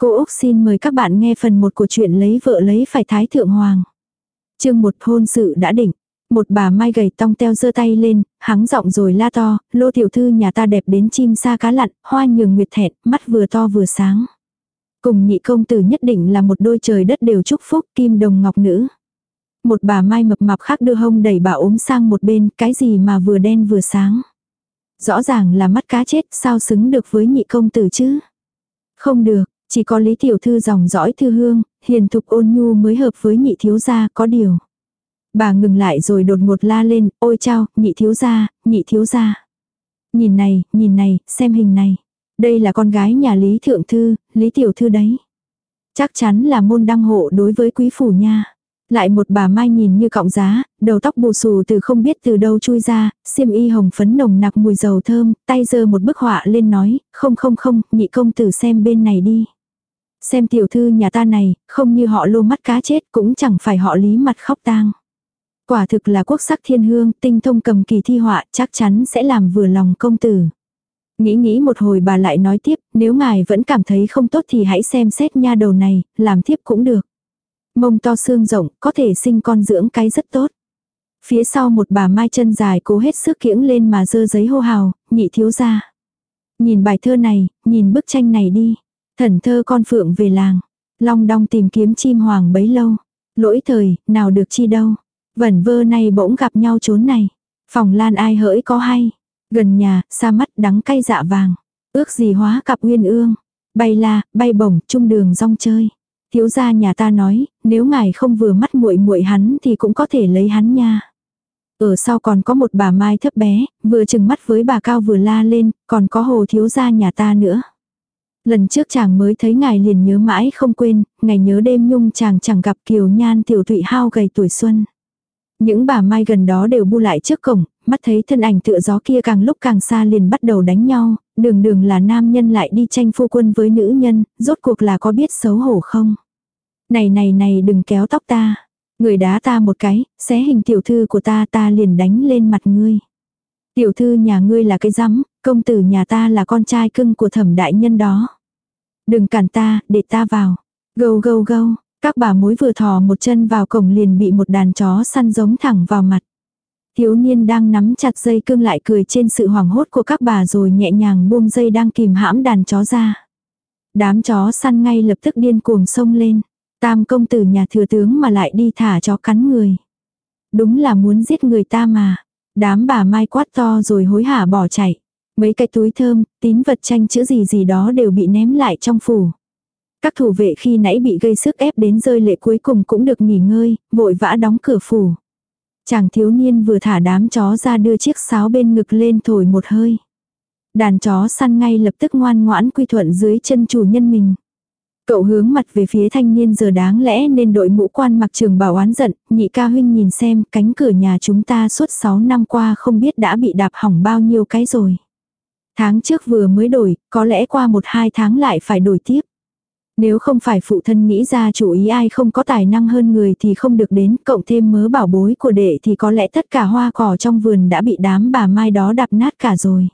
Cô Úc xin mời các bạn nghe phần 1 của chuyện lấy vợ lấy phải thái thượng hoàng. chương một hôn sự đã định. Một bà mai gầy tong teo giơ tay lên, hắng giọng rồi la to, lô tiểu thư nhà ta đẹp đến chim sa cá lặn, hoa nhường nguyệt thẹn, mắt vừa to vừa sáng. Cùng nhị công tử nhất định là một đôi trời đất đều chúc phúc kim đồng ngọc nữ. Một bà mai mập mạp khác đưa hông đẩy bà ốm sang một bên, cái gì mà vừa đen vừa sáng. Rõ ràng là mắt cá chết, sao xứng được với nhị công tử chứ? Không được, chỉ có Lý Tiểu Thư dòng dõi thư hương, hiền thục ôn nhu mới hợp với nhị thiếu gia có điều. Bà ngừng lại rồi đột ngột la lên, ôi chao, nhị thiếu gia, nhị thiếu gia. Nhìn này, nhìn này, xem hình này. Đây là con gái nhà Lý Thượng Thư, Lý Tiểu Thư đấy. Chắc chắn là môn đăng hộ đối với quý phủ nha. Lại một bà mai nhìn như cọng giá, đầu tóc bù xù từ không biết từ đâu chui ra, xiêm y hồng phấn nồng nặc mùi dầu thơm, tay giơ một bức họa lên nói, không không không, nhị công tử xem bên này đi. Xem tiểu thư nhà ta này, không như họ lô mắt cá chết cũng chẳng phải họ lý mặt khóc tang. Quả thực là quốc sắc thiên hương, tinh thông cầm kỳ thi họa chắc chắn sẽ làm vừa lòng công tử. Nghĩ nghĩ một hồi bà lại nói tiếp, nếu ngài vẫn cảm thấy không tốt thì hãy xem xét nha đầu này, làm tiếp cũng được. Mông to xương rộng, có thể sinh con dưỡng cái rất tốt. Phía sau một bà mai chân dài cố hết sức kiễng lên mà dơ giấy hô hào, nhị thiếu ra. Nhìn bài thơ này, nhìn bức tranh này đi. Thần thơ con phượng về làng. Long đong tìm kiếm chim hoàng bấy lâu. Lỗi thời, nào được chi đâu. Vẩn vơ này bỗng gặp nhau trốn này. Phòng lan ai hỡi có hay. Gần nhà, xa mắt đắng cay dạ vàng. Ước gì hóa cặp uyên ương. Bay la, bay bổng, chung đường rong chơi. Thiếu gia nhà ta nói, nếu ngài không vừa mắt muội muội hắn thì cũng có thể lấy hắn nha. Ở sau còn có một bà mai thấp bé, vừa chừng mắt với bà cao vừa la lên, còn có hồ thiếu gia nhà ta nữa. Lần trước chàng mới thấy ngài liền nhớ mãi không quên, ngày nhớ đêm nhung chàng chẳng gặp kiều nhan tiểu thụy hao gầy tuổi xuân. Những bà mai gần đó đều bu lại trước cổng, mắt thấy thân ảnh tựa gió kia càng lúc càng xa liền bắt đầu đánh nhau, đường đường là nam nhân lại đi tranh phu quân với nữ nhân, rốt cuộc là có biết xấu hổ không? Này này này đừng kéo tóc ta. Người đá ta một cái, xé hình tiểu thư của ta ta liền đánh lên mặt ngươi. Tiểu thư nhà ngươi là cái rắm, công tử nhà ta là con trai cưng của thẩm đại nhân đó. Đừng cản ta, để ta vào. Gâu gâu gâu, các bà mối vừa thò một chân vào cổng liền bị một đàn chó săn giống thẳng vào mặt. Thiếu niên đang nắm chặt dây cương lại cười trên sự hoảng hốt của các bà rồi nhẹ nhàng buông dây đang kìm hãm đàn chó ra. Đám chó săn ngay lập tức điên cuồng xông lên. Tam công tử nhà thừa tướng mà lại đi thả chó cắn người. Đúng là muốn giết người ta mà. Đám bà mai quát to rồi hối hả bỏ chạy. Mấy cái túi thơm, tín vật tranh chữ gì gì đó đều bị ném lại trong phủ. Các thủ vệ khi nãy bị gây sức ép đến rơi lệ cuối cùng cũng được nghỉ ngơi, vội vã đóng cửa phủ. Chàng thiếu niên vừa thả đám chó ra đưa chiếc sáo bên ngực lên thổi một hơi. Đàn chó săn ngay lập tức ngoan ngoãn quy thuận dưới chân chủ nhân mình. Cậu hướng mặt về phía thanh niên giờ đáng lẽ nên đội mũ quan mặc trường bảo oán giận, nhị ca huynh nhìn xem cánh cửa nhà chúng ta suốt 6 năm qua không biết đã bị đạp hỏng bao nhiêu cái rồi. Tháng trước vừa mới đổi, có lẽ qua một hai tháng lại phải đổi tiếp. Nếu không phải phụ thân nghĩ ra chủ ý ai không có tài năng hơn người thì không được đến, cộng thêm mớ bảo bối của đệ thì có lẽ tất cả hoa cỏ trong vườn đã bị đám bà mai đó đạp nát cả rồi.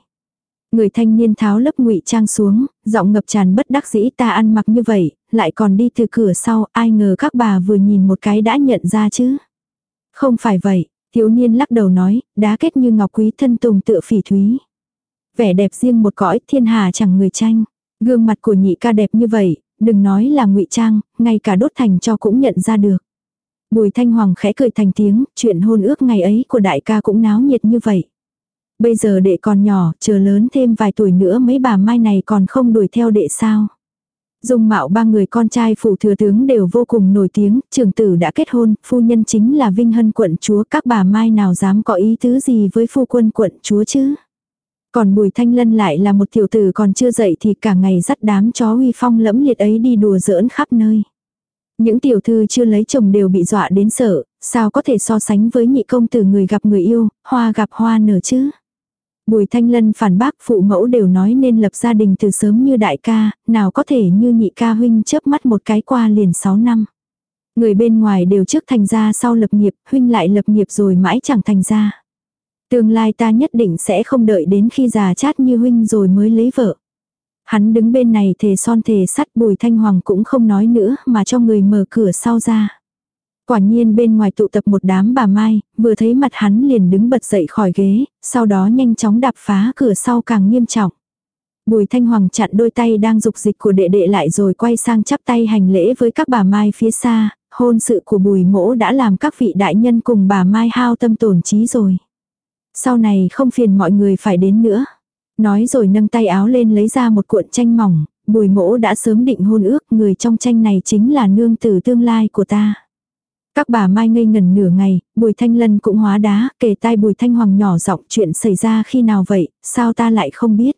Người thanh niên tháo lớp ngụy trang xuống, giọng ngập tràn bất đắc dĩ ta ăn mặc như vậy, lại còn đi từ cửa sau, ai ngờ các bà vừa nhìn một cái đã nhận ra chứ. Không phải vậy, thiếu niên lắc đầu nói, đá kết như ngọc quý thân tùng tựa phỉ thúy. Vẻ đẹp riêng một cõi thiên hà chẳng người tranh. Gương mặt của nhị ca đẹp như vậy, đừng nói là ngụy trang, ngay cả đốt thành cho cũng nhận ra được. Bùi thanh hoàng khẽ cười thành tiếng, chuyện hôn ước ngày ấy của đại ca cũng náo nhiệt như vậy. Bây giờ đệ còn nhỏ, chờ lớn thêm vài tuổi nữa mấy bà mai này còn không đuổi theo đệ sao. Dung mạo ba người con trai phủ thừa tướng đều vô cùng nổi tiếng, trưởng tử đã kết hôn, phu nhân chính là Vinh Hân quận chúa, các bà mai nào dám có ý tứ gì với phu quân quận chúa chứ. Còn Bùi Thanh Lân lại là một tiểu tử còn chưa dậy thì cả ngày dắt đám chó huy phong lẫm liệt ấy đi đùa giỡn khắp nơi. Những tiểu thư chưa lấy chồng đều bị dọa đến sợ, sao có thể so sánh với nhị công tử người gặp người yêu, hoa gặp hoa nở chứ. Bùi Thanh Lân phản bác phụ mẫu đều nói nên lập gia đình từ sớm như đại ca, nào có thể như nhị ca huynh chớp mắt một cái qua liền 6 năm. Người bên ngoài đều trước thành gia sau lập nghiệp, huynh lại lập nghiệp rồi mãi chẳng thành gia. Tương lai ta nhất định sẽ không đợi đến khi già chát như huynh rồi mới lấy vợ. Hắn đứng bên này thề son thề sắt bùi thanh hoàng cũng không nói nữa mà cho người mở cửa sau ra. Quả nhiên bên ngoài tụ tập một đám bà Mai, vừa thấy mặt hắn liền đứng bật dậy khỏi ghế, sau đó nhanh chóng đạp phá cửa sau càng nghiêm trọng. Bùi Thanh Hoàng chặn đôi tay đang dục dịch của đệ đệ lại rồi quay sang chắp tay hành lễ với các bà Mai phía xa, hôn sự của bùi mỗ đã làm các vị đại nhân cùng bà Mai hao tâm tổn trí rồi. Sau này không phiền mọi người phải đến nữa. Nói rồi nâng tay áo lên lấy ra một cuộn tranh mỏng, bùi mỗ đã sớm định hôn ước người trong tranh này chính là nương tử tương lai của ta. Các bà mai ngây ngần nửa ngày, bùi thanh lân cũng hóa đá, kể tai bùi thanh hoàng nhỏ giọng chuyện xảy ra khi nào vậy, sao ta lại không biết.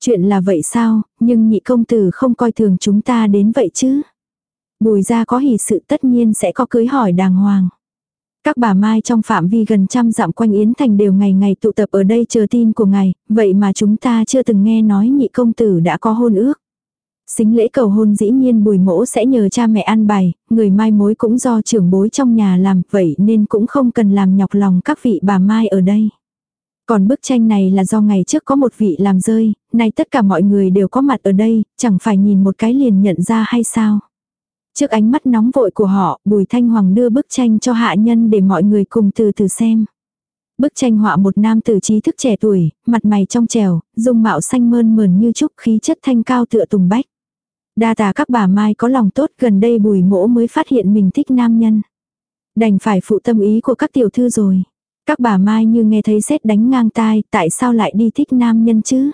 Chuyện là vậy sao, nhưng nhị công tử không coi thường chúng ta đến vậy chứ. Bùi ra có hỷ sự tất nhiên sẽ có cưới hỏi đàng hoàng. Các bà Mai trong phạm vi gần trăm dặm quanh Yến Thành đều ngày ngày tụ tập ở đây chờ tin của ngài, vậy mà chúng ta chưa từng nghe nói nhị công tử đã có hôn ước. Xính lễ cầu hôn dĩ nhiên bùi mỗ sẽ nhờ cha mẹ ăn bài, người mai mối cũng do trưởng bối trong nhà làm, vậy nên cũng không cần làm nhọc lòng các vị bà Mai ở đây. Còn bức tranh này là do ngày trước có một vị làm rơi, nay tất cả mọi người đều có mặt ở đây, chẳng phải nhìn một cái liền nhận ra hay sao. Trước ánh mắt nóng vội của họ, Bùi Thanh Hoàng đưa bức tranh cho hạ nhân để mọi người cùng từ từ xem. Bức tranh họa một nam tử trí thức trẻ tuổi, mặt mày trong trèo, dung mạo xanh mơn mờn như trúc khí chất thanh cao tựa tùng bách. Đa tà các bà mai có lòng tốt gần đây bùi mỗ mới phát hiện mình thích nam nhân. Đành phải phụ tâm ý của các tiểu thư rồi. Các bà mai như nghe thấy sét đánh ngang tai, tại sao lại đi thích nam nhân chứ?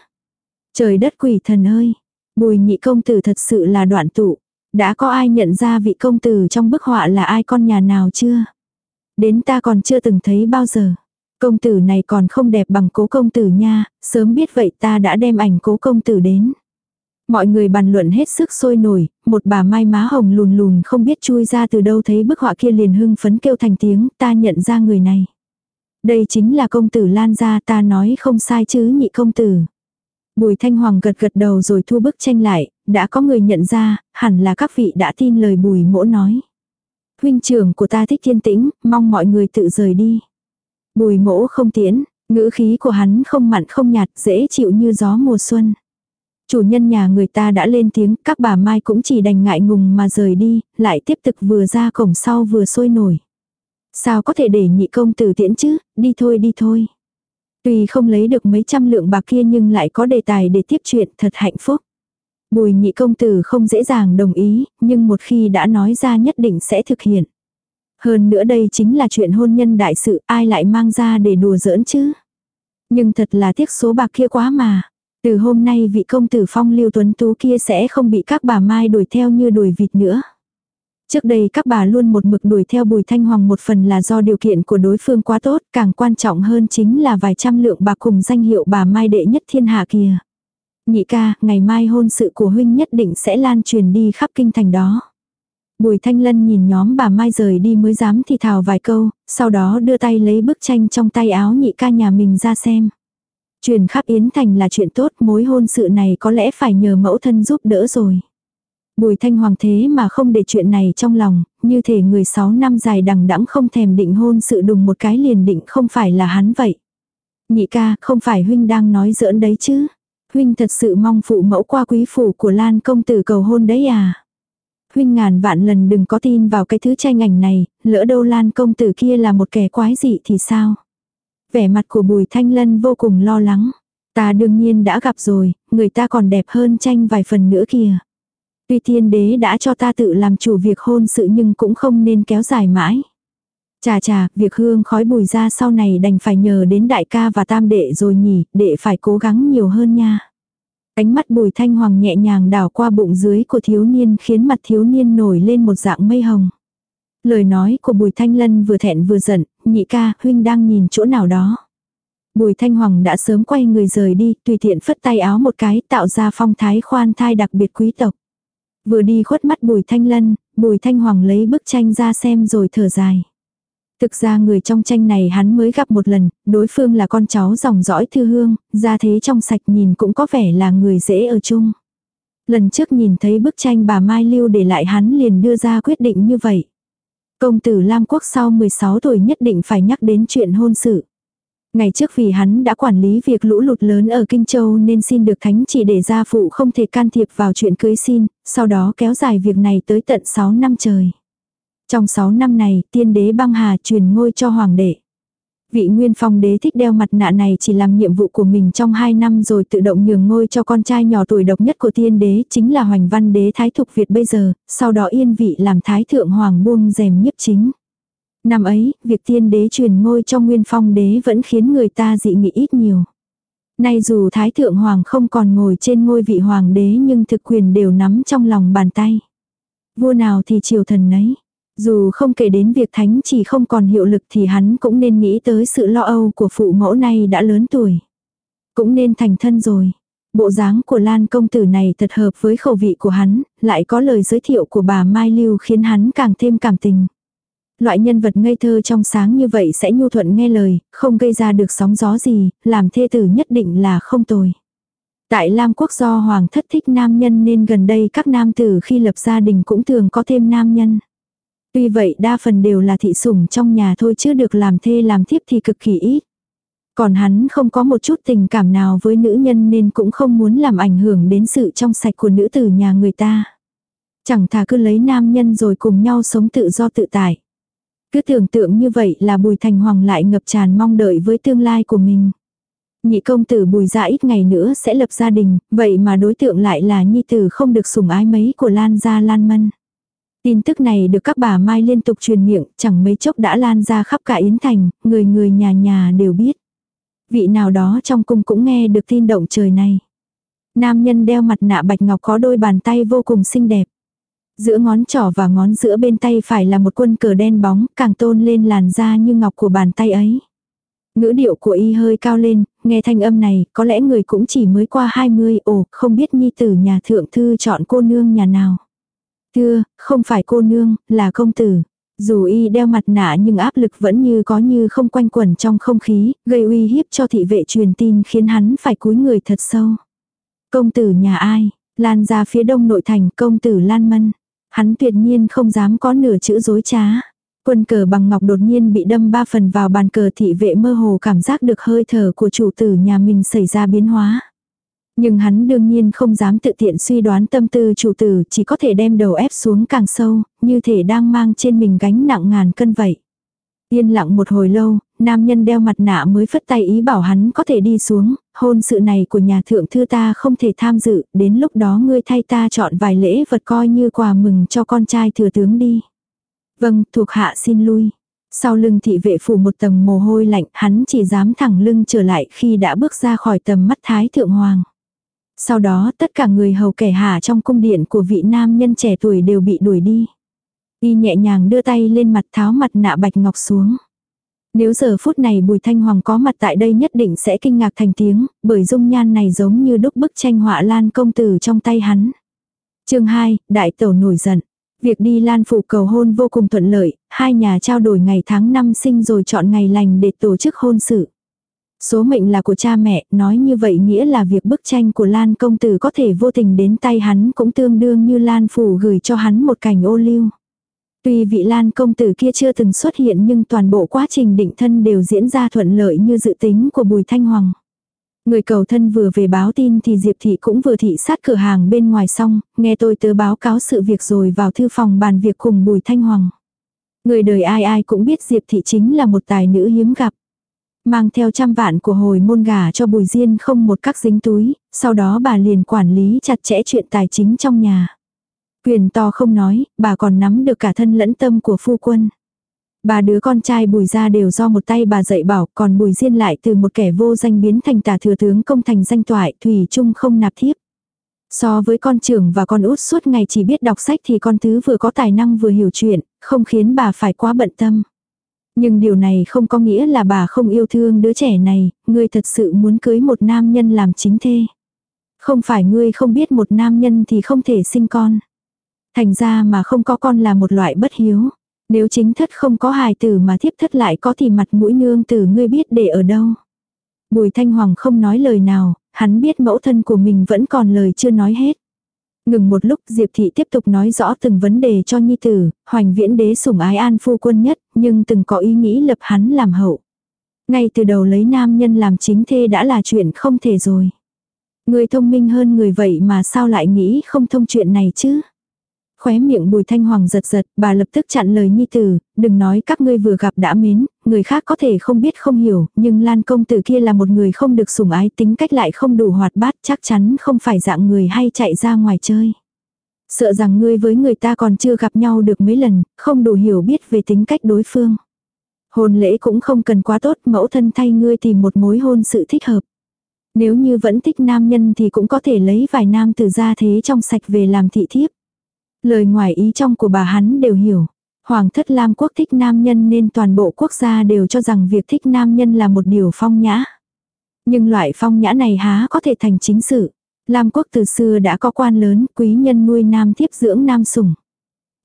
Trời đất quỷ thần ơi! Bùi nhị công tử thật sự là đoạn tụ. Đã có ai nhận ra vị công tử trong bức họa là ai con nhà nào chưa? Đến ta còn chưa từng thấy bao giờ. Công tử này còn không đẹp bằng cố công tử nha, sớm biết vậy ta đã đem ảnh cố công tử đến. Mọi người bàn luận hết sức sôi nổi, một bà mai má hồng lùn lùn không biết chui ra từ đâu thấy bức họa kia liền hưng phấn kêu thành tiếng, ta nhận ra người này. Đây chính là công tử Lan gia ta nói không sai chứ nhị công tử. Bùi Thanh Hoàng gật gật đầu rồi thu bức tranh lại, đã có người nhận ra, hẳn là các vị đã tin lời bùi mỗ nói. Huynh trưởng của ta thích thiên tĩnh, mong mọi người tự rời đi. Bùi mỗ không tiến, ngữ khí của hắn không mặn không nhạt, dễ chịu như gió mùa xuân. Chủ nhân nhà người ta đã lên tiếng, các bà Mai cũng chỉ đành ngại ngùng mà rời đi, lại tiếp tục vừa ra cổng sau vừa sôi nổi. Sao có thể để nhị công tử tiễn chứ, đi thôi đi thôi. Tuy không lấy được mấy trăm lượng bạc kia nhưng lại có đề tài để tiếp chuyện thật hạnh phúc. Bùi nhị công tử không dễ dàng đồng ý, nhưng một khi đã nói ra nhất định sẽ thực hiện. Hơn nữa đây chính là chuyện hôn nhân đại sự, ai lại mang ra để đùa giỡn chứ. Nhưng thật là tiếc số bạc kia quá mà. Từ hôm nay vị công tử phong lưu tuấn tú kia sẽ không bị các bà mai đuổi theo như đuổi vịt nữa. Trước đây các bà luôn một mực đuổi theo Bùi Thanh Hoàng một phần là do điều kiện của đối phương quá tốt, càng quan trọng hơn chính là vài trăm lượng bạc cùng danh hiệu bà Mai đệ nhất thiên hạ kia. Nhị ca, ngày mai hôn sự của huynh nhất định sẽ lan truyền đi khắp kinh thành đó. Bùi Thanh Lân nhìn nhóm bà Mai rời đi mới dám thì thào vài câu, sau đó đưa tay lấy bức tranh trong tay áo nhị ca nhà mình ra xem. Truyền khắp Yến Thành là chuyện tốt, mối hôn sự này có lẽ phải nhờ mẫu thân giúp đỡ rồi. Bùi thanh hoàng thế mà không để chuyện này trong lòng, như thể người sáu năm dài đằng đẵng không thèm định hôn sự đùng một cái liền định không phải là hắn vậy. Nhị ca, không phải huynh đang nói giỡn đấy chứ. Huynh thật sự mong phụ mẫu qua quý phủ của Lan công tử cầu hôn đấy à. Huynh ngàn vạn lần đừng có tin vào cái thứ tranh ảnh này, lỡ đâu Lan công tử kia là một kẻ quái dị thì sao. Vẻ mặt của bùi thanh lân vô cùng lo lắng. Ta đương nhiên đã gặp rồi, người ta còn đẹp hơn tranh vài phần nữa kìa. Tuy thiên đế đã cho ta tự làm chủ việc hôn sự nhưng cũng không nên kéo dài mãi. Chà chà, việc hương khói bùi ra sau này đành phải nhờ đến đại ca và tam đệ rồi nhỉ, đệ phải cố gắng nhiều hơn nha. Ánh mắt bùi thanh hoàng nhẹ nhàng đảo qua bụng dưới của thiếu niên khiến mặt thiếu niên nổi lên một dạng mây hồng. Lời nói của bùi thanh lân vừa thẹn vừa giận, nhị ca, huynh đang nhìn chỗ nào đó. Bùi thanh hoàng đã sớm quay người rời đi, tùy tiện phất tay áo một cái tạo ra phong thái khoan thai đặc biệt quý tộc. Vừa đi khuất mắt bùi thanh lân, bùi thanh hoàng lấy bức tranh ra xem rồi thở dài. Thực ra người trong tranh này hắn mới gặp một lần, đối phương là con cháu dòng dõi thư hương, ra thế trong sạch nhìn cũng có vẻ là người dễ ở chung. Lần trước nhìn thấy bức tranh bà Mai Lưu để lại hắn liền đưa ra quyết định như vậy. Công tử Lam Quốc sau 16 tuổi nhất định phải nhắc đến chuyện hôn sự. Ngày trước vì hắn đã quản lý việc lũ lụt lớn ở Kinh Châu nên xin được thánh chỉ để gia phụ không thể can thiệp vào chuyện cưới xin, sau đó kéo dài việc này tới tận 6 năm trời. Trong 6 năm này, tiên đế băng hà truyền ngôi cho hoàng đệ. Vị nguyên phong đế thích đeo mặt nạ này chỉ làm nhiệm vụ của mình trong 2 năm rồi tự động nhường ngôi cho con trai nhỏ tuổi độc nhất của tiên đế chính là hoành văn đế thái thục Việt bây giờ, sau đó yên vị làm thái thượng hoàng buông rèm nhiếp chính. Năm ấy, việc tiên đế truyền ngôi cho nguyên phong đế vẫn khiến người ta dị nghị ít nhiều. Nay dù thái thượng hoàng không còn ngồi trên ngôi vị hoàng đế nhưng thực quyền đều nắm trong lòng bàn tay. Vua nào thì triều thần nấy. Dù không kể đến việc thánh chỉ không còn hiệu lực thì hắn cũng nên nghĩ tới sự lo âu của phụ mẫu nay đã lớn tuổi. Cũng nên thành thân rồi. Bộ dáng của Lan công tử này thật hợp với khẩu vị của hắn, lại có lời giới thiệu của bà Mai Lưu khiến hắn càng thêm cảm tình. Loại nhân vật ngây thơ trong sáng như vậy sẽ nhu thuận nghe lời, không gây ra được sóng gió gì, làm thê tử nhất định là không tồi. Tại Lam quốc do hoàng thất thích nam nhân nên gần đây các nam tử khi lập gia đình cũng thường có thêm nam nhân. Tuy vậy đa phần đều là thị sủng trong nhà thôi chứ được làm thê làm thiếp thì cực kỳ ít. Còn hắn không có một chút tình cảm nào với nữ nhân nên cũng không muốn làm ảnh hưởng đến sự trong sạch của nữ tử nhà người ta. Chẳng thà cứ lấy nam nhân rồi cùng nhau sống tự do tự tại. Cứ tưởng tượng như vậy là Bùi Thành Hoàng lại ngập tràn mong đợi với tương lai của mình. Nhị công tử Bùi Gia ít ngày nữa sẽ lập gia đình, vậy mà đối tượng lại là nhi tử không được sủng ái mấy của Lan gia Lan Mân. Tin tức này được các bà Mai liên tục truyền miệng, chẳng mấy chốc đã lan ra khắp cả Yến Thành, người người nhà nhà đều biết. Vị nào đó trong cung cũng nghe được tin động trời này. Nam nhân đeo mặt nạ bạch ngọc có đôi bàn tay vô cùng xinh đẹp. Giữa ngón trỏ và ngón giữa bên tay phải là một quân cờ đen bóng, càng tôn lên làn da như ngọc của bàn tay ấy. Ngữ điệu của y hơi cao lên, nghe thanh âm này, có lẽ người cũng chỉ mới qua 20, ồ, không biết nhi tử nhà thượng thư chọn cô nương nhà nào. Thưa, không phải cô nương, là công tử. Dù y đeo mặt nạ nhưng áp lực vẫn như có như không quanh quẩn trong không khí, gây uy hiếp cho thị vệ truyền tin khiến hắn phải cúi người thật sâu. Công tử nhà ai? Lan ra phía đông nội thành công tử Lan Mân. Hắn tuyệt nhiên không dám có nửa chữ dối trá. Quân cờ bằng ngọc đột nhiên bị đâm ba phần vào bàn cờ thị vệ mơ hồ cảm giác được hơi thở của chủ tử nhà mình xảy ra biến hóa. Nhưng hắn đương nhiên không dám tự tiện suy đoán tâm tư chủ tử chỉ có thể đem đầu ép xuống càng sâu, như thể đang mang trên mình gánh nặng ngàn cân vậy. Yên lặng một hồi lâu, nam nhân đeo mặt nạ mới phất tay ý bảo hắn có thể đi xuống, hôn sự này của nhà thượng thư ta không thể tham dự, đến lúc đó ngươi thay ta chọn vài lễ vật coi như quà mừng cho con trai thừa tướng đi. Vâng, thuộc hạ xin lui. Sau lưng thị vệ phủ một tầng mồ hôi lạnh, hắn chỉ dám thẳng lưng trở lại khi đã bước ra khỏi tầm mắt thái thượng hoàng. Sau đó tất cả người hầu kẻ hạ trong cung điện của vị nam nhân trẻ tuổi đều bị đuổi đi. Y nhẹ nhàng đưa tay lên mặt tháo mặt nạ bạch ngọc xuống. Nếu giờ phút này Bùi Thanh Hoàng có mặt tại đây nhất định sẽ kinh ngạc thành tiếng, bởi dung nhan này giống như đúc bức tranh họa lan công tử trong tay hắn. chương 2, Đại Tẩu nổi giận. Việc đi lan phụ cầu hôn vô cùng thuận lợi, hai nhà trao đổi ngày tháng năm sinh rồi chọn ngày lành để tổ chức hôn sự. Số mệnh là của cha mẹ, nói như vậy nghĩa là việc bức tranh của Lan công tử có thể vô tình đến tay hắn cũng tương đương như Lan phủ gửi cho hắn một cảnh ô lưu. Tuy vị Lan công tử kia chưa từng xuất hiện nhưng toàn bộ quá trình định thân đều diễn ra thuận lợi như dự tính của Bùi Thanh Hoàng. Người cầu thân vừa về báo tin thì Diệp Thị cũng vừa thị sát cửa hàng bên ngoài xong, nghe tôi tớ báo cáo sự việc rồi vào thư phòng bàn việc cùng Bùi Thanh Hoàng. Người đời ai ai cũng biết Diệp Thị chính là một tài nữ hiếm gặp. Mang theo trăm vạn của hồi môn gà cho Bùi Diên không một các dính túi, sau đó bà liền quản lý chặt chẽ chuyện tài chính trong nhà. Quyền to không nói, bà còn nắm được cả thân lẫn tâm của phu quân. Ba đứa con trai bùi ra đều do một tay bà dạy bảo, còn bùi diên lại từ một kẻ vô danh biến thành tà thừa tướng công thành danh toại, thủy chung không nạp thiếp. So với con trưởng và con út suốt ngày chỉ biết đọc sách thì con thứ vừa có tài năng vừa hiểu chuyện, không khiến bà phải quá bận tâm. Nhưng điều này không có nghĩa là bà không yêu thương đứa trẻ này, ngươi thật sự muốn cưới một nam nhân làm chính thê. Không phải ngươi không biết một nam nhân thì không thể sinh con. Thành ra mà không có con là một loại bất hiếu. Nếu chính thất không có hài tử mà thiếp thất lại có thì mặt mũi nương tử ngươi biết để ở đâu. Bùi Thanh Hoàng không nói lời nào, hắn biết mẫu thân của mình vẫn còn lời chưa nói hết. Ngừng một lúc Diệp Thị tiếp tục nói rõ từng vấn đề cho Nhi Tử, hoành viễn đế sủng ái an phu quân nhất, nhưng từng có ý nghĩ lập hắn làm hậu. Ngay từ đầu lấy nam nhân làm chính thê đã là chuyện không thể rồi. Người thông minh hơn người vậy mà sao lại nghĩ không thông chuyện này chứ? Khóe miệng bùi thanh hoàng giật giật, bà lập tức chặn lời nhi tử, đừng nói các ngươi vừa gặp đã mến, người khác có thể không biết không hiểu, nhưng Lan công tử kia là một người không được sủng ái tính cách lại không đủ hoạt bát chắc chắn không phải dạng người hay chạy ra ngoài chơi. Sợ rằng ngươi với người ta còn chưa gặp nhau được mấy lần, không đủ hiểu biết về tính cách đối phương. Hôn lễ cũng không cần quá tốt, mẫu thân thay ngươi tìm một mối hôn sự thích hợp. Nếu như vẫn thích nam nhân thì cũng có thể lấy vài nam từ gia thế trong sạch về làm thị thiếp. Lời ngoài ý trong của bà hắn đều hiểu. Hoàng thất Lam quốc thích nam nhân nên toàn bộ quốc gia đều cho rằng việc thích nam nhân là một điều phong nhã. Nhưng loại phong nhã này há có thể thành chính sự. Lam quốc từ xưa đã có quan lớn, quý nhân nuôi nam thiếp dưỡng nam sủng.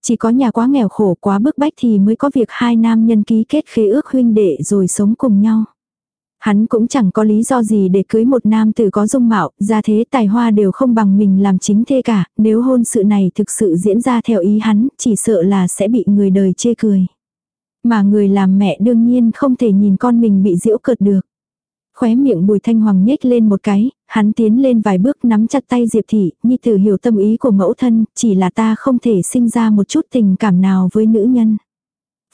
Chỉ có nhà quá nghèo khổ quá bức bách thì mới có việc hai nam nhân ký kết khế ước huynh đệ rồi sống cùng nhau. Hắn cũng chẳng có lý do gì để cưới một nam tử có dung mạo, ra thế tài hoa đều không bằng mình làm chính thê cả, nếu hôn sự này thực sự diễn ra theo ý hắn, chỉ sợ là sẽ bị người đời chê cười. Mà người làm mẹ đương nhiên không thể nhìn con mình bị diễu cợt được. Khóe miệng bùi thanh hoàng nhếch lên một cái, hắn tiến lên vài bước nắm chặt tay Diệp Thị, nhi tử hiểu tâm ý của mẫu thân, chỉ là ta không thể sinh ra một chút tình cảm nào với nữ nhân.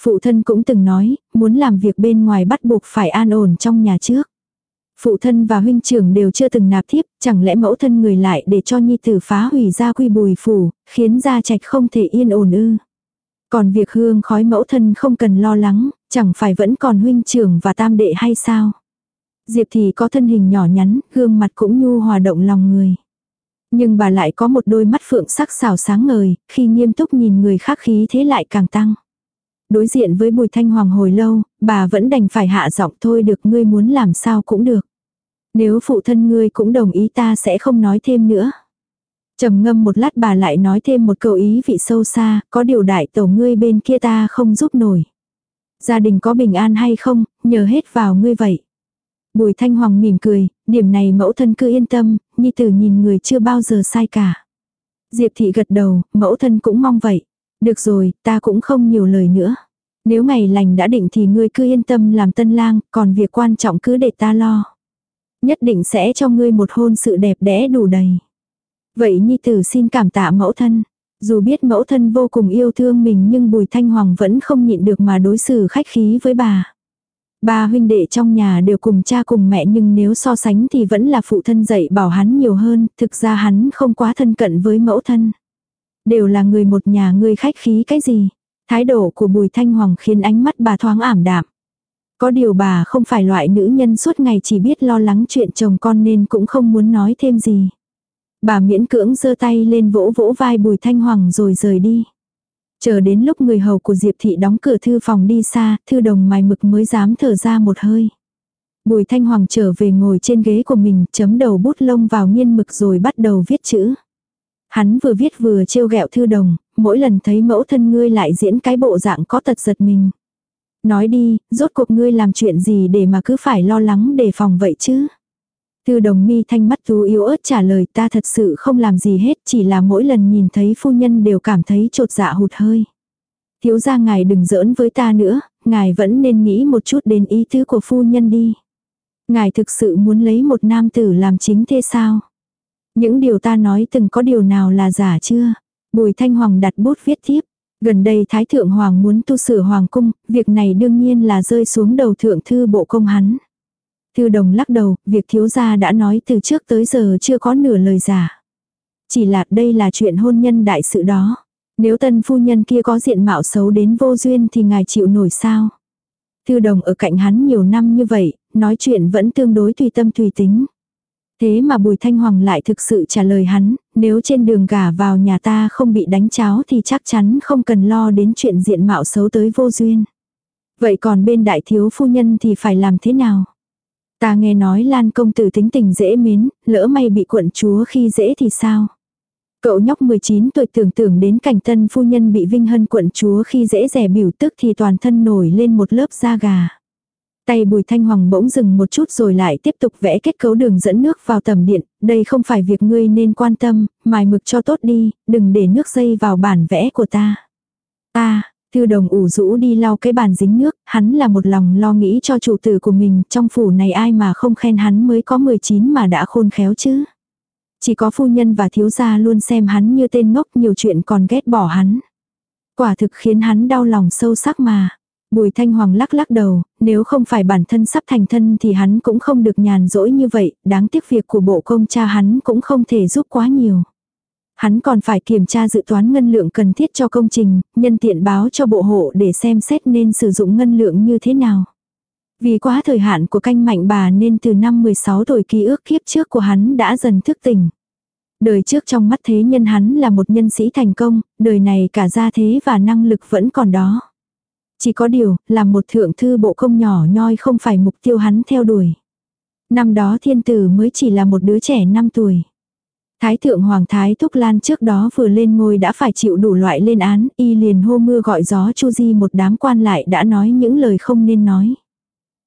Phụ thân cũng từng nói, muốn làm việc bên ngoài bắt buộc phải an ổn trong nhà trước. Phụ thân và huynh trưởng đều chưa từng nạp thiếp, chẳng lẽ mẫu thân người lại để cho nhi tử phá hủy gia quy bùi phủ, khiến gia trạch không thể yên ổn ư. Còn việc hương khói mẫu thân không cần lo lắng, chẳng phải vẫn còn huynh trưởng và tam đệ hay sao. Diệp thì có thân hình nhỏ nhắn, gương mặt cũng nhu hòa động lòng người. Nhưng bà lại có một đôi mắt phượng sắc xảo sáng ngời, khi nghiêm túc nhìn người khác khí thế lại càng tăng. Đối diện với Bùi Thanh Hoàng hồi lâu, bà vẫn đành phải hạ giọng thôi được ngươi muốn làm sao cũng được. Nếu phụ thân ngươi cũng đồng ý ta sẽ không nói thêm nữa. trầm ngâm một lát bà lại nói thêm một câu ý vị sâu xa, có điều đại tổ ngươi bên kia ta không giúp nổi. Gia đình có bình an hay không, nhờ hết vào ngươi vậy. Bùi Thanh Hoàng mỉm cười, điểm này mẫu thân cứ yên tâm, nhi tử nhìn người chưa bao giờ sai cả. Diệp thị gật đầu, mẫu thân cũng mong vậy. Được rồi, ta cũng không nhiều lời nữa. Nếu ngày lành đã định thì ngươi cứ yên tâm làm tân lang, còn việc quan trọng cứ để ta lo. Nhất định sẽ cho ngươi một hôn sự đẹp đẽ đủ đầy. Vậy Nhi Tử xin cảm tạ mẫu thân. Dù biết mẫu thân vô cùng yêu thương mình nhưng Bùi Thanh Hoàng vẫn không nhịn được mà đối xử khách khí với bà. Ba huynh đệ trong nhà đều cùng cha cùng mẹ nhưng nếu so sánh thì vẫn là phụ thân dạy bảo hắn nhiều hơn, thực ra hắn không quá thân cận với mẫu thân. Đều là người một nhà ngươi khách khí cái gì. Thái độ của Bùi Thanh Hoàng khiến ánh mắt bà thoáng ảm đạm. Có điều bà không phải loại nữ nhân suốt ngày chỉ biết lo lắng chuyện chồng con nên cũng không muốn nói thêm gì. Bà miễn cưỡng giơ tay lên vỗ vỗ vai Bùi Thanh Hoàng rồi rời đi. Chờ đến lúc người hầu của Diệp Thị đóng cửa thư phòng đi xa, thư đồng mài mực mới dám thở ra một hơi. Bùi Thanh Hoàng trở về ngồi trên ghế của mình, chấm đầu bút lông vào nghiên mực rồi bắt đầu viết chữ. Hắn vừa viết vừa trêu ghẹo thư đồng, mỗi lần thấy mẫu thân ngươi lại diễn cái bộ dạng có tật giật mình. Nói đi, rốt cuộc ngươi làm chuyện gì để mà cứ phải lo lắng đề phòng vậy chứ? Thư đồng mi thanh mắt tú yếu ớt trả lời ta thật sự không làm gì hết chỉ là mỗi lần nhìn thấy phu nhân đều cảm thấy trột dạ hụt hơi. Thiếu ra ngài đừng giỡn với ta nữa, ngài vẫn nên nghĩ một chút đến ý tứ của phu nhân đi. Ngài thực sự muốn lấy một nam tử làm chính thế sao? Những điều ta nói từng có điều nào là giả chưa? Bùi Thanh Hoàng đặt bút viết tiếp. Gần đây Thái Thượng Hoàng muốn tu sửa Hoàng cung, việc này đương nhiên là rơi xuống đầu Thượng Thư Bộ Công hắn. Thư Đồng lắc đầu, việc thiếu gia đã nói từ trước tới giờ chưa có nửa lời giả. Chỉ là đây là chuyện hôn nhân đại sự đó. Nếu tân phu nhân kia có diện mạo xấu đến vô duyên thì ngài chịu nổi sao? Thư Đồng ở cạnh hắn nhiều năm như vậy, nói chuyện vẫn tương đối tùy tâm tùy tính. Thế mà Bùi Thanh Hoàng lại thực sự trả lời hắn, nếu trên đường gả vào nhà ta không bị đánh cháo thì chắc chắn không cần lo đến chuyện diện mạo xấu tới vô duyên. Vậy còn bên đại thiếu phu nhân thì phải làm thế nào? Ta nghe nói Lan công tử tính tình dễ mến, lỡ may bị quận chúa khi dễ thì sao? Cậu nhóc 19 tuổi tưởng tượng đến cảnh thân phu nhân bị Vinh Hân quận chúa khi dễ rẻ biểu tức thì toàn thân nổi lên một lớp da gà. Tay bùi thanh hoàng bỗng dừng một chút rồi lại tiếp tục vẽ kết cấu đường dẫn nước vào tầm điện, đây không phải việc ngươi nên quan tâm, mài mực cho tốt đi, đừng để nước dây vào bản vẽ của ta. Ta, Thư đồng ủ rũ đi lau cái bàn dính nước, hắn là một lòng lo nghĩ cho chủ tử của mình, trong phủ này ai mà không khen hắn mới có 19 mà đã khôn khéo chứ. Chỉ có phu nhân và thiếu gia luôn xem hắn như tên ngốc nhiều chuyện còn ghét bỏ hắn. Quả thực khiến hắn đau lòng sâu sắc mà. Bùi Thanh Hoàng lắc lắc đầu, nếu không phải bản thân sắp thành thân thì hắn cũng không được nhàn rỗi như vậy, đáng tiếc việc của bộ công cha hắn cũng không thể giúp quá nhiều. Hắn còn phải kiểm tra dự toán ngân lượng cần thiết cho công trình, nhân tiện báo cho bộ hộ để xem xét nên sử dụng ngân lượng như thế nào. Vì quá thời hạn của canh mạnh bà nên từ năm 16 tuổi ký ức kiếp trước của hắn đã dần thức tỉnh. Đời trước trong mắt thế nhân hắn là một nhân sĩ thành công, đời này cả gia thế và năng lực vẫn còn đó. Chỉ có điều, là một thượng thư bộ công nhỏ nhoi không phải mục tiêu hắn theo đuổi. Năm đó thiên tử mới chỉ là một đứa trẻ 5 tuổi. Thái thượng Hoàng Thái Thúc Lan trước đó vừa lên ngôi đã phải chịu đủ loại lên án, y liền hô mưa gọi gió chu di một đám quan lại đã nói những lời không nên nói.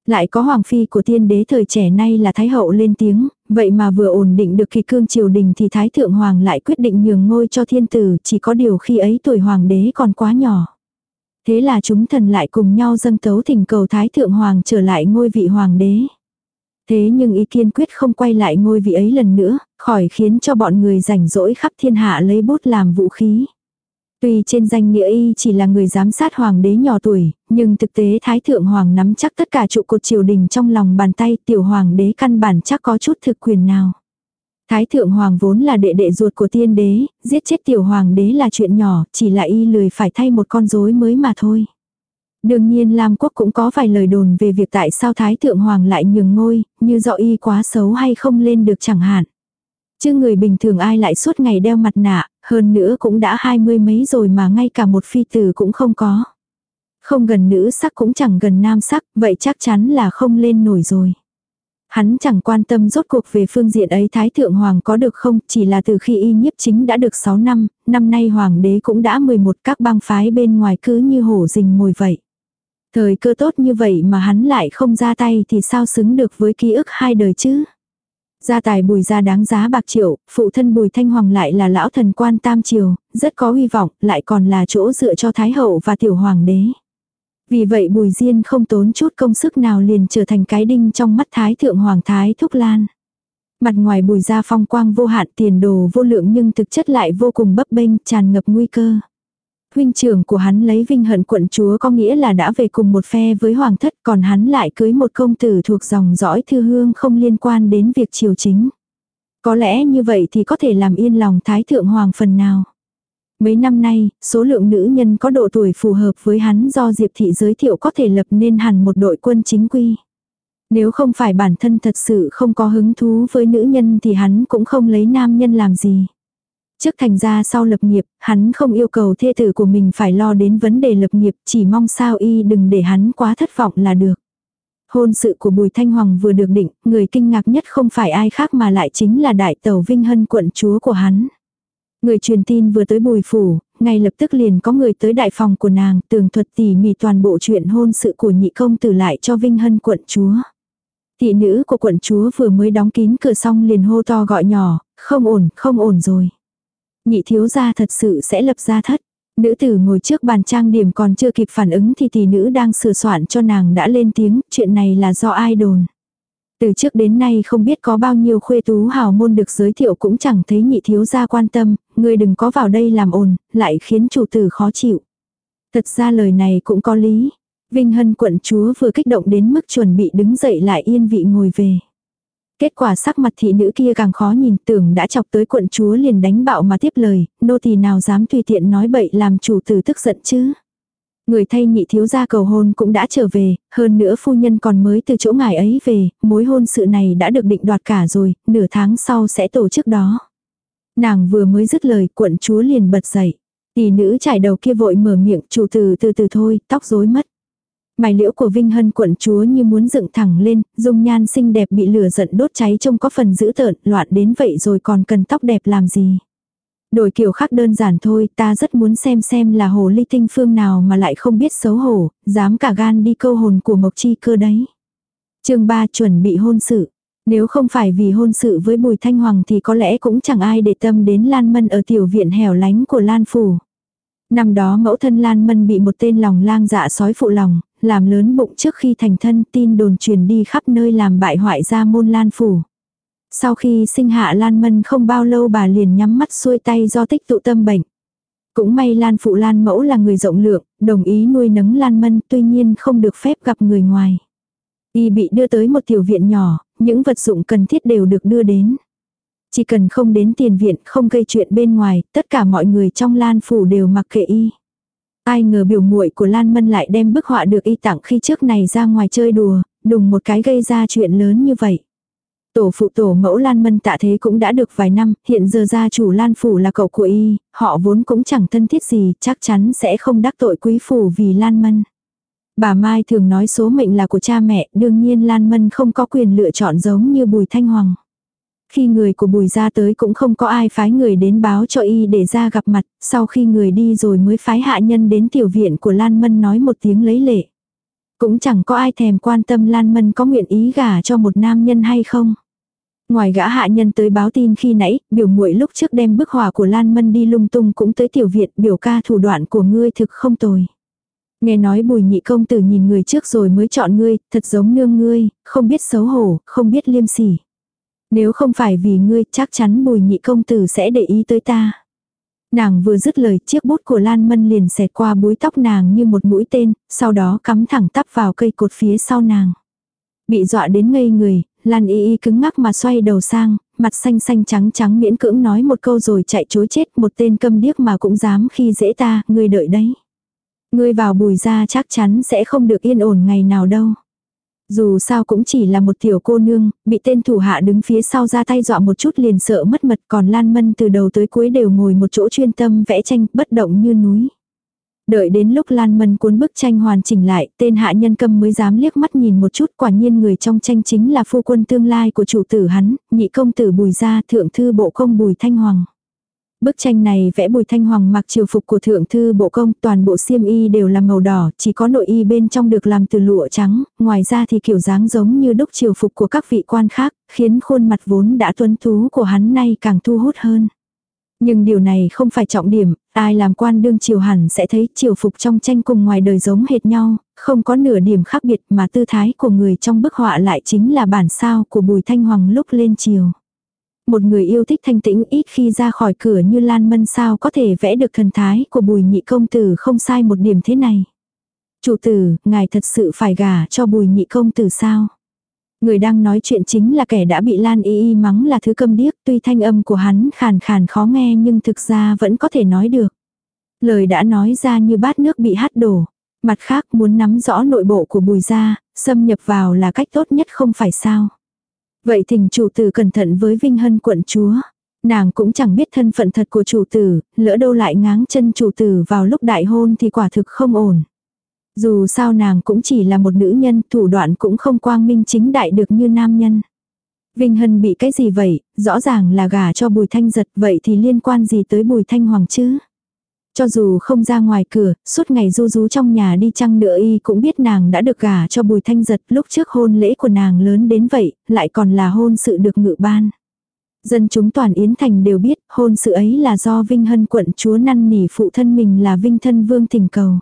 Lại có Hoàng Phi của tiên đế thời trẻ nay là Thái Hậu lên tiếng, vậy mà vừa ổn định được kỳ cương triều đình thì Thái Thượng Hoàng lại quyết định nhường ngôi cho thiên tử, chỉ có điều khi ấy tuổi Hoàng đế còn quá nhỏ. Thế là chúng thần lại cùng nhau dâng tấu thỉnh cầu Thái Thượng Hoàng trở lại ngôi vị Hoàng đế. Thế nhưng ý kiên quyết không quay lại ngôi vị ấy lần nữa, khỏi khiến cho bọn người rảnh rỗi khắp thiên hạ lấy bút làm vũ khí. Tuy trên danh nghĩa y chỉ là người giám sát hoàng đế nhỏ tuổi, nhưng thực tế thái thượng hoàng nắm chắc tất cả trụ cột triều đình trong lòng bàn tay tiểu hoàng đế căn bản chắc có chút thực quyền nào. Thái thượng hoàng vốn là đệ đệ ruột của tiên đế, giết chết tiểu hoàng đế là chuyện nhỏ, chỉ là y lười phải thay một con rối mới mà thôi. Đương nhiên Lam Quốc cũng có vài lời đồn về việc tại sao Thái Thượng Hoàng lại nhường ngôi, như do y quá xấu hay không lên được chẳng hạn. Chứ người bình thường ai lại suốt ngày đeo mặt nạ, hơn nữa cũng đã hai mươi mấy rồi mà ngay cả một phi tử cũng không có. Không gần nữ sắc cũng chẳng gần nam sắc, vậy chắc chắn là không lên nổi rồi. Hắn chẳng quan tâm rốt cuộc về phương diện ấy Thái Thượng Hoàng có được không, chỉ là từ khi y nhiếp chính đã được 6 năm, năm nay Hoàng đế cũng đã 11 các bang phái bên ngoài cứ như hổ rình mồi vậy. Thời cơ tốt như vậy mà hắn lại không ra tay thì sao xứng được với ký ức hai đời chứ? Gia tài bùi gia đáng giá bạc triệu, phụ thân bùi thanh hoàng lại là lão thần quan tam triều, rất có hy vọng, lại còn là chỗ dựa cho thái hậu và tiểu hoàng đế. Vì vậy bùi diên không tốn chút công sức nào liền trở thành cái đinh trong mắt thái thượng hoàng thái thúc lan. Mặt ngoài bùi gia phong quang vô hạn tiền đồ vô lượng nhưng thực chất lại vô cùng bấp bênh, tràn ngập nguy cơ. Huynh trưởng của hắn lấy vinh hận quận chúa có nghĩa là đã về cùng một phe với hoàng thất, còn hắn lại cưới một công tử thuộc dòng dõi thư hương không liên quan đến việc triều chính. Có lẽ như vậy thì có thể làm yên lòng thái thượng hoàng phần nào. Mấy năm nay, số lượng nữ nhân có độ tuổi phù hợp với hắn do Diệp Thị giới thiệu có thể lập nên hẳn một đội quân chính quy. Nếu không phải bản thân thật sự không có hứng thú với nữ nhân thì hắn cũng không lấy nam nhân làm gì. Trước thành ra sau lập nghiệp, hắn không yêu cầu thê tử của mình phải lo đến vấn đề lập nghiệp, chỉ mong sao y đừng để hắn quá thất vọng là được. Hôn sự của Bùi Thanh Hoàng vừa được định, người kinh ngạc nhất không phải ai khác mà lại chính là đại tàu Vinh Hân quận chúa của hắn. Người truyền tin vừa tới Bùi Phủ, ngay lập tức liền có người tới đại phòng của nàng, tường thuật tỉ mỉ toàn bộ chuyện hôn sự của nhị công tử lại cho Vinh Hân quận chúa. Thị nữ của quận chúa vừa mới đóng kín cửa xong liền hô to gọi nhỏ, không ổn, không ổn rồi. Nhị thiếu gia thật sự sẽ lập ra thất. Nữ tử ngồi trước bàn trang điểm còn chưa kịp phản ứng thì tỷ nữ đang sửa soạn cho nàng đã lên tiếng, chuyện này là do ai đồn. Từ trước đến nay không biết có bao nhiêu khuê tú hào môn được giới thiệu cũng chẳng thấy nhị thiếu gia quan tâm, người đừng có vào đây làm ồn, lại khiến chủ tử khó chịu. Thật ra lời này cũng có lý. Vinh Hân quận chúa vừa kích động đến mức chuẩn bị đứng dậy lại yên vị ngồi về. Kết quả sắc mặt thị nữ kia càng khó nhìn tưởng đã chọc tới quận chúa liền đánh bạo mà tiếp lời, nô tỳ nào dám tùy tiện nói bậy làm chủ tử tức giận chứ. Người thay nhị thiếu gia cầu hôn cũng đã trở về, hơn nữa phu nhân còn mới từ chỗ ngài ấy về, mối hôn sự này đã được định đoạt cả rồi, nửa tháng sau sẽ tổ chức đó. Nàng vừa mới dứt lời, quận chúa liền bật dậy. Tỷ nữ trải đầu kia vội mở miệng, chủ từ từ từ thôi, tóc rối mất. Mài liễu của Vinh Hân quận chúa như muốn dựng thẳng lên, dung nhan xinh đẹp bị lửa giận đốt cháy trông có phần dữ tợn, loạn đến vậy rồi còn cần tóc đẹp làm gì. Đổi kiểu khác đơn giản thôi, ta rất muốn xem xem là hồ ly tinh phương nào mà lại không biết xấu hổ, dám cả gan đi câu hồn của Mộc Chi cơ đấy. chương 3 chuẩn bị hôn sự. Nếu không phải vì hôn sự với Bùi Thanh Hoàng thì có lẽ cũng chẳng ai để tâm đến Lan Mân ở tiểu viện hẻo lánh của Lan Phủ. Năm đó mẫu thân Lan Mân bị một tên lòng lang dạ sói phụ lòng, làm lớn bụng trước khi thành thân tin đồn truyền đi khắp nơi làm bại hoại gia môn Lan Phủ. Sau khi sinh hạ Lan Mân không bao lâu bà liền nhắm mắt xuôi tay do tích tụ tâm bệnh. Cũng may Lan Phụ Lan Mẫu là người rộng lượng, đồng ý nuôi nấng Lan Mân tuy nhiên không được phép gặp người ngoài. Y bị đưa tới một tiểu viện nhỏ, những vật dụng cần thiết đều được đưa đến. Chỉ cần không đến tiền viện, không gây chuyện bên ngoài, tất cả mọi người trong Lan Phủ đều mặc kệ Y. Ai ngờ biểu muội của Lan Mân lại đem bức họa được Y tặng khi trước này ra ngoài chơi đùa, đùng một cái gây ra chuyện lớn như vậy. Tổ phụ tổ mẫu Lan Mân tạ thế cũng đã được vài năm, hiện giờ gia chủ Lan Phủ là cậu của y, họ vốn cũng chẳng thân thiết gì, chắc chắn sẽ không đắc tội quý phủ vì Lan Mân. Bà Mai thường nói số mệnh là của cha mẹ, đương nhiên Lan Mân không có quyền lựa chọn giống như Bùi Thanh Hoàng. Khi người của Bùi ra tới cũng không có ai phái người đến báo cho y để ra gặp mặt, sau khi người đi rồi mới phái hạ nhân đến tiểu viện của Lan Mân nói một tiếng lấy lệ. Cũng chẳng có ai thèm quan tâm Lan Mân có nguyện ý gả cho một nam nhân hay không. Ngoài gã hạ nhân tới báo tin khi nãy, biểu muội lúc trước đem bức hòa của Lan Mân đi lung tung cũng tới tiểu viện biểu ca thủ đoạn của ngươi thực không tồi. Nghe nói bùi nhị công tử nhìn người trước rồi mới chọn ngươi, thật giống nương ngươi, không biết xấu hổ, không biết liêm sỉ. Nếu không phải vì ngươi chắc chắn bùi nhị công tử sẽ để ý tới ta. Nàng vừa dứt lời chiếc bút của Lan Mân liền xẹt qua búi tóc nàng như một mũi tên, sau đó cắm thẳng tắp vào cây cột phía sau nàng. Bị dọa đến ngây người, Lan y y cứng ngắc mà xoay đầu sang, mặt xanh xanh trắng trắng miễn cưỡng nói một câu rồi chạy chối chết một tên câm điếc mà cũng dám khi dễ ta, ngươi đợi đấy. Ngươi vào bùi ra chắc chắn sẽ không được yên ổn ngày nào đâu. Dù sao cũng chỉ là một tiểu cô nương, bị tên thủ hạ đứng phía sau ra tay dọa một chút liền sợ mất mật còn Lan Mân từ đầu tới cuối đều ngồi một chỗ chuyên tâm vẽ tranh bất động như núi. Đợi đến lúc Lan Mân cuốn bức tranh hoàn chỉnh lại, tên hạ nhân cầm mới dám liếc mắt nhìn một chút quả nhiên người trong tranh chính là phu quân tương lai của chủ tử hắn, nhị công tử bùi gia thượng thư bộ công bùi thanh hoàng. Bức tranh này vẽ bùi thanh hoàng mặc triều phục của thượng thư bộ công, toàn bộ xiêm y đều là màu đỏ, chỉ có nội y bên trong được làm từ lụa trắng, ngoài ra thì kiểu dáng giống như đúc triều phục của các vị quan khác, khiến khuôn mặt vốn đã tuấn tú của hắn nay càng thu hút hơn. Nhưng điều này không phải trọng điểm, ai làm quan đương triều hẳn sẽ thấy triều phục trong tranh cùng ngoài đời giống hệt nhau, không có nửa điểm khác biệt mà tư thái của người trong bức họa lại chính là bản sao của Bùi Thanh Hoàng lúc lên triều. Một người yêu thích thanh tĩnh ít khi ra khỏi cửa như Lan Mân sao có thể vẽ được thần thái của Bùi Nhị Công Tử không sai một điểm thế này. Chủ tử, ngài thật sự phải gả cho Bùi Nhị Công Tử sao? Người đang nói chuyện chính là kẻ đã bị Lan Y Y mắng là thứ câm điếc, tuy thanh âm của hắn khàn khàn khó nghe nhưng thực ra vẫn có thể nói được. Lời đã nói ra như bát nước bị hát đổ. Mặt khác muốn nắm rõ nội bộ của bùi gia, xâm nhập vào là cách tốt nhất không phải sao. Vậy thỉnh chủ tử cẩn thận với Vinh Hân quận chúa. Nàng cũng chẳng biết thân phận thật của chủ tử, lỡ đâu lại ngáng chân chủ tử vào lúc đại hôn thì quả thực không ổn. Dù sao nàng cũng chỉ là một nữ nhân, thủ đoạn cũng không quang minh chính đại được như nam nhân. Vinh Hân bị cái gì vậy, rõ ràng là gả cho Bùi Thanh giật vậy thì liên quan gì tới Bùi Thanh Hoàng chứ? Cho dù không ra ngoài cửa, suốt ngày du rú trong nhà đi chăng nữa y cũng biết nàng đã được gả cho Bùi Thanh giật lúc trước hôn lễ của nàng lớn đến vậy, lại còn là hôn sự được ngự ban. Dân chúng toàn Yến Thành đều biết hôn sự ấy là do Vinh Hân quận chúa năn nỉ phụ thân mình là Vinh Thân Vương thỉnh cầu.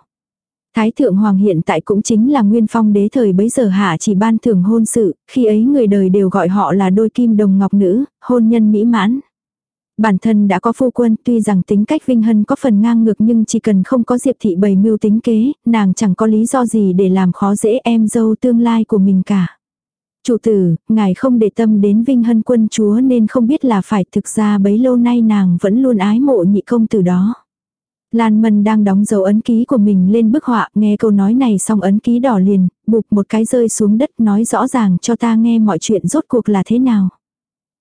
Thái thượng hoàng hiện tại cũng chính là nguyên phong đế thời bấy giờ hạ chỉ ban thưởng hôn sự, khi ấy người đời đều gọi họ là đôi kim đồng ngọc nữ, hôn nhân mỹ mãn. Bản thân đã có phu quân tuy rằng tính cách Vinh Hân có phần ngang ngược nhưng chỉ cần không có Diệp Thị bày mưu tính kế, nàng chẳng có lý do gì để làm khó dễ em dâu tương lai của mình cả. Chủ tử, ngài không để tâm đến Vinh Hân quân chúa nên không biết là phải thực ra bấy lâu nay nàng vẫn luôn ái mộ nhị công tử đó. Lan Mân đang đóng dấu ấn ký của mình lên bức họa, nghe câu nói này xong ấn ký đỏ liền, bụp một cái rơi xuống đất nói rõ ràng cho ta nghe mọi chuyện rốt cuộc là thế nào.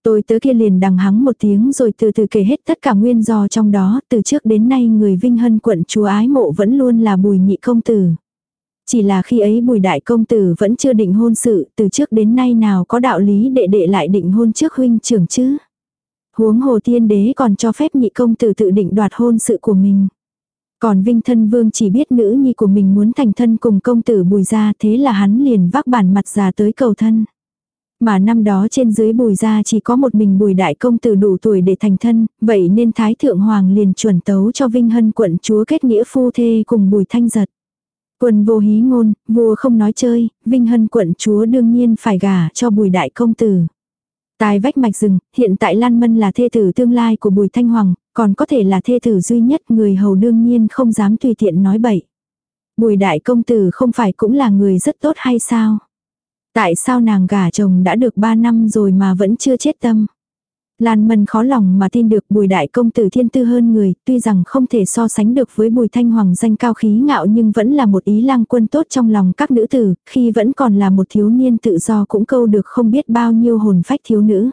Tôi tớ kia liền đằng hắng một tiếng rồi từ từ kể hết tất cả nguyên do trong đó, từ trước đến nay người Vinh Hân quận chúa ái mộ vẫn luôn là bùi nhị công tử. Chỉ là khi ấy bùi đại công tử vẫn chưa định hôn sự, từ trước đến nay nào có đạo lý đệ đệ lại định hôn trước huynh trưởng chứ. Huống hồ tiên đế còn cho phép nhị công tử tự định đoạt hôn sự của mình. Còn Vinh Thân Vương chỉ biết nữ nhi của mình muốn thành thân cùng công tử bùi ra thế là hắn liền vác bản mặt già tới cầu thân. Mà năm đó trên dưới bùi gia chỉ có một mình bùi đại công tử đủ tuổi để thành thân, vậy nên Thái Thượng Hoàng liền chuẩn tấu cho Vinh Hân quận chúa kết nghĩa phu thê cùng bùi thanh giật. Quân vô hí ngôn, vua không nói chơi, Vinh Hân quận chúa đương nhiên phải gả cho bùi đại công tử. Tài vách mạch rừng, hiện tại Lan Mân là thê tử tương lai của Bùi Thanh Hoàng, còn có thể là thê tử duy nhất người hầu đương nhiên không dám tùy tiện nói bậy. Bùi đại công tử không phải cũng là người rất tốt hay sao? Tại sao nàng gả chồng đã được 3 năm rồi mà vẫn chưa chết tâm? Lan Mân khó lòng mà tin được bùi đại công tử thiên tư hơn người, tuy rằng không thể so sánh được với bùi thanh hoàng danh cao khí ngạo nhưng vẫn là một ý lang quân tốt trong lòng các nữ tử, khi vẫn còn là một thiếu niên tự do cũng câu được không biết bao nhiêu hồn phách thiếu nữ.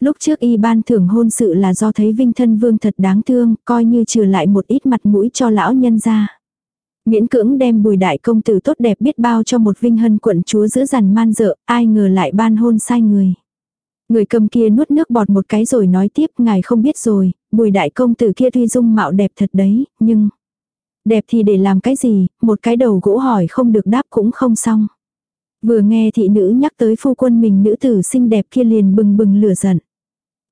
Lúc trước y ban thưởng hôn sự là do thấy vinh thân vương thật đáng thương, coi như trừ lại một ít mặt mũi cho lão nhân ra. Miễn cưỡng đem bùi đại công tử tốt đẹp biết bao cho một vinh hân quận chúa giữ dằn man dợ, ai ngờ lại ban hôn sai người. Người cầm kia nuốt nước bọt một cái rồi nói tiếp ngài không biết rồi, bùi đại công tử kia tuy dung mạo đẹp thật đấy, nhưng... Đẹp thì để làm cái gì, một cái đầu gỗ hỏi không được đáp cũng không xong. Vừa nghe thị nữ nhắc tới phu quân mình nữ tử xinh đẹp kia liền bừng bừng lửa giận.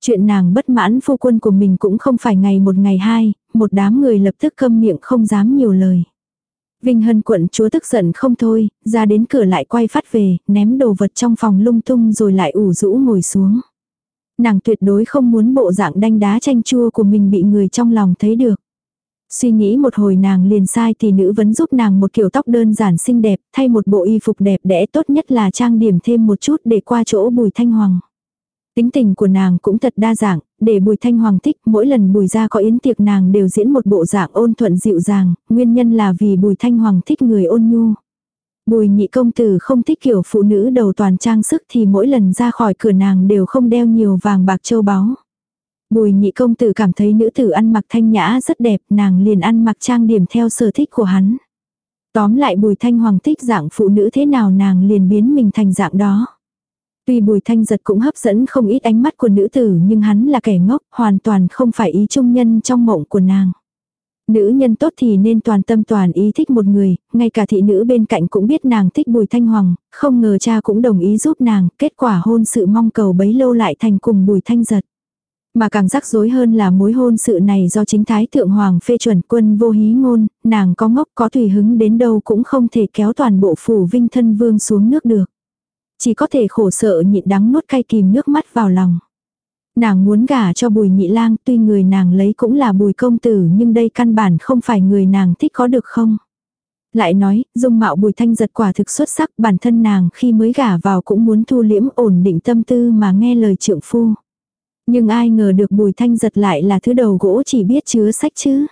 Chuyện nàng bất mãn phu quân của mình cũng không phải ngày một ngày hai, một đám người lập tức câm miệng không dám nhiều lời. Vinh Hân quận chúa tức giận không thôi, ra đến cửa lại quay phát về, ném đồ vật trong phòng lung tung rồi lại ủ rũ ngồi xuống. Nàng tuyệt đối không muốn bộ dạng đanh đá chanh chua của mình bị người trong lòng thấy được. Suy nghĩ một hồi nàng liền sai thì nữ vẫn giúp nàng một kiểu tóc đơn giản xinh đẹp, thay một bộ y phục đẹp đẽ tốt nhất là trang điểm thêm một chút để qua chỗ bùi thanh hoàng. Tính tình của nàng cũng thật đa dạng, để Bùi Thanh Hoàng thích, mỗi lần Bùi ra có yến tiệc nàng đều diễn một bộ dạng ôn thuận dịu dàng, nguyên nhân là vì Bùi Thanh Hoàng thích người ôn nhu. Bùi nhị công tử không thích kiểu phụ nữ đầu toàn trang sức thì mỗi lần ra khỏi cửa nàng đều không đeo nhiều vàng bạc châu báu. Bùi nhị công tử cảm thấy nữ tử ăn mặc thanh nhã rất đẹp, nàng liền ăn mặc trang điểm theo sở thích của hắn. Tóm lại bùi thanh hoàng thích dạng phụ nữ thế nào nàng liền biến mình thành dạng đó. Tuy bùi thanh giật cũng hấp dẫn không ít ánh mắt của nữ tử nhưng hắn là kẻ ngốc, hoàn toàn không phải ý trung nhân trong mộng của nàng. Nữ nhân tốt thì nên toàn tâm toàn ý thích một người, ngay cả thị nữ bên cạnh cũng biết nàng thích bùi thanh hoàng, không ngờ cha cũng đồng ý giúp nàng, kết quả hôn sự mong cầu bấy lâu lại thành cùng bùi thanh giật. Mà càng rắc rối hơn là mối hôn sự này do chính thái thượng hoàng phê chuẩn quân vô hí ngôn, nàng có ngốc có tùy hứng đến đâu cũng không thể kéo toàn bộ phủ vinh thân vương xuống nước được. Chỉ có thể khổ sợ nhịn đắng nuốt cay kìm nước mắt vào lòng. Nàng muốn gả cho bùi nhị lang tuy người nàng lấy cũng là bùi công tử nhưng đây căn bản không phải người nàng thích có được không. Lại nói, dung mạo bùi thanh giật quả thực xuất sắc bản thân nàng khi mới gả vào cũng muốn thu liễm ổn định tâm tư mà nghe lời trượng phu. Nhưng ai ngờ được bùi thanh giật lại là thứ đầu gỗ chỉ biết chứa sách chứ.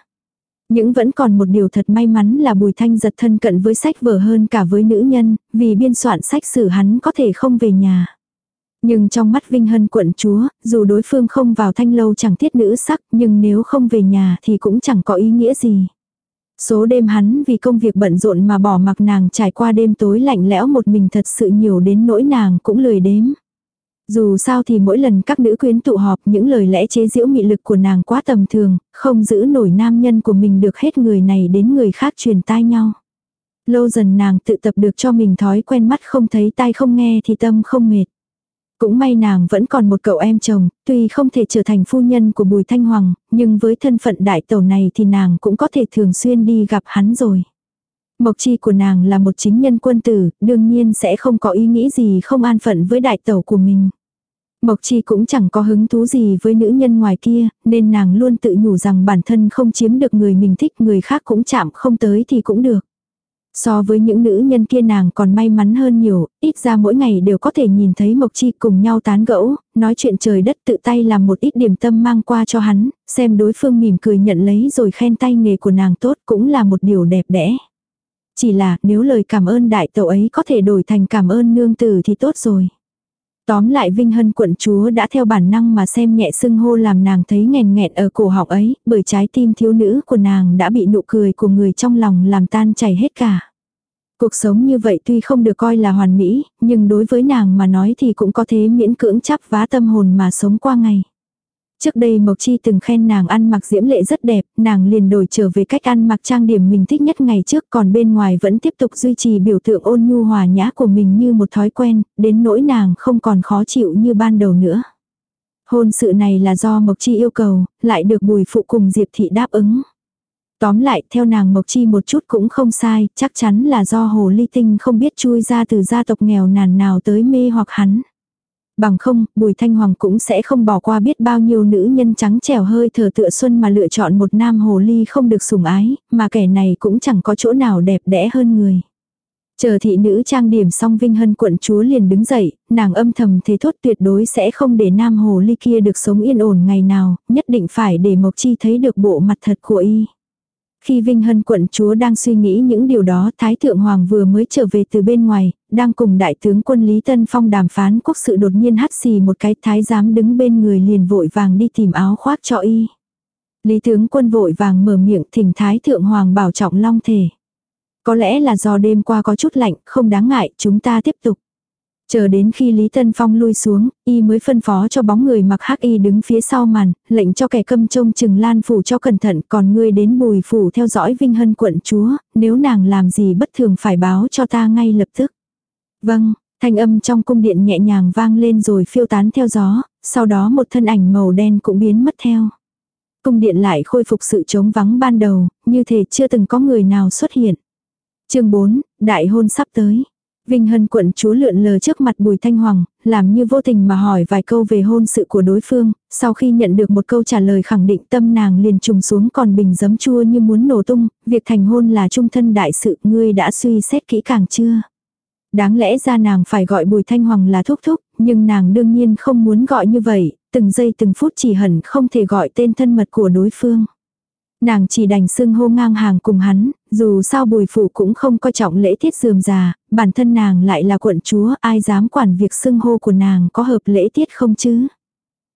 Những vẫn còn một điều thật may mắn là Bùi Thanh giật thân cận với sách vở hơn cả với nữ nhân, vì biên soạn sách sử hắn có thể không về nhà. Nhưng trong mắt Vinh Hân quận chúa, dù đối phương không vào thanh lâu chẳng thiết nữ sắc, nhưng nếu không về nhà thì cũng chẳng có ý nghĩa gì. Số đêm hắn vì công việc bận rộn mà bỏ mặc nàng trải qua đêm tối lạnh lẽo một mình thật sự nhiều đến nỗi nàng cũng lười đếm. Dù sao thì mỗi lần các nữ quyến tụ họp những lời lẽ chế giễu mị lực của nàng quá tầm thường, không giữ nổi nam nhân của mình được hết người này đến người khác truyền tai nhau. Lâu dần nàng tự tập được cho mình thói quen mắt không thấy tai không nghe thì tâm không mệt. Cũng may nàng vẫn còn một cậu em chồng, tuy không thể trở thành phu nhân của Bùi Thanh Hoàng, nhưng với thân phận đại tẩu này thì nàng cũng có thể thường xuyên đi gặp hắn rồi. Mộc chi của nàng là một chính nhân quân tử, đương nhiên sẽ không có ý nghĩ gì không an phận với đại tẩu của mình. Mộc chi cũng chẳng có hứng thú gì với nữ nhân ngoài kia, nên nàng luôn tự nhủ rằng bản thân không chiếm được người mình thích người khác cũng chạm không tới thì cũng được. So với những nữ nhân kia nàng còn may mắn hơn nhiều, ít ra mỗi ngày đều có thể nhìn thấy Mộc Chi cùng nhau tán gẫu, nói chuyện trời đất tự tay làm một ít điểm tâm mang qua cho hắn, xem đối phương mỉm cười nhận lấy rồi khen tay nghề của nàng tốt cũng là một điều đẹp đẽ. Chỉ là nếu lời cảm ơn đại tẩu ấy có thể đổi thành cảm ơn nương tử thì tốt rồi. Tóm lại Vinh Hân quận chúa đã theo bản năng mà xem nhẹ sưng hô làm nàng thấy nghèn nghẹn ở cổ họng ấy, bởi trái tim thiếu nữ của nàng đã bị nụ cười của người trong lòng làm tan chảy hết cả. Cuộc sống như vậy tuy không được coi là hoàn mỹ, nhưng đối với nàng mà nói thì cũng có thế miễn cưỡng chắp vá tâm hồn mà sống qua ngày. Trước đây Mộc Chi từng khen nàng ăn mặc diễm lệ rất đẹp, nàng liền đổi trở về cách ăn mặc trang điểm mình thích nhất ngày trước còn bên ngoài vẫn tiếp tục duy trì biểu tượng ôn nhu hòa nhã của mình như một thói quen, đến nỗi nàng không còn khó chịu như ban đầu nữa. Hôn sự này là do Mộc Chi yêu cầu, lại được bùi phụ cùng Diệp Thị đáp ứng. Tóm lại, theo nàng Mộc Chi một chút cũng không sai, chắc chắn là do Hồ Ly Tinh không biết chui ra từ gia tộc nghèo nàn nào tới mê hoặc hắn. Bằng không, Bùi Thanh Hoàng cũng sẽ không bỏ qua biết bao nhiêu nữ nhân trắng trẻo hơi thở tựa xuân mà lựa chọn một nam hồ ly không được sủng ái, mà kẻ này cũng chẳng có chỗ nào đẹp đẽ hơn người. Chờ thị nữ trang điểm xong Vinh Hân quận chúa liền đứng dậy, nàng âm thầm thế thốt tuyệt đối sẽ không để nam hồ ly kia được sống yên ổn ngày nào, nhất định phải để Mộc Chi thấy được bộ mặt thật của y. Khi Vinh Hân quận chúa đang suy nghĩ những điều đó, Thái Thượng Hoàng vừa mới trở về từ bên ngoài, đang cùng đại tướng quân Lý Tân Phong đàm phán quốc sự đột nhiên hắt xì một cái thái giám đứng bên người liền vội vàng đi tìm áo khoác cho y. Lý tướng quân vội vàng mở miệng thỉnh Thái Thượng Hoàng bảo trọng long thể. Có lẽ là do đêm qua có chút lạnh, không đáng ngại, chúng ta tiếp tục. Chờ đến khi Lý Tân Phong lui xuống, y mới phân phó cho bóng người mặc hắc y đứng phía sau màn, lệnh cho kẻ câm trông chừng lan phủ cho cẩn thận, còn ngươi đến bùi phủ theo dõi Vinh Hân quận chúa, nếu nàng làm gì bất thường phải báo cho ta ngay lập tức. Vâng, thanh âm trong cung điện nhẹ nhàng vang lên rồi phiêu tán theo gió, sau đó một thân ảnh màu đen cũng biến mất theo. Cung điện lại khôi phục sự trống vắng ban đầu, như thể chưa từng có người nào xuất hiện. chương 4, đại hôn sắp tới. Vinh Hân quận chúa lượn lờ trước mặt Bùi Thanh Hoàng, làm như vô tình mà hỏi vài câu về hôn sự của đối phương, sau khi nhận được một câu trả lời khẳng định tâm nàng liền trùng xuống còn bình giấm chua như muốn nổ tung, việc thành hôn là trung thân đại sự, ngươi đã suy xét kỹ càng chưa? Đáng lẽ ra nàng phải gọi Bùi Thanh Hoàng là thúc thúc, nhưng nàng đương nhiên không muốn gọi như vậy, từng giây từng phút chỉ hẳn không thể gọi tên thân mật của đối phương. Nàng chỉ đành xưng hô ngang hàng cùng hắn, dù sao bùi phụ cũng không coi trọng lễ tiết dườm già, bản thân nàng lại là quận chúa, ai dám quản việc xưng hô của nàng có hợp lễ tiết không chứ.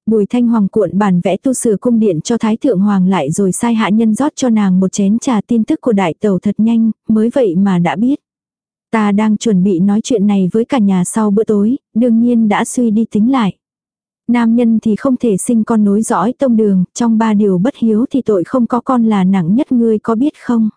Bùi thanh hoàng cuộn bản vẽ tu sửa cung điện cho thái thượng hoàng lại rồi sai hạ nhân rót cho nàng một chén trà tin tức của đại tàu thật nhanh, mới vậy mà đã biết. Ta đang chuẩn bị nói chuyện này với cả nhà sau bữa tối, đương nhiên đã suy đi tính lại. Nam nhân thì không thể sinh con nối dõi tông đường, trong ba điều bất hiếu thì tội không có con là nặng nhất ngươi có biết không?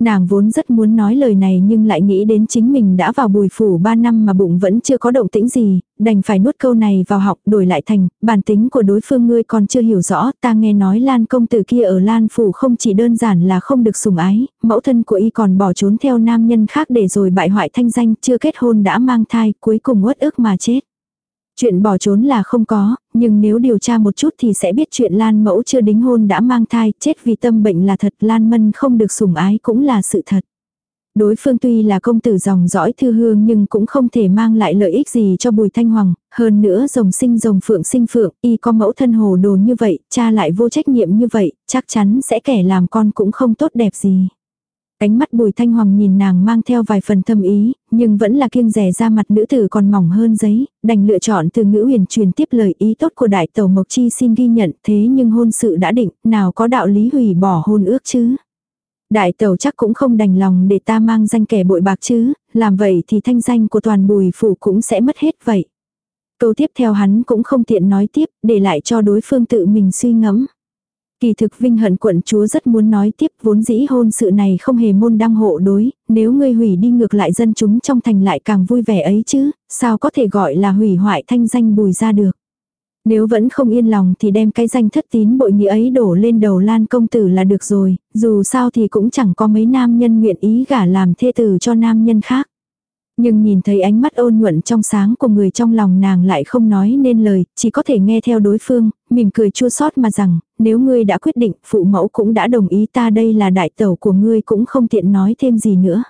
Nàng vốn rất muốn nói lời này nhưng lại nghĩ đến chính mình đã vào bùi phủ 3 năm mà bụng vẫn chưa có động tĩnh gì, đành phải nuốt câu này vào học đổi lại thành, bản tính của đối phương ngươi còn chưa hiểu rõ, ta nghe nói Lan công tử kia ở Lan phủ không chỉ đơn giản là không được sủng ái, mẫu thân của y còn bỏ trốn theo nam nhân khác để rồi bại hoại thanh danh, chưa kết hôn đã mang thai, cuối cùng uất ức mà chết. Chuyện bỏ trốn là không có, nhưng nếu điều tra một chút thì sẽ biết chuyện Lan mẫu chưa đính hôn đã mang thai, chết vì tâm bệnh là thật, Lan mân không được sủng ái cũng là sự thật. Đối phương tuy là công tử dòng dõi thư hương nhưng cũng không thể mang lại lợi ích gì cho Bùi Thanh Hoàng, hơn nữa rồng sinh rồng phượng sinh phượng, y có mẫu thân hồ đồ như vậy, cha lại vô trách nhiệm như vậy, chắc chắn sẽ kẻ làm con cũng không tốt đẹp gì. Ánh mắt bùi thanh hoàng nhìn nàng mang theo vài phần thâm ý, nhưng vẫn là kiêng rẻ ra mặt nữ tử còn mỏng hơn giấy, đành lựa chọn từ ngữ huyền truyền tiếp lời ý tốt của đại tàu Mộc Chi xin ghi nhận thế nhưng hôn sự đã định, nào có đạo lý hủy bỏ hôn ước chứ. Đại tàu chắc cũng không đành lòng để ta mang danh kẻ bội bạc chứ, làm vậy thì thanh danh của toàn bùi phủ cũng sẽ mất hết vậy. Câu tiếp theo hắn cũng không tiện nói tiếp, để lại cho đối phương tự mình suy ngẫm. Kỳ thực Vinh Hận quận chúa rất muốn nói tiếp vốn dĩ hôn sự này không hề môn đăng hộ đối, nếu ngươi hủy đi ngược lại dân chúng trong thành lại càng vui vẻ ấy chứ, sao có thể gọi là hủy hoại thanh danh bùi ra được. Nếu vẫn không yên lòng thì đem cái danh thất tín bội nghĩa ấy đổ lên đầu Lan công tử là được rồi, dù sao thì cũng chẳng có mấy nam nhân nguyện ý gả làm thê tử cho nam nhân khác. Nhưng nhìn thấy ánh mắt ôn nhuận trong sáng của người trong lòng nàng lại không nói nên lời, chỉ có thể nghe theo đối phương, mỉm cười chua xót mà rằng, nếu ngươi đã quyết định, phụ mẫu cũng đã đồng ý ta đây là đại tẩu của ngươi cũng không tiện nói thêm gì nữa.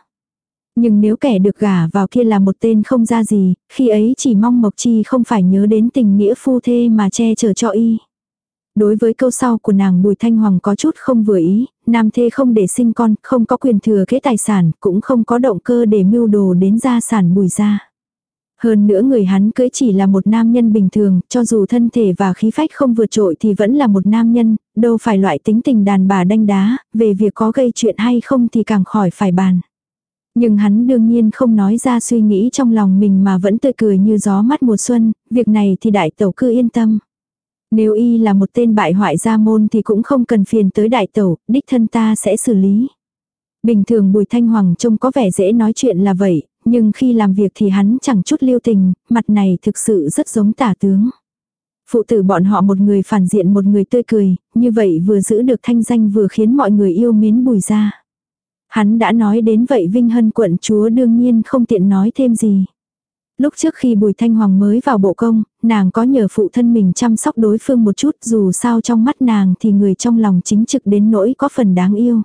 Nhưng nếu kẻ được gả vào kia là một tên không ra gì, khi ấy chỉ mong Mộc Chi không phải nhớ đến tình nghĩa phu thê mà che chở cho y. Đối với câu sau của nàng Bùi Thanh Hoàng có chút không vừa ý, nam thê không để sinh con, không có quyền thừa kế tài sản, cũng không có động cơ để mưu đồ đến gia sản bùi gia. Hơn nữa người hắn cưới chỉ là một nam nhân bình thường, cho dù thân thể và khí phách không vượt trội thì vẫn là một nam nhân, đâu phải loại tính tình đàn bà đanh đá, về việc có gây chuyện hay không thì càng khỏi phải bàn. Nhưng hắn đương nhiên không nói ra suy nghĩ trong lòng mình mà vẫn tươi cười như gió mắt mùa xuân, việc này thì đại tẩu cư yên tâm. Nếu y là một tên bại hoại gia môn thì cũng không cần phiền tới đại tẩu, đích thân ta sẽ xử lý. Bình thường Bùi Thanh Hoàng trông có vẻ dễ nói chuyện là vậy, nhưng khi làm việc thì hắn chẳng chút lưu tình, mặt này thực sự rất giống tả tướng. Phụ tử bọn họ một người phản diện một người tươi cười, như vậy vừa giữ được thanh danh vừa khiến mọi người yêu mến bùi ra. Hắn đã nói đến vậy Vinh Hân quận chúa đương nhiên không tiện nói thêm gì. Lúc trước khi Bùi Thanh Hoàng mới vào bộ công, nàng có nhờ phụ thân mình chăm sóc đối phương một chút dù sao trong mắt nàng thì người trong lòng chính trực đến nỗi có phần đáng yêu.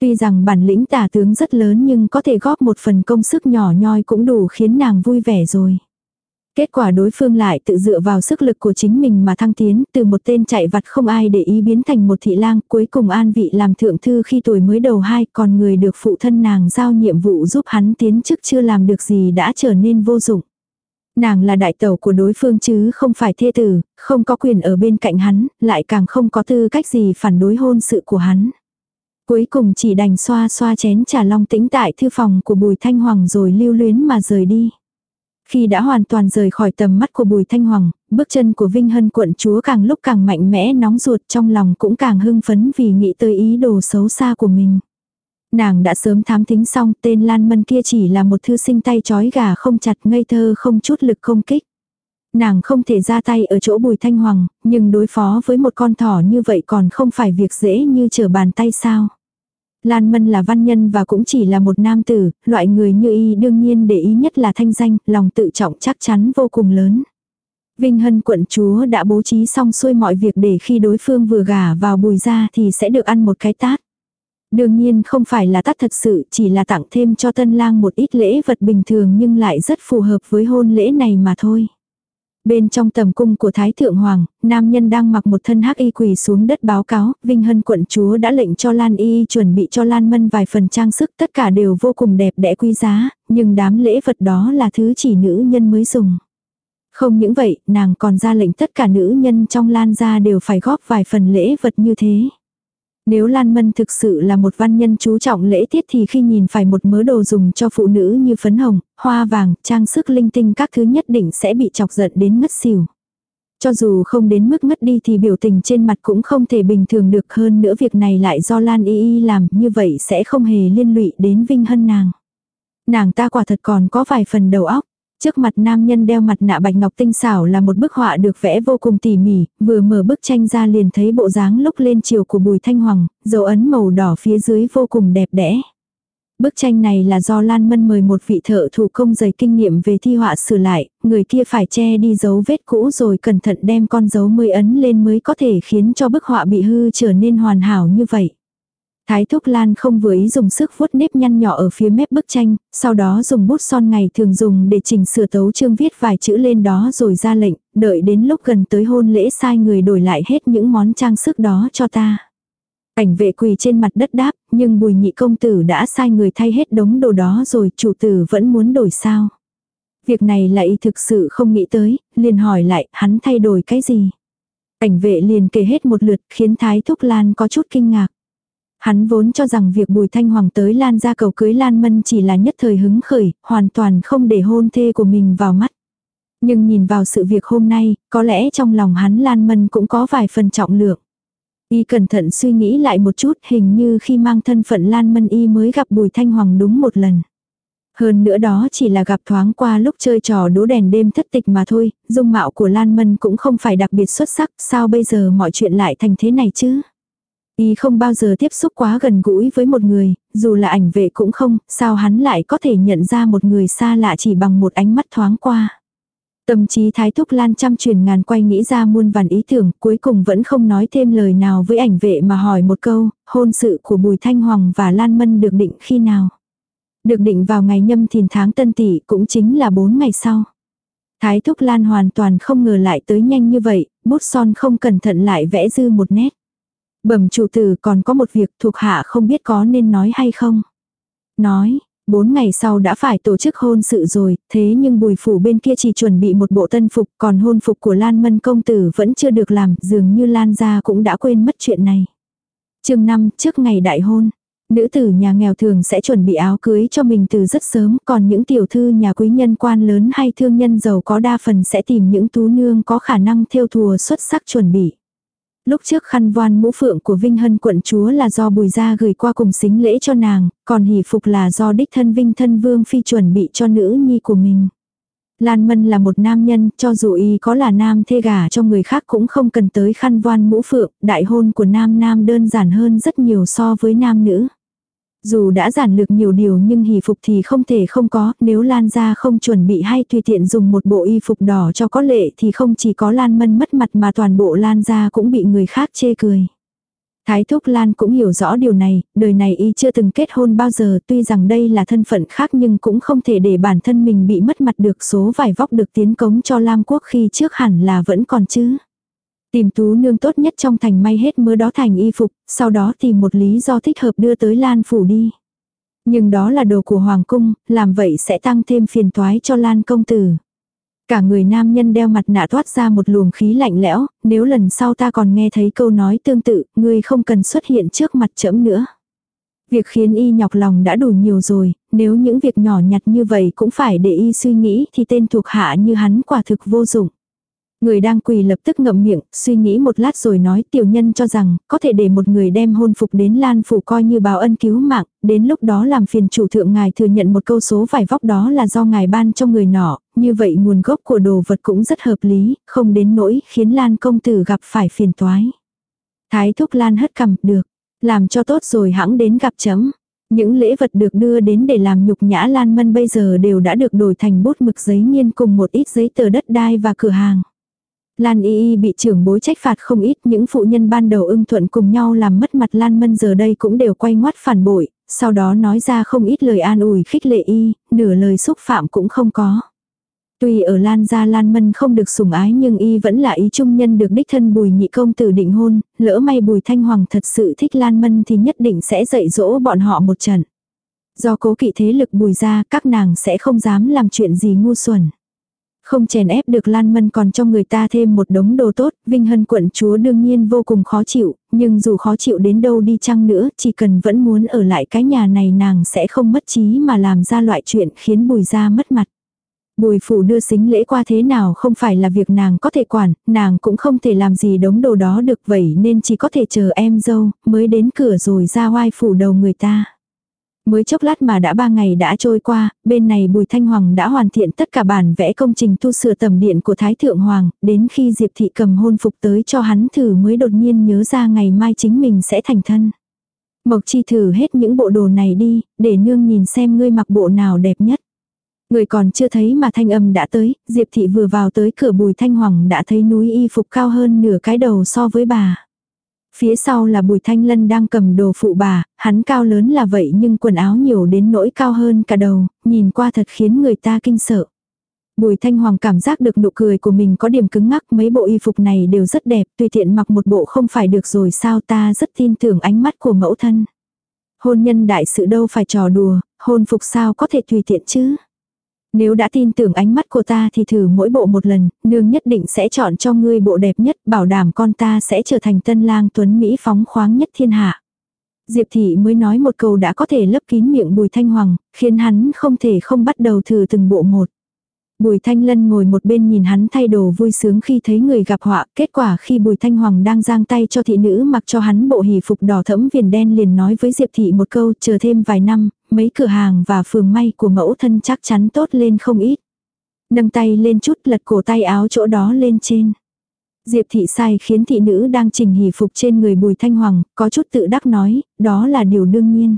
Tuy rằng bản lĩnh tả tướng rất lớn nhưng có thể góp một phần công sức nhỏ nhoi cũng đủ khiến nàng vui vẻ rồi. Kết quả đối phương lại tự dựa vào sức lực của chính mình mà thăng tiến, từ một tên chạy vặt không ai để ý biến thành một thị lang, cuối cùng an vị làm thượng thư khi tuổi mới đầu hai, còn người được phụ thân nàng giao nhiệm vụ giúp hắn tiến chức chưa làm được gì đã trở nên vô dụng. Nàng là đại tẩu của đối phương chứ không phải thê tử, không có quyền ở bên cạnh hắn, lại càng không có tư cách gì phản đối hôn sự của hắn. Cuối cùng chỉ đành xoa xoa chén trà long tĩnh tại thư phòng của Bùi Thanh Hoàng rồi lưu luyến mà rời đi. Khi đã hoàn toàn rời khỏi tầm mắt của Bùi Thanh Hoàng, bước chân của Vinh Hân quận chúa càng lúc càng mạnh mẽ nóng ruột trong lòng cũng càng hưng phấn vì nghĩ tới ý đồ xấu xa của mình. Nàng đã sớm thám thính xong tên Lan Mân kia chỉ là một thư sinh tay chói gà không chặt ngây thơ không chút lực không kích. Nàng không thể ra tay ở chỗ Bùi Thanh Hoàng, nhưng đối phó với một con thỏ như vậy còn không phải việc dễ như trở bàn tay sao. Lan Mân là văn nhân và cũng chỉ là một nam tử, loại người như y đương nhiên để ý nhất là thanh danh, lòng tự trọng chắc chắn vô cùng lớn. Vinh Hân quận chúa đã bố trí xong xuôi mọi việc để khi đối phương vừa gả vào bùi ra thì sẽ được ăn một cái tát. Đương nhiên không phải là tát thật sự, chỉ là tặng thêm cho tân lang một ít lễ vật bình thường nhưng lại rất phù hợp với hôn lễ này mà thôi. Bên trong tầm cung của Thái Thượng Hoàng, nam nhân đang mặc một thân hắc y quỳ xuống đất báo cáo, Vinh Hân quận chúa đã lệnh cho Lan y chuẩn bị cho Lan Mân vài phần trang sức tất cả đều vô cùng đẹp đẽ quý giá, nhưng đám lễ vật đó là thứ chỉ nữ nhân mới dùng. Không những vậy, nàng còn ra lệnh tất cả nữ nhân trong Lan gia đều phải góp vài phần lễ vật như thế. Nếu Lan Mân thực sự là một văn nhân chú trọng lễ tiết thì khi nhìn phải một mớ đồ dùng cho phụ nữ như phấn hồng, hoa vàng, trang sức linh tinh các thứ nhất định sẽ bị chọc giận đến ngất xỉu. Cho dù không đến mức ngất đi thì biểu tình trên mặt cũng không thể bình thường được hơn nữa việc này lại do Lan Y Y làm như vậy sẽ không hề liên lụy đến Vinh Hân nàng. Nàng ta quả thật còn có vài phần đầu óc. Trước mặt nam nhân đeo mặt nạ bạch ngọc tinh xảo là một bức họa được vẽ vô cùng tỉ mỉ, vừa mở bức tranh ra liền thấy bộ dáng lúc lên chiều của Bùi Thanh Hoàng, dấu ấn màu đỏ phía dưới vô cùng đẹp đẽ. Bức tranh này là do Lan Mân mời một vị thợ thủ công dày kinh nghiệm về thi họa sửa lại, người kia phải che đi dấu vết cũ rồi cẩn thận đem con dấu mới ấn lên mới có thể khiến cho bức họa bị hư trở nên hoàn hảo như vậy. Thái Thúc Lan không vừa ý dùng sức vuốt nếp nhăn nhỏ ở phía mép bức tranh, sau đó dùng bút son ngày thường dùng để chỉnh sửa tấu chương viết vài chữ lên đó rồi ra lệnh, đợi đến lúc gần tới hôn lễ sai người đổi lại hết những món trang sức đó cho ta. Cảnh vệ quỳ trên mặt đất đáp, nhưng bùi nhị công tử đã sai người thay hết đống đồ đó rồi chủ tử vẫn muốn đổi sao. Việc này lại thực sự không nghĩ tới, liền hỏi lại hắn thay đổi cái gì. Cảnh vệ liền kể hết một lượt khiến Thái Thúc Lan có chút kinh ngạc. Hắn vốn cho rằng việc Bùi Thanh Hoàng tới Lan ra cầu cưới Lan Mân chỉ là nhất thời hứng khởi, hoàn toàn không để hôn thê của mình vào mắt. Nhưng nhìn vào sự việc hôm nay, có lẽ trong lòng hắn Lan Mân cũng có vài phần trọng lượng. Y cẩn thận suy nghĩ lại một chút hình như khi mang thân phận Lan Mân Y mới gặp Bùi Thanh Hoàng đúng một lần. Hơn nữa đó chỉ là gặp thoáng qua lúc chơi trò đố đèn đêm thất tịch mà thôi, dung mạo của Lan Mân cũng không phải đặc biệt xuất sắc, sao bây giờ mọi chuyện lại thành thế này chứ? Y không bao giờ tiếp xúc quá gần gũi với một người, dù là ảnh vệ cũng không, sao hắn lại có thể nhận ra một người xa lạ chỉ bằng một ánh mắt thoáng qua. Tâm trí thái thúc lan trăm truyền ngàn quay nghĩ ra muôn vàn ý tưởng, cuối cùng vẫn không nói thêm lời nào với ảnh vệ mà hỏi một câu, hôn sự của Bùi Thanh Hoàng và Lan Mân được định khi nào. Được định vào ngày nhâm thìn tháng tân tỷ cũng chính là bốn ngày sau. Thái thúc lan hoàn toàn không ngờ lại tới nhanh như vậy, bút son không cẩn thận lại vẽ dư một nét. Bẩm chủ tử còn có một việc thuộc hạ không biết có nên nói hay không. Nói, bốn ngày sau đã phải tổ chức hôn sự rồi, thế nhưng bùi phủ bên kia chỉ chuẩn bị một bộ tân phục, còn hôn phục của Lan Mân công tử vẫn chưa được làm, dường như Lan gia cũng đã quên mất chuyện này. chương 5 trước ngày đại hôn, Nữ tử nhà nghèo thường sẽ chuẩn bị áo cưới cho mình từ rất sớm, còn những tiểu thư nhà quý nhân quan lớn hay thương nhân giàu có đa phần sẽ tìm những tú nương có khả năng theo thùa xuất sắc chuẩn bị. Lúc trước khăn voan mũ phượng của Vinh Hân quận chúa là do Bùi Gia gửi qua cùng xính lễ cho nàng, còn hỷ phục là do đích thân Vinh thân vương phi chuẩn bị cho nữ nhi của mình. Lan Mân là một nam nhân, cho dù y có là nam thê gả cho người khác cũng không cần tới khăn voan mũ phượng, đại hôn của nam nam đơn giản hơn rất nhiều so với nam nữ. Dù đã giản lược nhiều điều nhưng hỷ phục thì không thể không có, nếu Lan ra không chuẩn bị hay tùy tiện dùng một bộ y phục đỏ cho có lệ thì không chỉ có Lan Mân mất mặt mà toàn bộ Lan ra cũng bị người khác chê cười. Thái Thúc Lan cũng hiểu rõ điều này, đời này y chưa từng kết hôn bao giờ tuy rằng đây là thân phận khác nhưng cũng không thể để bản thân mình bị mất mặt được số vải vóc được tiến cống cho Lam Quốc khi trước hẳn là vẫn còn chứ. Tìm tú nương tốt nhất trong thành may hết mớ đó thành y phục, sau đó tìm một lý do thích hợp đưa tới Lan Phủ đi. Nhưng đó là đồ của Hoàng cung, làm vậy sẽ tăng thêm phiền toái cho Lan công tử. Cả người nam nhân đeo mặt nạ toát ra một luồng khí lạnh lẽo, nếu lần sau ta còn nghe thấy câu nói tương tự, ngươi không cần xuất hiện trước mặt chấm nữa. Việc khiến y nhọc lòng đã đủ nhiều rồi, nếu những việc nhỏ nhặt như vậy cũng phải để y suy nghĩ thì tên thuộc hạ như hắn quả thực vô dụng. Người đang quỳ lập tức ngậm miệng, suy nghĩ một lát rồi nói tiểu nhân cho rằng, có thể để một người đem hôn phục đến Lan Phủ coi như báo ân cứu mạng, đến lúc đó làm phiền chủ thượng ngài thừa nhận một câu số vải vóc đó là do ngài ban cho người nọ, như vậy nguồn gốc của đồ vật cũng rất hợp lý, không đến nỗi khiến Lan công tử gặp phải phiền toái. Thái thúc Lan hất cầm được, làm cho tốt rồi hãng đến gặp chấm. Những lễ vật được đưa đến để làm nhục nhã Lan Mân bây giờ đều đã được đổi thành bút mực giấy nghiên cùng một ít giấy tờ đất đai và cửa hàng. Lan Y Y bị trưởng bối trách phạt không ít, những phụ nhân ban đầu ưng thuận cùng nhau làm mất mặt Lan Mân giờ đây cũng đều quay ngoắt phản bội, sau đó nói ra không ít lời an ủi khích lệ Y, nửa lời xúc phạm cũng không có. Tuy ở Lan gia Lan Mân không được sủng ái nhưng y vẫn là ý trung nhân được đích thân bùi nhị công tử định hôn, lỡ may bùi thanh hoàng thật sự thích Lan Mân thì nhất định sẽ dạy dỗ bọn họ một trận. Do cố kỵ thế lực bùi ra các nàng sẽ không dám làm chuyện gì ngu xuẩn. Không chèn ép được Lan Mân còn cho người ta thêm một đống đồ tốt, Vinh Hân quận chúa đương nhiên vô cùng khó chịu, nhưng dù khó chịu đến đâu đi chăng nữa, chỉ cần vẫn muốn ở lại cái nhà này nàng sẽ không mất trí mà làm ra loại chuyện khiến bùi ra mất mặt. Bùi phủ đưa xính lễ qua thế nào không phải là việc nàng có thể quản, nàng cũng không thể làm gì đống đồ đó được vậy nên chỉ có thể chờ em dâu, mới đến cửa rồi ra hoai phủ đầu người ta. Mới chốc lát mà đã ba ngày đã trôi qua, bên này Bùi Thanh Hoàng đã hoàn thiện tất cả bản vẽ công trình tu sửa tầm điện của Thái Thượng Hoàng, đến khi Diệp Thị cầm hôn phục tới cho hắn thử mới đột nhiên nhớ ra ngày mai chính mình sẽ thành thân. Mộc Chi thử hết những bộ đồ này đi, để nương nhìn xem ngươi mặc bộ nào đẹp nhất. Người còn chưa thấy mà thanh âm đã tới, Diệp Thị vừa vào tới cửa Bùi Thanh Hoàng đã thấy núi y phục cao hơn nửa cái đầu so với bà. Phía sau là Bùi Thanh Lân đang cầm đồ phụ bà, hắn cao lớn là vậy nhưng quần áo nhiều đến nỗi cao hơn cả đầu, nhìn qua thật khiến người ta kinh sợ. Bùi Thanh Hoàng cảm giác được nụ cười của mình có điểm cứng ngắc mấy bộ y phục này đều rất đẹp, tùy tiện mặc một bộ không phải được rồi sao ta rất tin tưởng ánh mắt của mẫu thân. Hôn nhân đại sự đâu phải trò đùa, hôn phục sao có thể tùy tiện chứ. Nếu đã tin tưởng ánh mắt của ta thì thử mỗi bộ một lần, nương nhất định sẽ chọn cho ngươi bộ đẹp nhất, bảo đảm con ta sẽ trở thành tân lang tuấn Mỹ phóng khoáng nhất thiên hạ. Diệp thị mới nói một câu đã có thể lấp kín miệng bùi thanh hoàng, khiến hắn không thể không bắt đầu thử từng bộ một. Bùi Thanh Lân ngồi một bên nhìn hắn thay đồ vui sướng khi thấy người gặp họa, kết quả khi Bùi Thanh Hoàng đang giang tay cho thị nữ mặc cho hắn bộ hỷ phục đỏ thẫm viền đen liền nói với Diệp Thị một câu chờ thêm vài năm, mấy cửa hàng và phường may của mẫu thân chắc chắn tốt lên không ít. Nâng tay lên chút lật cổ tay áo chỗ đó lên trên. Diệp thị sai khiến thị nữ đang chỉnh hỷ phục trên người bùi thanh hoàng, có chút tự đắc nói, đó là điều đương nhiên.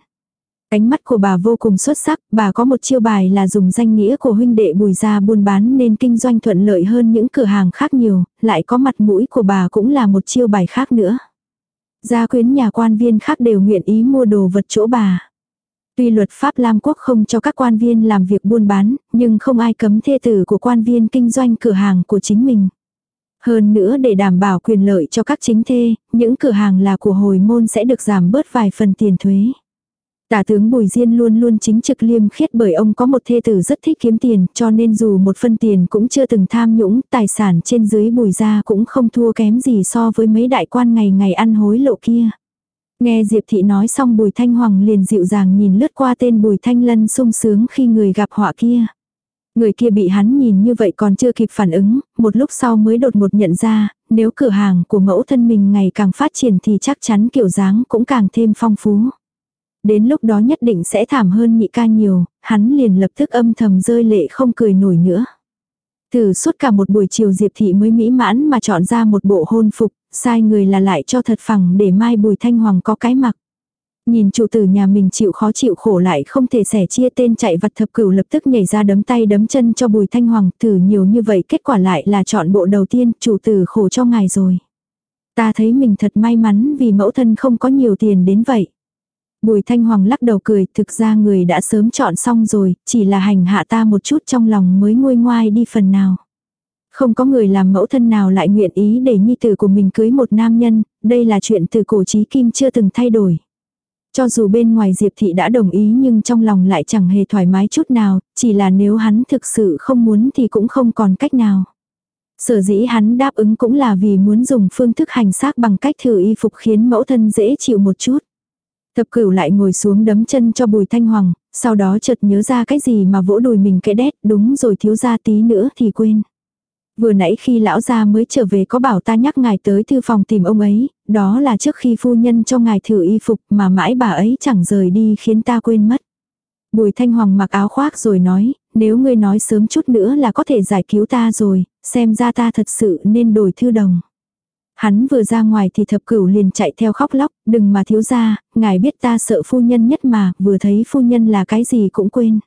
Ánh mắt của bà vô cùng xuất sắc, bà có một chiêu bài là dùng danh nghĩa của huynh đệ bùi ra buôn bán nên kinh doanh thuận lợi hơn những cửa hàng khác nhiều, lại có mặt mũi của bà cũng là một chiêu bài khác nữa. Gia quyến nhà quan viên khác đều nguyện ý mua đồ vật chỗ bà. Tuy luật pháp Lam Quốc không cho các quan viên làm việc buôn bán, nhưng không ai cấm thê tử của quan viên kinh doanh cửa hàng của chính mình. Hơn nữa để đảm bảo quyền lợi cho các chính thê, những cửa hàng là của hồi môn sẽ được giảm bớt vài phần tiền thuế. Tả tướng Bùi Diên luôn luôn chính trực liêm khiết bởi ông có một thê tử rất thích kiếm tiền cho nên dù một phân tiền cũng chưa từng tham nhũng, tài sản trên dưới bùi ra cũng không thua kém gì so với mấy đại quan ngày ngày ăn hối lộ kia. Nghe Diệp Thị nói xong Bùi Thanh Hoàng liền dịu dàng nhìn lướt qua tên Bùi Thanh Lân sung sướng khi người gặp họa kia. Người kia bị hắn nhìn như vậy còn chưa kịp phản ứng, một lúc sau mới đột ngột nhận ra, nếu cửa hàng của mẫu thân mình ngày càng phát triển thì chắc chắn kiểu dáng cũng càng thêm phong phú. Đến lúc đó nhất định sẽ thảm hơn nhị ca nhiều, hắn liền lập tức âm thầm rơi lệ không cười nổi nữa. Từ suốt cả một buổi chiều Diệp Thị mới mỹ mãn mà chọn ra một bộ hôn phục, sai người là lại cho thật phẳng để mai Bùi Thanh Hoàng có cái mặc. Nhìn chủ tử nhà mình chịu khó chịu khổ lại không thể sẻ chia tên chạy vặt thập cửu lập tức nhảy ra đấm tay đấm chân cho Bùi Thanh Hoàng thử nhiều như vậy kết quả lại là chọn bộ đầu tiên chủ tử khổ cho ngài rồi. Ta thấy mình thật may mắn vì mẫu thân không có nhiều tiền đến vậy. Bùi Thanh Hoàng lắc đầu cười, thực ra người đã sớm chọn xong rồi, chỉ là hành hạ ta một chút trong lòng mới nguôi ngoai đi phần nào. Không có người làm mẫu thân nào lại nguyện ý để nhi tử của mình cưới một nam nhân, đây là chuyện từ cổ chí kim chưa từng thay đổi. Cho dù bên ngoài Diệp Thị đã đồng ý nhưng trong lòng lại chẳng hề thoải mái chút nào, chỉ là nếu hắn thực sự không muốn thì cũng không còn cách nào. Sở dĩ hắn đáp ứng cũng là vì muốn dùng phương thức hành xác bằng cách thử y phục khiến mẫu thân dễ chịu một chút. Thập cửu lại ngồi xuống đấm chân cho bùi thanh hoàng, sau đó chợt nhớ ra cái gì mà vỗ đùi mình kẽ đét, đúng rồi thiếu ra tí nữa thì quên. Vừa nãy khi lão gia mới trở về có bảo ta nhắc ngài tới thư phòng tìm ông ấy, đó là trước khi phu nhân cho ngài thử y phục mà mãi bà ấy chẳng rời đi khiến ta quên mất. Bùi thanh hoàng mặc áo khoác rồi nói, nếu ngươi nói sớm chút nữa là có thể giải cứu ta rồi, xem ra ta thật sự nên đổi thư đồng. Hắn vừa ra ngoài thì thập cửu liền chạy theo khóc lóc, đừng mà thiếu ra, ngài biết ta sợ phu nhân nhất mà, vừa thấy phu nhân là cái gì cũng quên.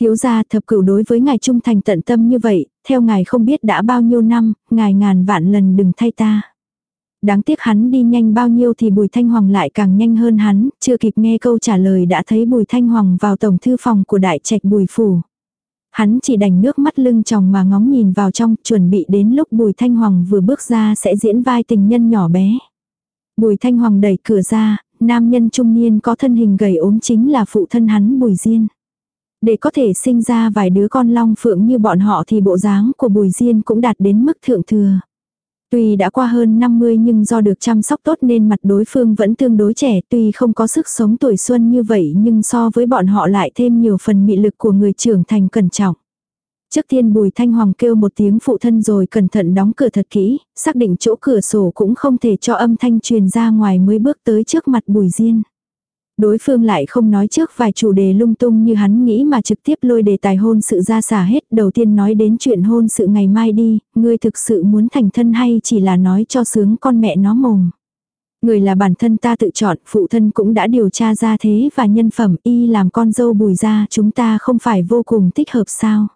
Thiếu gia thập cửu đối với ngài trung thành tận tâm như vậy, theo ngài không biết đã bao nhiêu năm, ngài ngàn vạn lần đừng thay ta. Đáng tiếc hắn đi nhanh bao nhiêu thì Bùi Thanh Hoàng lại càng nhanh hơn hắn, chưa kịp nghe câu trả lời đã thấy Bùi Thanh Hoàng vào tổng thư phòng của đại trạch Bùi Phủ. Hắn chỉ đành nước mắt lưng tròng mà ngóng nhìn vào trong, chuẩn bị đến lúc Bùi Thanh Hoàng vừa bước ra sẽ diễn vai tình nhân nhỏ bé. Bùi Thanh Hoàng đẩy cửa ra, nam nhân trung niên có thân hình gầy ốm chính là phụ thân hắn Bùi Diên. Để có thể sinh ra vài đứa con long phượng như bọn họ thì bộ dáng của Bùi Diên cũng đạt đến mức thượng thừa. Tuy đã qua hơn 50 nhưng do được chăm sóc tốt nên mặt đối phương vẫn tương đối trẻ tuy không có sức sống tuổi xuân như vậy nhưng so với bọn họ lại thêm nhiều phần mị lực của người trưởng thành cẩn trọng. Trước tiên bùi thanh hoàng kêu một tiếng phụ thân rồi cẩn thận đóng cửa thật kỹ, xác định chỗ cửa sổ cũng không thể cho âm thanh truyền ra ngoài mới bước tới trước mặt bùi diên. Đối phương lại không nói trước vài chủ đề lung tung như hắn nghĩ mà trực tiếp lôi đề tài hôn sự ra xả hết. Đầu tiên nói đến chuyện hôn sự ngày mai đi, ngươi thực sự muốn thành thân hay chỉ là nói cho sướng con mẹ nó mồm. Người là bản thân ta tự chọn, phụ thân cũng đã điều tra ra thế và nhân phẩm y làm con dâu bùi ra chúng ta không phải vô cùng thích hợp sao.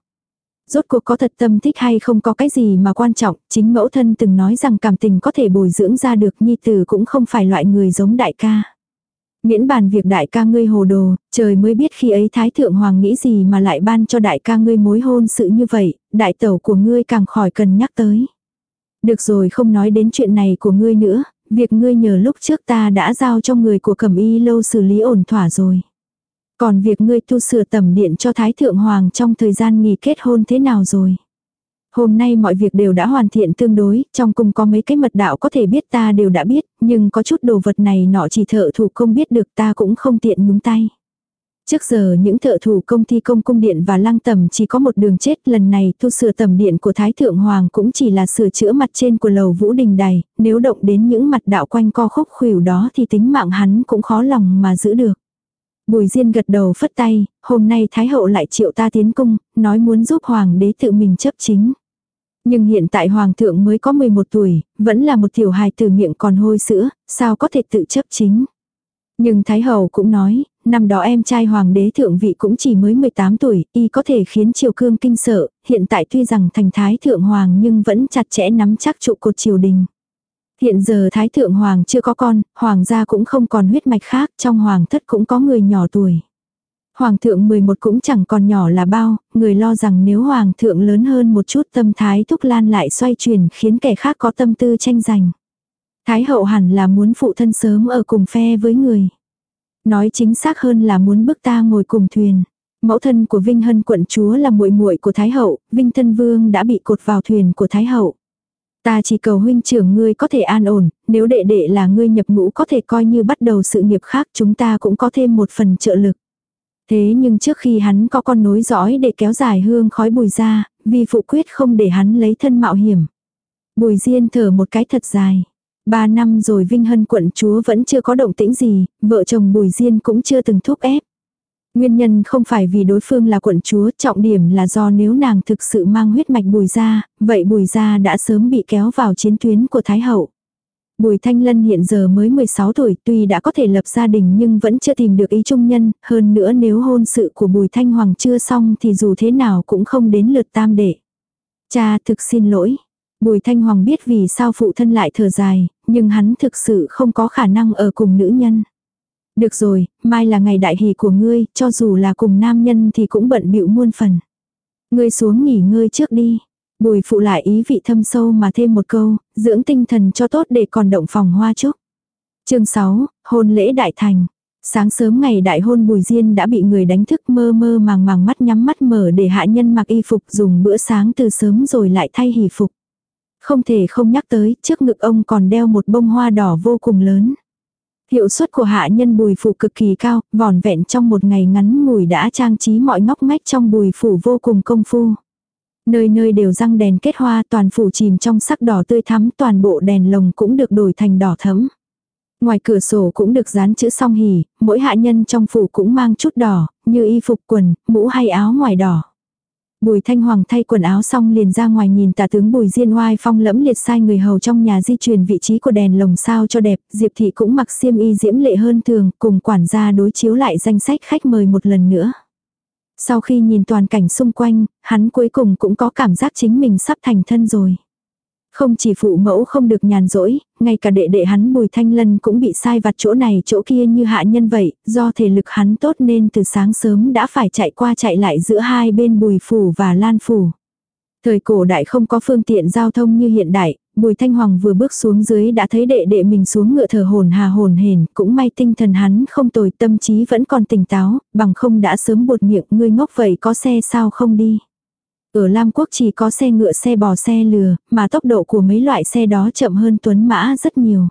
Rốt cuộc có thật tâm thích hay không có cái gì mà quan trọng, chính mẫu thân từng nói rằng cảm tình có thể bồi dưỡng ra được nhi tử cũng không phải loại người giống đại ca. Miễn bàn việc đại ca ngươi hồ đồ, trời mới biết khi ấy Thái Thượng Hoàng nghĩ gì mà lại ban cho đại ca ngươi mối hôn sự như vậy, đại tẩu của ngươi càng khỏi cần nhắc tới. Được rồi không nói đến chuyện này của ngươi nữa, việc ngươi nhờ lúc trước ta đã giao cho người của cẩm y lâu xử lý ổn thỏa rồi. Còn việc ngươi tu sửa tầm điện cho Thái Thượng Hoàng trong thời gian nghỉ kết hôn thế nào rồi? Hôm nay mọi việc đều đã hoàn thiện tương đối, trong cung có mấy cái mật đạo có thể biết ta đều đã biết, nhưng có chút đồ vật này nọ chỉ thợ thủ công biết được ta cũng không tiện nhúng tay. Trước giờ những thợ thủ công thi công cung điện và lăng tầm chỉ có một đường chết lần này tu sửa tầm điện của Thái Thượng Hoàng cũng chỉ là sửa chữa mặt trên của lầu vũ đình đài, nếu động đến những mặt đạo quanh co khúc khuỷu đó thì tính mạng hắn cũng khó lòng mà giữ được. Bùi Diên gật đầu phất tay, hôm nay Thái Hậu lại triệu ta tiến cung, nói muốn giúp Hoàng đế tự mình chấp chính. Nhưng hiện tại Hoàng thượng mới có 11 tuổi, vẫn là một tiểu hài từ miệng còn hôi sữa, sao có thể tự chấp chính. Nhưng Thái Hậu cũng nói, năm đó em trai Hoàng đế thượng vị cũng chỉ mới 18 tuổi, y có thể khiến triều cương kinh sợ, hiện tại tuy rằng thành Thái Thượng Hoàng nhưng vẫn chặt chẽ nắm chắc trụ cột triều đình. Hiện giờ Thái Thượng Hoàng chưa có con, Hoàng gia cũng không còn huyết mạch khác, trong Hoàng thất cũng có người nhỏ tuổi. Hoàng thượng 11 cũng chẳng còn nhỏ là bao, người lo rằng nếu Hoàng thượng lớn hơn một chút tâm thái thúc lan lại xoay chuyển khiến kẻ khác có tâm tư tranh giành. Thái hậu hẳn là muốn phụ thân sớm ở cùng phe với người. Nói chính xác hơn là muốn bức ta ngồi cùng thuyền. Mẫu thân của Vinh Hân quận chúa là muội muội của Thái hậu, Vinh thân vương đã bị cột vào thuyền của Thái hậu. Ta chỉ cầu huynh trưởng ngươi có thể an ổn, nếu đệ đệ là ngươi nhập ngũ có thể coi như bắt đầu sự nghiệp khác chúng ta cũng có thêm một phần trợ lực. Thế nhưng trước khi hắn có con nối dõi để kéo dài hương khói bùi ra, vì phụ quyết không để hắn lấy thân mạo hiểm. Bùi Diên thở một cái thật dài. Ba năm rồi Vinh Hân quận chúa vẫn chưa có động tĩnh gì, vợ chồng Bùi Diên cũng chưa từng thúc ép. Nguyên nhân không phải vì đối phương là quận chúa, trọng điểm là do nếu nàng thực sự mang huyết mạch bùi gia, vậy bùi gia đã sớm bị kéo vào chiến tuyến của Thái Hậu. Bùi Thanh Lân hiện giờ mới 16 tuổi, tuy đã có thể lập gia đình nhưng vẫn chưa tìm được ý trung nhân, hơn nữa nếu hôn sự của Bùi Thanh Hoàng chưa xong thì dù thế nào cũng không đến lượt tam đệ. Cha thực xin lỗi. Bùi Thanh Hoàng biết vì sao phụ thân lại thở dài, nhưng hắn thực sự không có khả năng ở cùng nữ nhân. Được rồi, mai là ngày đại hỷ của ngươi, cho dù là cùng nam nhân thì cũng bận bịu muôn phần. Ngươi xuống nghỉ ngơi trước đi. Bùi phụ lại ý vị thâm sâu mà thêm một câu, dưỡng tinh thần cho tốt để còn động phòng hoa chúc chương 6, hôn lễ đại thành. Sáng sớm ngày đại hôn Bùi Diên đã bị người đánh thức mơ mơ màng màng mắt nhắm mắt mở để hạ nhân mặc y phục dùng bữa sáng từ sớm rồi lại thay hỷ phục. Không thể không nhắc tới, trước ngực ông còn đeo một bông hoa đỏ vô cùng lớn. Hiệu suất của hạ nhân bùi phủ cực kỳ cao, vòn vẹn trong một ngày ngắn ngủi đã trang trí mọi ngóc ngách trong bùi phủ vô cùng công phu. Nơi nơi đều răng đèn kết hoa toàn phủ chìm trong sắc đỏ tươi thắm toàn bộ đèn lồng cũng được đổi thành đỏ thấm. Ngoài cửa sổ cũng được dán chữ song hỉ, mỗi hạ nhân trong phủ cũng mang chút đỏ, như y phục quần, mũ hay áo ngoài đỏ. Bùi Thanh Hoàng thay quần áo xong liền ra ngoài nhìn tả tướng Bùi Diên oai phong lẫm liệt sai người hầu trong nhà di chuyển vị trí của đèn lồng sao cho đẹp, Diệp Thị cũng mặc xiêm y diễm lệ hơn thường, cùng quản gia đối chiếu lại danh sách khách mời một lần nữa. Sau khi nhìn toàn cảnh xung quanh, hắn cuối cùng cũng có cảm giác chính mình sắp thành thân rồi. Không chỉ phụ mẫu không được nhàn rỗi, ngay cả đệ đệ hắn Bùi Thanh Lân cũng bị sai vặt chỗ này chỗ kia như hạ nhân vậy, do thể lực hắn tốt nên từ sáng sớm đã phải chạy qua chạy lại giữa hai bên Bùi Phủ và Lan Phủ. Thời cổ đại không có phương tiện giao thông như hiện đại, Bùi Thanh Hoàng vừa bước xuống dưới đã thấy đệ đệ mình xuống ngựa thở hồn hà hồn hền, cũng may tinh thần hắn không tồi tâm trí vẫn còn tỉnh táo, bằng không đã sớm buột miệng ngươi ngốc vậy có xe sao không đi. Ở Lam Quốc chỉ có xe ngựa xe bò xe lừa, mà tốc độ của mấy loại xe đó chậm hơn tuấn mã rất nhiều.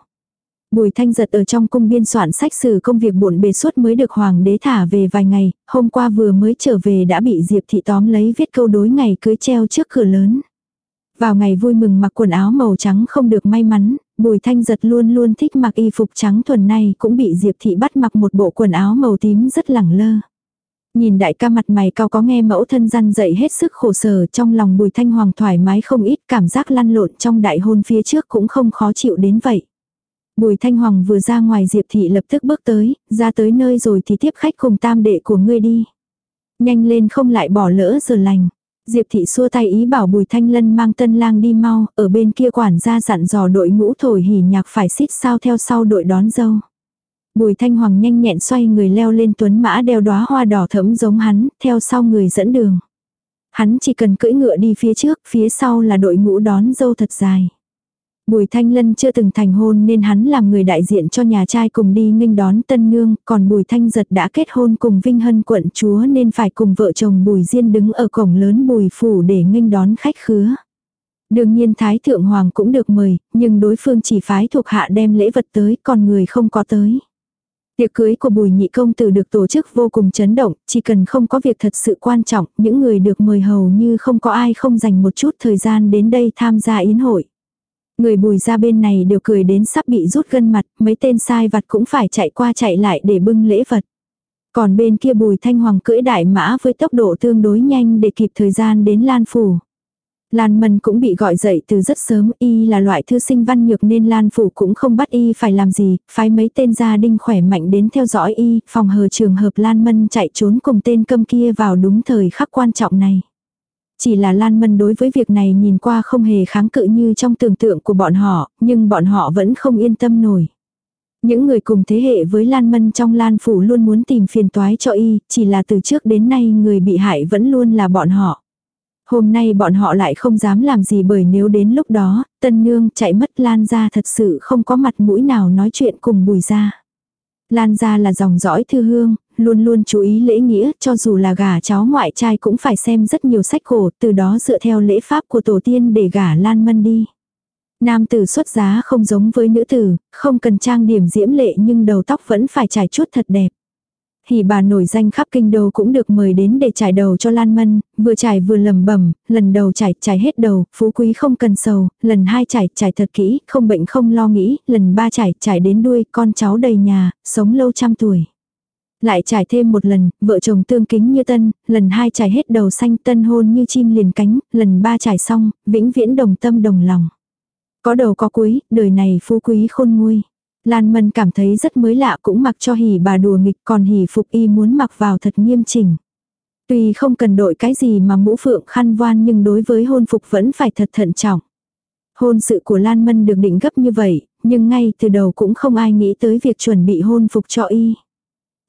Bùi thanh giật ở trong cung biên soạn sách sử công việc bộn bề suốt mới được hoàng đế thả về vài ngày, hôm qua vừa mới trở về đã bị Diệp thị tóm lấy viết câu đối ngày cưới treo trước cửa lớn. Vào ngày vui mừng mặc quần áo màu trắng không được may mắn, bùi thanh giật luôn luôn thích mặc y phục trắng thuần này cũng bị Diệp thị bắt mặc một bộ quần áo màu tím rất lẳng lơ. Nhìn đại ca mặt mày cao có nghe mẫu thân răn dậy hết sức khổ sở trong lòng bùi thanh hoàng thoải mái không ít cảm giác lăn lộn trong đại hôn phía trước cũng không khó chịu đến vậy. Bùi thanh hoàng vừa ra ngoài diệp thị lập tức bước tới, ra tới nơi rồi thì tiếp khách cùng tam đệ của ngươi đi. Nhanh lên không lại bỏ lỡ giờ lành. Diệp thị xua tay ý bảo bùi thanh lân mang tân lang đi mau, ở bên kia quản gia dặn dò đội ngũ thổi hỉ nhạc phải xít sao theo sau đội đón dâu. Bùi Thanh Hoàng nhanh nhẹn xoay người leo lên tuấn mã đeo đóa hoa đỏ thẫm giống hắn, theo sau người dẫn đường. Hắn chỉ cần cưỡi ngựa đi phía trước, phía sau là đội ngũ đón dâu thật dài. Bùi Thanh Lân chưa từng thành hôn nên hắn làm người đại diện cho nhà trai cùng đi nghênh đón tân nương, còn Bùi Thanh Giật đã kết hôn cùng Vinh Hân quận chúa nên phải cùng vợ chồng Bùi Diên đứng ở cổng lớn Bùi Phủ để nghênh đón khách khứa. Đương nhiên Thái Thượng Hoàng cũng được mời, nhưng đối phương chỉ phái thuộc hạ đem lễ vật tới còn người không có tới. Tiệc cưới của Bùi Nhị Công Tử được tổ chức vô cùng chấn động, chỉ cần không có việc thật sự quan trọng, những người được mời hầu như không có ai không dành một chút thời gian đến đây tham gia yến hội. Người bùi ra bên này đều cười đến sắp bị rút gân mặt, mấy tên sai vặt cũng phải chạy qua chạy lại để bưng lễ vật. Còn bên kia bùi thanh hoàng cưỡi đại mã với tốc độ tương đối nhanh để kịp thời gian đến Lan Phủ. Lan Mân cũng bị gọi dậy từ rất sớm, y là loại thư sinh văn nhược nên Lan Phủ cũng không bắt y phải làm gì, phái mấy tên gia đinh khỏe mạnh đến theo dõi y, phòng hờ trường hợp Lan Mân chạy trốn cùng tên câm kia vào đúng thời khắc quan trọng này. Chỉ là Lan Mân đối với việc này nhìn qua không hề kháng cự như trong tưởng tượng của bọn họ, nhưng bọn họ vẫn không yên tâm nổi. Những người cùng thế hệ với Lan Mân trong Lan Phủ luôn muốn tìm phiền toái cho y, chỉ là từ trước đến nay người bị hại vẫn luôn là bọn họ. Hôm nay bọn họ lại không dám làm gì bởi nếu đến lúc đó, tân nương chạy mất Lan ra thật sự không có mặt mũi nào nói chuyện cùng bùi ra. Lan ra là dòng dõi thư hương, luôn luôn chú ý lễ nghĩa, cho dù là gả cháu ngoại trai cũng phải xem rất nhiều sách cổ, từ đó dựa theo lễ pháp của tổ tiên để gả Lan Mân đi. Nam tử xuất giá không giống với nữ tử, không cần trang điểm diễm lệ nhưng đầu tóc vẫn phải trải chút thật đẹp. Hỉ bà nổi danh khắp kinh đô cũng được mời đến để trải đầu cho Lan Mân, vừa trải vừa lầm bẩm lần đầu trải, trải hết đầu, phú quý không cần sầu, lần hai trải, trải thật kỹ, không bệnh không lo nghĩ, lần ba trải, trải đến đuôi, con cháu đầy nhà, sống lâu trăm tuổi. Lại trải thêm một lần, vợ chồng tương kính như tân, lần hai trải hết đầu xanh tân hôn như chim liền cánh, lần ba trải xong, vĩnh viễn đồng tâm đồng lòng. Có đầu có cuối, đời này phú quý khôn nguôi. Lan Mân cảm thấy rất mới lạ cũng mặc cho hỉ bà đùa nghịch còn hỉ phục y muốn mặc vào thật nghiêm chỉnh. Tuy không cần đội cái gì mà mũ phượng khăn voan nhưng đối với hôn phục vẫn phải thật thận trọng. Hôn sự của Lan Mân được định gấp như vậy, nhưng ngay từ đầu cũng không ai nghĩ tới việc chuẩn bị hôn phục cho y.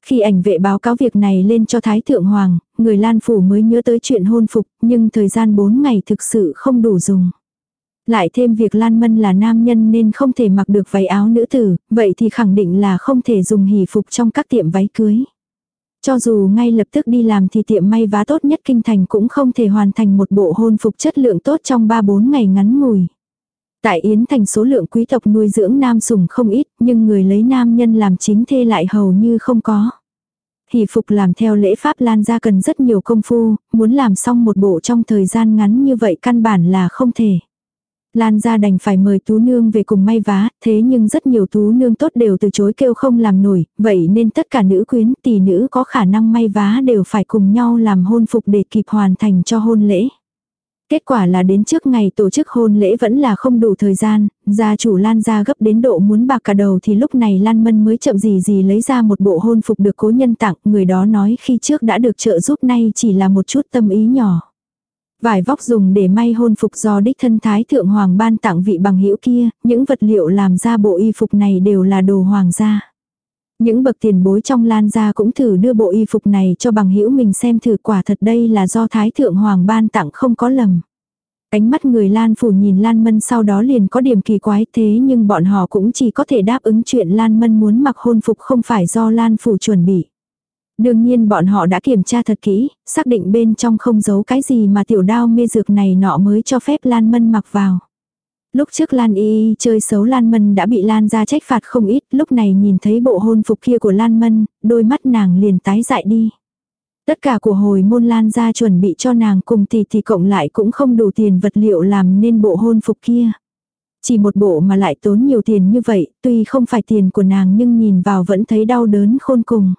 Khi ảnh vệ báo cáo việc này lên cho Thái Thượng Hoàng, người Lan Phủ mới nhớ tới chuyện hôn phục, nhưng thời gian 4 ngày thực sự không đủ dùng. Lại thêm việc Lan Mân là nam nhân nên không thể mặc được váy áo nữ tử, vậy thì khẳng định là không thể dùng hỷ phục trong các tiệm váy cưới. Cho dù ngay lập tức đi làm thì tiệm may vá tốt nhất kinh thành cũng không thể hoàn thành một bộ hôn phục chất lượng tốt trong 3-4 ngày ngắn ngủi. Tại Yến thành số lượng quý tộc nuôi dưỡng nam sủng không ít, nhưng người lấy nam nhân làm chính thê lại hầu như không có. Hỷ phục làm theo lễ pháp lan ra cần rất nhiều công phu, muốn làm xong một bộ trong thời gian ngắn như vậy căn bản là không thể. Lan ra đành phải mời tú nương về cùng may vá, thế nhưng rất nhiều tú nương tốt đều từ chối kêu không làm nổi, vậy nên tất cả nữ quyến tỷ nữ có khả năng may vá đều phải cùng nhau làm hôn phục để kịp hoàn thành cho hôn lễ. Kết quả là đến trước ngày tổ chức hôn lễ vẫn là không đủ thời gian, gia chủ Lan ra gấp đến độ muốn bạc cả đầu thì lúc này Lan Mân mới chậm gì gì lấy ra một bộ hôn phục được cố nhân tặng, người đó nói khi trước đã được trợ giúp nay chỉ là một chút tâm ý nhỏ. Vải vóc dùng để may hôn phục do đích thân thái thượng hoàng ban tặng vị bằng hữu kia, những vật liệu làm ra bộ y phục này đều là đồ hoàng gia. Những bậc tiền bối trong lan gia cũng thử đưa bộ y phục này cho bằng hữu mình xem thử quả thật đây là do thái thượng hoàng ban tặng không có lầm. Ánh mắt người Lan Phủ nhìn Lan Mân sau đó liền có điểm kỳ quái thế nhưng bọn họ cũng chỉ có thể đáp ứng chuyện Lan Mân muốn mặc hôn phục không phải do Lan Phủ chuẩn bị. Đương nhiên bọn họ đã kiểm tra thật kỹ, xác định bên trong không giấu cái gì mà tiểu đao mê dược này nọ mới cho phép Lan Mân mặc vào. Lúc trước Lan Y Y chơi xấu Lan Mân đã bị Lan ra trách phạt không ít, lúc này nhìn thấy bộ hôn phục kia của Lan Mân, đôi mắt nàng liền tái dại đi. Tất cả của hồi môn Lan ra chuẩn bị cho nàng cùng tỷ thì cộng lại cũng không đủ tiền vật liệu làm nên bộ hôn phục kia. Chỉ một bộ mà lại tốn nhiều tiền như vậy, tuy không phải tiền của nàng nhưng nhìn vào vẫn thấy đau đớn khôn cùng.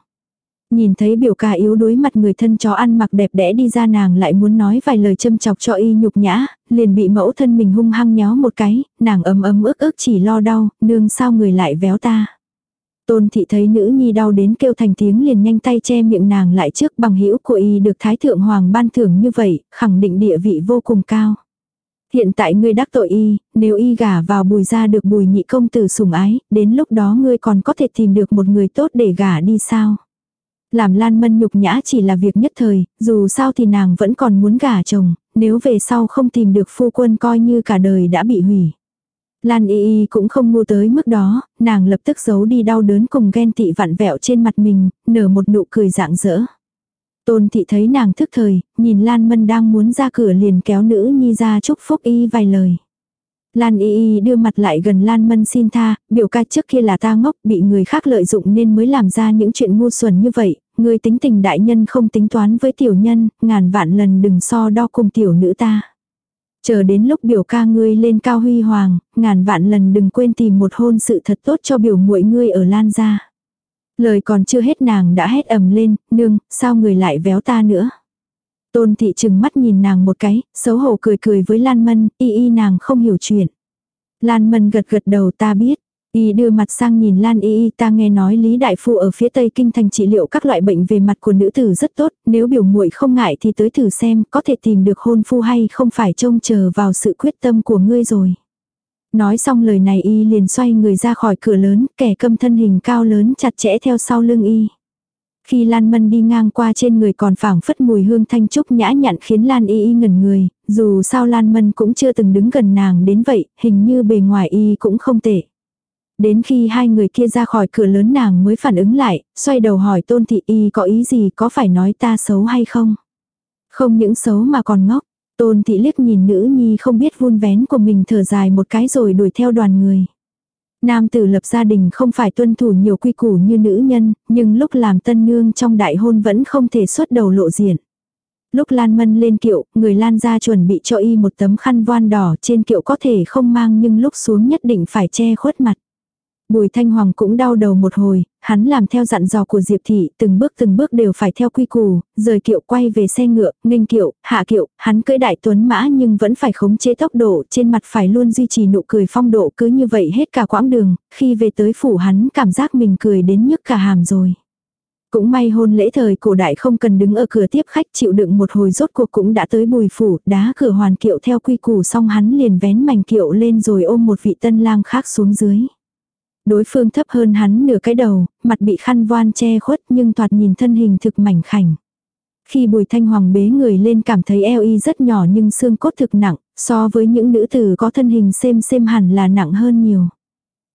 Nhìn thấy biểu ca yếu đuối mặt người thân chó ăn mặc đẹp đẽ đi ra nàng lại muốn nói vài lời châm chọc cho y nhục nhã, liền bị mẫu thân mình hung hăng nhéo một cái, nàng ấm ấm ức ức chỉ lo đau, nương sao người lại véo ta. Tôn thị thấy nữ nhi đau đến kêu thành tiếng liền nhanh tay che miệng nàng lại trước bằng hữu của y được thái thượng hoàng ban thưởng như vậy, khẳng định địa vị vô cùng cao. Hiện tại ngươi đắc tội y, nếu y gả vào bùi ra được bùi nhị công tử sủng ái, đến lúc đó ngươi còn có thể tìm được một người tốt để gả đi sao. Làm Lan Mân nhục nhã chỉ là việc nhất thời, dù sao thì nàng vẫn còn muốn gả chồng, nếu về sau không tìm được phu quân coi như cả đời đã bị hủy. Lan y y cũng không ngu tới mức đó, nàng lập tức giấu đi đau đớn cùng ghen tị vặn vẹo trên mặt mình, nở một nụ cười rạng rỡ. Tôn thị thấy nàng thức thời, nhìn Lan Mân đang muốn ra cửa liền kéo nữ nhi ra chúc phúc y vài lời. Lan y y đưa mặt lại gần Lan Mân xin tha, biểu ca trước kia là ta ngốc bị người khác lợi dụng nên mới làm ra những chuyện ngu xuẩn như vậy, người tính tình đại nhân không tính toán với tiểu nhân, ngàn vạn lần đừng so đo cùng tiểu nữ ta. Chờ đến lúc biểu ca ngươi lên cao huy hoàng, ngàn vạn lần đừng quên tìm một hôn sự thật tốt cho biểu muội ngươi ở Lan gia. Lời còn chưa hết nàng đã hét ầm lên, nương, sao người lại véo ta nữa. Tôn thị chừng mắt nhìn nàng một cái, xấu hổ cười cười với Lan Mân, y y nàng không hiểu chuyện. Lan Mân gật gật đầu ta biết. Y đưa mặt sang nhìn Lan Y Y ta nghe nói Lý Đại Phu ở phía Tây Kinh thành trị liệu các loại bệnh về mặt của nữ tử rất tốt, nếu biểu muội không ngại thì tới thử xem có thể tìm được hôn phu hay không phải trông chờ vào sự quyết tâm của ngươi rồi. Nói xong lời này Y liền xoay người ra khỏi cửa lớn, kẻ câm thân hình cao lớn chặt chẽ theo sau lưng Y. Khi Lan Mân đi ngang qua trên người còn phảng phất mùi hương thanh trúc nhã nhặn khiến Lan Y Y ngẩn người, dù sao Lan Mân cũng chưa từng đứng gần nàng đến vậy, hình như bề ngoài Y cũng không tệ. Đến khi hai người kia ra khỏi cửa lớn nàng mới phản ứng lại, xoay đầu hỏi tôn thị y có ý gì có phải nói ta xấu hay không? Không những xấu mà còn ngốc. Tôn thị liếc nhìn nữ nhi không biết vun vén của mình thở dài một cái rồi đuổi theo đoàn người. Nam tử lập gia đình không phải tuân thủ nhiều quy củ như nữ nhân, nhưng lúc làm tân nương trong đại hôn vẫn không thể xuất đầu lộ diện. Lúc Lan Mân lên kiệu, người Lan ra chuẩn bị cho y một tấm khăn voan đỏ trên kiệu có thể không mang nhưng lúc xuống nhất định phải che khuất mặt. Bùi Thanh Hoàng cũng đau đầu một hồi, hắn làm theo dặn dò của Diệp Thị, từng bước từng bước đều phải theo quy củ, rời kiệu quay về xe ngựa, nghênh kiệu, hạ kiệu, hắn cưỡi đại tuấn mã nhưng vẫn phải khống chế tốc độ, trên mặt phải luôn duy trì nụ cười phong độ cứ như vậy hết cả quãng đường, khi về tới phủ hắn cảm giác mình cười đến nhức cả hàm rồi. Cũng may hôn lễ thời cổ đại không cần đứng ở cửa tiếp khách chịu đựng một hồi rốt cuộc cũng đã tới bùi phủ, đá cửa hoàn kiệu theo quy củ xong hắn liền vén mảnh kiệu lên rồi ôm một vị tân lang khác xuống dưới. Đối phương thấp hơn hắn nửa cái đầu, mặt bị khăn voan che khuất nhưng thoạt nhìn thân hình thực mảnh khảnh. Khi bùi thanh hoàng bế người lên cảm thấy eo y rất nhỏ nhưng xương cốt thực nặng, so với những nữ tử có thân hình xem xem hẳn là nặng hơn nhiều.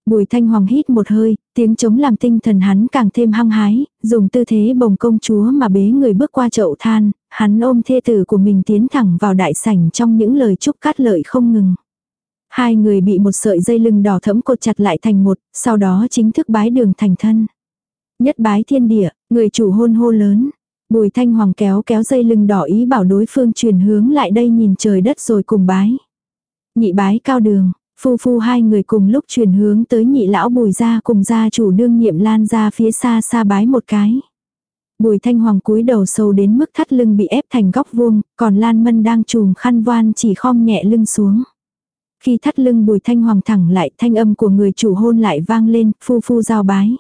Bùi thanh hoàng hít một hơi, tiếng chống làm tinh thần hắn càng thêm hăng hái, dùng tư thế bồng công chúa mà bế người bước qua chậu than, hắn ôm thê tử của mình tiến thẳng vào đại sảnh trong những lời chúc cát lợi không ngừng. Hai người bị một sợi dây lưng đỏ thẫm cột chặt lại thành một, sau đó chính thức bái đường thành thân. Nhất bái thiên địa, người chủ hôn hô lớn. Bùi thanh hoàng kéo kéo dây lưng đỏ ý bảo đối phương truyền hướng lại đây nhìn trời đất rồi cùng bái. Nhị bái cao đường, phu phu hai người cùng lúc truyền hướng tới nhị lão bùi ra cùng gia chủ đương nhiệm lan ra phía xa xa bái một cái. Bùi thanh hoàng cúi đầu sâu đến mức thắt lưng bị ép thành góc vuông, còn lan mân đang trùm khăn voan chỉ khom nhẹ lưng xuống. Khi thắt lưng bùi thanh hoàng thẳng lại thanh âm của người chủ hôn lại vang lên, phu phu giao bái.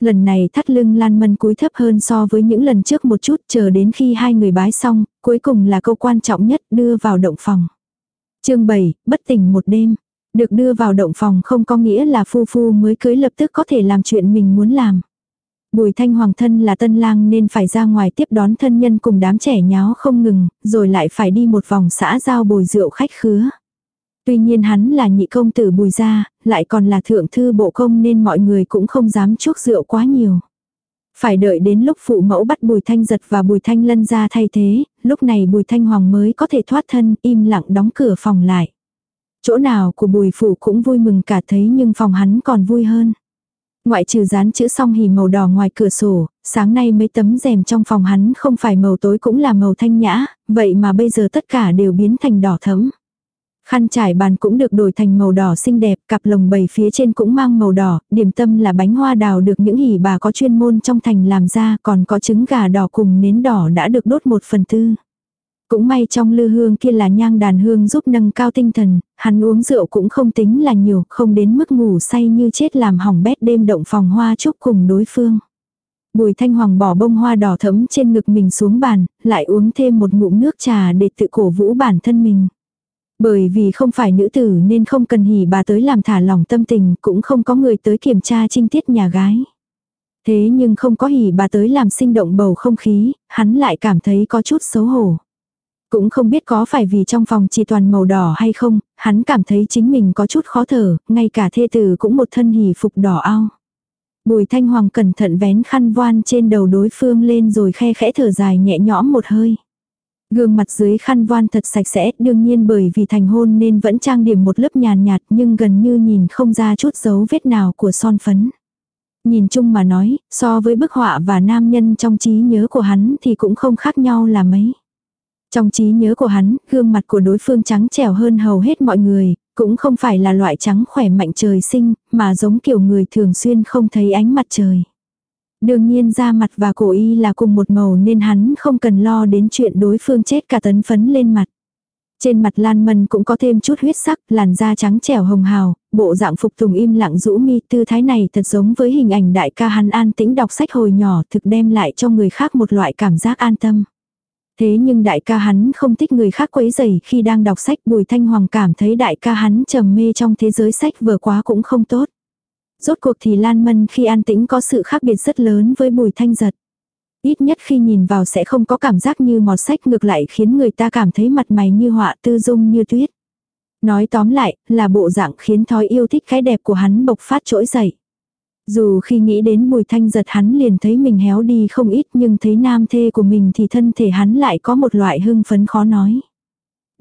Lần này thắt lưng Lan Mân cúi thấp hơn so với những lần trước một chút chờ đến khi hai người bái xong, cuối cùng là câu quan trọng nhất đưa vào động phòng. chương 7, bất tỉnh một đêm. Được đưa vào động phòng không có nghĩa là phu phu mới cưới lập tức có thể làm chuyện mình muốn làm. Bùi thanh hoàng thân là tân lang nên phải ra ngoài tiếp đón thân nhân cùng đám trẻ nháo không ngừng, rồi lại phải đi một vòng xã giao bồi rượu khách khứa. Tuy nhiên hắn là nhị công tử bùi gia, lại còn là thượng thư bộ công nên mọi người cũng không dám chuốc rượu quá nhiều. Phải đợi đến lúc phụ mẫu bắt bùi thanh giật và bùi thanh lân ra thay thế, lúc này bùi thanh hoàng mới có thể thoát thân im lặng đóng cửa phòng lại. Chỗ nào của bùi phụ cũng vui mừng cả thấy nhưng phòng hắn còn vui hơn. Ngoại trừ dán chữ song hỉ màu đỏ ngoài cửa sổ, sáng nay mấy tấm rèm trong phòng hắn không phải màu tối cũng là màu thanh nhã, vậy mà bây giờ tất cả đều biến thành đỏ thẫm. Khăn trải bàn cũng được đổi thành màu đỏ xinh đẹp, cặp lồng bầy phía trên cũng mang màu đỏ, điểm tâm là bánh hoa đào được những hỉ bà có chuyên môn trong thành làm ra, còn có trứng gà đỏ cùng nến đỏ đã được đốt một phần tư. Cũng may trong lư hương kia là nhang đàn hương giúp nâng cao tinh thần, hắn uống rượu cũng không tính là nhiều, không đến mức ngủ say như chết làm hỏng bét đêm động phòng hoa chúc cùng đối phương. Bùi thanh hoàng bỏ bông hoa đỏ thẫm trên ngực mình xuống bàn, lại uống thêm một ngụm nước trà để tự cổ vũ bản thân mình. Bởi vì không phải nữ tử nên không cần hỉ bà tới làm thả lòng tâm tình, cũng không có người tới kiểm tra trinh tiết nhà gái. Thế nhưng không có hỉ bà tới làm sinh động bầu không khí, hắn lại cảm thấy có chút xấu hổ. Cũng không biết có phải vì trong phòng chỉ toàn màu đỏ hay không, hắn cảm thấy chính mình có chút khó thở, ngay cả thê tử cũng một thân hỉ phục đỏ ao. Bùi thanh hoàng cẩn thận vén khăn voan trên đầu đối phương lên rồi khe khẽ thở dài nhẹ nhõm một hơi. Gương mặt dưới khăn voan thật sạch sẽ, đương nhiên bởi vì thành hôn nên vẫn trang điểm một lớp nhàn nhạt nhưng gần như nhìn không ra chút dấu vết nào của son phấn. Nhìn chung mà nói, so với bức họa và nam nhân trong trí nhớ của hắn thì cũng không khác nhau là mấy. Trong trí nhớ của hắn, gương mặt của đối phương trắng trẻo hơn hầu hết mọi người, cũng không phải là loại trắng khỏe mạnh trời sinh, mà giống kiểu người thường xuyên không thấy ánh mặt trời. Đương nhiên da mặt và cổ y là cùng một màu nên hắn không cần lo đến chuyện đối phương chết cả tấn phấn lên mặt. Trên mặt Lan Mân cũng có thêm chút huyết sắc, làn da trắng trẻo hồng hào, bộ dạng phục tùng im lặng rũ mi tư thái này thật giống với hình ảnh đại ca hắn an tĩnh đọc sách hồi nhỏ thực đem lại cho người khác một loại cảm giác an tâm. Thế nhưng đại ca hắn không thích người khác quấy rầy khi đang đọc sách Bùi Thanh Hoàng cảm thấy đại ca hắn trầm mê trong thế giới sách vừa quá cũng không tốt. Rốt cuộc thì Lan Mân khi an tĩnh có sự khác biệt rất lớn với Bùi Thanh Giật. Ít nhất khi nhìn vào sẽ không có cảm giác như mọt sách ngược lại khiến người ta cảm thấy mặt mày như họa tư dung như tuyết. Nói tóm lại, là bộ dạng khiến thói yêu thích cái đẹp của hắn bộc phát trỗi dậy. Dù khi nghĩ đến bùi thanh giật hắn liền thấy mình héo đi không ít nhưng thấy nam thê của mình thì thân thể hắn lại có một loại hưng phấn khó nói.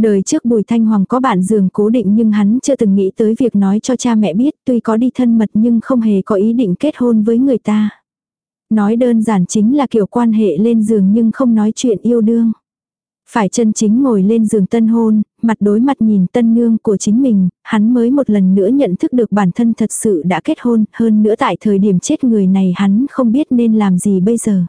Đời trước Bùi Thanh Hoàng có bạn giường cố định nhưng hắn chưa từng nghĩ tới việc nói cho cha mẹ biết tuy có đi thân mật nhưng không hề có ý định kết hôn với người ta. Nói đơn giản chính là kiểu quan hệ lên giường nhưng không nói chuyện yêu đương. Phải chân chính ngồi lên giường tân hôn, mặt đối mặt nhìn tân nương của chính mình, hắn mới một lần nữa nhận thức được bản thân thật sự đã kết hôn, hơn nữa tại thời điểm chết người này hắn không biết nên làm gì bây giờ.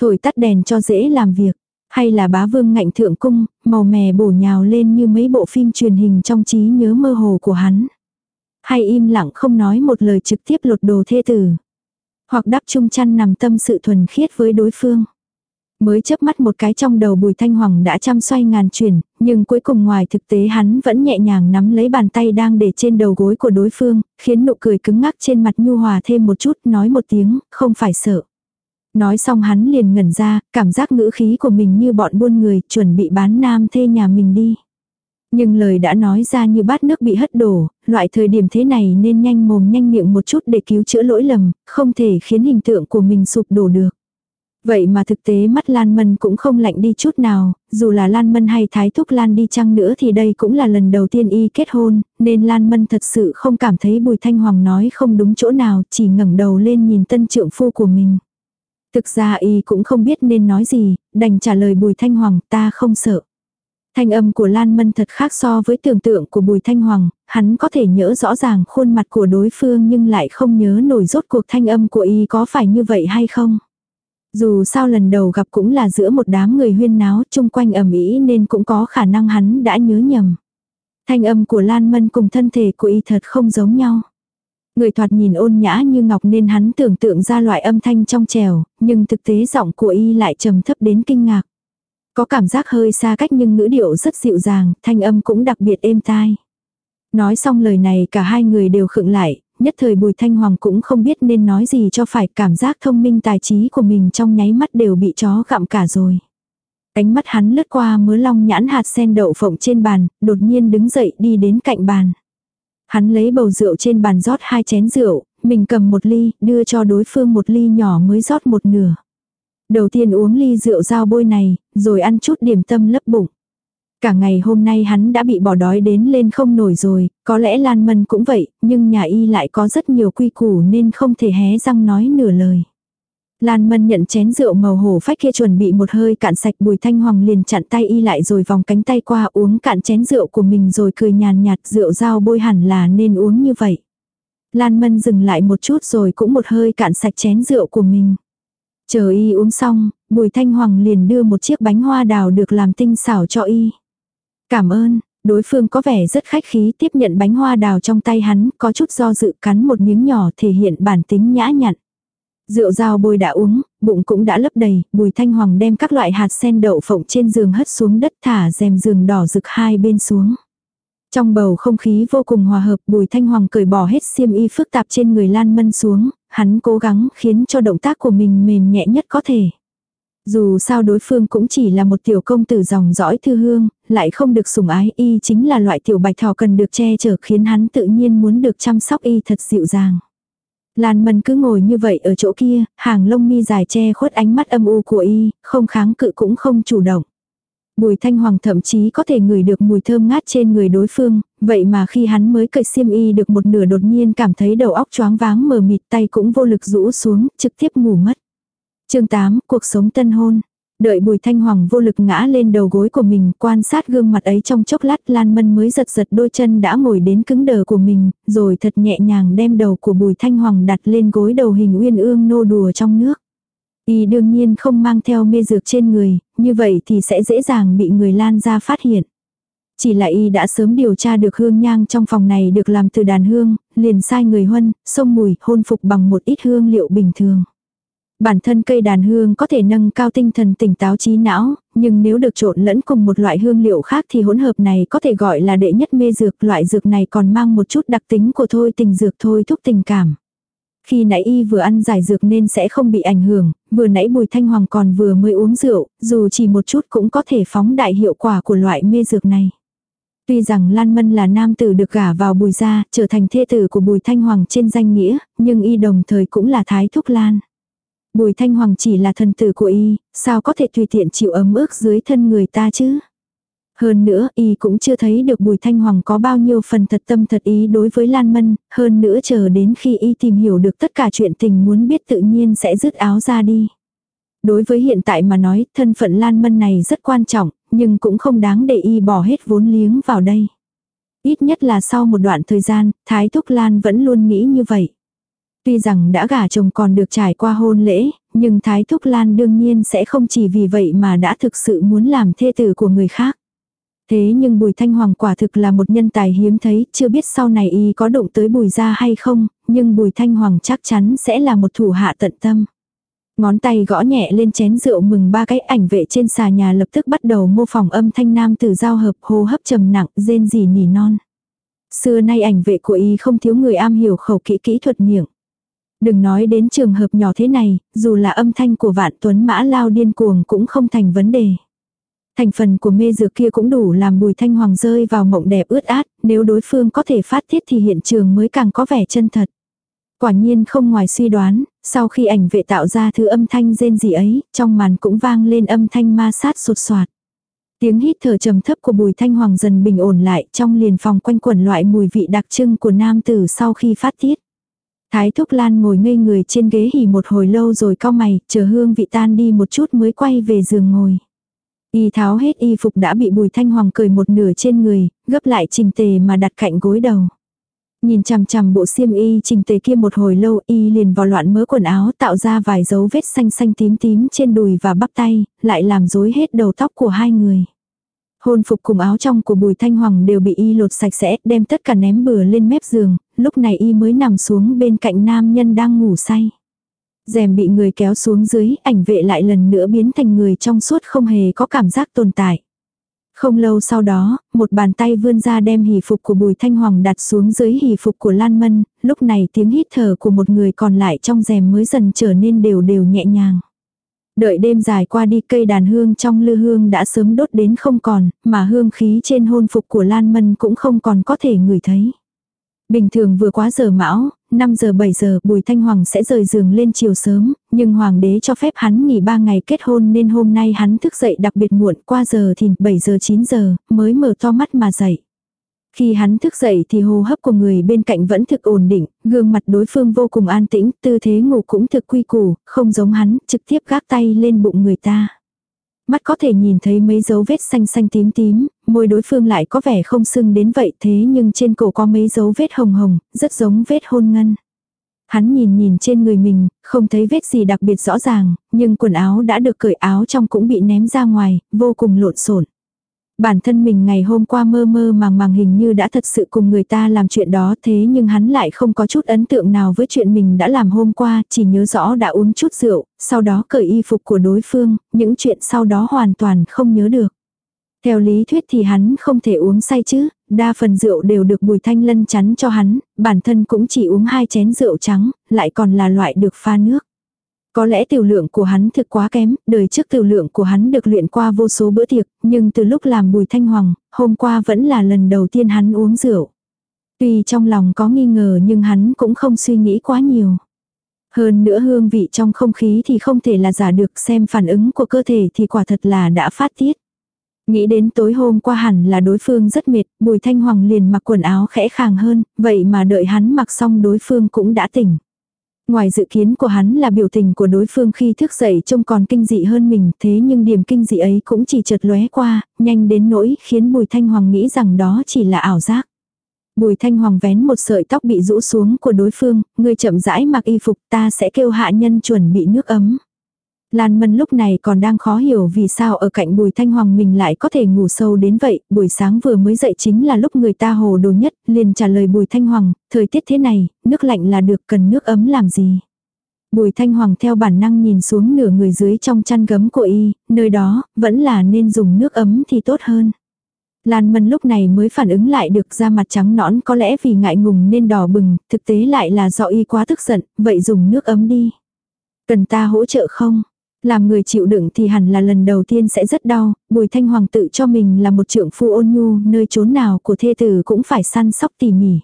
Thổi tắt đèn cho dễ làm việc, hay là bá vương ngạnh thượng cung, màu mè bổ nhào lên như mấy bộ phim truyền hình trong trí nhớ mơ hồ của hắn. Hay im lặng không nói một lời trực tiếp lột đồ thê tử. Hoặc đắp chung chăn nằm tâm sự thuần khiết với đối phương. Mới chớp mắt một cái trong đầu bùi thanh hoàng đã chăm xoay ngàn chuyển, nhưng cuối cùng ngoài thực tế hắn vẫn nhẹ nhàng nắm lấy bàn tay đang để trên đầu gối của đối phương, khiến nụ cười cứng ngắc trên mặt nhu hòa thêm một chút, nói một tiếng, không phải sợ. Nói xong hắn liền ngẩn ra, cảm giác ngữ khí của mình như bọn buôn người, chuẩn bị bán nam thê nhà mình đi. Nhưng lời đã nói ra như bát nước bị hất đổ, loại thời điểm thế này nên nhanh mồm nhanh miệng một chút để cứu chữa lỗi lầm, không thể khiến hình tượng của mình sụp đổ được. Vậy mà thực tế mắt Lan Mân cũng không lạnh đi chút nào, dù là Lan Mân hay Thái Thúc Lan đi chăng nữa thì đây cũng là lần đầu tiên y kết hôn, nên Lan Mân thật sự không cảm thấy Bùi Thanh Hoàng nói không đúng chỗ nào, chỉ ngẩng đầu lên nhìn tân trượng phu của mình. Thực ra y cũng không biết nên nói gì, đành trả lời Bùi Thanh Hoàng ta không sợ. Thanh âm của Lan Mân thật khác so với tưởng tượng của Bùi Thanh Hoàng, hắn có thể nhớ rõ ràng khuôn mặt của đối phương nhưng lại không nhớ nổi rốt cuộc thanh âm của y có phải như vậy hay không. Dù sao lần đầu gặp cũng là giữa một đám người huyên náo chung quanh ẩm ý nên cũng có khả năng hắn đã nhớ nhầm. Thanh âm của Lan Mân cùng thân thể của y thật không giống nhau. Người thoạt nhìn ôn nhã như ngọc nên hắn tưởng tượng ra loại âm thanh trong trèo, nhưng thực tế giọng của y lại trầm thấp đến kinh ngạc. Có cảm giác hơi xa cách nhưng ngữ điệu rất dịu dàng, thanh âm cũng đặc biệt êm tai. Nói xong lời này cả hai người đều khựng lại, nhất thời Bùi Thanh Hoàng cũng không biết nên nói gì cho phải cảm giác thông minh tài trí của mình trong nháy mắt đều bị chó gặm cả rồi. Ánh mắt hắn lướt qua mớ long nhãn hạt sen đậu phộng trên bàn, đột nhiên đứng dậy đi đến cạnh bàn. Hắn lấy bầu rượu trên bàn rót hai chén rượu, mình cầm một ly, đưa cho đối phương một ly nhỏ mới rót một nửa. Đầu tiên uống ly rượu dao bôi này, rồi ăn chút điểm tâm lấp bụng. Cả ngày hôm nay hắn đã bị bỏ đói đến lên không nổi rồi, có lẽ Lan Mân cũng vậy, nhưng nhà y lại có rất nhiều quy củ nên không thể hé răng nói nửa lời. Lan Mân nhận chén rượu màu hổ phách kia chuẩn bị một hơi cạn sạch bùi thanh hoàng liền chặn tay y lại rồi vòng cánh tay qua uống cạn chén rượu của mình rồi cười nhàn nhạt rượu dao bôi hẳn là nên uống như vậy. Lan Mân dừng lại một chút rồi cũng một hơi cạn sạch chén rượu của mình. Chờ y uống xong, bùi thanh hoàng liền đưa một chiếc bánh hoa đào được làm tinh xảo cho y. Cảm ơn, đối phương có vẻ rất khách khí tiếp nhận bánh hoa đào trong tay hắn, có chút do dự cắn một miếng nhỏ thể hiện bản tính nhã nhặn. Rượu dao bôi đã uống, bụng cũng đã lấp đầy, bùi thanh hoàng đem các loại hạt sen đậu phộng trên giường hất xuống đất thả rèm giường đỏ rực hai bên xuống. Trong bầu không khí vô cùng hòa hợp bùi thanh hoàng cởi bỏ hết xiêm y phức tạp trên người lan mân xuống, hắn cố gắng khiến cho động tác của mình mềm nhẹ nhất có thể. Dù sao đối phương cũng chỉ là một tiểu công tử dòng dõi thư hương, lại không được sủng ái y chính là loại tiểu bạch thỏ cần được che chở khiến hắn tự nhiên muốn được chăm sóc y thật dịu dàng. Lan Mân cứ ngồi như vậy ở chỗ kia, hàng lông mi dài che khuất ánh mắt âm u của y, không kháng cự cũng không chủ động. Bùi thanh hoàng thậm chí có thể ngửi được mùi thơm ngát trên người đối phương, vậy mà khi hắn mới cởi xiêm y được một nửa đột nhiên cảm thấy đầu óc choáng váng mờ mịt tay cũng vô lực rũ xuống, trực tiếp ngủ mất. chương 8, cuộc sống tân hôn. Đợi bùi thanh hoàng vô lực ngã lên đầu gối của mình, quan sát gương mặt ấy trong chốc lát Lan Mân mới giật giật đôi chân đã ngồi đến cứng đờ của mình, rồi thật nhẹ nhàng đem đầu của bùi thanh hoàng đặt lên gối đầu hình uyên ương nô đùa trong nước. Y đương nhiên không mang theo mê dược trên người, như vậy thì sẽ dễ dàng bị người Lan ra phát hiện. Chỉ là y đã sớm điều tra được hương nhang trong phòng này được làm từ đàn hương, liền sai người huân, xông mùi, hôn phục bằng một ít hương liệu bình thường. Bản thân cây đàn hương có thể nâng cao tinh thần tỉnh táo trí não, nhưng nếu được trộn lẫn cùng một loại hương liệu khác thì hỗn hợp này có thể gọi là đệ nhất mê dược. Loại dược này còn mang một chút đặc tính của thôi tình dược thôi thúc tình cảm. Khi nãy y vừa ăn giải dược nên sẽ không bị ảnh hưởng, vừa nãy bùi thanh hoàng còn vừa mới uống rượu, dù chỉ một chút cũng có thể phóng đại hiệu quả của loại mê dược này. Tuy rằng Lan Mân là nam tử được gả vào bùi gia, trở thành thê tử của bùi thanh hoàng trên danh nghĩa, nhưng y đồng thời cũng là thái thúc lan. Bùi Thanh Hoàng chỉ là thần tử của y, sao có thể tùy tiện chịu ấm ức dưới thân người ta chứ? Hơn nữa, y cũng chưa thấy được Bùi Thanh Hoàng có bao nhiêu phần thật tâm thật ý đối với Lan Mân, hơn nữa chờ đến khi y tìm hiểu được tất cả chuyện tình muốn biết tự nhiên sẽ dứt áo ra đi. Đối với hiện tại mà nói, thân phận Lan Mân này rất quan trọng, nhưng cũng không đáng để y bỏ hết vốn liếng vào đây. Ít nhất là sau một đoạn thời gian, Thái Thúc Lan vẫn luôn nghĩ như vậy. Tuy rằng đã gả chồng còn được trải qua hôn lễ, nhưng Thái Thúc Lan đương nhiên sẽ không chỉ vì vậy mà đã thực sự muốn làm thê tử của người khác. Thế nhưng Bùi Thanh Hoàng quả thực là một nhân tài hiếm thấy, chưa biết sau này y có động tới Bùi ra hay không, nhưng Bùi Thanh Hoàng chắc chắn sẽ là một thủ hạ tận tâm. Ngón tay gõ nhẹ lên chén rượu mừng ba cái ảnh vệ trên xà nhà lập tức bắt đầu mô phỏng âm thanh nam từ giao hợp hô hấp trầm nặng, rên rỉ nỉ non. Xưa nay ảnh vệ của y không thiếu người am hiểu khẩu kỹ kỹ thuật miệng. Đừng nói đến trường hợp nhỏ thế này, dù là âm thanh của vạn tuấn mã lao điên cuồng cũng không thành vấn đề. Thành phần của mê dược kia cũng đủ làm bùi thanh hoàng rơi vào mộng đẹp ướt át, nếu đối phương có thể phát tiết thì hiện trường mới càng có vẻ chân thật. Quả nhiên không ngoài suy đoán, sau khi ảnh vệ tạo ra thứ âm thanh rên gì ấy, trong màn cũng vang lên âm thanh ma sát sột soạt. Tiếng hít thở trầm thấp của bùi thanh hoàng dần bình ổn lại trong liền phòng quanh quẩn loại mùi vị đặc trưng của nam tử sau khi phát tiết. Thái Thúc Lan ngồi ngây người trên ghế hỉ một hồi lâu rồi cau mày, chờ hương vị tan đi một chút mới quay về giường ngồi. Y tháo hết y phục đã bị bùi thanh hoàng cười một nửa trên người, gấp lại trình tề mà đặt cạnh gối đầu. Nhìn chằm chằm bộ xiêm y trình tề kia một hồi lâu y liền vào loạn mớ quần áo tạo ra vài dấu vết xanh xanh tím tím trên đùi và bắp tay, lại làm rối hết đầu tóc của hai người. Hôn phục cùng áo trong của bùi thanh hoàng đều bị y lột sạch sẽ, đem tất cả ném bừa lên mép giường, lúc này y mới nằm xuống bên cạnh nam nhân đang ngủ say. rèm bị người kéo xuống dưới, ảnh vệ lại lần nữa biến thành người trong suốt không hề có cảm giác tồn tại. Không lâu sau đó, một bàn tay vươn ra đem hỷ phục của Bùi Thanh Hoàng đặt xuống dưới hỷ phục của Lan Mân, lúc này tiếng hít thở của một người còn lại trong rèm mới dần trở nên đều đều nhẹ nhàng. Đợi đêm dài qua đi cây đàn hương trong lư hương đã sớm đốt đến không còn, mà hương khí trên hôn phục của Lan Mân cũng không còn có thể ngửi thấy. Bình thường vừa quá giờ mão, 5 giờ 7 giờ Bùi Thanh Hoàng sẽ rời giường lên chiều sớm, nhưng Hoàng đế cho phép hắn nghỉ 3 ngày kết hôn nên hôm nay hắn thức dậy đặc biệt muộn qua giờ thì 7 giờ 9 giờ mới mở to mắt mà dậy. Khi hắn thức dậy thì hô hấp của người bên cạnh vẫn thực ổn định, gương mặt đối phương vô cùng an tĩnh, tư thế ngủ cũng thực quy củ, không giống hắn, trực tiếp gác tay lên bụng người ta. Mắt có thể nhìn thấy mấy dấu vết xanh xanh tím tím, môi đối phương lại có vẻ không sưng đến vậy thế nhưng trên cổ có mấy dấu vết hồng hồng, rất giống vết hôn ngân. Hắn nhìn nhìn trên người mình, không thấy vết gì đặc biệt rõ ràng, nhưng quần áo đã được cởi áo trong cũng bị ném ra ngoài, vô cùng lộn xộn. Bản thân mình ngày hôm qua mơ mơ màng màng hình như đã thật sự cùng người ta làm chuyện đó thế nhưng hắn lại không có chút ấn tượng nào với chuyện mình đã làm hôm qua, chỉ nhớ rõ đã uống chút rượu, sau đó cởi y phục của đối phương, những chuyện sau đó hoàn toàn không nhớ được. Theo lý thuyết thì hắn không thể uống say chứ, đa phần rượu đều được Bùi Thanh Lân chắn cho hắn, bản thân cũng chỉ uống hai chén rượu trắng, lại còn là loại được pha nước. Có lẽ tiểu lượng của hắn thực quá kém, đời trước tiểu lượng của hắn được luyện qua vô số bữa tiệc, nhưng từ lúc làm bùi thanh hoàng, hôm qua vẫn là lần đầu tiên hắn uống rượu. Tuy trong lòng có nghi ngờ nhưng hắn cũng không suy nghĩ quá nhiều. Hơn nữa hương vị trong không khí thì không thể là giả được xem phản ứng của cơ thể thì quả thật là đã phát tiết. Nghĩ đến tối hôm qua hẳn là đối phương rất mệt, bùi thanh hoàng liền mặc quần áo khẽ khàng hơn, vậy mà đợi hắn mặc xong đối phương cũng đã tỉnh. Ngoài dự kiến của hắn là biểu tình của đối phương khi thức dậy trông còn kinh dị hơn mình, thế nhưng điểm kinh dị ấy cũng chỉ chợt lóe qua, nhanh đến nỗi khiến Bùi Thanh Hoàng nghĩ rằng đó chỉ là ảo giác. Bùi Thanh Hoàng vén một sợi tóc bị rũ xuống của đối phương, người chậm rãi mặc y phục ta sẽ kêu hạ nhân chuẩn bị nước ấm. Lan Mân lúc này còn đang khó hiểu vì sao ở cạnh Bùi Thanh Hoàng mình lại có thể ngủ sâu đến vậy, buổi sáng vừa mới dậy chính là lúc người ta hồ đồ nhất, liền trả lời Bùi Thanh Hoàng, thời tiết thế này, nước lạnh là được cần nước ấm làm gì. Bùi Thanh Hoàng theo bản năng nhìn xuống nửa người dưới trong chăn gấm của y, nơi đó, vẫn là nên dùng nước ấm thì tốt hơn. Lan Mân lúc này mới phản ứng lại được da mặt trắng nõn có lẽ vì ngại ngùng nên đỏ bừng, thực tế lại là do y quá tức giận, vậy dùng nước ấm đi. Cần ta hỗ trợ không? Làm người chịu đựng thì hẳn là lần đầu tiên sẽ rất đau, bùi thanh hoàng tự cho mình là một trượng phu ôn nhu, nơi chốn nào của thê tử cũng phải săn sóc tỉ mỉ.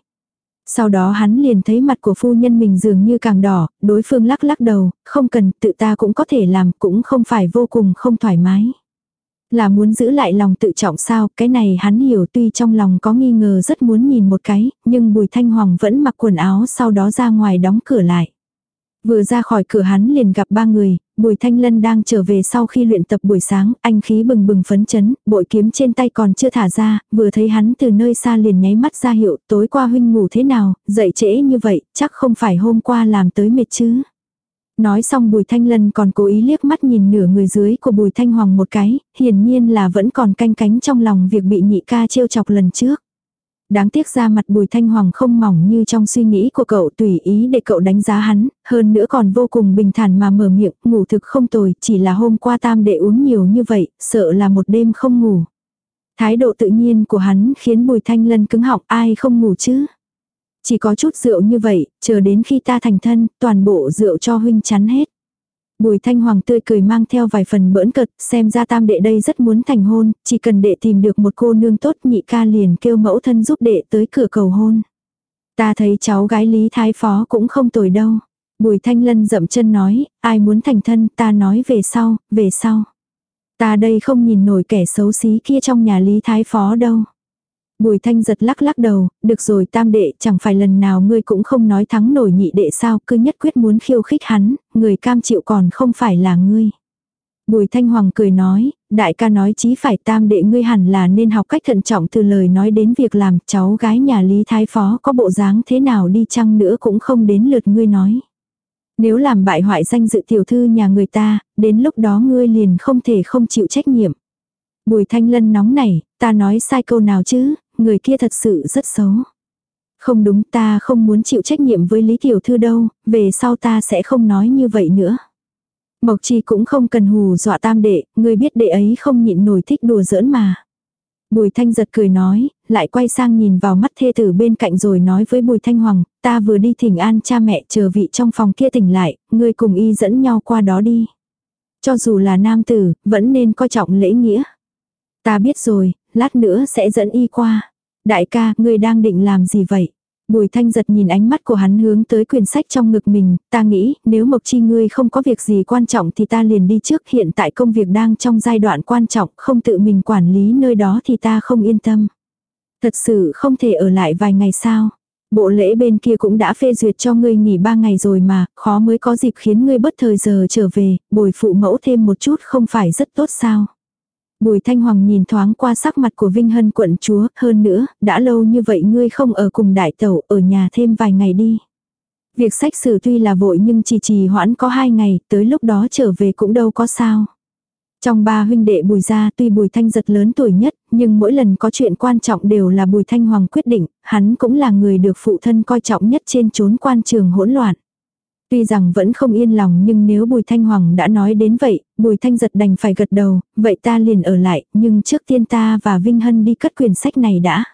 Sau đó hắn liền thấy mặt của phu nhân mình dường như càng đỏ, đối phương lắc lắc đầu, không cần, tự ta cũng có thể làm, cũng không phải vô cùng không thoải mái. Là muốn giữ lại lòng tự trọng sao, cái này hắn hiểu tuy trong lòng có nghi ngờ rất muốn nhìn một cái, nhưng Bùi Thanh Hoàng vẫn mặc quần áo sau đó ra ngoài đóng cửa lại. Vừa ra khỏi cửa hắn liền gặp ba người, Bùi Thanh Lân đang trở về sau khi luyện tập buổi sáng, anh khí bừng bừng phấn chấn, bội kiếm trên tay còn chưa thả ra, vừa thấy hắn từ nơi xa liền nháy mắt ra hiệu, tối qua huynh ngủ thế nào, dậy trễ như vậy, chắc không phải hôm qua làm tới mệt chứ. Nói xong Bùi Thanh Lân còn cố ý liếc mắt nhìn nửa người dưới của Bùi Thanh Hoàng một cái, hiển nhiên là vẫn còn canh cánh trong lòng việc bị nhị ca trêu chọc lần trước. Đáng tiếc ra mặt Bùi Thanh Hoàng không mỏng như trong suy nghĩ của cậu tùy ý để cậu đánh giá hắn, hơn nữa còn vô cùng bình thản mà mở miệng, ngủ thực không tồi, chỉ là hôm qua tam đệ uống nhiều như vậy, sợ là một đêm không ngủ. Thái độ tự nhiên của hắn khiến Bùi Thanh Lân cứng họng ai không ngủ chứ. Chỉ có chút rượu như vậy, chờ đến khi ta thành thân, toàn bộ rượu cho huynh chắn hết. Bùi thanh hoàng tươi cười mang theo vài phần bỡn cợt, xem ra tam đệ đây rất muốn thành hôn, chỉ cần đệ tìm được một cô nương tốt nhị ca liền kêu mẫu thân giúp đệ tới cửa cầu hôn. Ta thấy cháu gái Lý Thái Phó cũng không tồi đâu. Bùi thanh lân dậm chân nói, ai muốn thành thân ta nói về sau, về sau. Ta đây không nhìn nổi kẻ xấu xí kia trong nhà Lý Thái Phó đâu. Bùi thanh giật lắc lắc đầu, được rồi tam đệ, chẳng phải lần nào ngươi cũng không nói thắng nổi nhị đệ sao, cứ nhất quyết muốn khiêu khích hắn, người cam chịu còn không phải là ngươi. Bùi thanh hoàng cười nói, đại ca nói chí phải tam đệ ngươi hẳn là nên học cách thận trọng từ lời nói đến việc làm cháu gái nhà Lý Thái Phó có bộ dáng thế nào đi chăng nữa cũng không đến lượt ngươi nói. Nếu làm bại hoại danh dự tiểu thư nhà người ta, đến lúc đó ngươi liền không thể không chịu trách nhiệm. Bùi thanh lân nóng nảy, ta nói sai câu nào chứ, người kia thật sự rất xấu. Không đúng ta không muốn chịu trách nhiệm với Lý Tiểu Thư đâu, về sau ta sẽ không nói như vậy nữa. Mộc Chi cũng không cần hù dọa tam đệ, người biết đệ ấy không nhịn nổi thích đùa giỡn mà. Bùi Thanh giật cười nói, lại quay sang nhìn vào mắt thê tử bên cạnh rồi nói với Bùi Thanh Hoàng, ta vừa đi thỉnh an cha mẹ chờ vị trong phòng kia tỉnh lại, ngươi cùng y dẫn nhau qua đó đi. Cho dù là nam tử, vẫn nên coi trọng lễ nghĩa. Ta biết rồi, lát nữa sẽ dẫn y qua. Đại ca, ngươi đang định làm gì vậy? Bùi thanh giật nhìn ánh mắt của hắn hướng tới quyển sách trong ngực mình, ta nghĩ, nếu Mộc Chi ngươi không có việc gì quan trọng thì ta liền đi trước, hiện tại công việc đang trong giai đoạn quan trọng, không tự mình quản lý nơi đó thì ta không yên tâm. Thật sự không thể ở lại vài ngày sao? Bộ lễ bên kia cũng đã phê duyệt cho ngươi nghỉ ba ngày rồi mà, khó mới có dịp khiến ngươi bất thời giờ trở về, bồi phụ mẫu thêm một chút không phải rất tốt sao? Bùi Thanh Hoàng nhìn thoáng qua sắc mặt của Vinh Hân quận chúa, hơn nữa, đã lâu như vậy ngươi không ở cùng đại tẩu, ở nhà thêm vài ngày đi. Việc sách sử tuy là vội nhưng chỉ trì hoãn có hai ngày, tới lúc đó trở về cũng đâu có sao. Trong ba huynh đệ bùi gia tuy bùi thanh giật lớn tuổi nhất, nhưng mỗi lần có chuyện quan trọng đều là bùi thanh hoàng quyết định, hắn cũng là người được phụ thân coi trọng nhất trên chốn quan trường hỗn loạn. Tuy rằng vẫn không yên lòng nhưng nếu Bùi Thanh Hoàng đã nói đến vậy, Bùi Thanh giật đành phải gật đầu, vậy ta liền ở lại, nhưng trước tiên ta và Vinh Hân đi cất quyển sách này đã.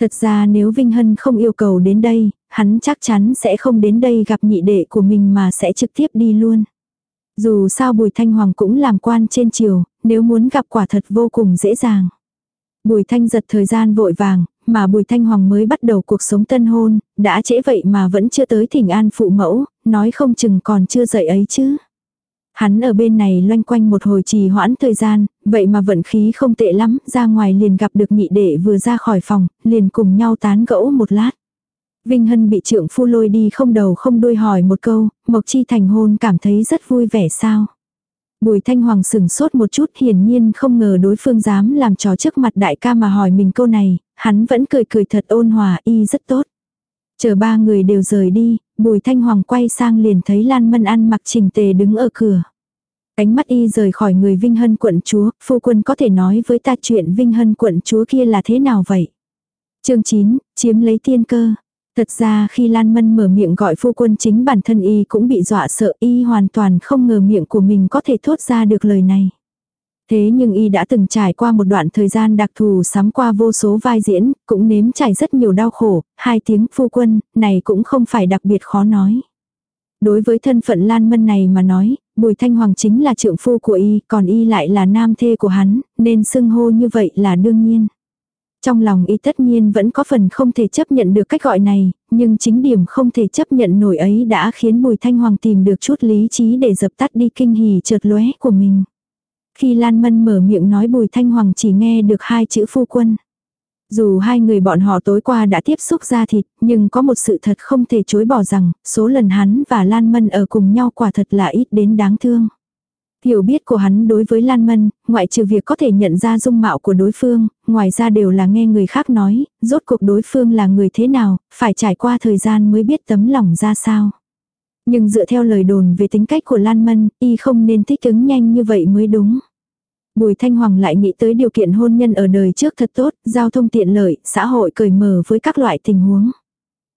Thật ra nếu Vinh Hân không yêu cầu đến đây, hắn chắc chắn sẽ không đến đây gặp nhị đệ của mình mà sẽ trực tiếp đi luôn. Dù sao Bùi Thanh Hoàng cũng làm quan trên triều, nếu muốn gặp quả thật vô cùng dễ dàng. Bùi Thanh giật thời gian vội vàng, mà Bùi Thanh Hoàng mới bắt đầu cuộc sống tân hôn, đã trễ vậy mà vẫn chưa tới thỉnh an phụ mẫu, nói không chừng còn chưa dậy ấy chứ. Hắn ở bên này loanh quanh một hồi trì hoãn thời gian, vậy mà vận khí không tệ lắm, ra ngoài liền gặp được nhị đệ vừa ra khỏi phòng, liền cùng nhau tán gẫu một lát. Vinh Hân bị trưởng phu lôi đi không đầu không đuôi hỏi một câu, Mộc Chi thành hôn cảm thấy rất vui vẻ sao. Bùi Thanh Hoàng sừng sốt một chút hiển nhiên không ngờ đối phương dám làm trò trước mặt đại ca mà hỏi mình câu này, hắn vẫn cười cười thật ôn hòa y rất tốt. Chờ ba người đều rời đi, Bùi Thanh Hoàng quay sang liền thấy Lan Mân ăn mặc trình tề đứng ở cửa. Ánh mắt y rời khỏi người Vinh Hân quận chúa, phu quân có thể nói với ta chuyện Vinh Hân quận chúa kia là thế nào vậy? chương 9, chiếm lấy tiên cơ. Thật ra khi Lan Mân mở miệng gọi phu quân chính bản thân y cũng bị dọa sợ y hoàn toàn không ngờ miệng của mình có thể thốt ra được lời này. Thế nhưng y đã từng trải qua một đoạn thời gian đặc thù sắm qua vô số vai diễn, cũng nếm trải rất nhiều đau khổ, hai tiếng phu quân, này cũng không phải đặc biệt khó nói. Đối với thân phận Lan Mân này mà nói, Bùi Thanh Hoàng chính là trượng phu của y, còn y lại là nam thê của hắn, nên xưng hô như vậy là đương nhiên. Trong lòng y tất nhiên vẫn có phần không thể chấp nhận được cách gọi này, nhưng chính điểm không thể chấp nhận nổi ấy đã khiến Bùi Thanh Hoàng tìm được chút lý trí để dập tắt đi kinh hỉ chợt lóe của mình. Khi Lan Mân mở miệng nói Bùi Thanh Hoàng chỉ nghe được hai chữ phu quân. Dù hai người bọn họ tối qua đã tiếp xúc ra thịt, nhưng có một sự thật không thể chối bỏ rằng, số lần hắn và Lan Mân ở cùng nhau quả thật là ít đến đáng thương. Hiểu biết của hắn đối với Lan Mân, ngoại trừ việc có thể nhận ra dung mạo của đối phương, ngoài ra đều là nghe người khác nói, rốt cuộc đối phương là người thế nào, phải trải qua thời gian mới biết tấm lòng ra sao. Nhưng dựa theo lời đồn về tính cách của Lan Mân, y không nên thích ứng nhanh như vậy mới đúng. Bùi Thanh Hoàng lại nghĩ tới điều kiện hôn nhân ở đời trước thật tốt, giao thông tiện lợi, xã hội cởi mở với các loại tình huống.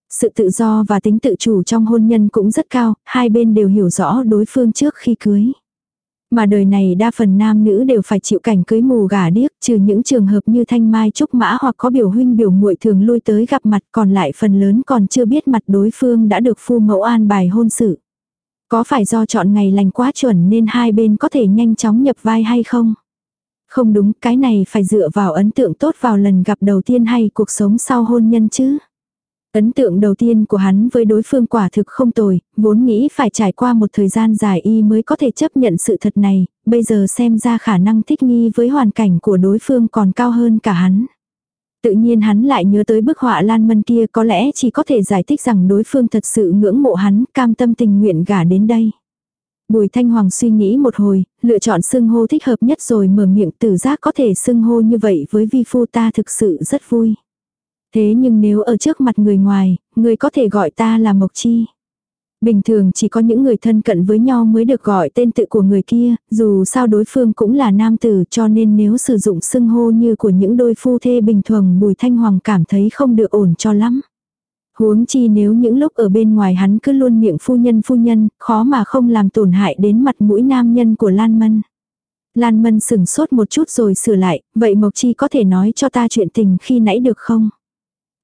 Sự tự do và tính tự chủ trong hôn nhân cũng rất cao, hai bên đều hiểu rõ đối phương trước khi cưới. Mà đời này đa phần nam nữ đều phải chịu cảnh cưới mù gà điếc, trừ những trường hợp như thanh mai trúc mã hoặc có biểu huynh biểu muội thường lui tới gặp mặt còn lại phần lớn còn chưa biết mặt đối phương đã được phu mẫu an bài hôn sự. Có phải do chọn ngày lành quá chuẩn nên hai bên có thể nhanh chóng nhập vai hay không? Không đúng, cái này phải dựa vào ấn tượng tốt vào lần gặp đầu tiên hay cuộc sống sau hôn nhân chứ. Ấn tượng đầu tiên của hắn với đối phương quả thực không tồi, vốn nghĩ phải trải qua một thời gian dài y mới có thể chấp nhận sự thật này, bây giờ xem ra khả năng thích nghi với hoàn cảnh của đối phương còn cao hơn cả hắn. Tự nhiên hắn lại nhớ tới bức họa Lan Mân kia có lẽ chỉ có thể giải thích rằng đối phương thật sự ngưỡng mộ hắn, cam tâm tình nguyện gả đến đây. Bùi Thanh Hoàng suy nghĩ một hồi, lựa chọn xưng hô thích hợp nhất rồi mở miệng tử giác có thể xưng hô như vậy với vi phu ta thực sự rất vui. Thế nhưng nếu ở trước mặt người ngoài, người có thể gọi ta là Mộc Chi. Bình thường chỉ có những người thân cận với nhau mới được gọi tên tự của người kia, dù sao đối phương cũng là nam tử cho nên nếu sử dụng xưng hô như của những đôi phu thê bình thường Bùi Thanh Hoàng cảm thấy không được ổn cho lắm. Huống chi nếu những lúc ở bên ngoài hắn cứ luôn miệng phu nhân phu nhân, khó mà không làm tổn hại đến mặt mũi nam nhân của Lan Mân. Lan Mân sừng sốt một chút rồi sửa lại, vậy Mộc Chi có thể nói cho ta chuyện tình khi nãy được không?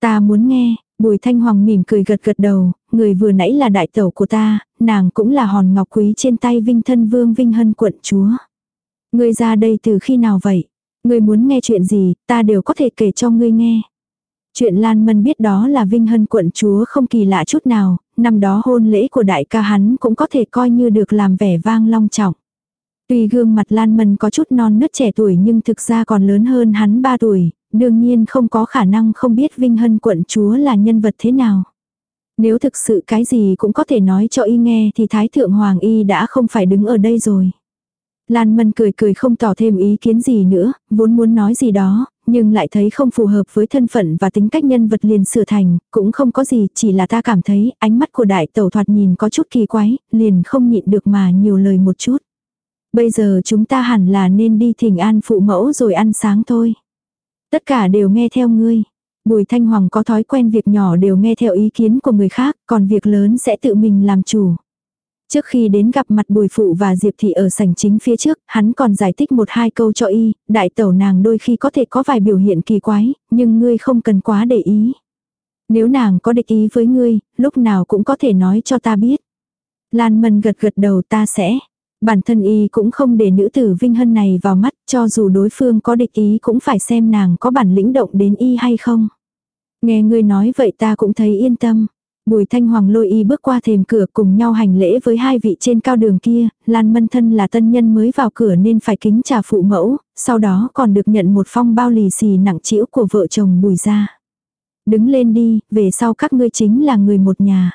Ta muốn nghe, Bùi Thanh Hoàng mỉm cười gật gật đầu, người vừa nãy là đại tẩu của ta, nàng cũng là hòn ngọc quý trên tay Vinh Thân Vương Vinh Hân quận chúa. Ngươi ra đây từ khi nào vậy? Ngươi muốn nghe chuyện gì, ta đều có thể kể cho ngươi nghe. Chuyện Lan Mân biết đó là Vinh Hân quận chúa không kỳ lạ chút nào, năm đó hôn lễ của đại ca hắn cũng có thể coi như được làm vẻ vang long trọng. Tuy gương mặt Lan Mân có chút non nớt trẻ tuổi nhưng thực ra còn lớn hơn hắn 3 tuổi, đương nhiên không có khả năng không biết Vinh Hân quận chúa là nhân vật thế nào. Nếu thực sự cái gì cũng có thể nói cho y nghe thì Thái Thượng Hoàng y đã không phải đứng ở đây rồi. Lan Mân cười cười không tỏ thêm ý kiến gì nữa, vốn muốn nói gì đó, nhưng lại thấy không phù hợp với thân phận và tính cách nhân vật liền sửa thành, cũng không có gì, chỉ là ta cảm thấy ánh mắt của đại tẩu thoạt nhìn có chút kỳ quái, liền không nhịn được mà nhiều lời một chút. Bây giờ chúng ta hẳn là nên đi thỉnh an phụ mẫu rồi ăn sáng thôi. Tất cả đều nghe theo ngươi. Bùi Thanh Hoàng có thói quen việc nhỏ đều nghe theo ý kiến của người khác, còn việc lớn sẽ tự mình làm chủ. Trước khi đến gặp mặt Bùi Phụ và Diệp Thị ở sảnh chính phía trước, hắn còn giải thích một hai câu cho y, đại tẩu nàng đôi khi có thể có vài biểu hiện kỳ quái, nhưng ngươi không cần quá để ý. Nếu nàng có địch ý với ngươi, lúc nào cũng có thể nói cho ta biết. Lan Mân gật gật đầu ta sẽ. Bản thân y cũng không để nữ tử Vinh Hân này vào mắt, cho dù đối phương có địch ý cũng phải xem nàng có bản lĩnh động đến y hay không. Nghe ngươi nói vậy ta cũng thấy yên tâm. Bùi Thanh Hoàng lôi y bước qua thềm cửa cùng nhau hành lễ với hai vị trên cao đường kia, Lan Mân Thân là tân nhân mới vào cửa nên phải kính trà phụ mẫu, sau đó còn được nhận một phong bao lì xì nặng trĩu của vợ chồng Bùi gia. Đứng lên đi, về sau các ngươi chính là người một nhà.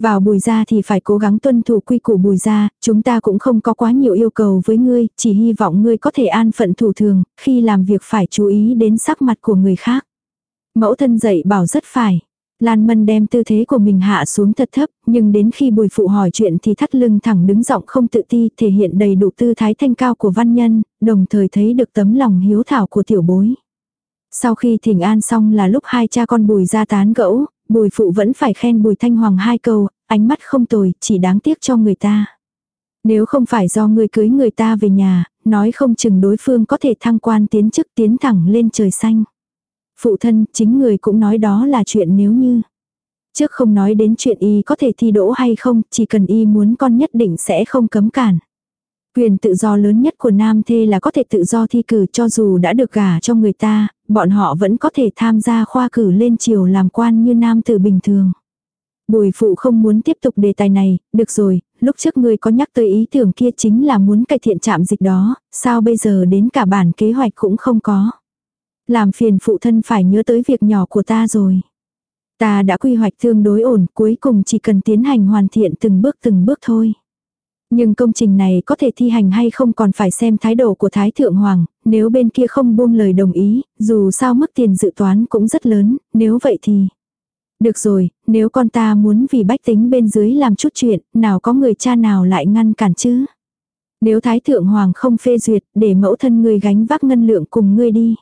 Vào bùi gia thì phải cố gắng tuân thủ quy củ bùi gia, chúng ta cũng không có quá nhiều yêu cầu với ngươi, chỉ hy vọng ngươi có thể an phận thủ thường, khi làm việc phải chú ý đến sắc mặt của người khác. Mẫu thân dạy bảo rất phải. Lan Mân đem tư thế của mình hạ xuống thật thấp, nhưng đến khi bùi phụ hỏi chuyện thì thắt lưng thẳng đứng giọng không tự ti, thể hiện đầy đủ tư thái thanh cao của văn nhân, đồng thời thấy được tấm lòng hiếu thảo của tiểu bối. Sau khi thỉnh an xong là lúc hai cha con bùi ra tán gẫu, bùi phụ vẫn phải khen bùi thanh hoàng hai câu, ánh mắt không tồi, chỉ đáng tiếc cho người ta. Nếu không phải do người cưới người ta về nhà, nói không chừng đối phương có thể thăng quan tiến chức tiến thẳng lên trời xanh. Phụ thân, chính người cũng nói đó là chuyện nếu như. Trước không nói đến chuyện y có thể thi đỗ hay không, chỉ cần y muốn con nhất định sẽ không cấm cản. Quyền tự do lớn nhất của nam thê là có thể tự do thi cử cho dù đã được gả cho người ta, bọn họ vẫn có thể tham gia khoa cử lên triều làm quan như nam tử bình thường. Bùi phụ không muốn tiếp tục đề tài này, được rồi, lúc trước ngươi có nhắc tới ý tưởng kia chính là muốn cải thiện trạm dịch đó, sao bây giờ đến cả bản kế hoạch cũng không có. Làm phiền phụ thân phải nhớ tới việc nhỏ của ta rồi. Ta đã quy hoạch tương đối ổn, cuối cùng chỉ cần tiến hành hoàn thiện từng bước từng bước thôi. Nhưng công trình này có thể thi hành hay không còn phải xem thái độ của Thái Thượng Hoàng, nếu bên kia không buông lời đồng ý, dù sao mức tiền dự toán cũng rất lớn, nếu vậy thì... Được rồi, nếu con ta muốn vì bách tính bên dưới làm chút chuyện, nào có người cha nào lại ngăn cản chứ? Nếu Thái Thượng Hoàng không phê duyệt, để mẫu thân người gánh vác ngân lượng cùng ngươi đi.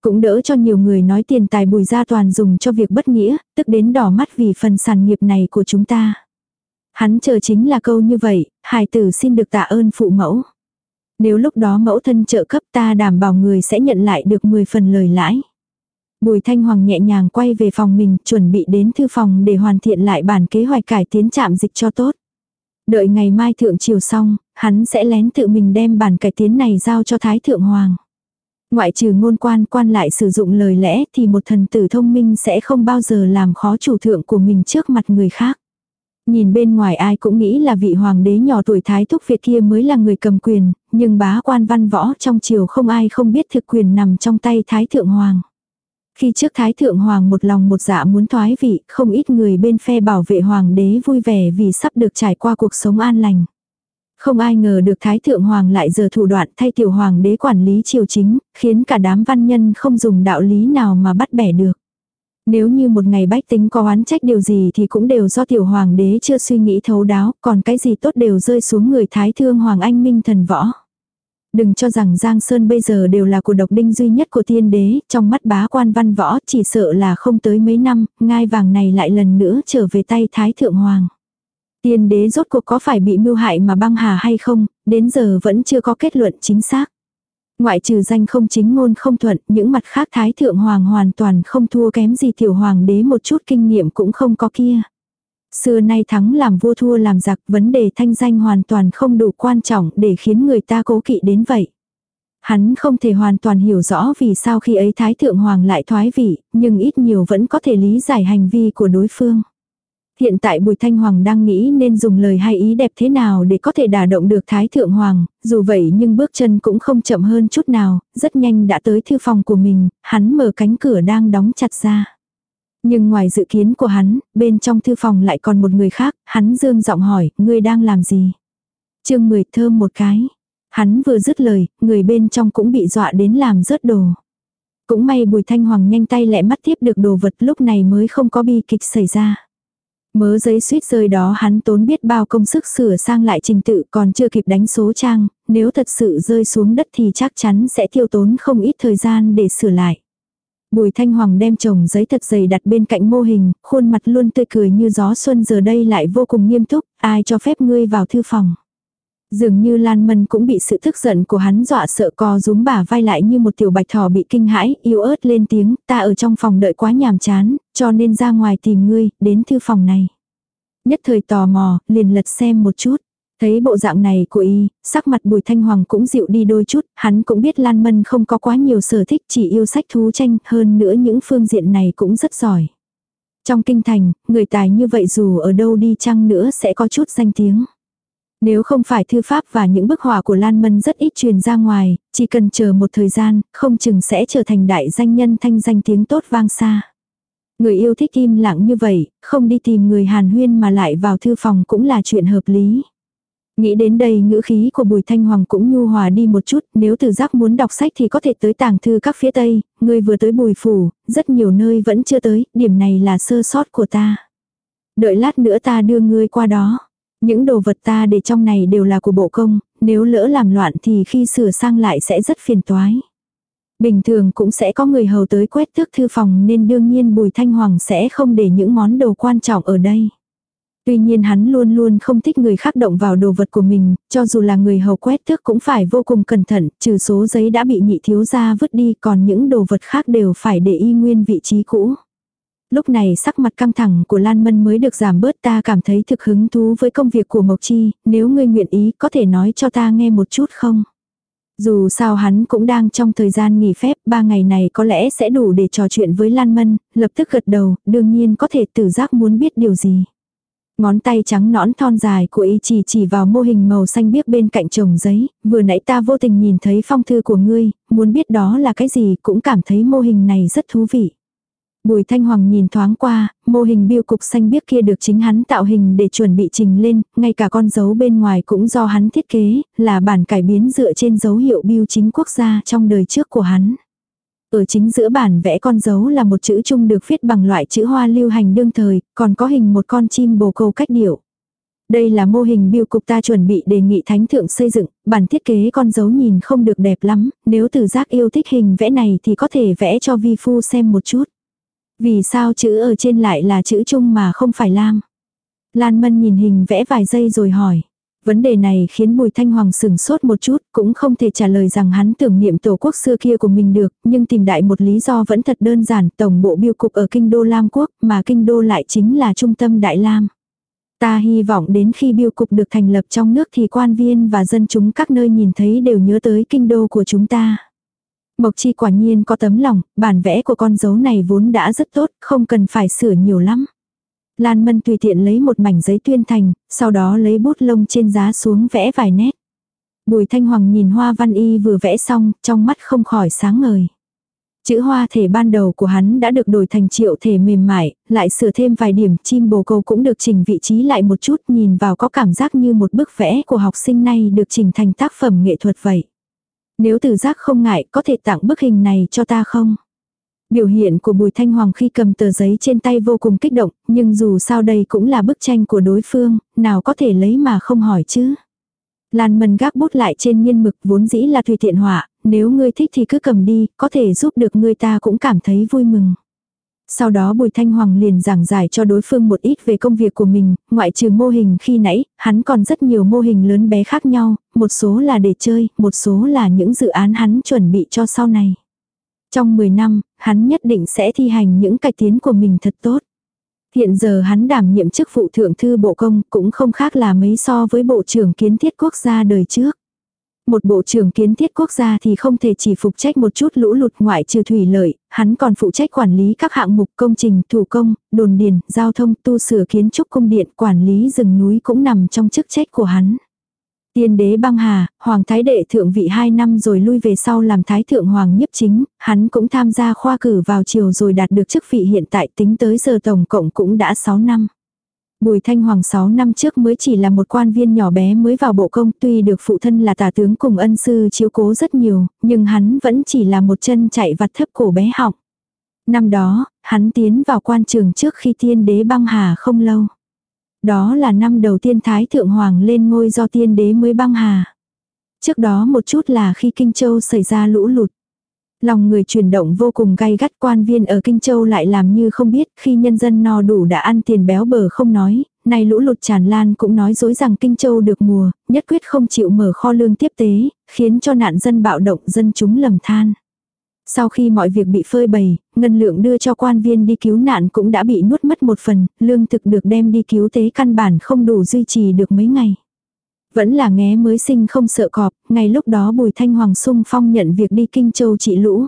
Cũng đỡ cho nhiều người nói tiền tài bùi gia toàn dùng cho việc bất nghĩa, tức đến đỏ mắt vì phần sản nghiệp này của chúng ta. Hắn chờ chính là câu như vậy, hài tử xin được tạ ơn phụ mẫu. Nếu lúc đó mẫu thân trợ cấp ta đảm bảo người sẽ nhận lại được 10 phần lời lãi. Bùi Thanh Hoàng nhẹ nhàng quay về phòng mình, chuẩn bị đến thư phòng để hoàn thiện lại bản kế hoạch cải tiến trạm dịch cho tốt. Đợi ngày mai thượng chiều xong, hắn sẽ lén tự mình đem bản cải tiến này giao cho Thái Thượng Hoàng. Ngoại trừ ngôn quan quan lại sử dụng lời lẽ thì một thần tử thông minh sẽ không bao giờ làm khó chủ thượng của mình trước mặt người khác. Nhìn bên ngoài ai cũng nghĩ là vị hoàng đế nhỏ tuổi thái thúc Việt kia mới là người cầm quyền, nhưng bá quan văn võ trong triều không ai không biết thực quyền nằm trong tay thái thượng hoàng. Khi trước Thái Thượng Hoàng một lòng một dạ muốn thoái vị, không ít người bên phe bảo vệ Hoàng đế vui vẻ vì sắp được trải qua cuộc sống an lành. Không ai ngờ được Thái Thượng Hoàng lại giờ thủ đoạn thay tiểu Hoàng đế quản lý triều chính, khiến cả đám văn nhân không dùng đạo lý nào mà bắt bẻ được. Nếu như một ngày bách tính có oán trách điều gì thì cũng đều do tiểu hoàng đế chưa suy nghĩ thấu đáo, còn cái gì tốt đều rơi xuống người thái thương hoàng anh minh thần võ. Đừng cho rằng Giang Sơn bây giờ đều là của độc đinh duy nhất của tiên đế, trong mắt bá quan văn võ chỉ sợ là không tới mấy năm, ngai vàng này lại lần nữa trở về tay Thái Thượng Hoàng. Tiên đế rốt cuộc có phải bị mưu hại mà băng hà hay không, đến giờ vẫn chưa có kết luận chính xác. Ngoại trừ danh không chính ngôn không thuận, những mặt khác Thái Thượng Hoàng hoàn toàn không thua kém gì tiểu hoàng đế một chút kinh nghiệm cũng không có kia. Xưa nay thắng làm vua thua làm giặc, vấn đề thanh danh hoàn toàn không đủ quan trọng để khiến người ta cố kỵ đến vậy. Hắn không thể hoàn toàn hiểu rõ vì sao khi ấy Thái Thượng Hoàng lại thoái vị, nhưng ít nhiều vẫn có thể lý giải hành vi của đối phương. Hiện tại Bùi Thanh Hoàng đang nghĩ nên dùng lời hay ý đẹp thế nào để có thể đả động được Thái Thượng Hoàng, dù vậy nhưng bước chân cũng không chậm hơn chút nào, rất nhanh đã tới thư phòng của mình, hắn mở cánh cửa đang đóng chặt ra. Nhưng ngoài dự kiến của hắn, bên trong thư phòng lại còn một người khác, hắn dương giọng hỏi, ngươi đang làm gì? chương 10 thơm một cái. Hắn vừa dứt lời, người bên trong cũng bị dọa đến làm rớt đồ. Cũng may bùi thanh hoàng nhanh tay lẹ mắt tiếp được đồ vật lúc này mới không có bi kịch xảy ra. Mớ giấy suýt rơi đó hắn tốn biết bao công sức sửa sang lại trình tự còn chưa kịp đánh số trang, nếu thật sự rơi xuống đất thì chắc chắn sẽ tiêu tốn không ít thời gian để sửa lại. Bùi Thanh Hoàng đem chồng giấy thật dày đặt bên cạnh mô hình, khuôn mặt luôn tươi cười như gió xuân giờ đây lại vô cùng nghiêm túc, ai cho phép ngươi vào thư phòng. Dường như Lan Mân cũng bị sự tức giận của hắn dọa sợ co rúm bả vai lại như một tiểu bạch thỏ bị kinh hãi, yếu ớt lên tiếng, ta ở trong phòng đợi quá nhàm chán, cho nên ra ngoài tìm ngươi, đến thư phòng này. Nhất thời tò mò, liền lật xem một chút. Thấy bộ dạng này của y, sắc mặt bùi thanh hoàng cũng dịu đi đôi chút, hắn cũng biết Lan Mân không có quá nhiều sở thích chỉ yêu sách thú tranh, hơn nữa những phương diện này cũng rất giỏi. Trong kinh thành, người tài như vậy dù ở đâu đi chăng nữa sẽ có chút danh tiếng. Nếu không phải thư pháp và những bức họa của Lan Mân rất ít truyền ra ngoài, chỉ cần chờ một thời gian, không chừng sẽ trở thành đại danh nhân thanh danh tiếng tốt vang xa. Người yêu thích im lặng như vậy, không đi tìm người hàn huyên mà lại vào thư phòng cũng là chuyện hợp lý. Nghĩ đến đây ngữ khí của Bùi Thanh Hoàng cũng nhu hòa đi một chút, nếu từ giác muốn đọc sách thì có thể tới tàng thư các phía Tây, người vừa tới Bùi Phủ, rất nhiều nơi vẫn chưa tới, điểm này là sơ sót của ta. Đợi lát nữa ta đưa ngươi qua đó. Những đồ vật ta để trong này đều là của bộ công, nếu lỡ làm loạn thì khi sửa sang lại sẽ rất phiền toái. Bình thường cũng sẽ có người hầu tới quét thước thư phòng nên đương nhiên Bùi Thanh Hoàng sẽ không để những món đồ quan trọng ở đây. Tuy nhiên hắn luôn luôn không thích người khác động vào đồ vật của mình, cho dù là người hầu quét thước cũng phải vô cùng cẩn thận, trừ số giấy đã bị nhị thiếu gia vứt đi còn những đồ vật khác đều phải để y nguyên vị trí cũ. Lúc này sắc mặt căng thẳng của Lan Mân mới được giảm bớt ta cảm thấy thực hứng thú với công việc của Mộc Chi, nếu ngươi nguyện ý có thể nói cho ta nghe một chút không? Dù sao hắn cũng đang trong thời gian nghỉ phép, ba ngày này có lẽ sẽ đủ để trò chuyện với Lan Mân, lập tức gật đầu, đương nhiên có thể tử giác muốn biết điều gì. Ngón tay trắng nõn thon dài của y chỉ chỉ vào mô hình màu xanh biếc bên cạnh chồng giấy, vừa nãy ta vô tình nhìn thấy phong thư của ngươi, muốn biết đó là cái gì cũng cảm thấy mô hình này rất thú vị. Bùi Thanh Hoàng nhìn thoáng qua, mô hình biêu cục xanh biếc kia được chính hắn tạo hình để chuẩn bị trình lên, ngay cả con dấu bên ngoài cũng do hắn thiết kế, là bản cải biến dựa trên dấu hiệu biêu chính quốc gia trong đời trước của hắn. Ở chính giữa bản vẽ con dấu là một chữ chung được viết bằng loại chữ hoa lưu hành đương thời, còn có hình một con chim bồ câu cách điệu. Đây là mô hình biêu cục ta chuẩn bị đề nghị thánh thượng xây dựng, bản thiết kế con dấu nhìn không được đẹp lắm, nếu từ giác yêu thích hình vẽ này thì có thể vẽ cho vi phu xem một chút. Vì sao chữ ở trên lại là chữ chung mà không phải lam? Lan Mân nhìn hình vẽ vài giây rồi hỏi. Vấn đề này khiến Bùi Thanh Hoàng sừng sốt một chút, cũng không thể trả lời rằng hắn tưởng niệm tổ quốc xưa kia của mình được, nhưng tìm đại một lý do vẫn thật đơn giản, tổng bộ biêu cục ở kinh đô Lam Quốc, mà kinh đô lại chính là trung tâm Đại Lam. Ta hy vọng đến khi biêu cục được thành lập trong nước thì quan viên và dân chúng các nơi nhìn thấy đều nhớ tới kinh đô của chúng ta. Mộc Chi quả nhiên có tấm lòng, bản vẽ của con dấu này vốn đã rất tốt, không cần phải sửa nhiều lắm. Lan Mân tùy tiện lấy một mảnh giấy tuyên thành, sau đó lấy bút lông trên giá xuống vẽ vài nét. Bùi Thanh Hoàng nhìn hoa văn y vừa vẽ xong, trong mắt không khỏi sáng ngời. Chữ hoa thể ban đầu của hắn đã được đổi thành triệu thể mềm mại, lại sửa thêm vài điểm chim bồ câu cũng được chỉnh vị trí lại một chút nhìn vào có cảm giác như một bức vẽ của học sinh nay được chỉnh thành tác phẩm nghệ thuật vậy. Nếu từ giác không ngại có thể tặng bức hình này cho ta không? Biểu hiện của Bùi Thanh Hoàng khi cầm tờ giấy trên tay vô cùng kích động, nhưng dù sao đây cũng là bức tranh của đối phương, nào có thể lấy mà không hỏi chứ. Lan Mân gác bút lại trên nhiên mực vốn dĩ là tùy tiện họa, nếu ngươi thích thì cứ cầm đi, có thể giúp được ngươi ta cũng cảm thấy vui mừng. Sau đó Bùi Thanh Hoàng liền giảng giải cho đối phương một ít về công việc của mình, ngoại trừ mô hình khi nãy, hắn còn rất nhiều mô hình lớn bé khác nhau, một số là để chơi, một số là những dự án hắn chuẩn bị cho sau này. Trong 10 năm, hắn nhất định sẽ thi hành những cải tiến của mình thật tốt. Hiện giờ hắn đảm nhiệm chức vụ thượng thư bộ công cũng không khác là mấy so với bộ trưởng kiến thiết quốc gia đời trước. Một bộ trưởng kiến thiết quốc gia thì không thể chỉ phụ trách một chút lũ lụt ngoại trừ thủy lợi, hắn còn phụ trách quản lý các hạng mục công trình, thủ công, đồn điền, giao thông, tu sửa kiến trúc cung điện, quản lý rừng núi cũng nằm trong chức trách của hắn. Tiên đế băng hà, hoàng thái đệ thượng vị 2 năm rồi lui về sau làm thái thượng hoàng nhiếp chính, hắn cũng tham gia khoa cử vào chiều rồi đạt được chức vị hiện tại tính tới giờ tổng cộng cũng đã 6 năm. Bùi Thanh Hoàng 6 năm trước mới chỉ là một quan viên nhỏ bé mới vào bộ công tuy được phụ thân là tả tướng cùng ân sư chiếu cố rất nhiều, nhưng hắn vẫn chỉ là một chân chạy vặt thấp cổ bé học. Năm đó, hắn tiến vào quan trường trước khi tiên đế băng hà không lâu. Đó là năm đầu tiên Thái Thượng Hoàng lên ngôi do tiên đế mới băng hà. Trước đó một chút là khi Kinh Châu xảy ra lũ lụt. Lòng người chuyển động vô cùng gay gắt quan viên ở Kinh Châu lại làm như không biết khi nhân dân no đủ đã ăn tiền béo bở không nói, nay lũ lụt tràn lan cũng nói dối rằng Kinh Châu được mùa, nhất quyết không chịu mở kho lương tiếp tế, khiến cho nạn dân bạo động dân chúng lầm than. Sau khi mọi việc bị phơi bày, ngân lượng đưa cho quan viên đi cứu nạn cũng đã bị nuốt mất một phần, lương thực được đem đi cứu tế căn bản không đủ duy trì được mấy ngày. Vẫn là nghé mới sinh không sợ cọp, ngay lúc đó Bùi Thanh Hoàng sung phong nhận việc đi Kinh Châu trị lũ.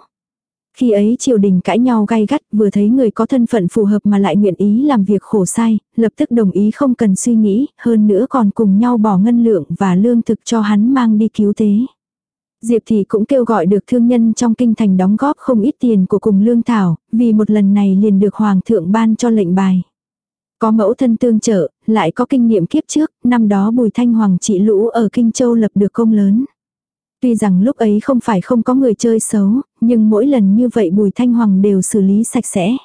Khi ấy triều đình cãi nhau gay gắt vừa thấy người có thân phận phù hợp mà lại nguyện ý làm việc khổ sai, lập tức đồng ý không cần suy nghĩ, hơn nữa còn cùng nhau bỏ ngân lượng và lương thực cho hắn mang đi cứu tế. Diệp Thị cũng kêu gọi được thương nhân trong kinh thành đóng góp không ít tiền của cùng lương thảo, vì một lần này liền được Hoàng thượng ban cho lệnh bài. Có mẫu thân tương trợ, lại có kinh nghiệm kiếp trước, năm đó Bùi Thanh Hoàng trị lũ ở Kinh Châu lập được công lớn. Tuy rằng lúc ấy không phải không có người chơi xấu, nhưng mỗi lần như vậy Bùi Thanh Hoàng đều xử lý sạch sẽ.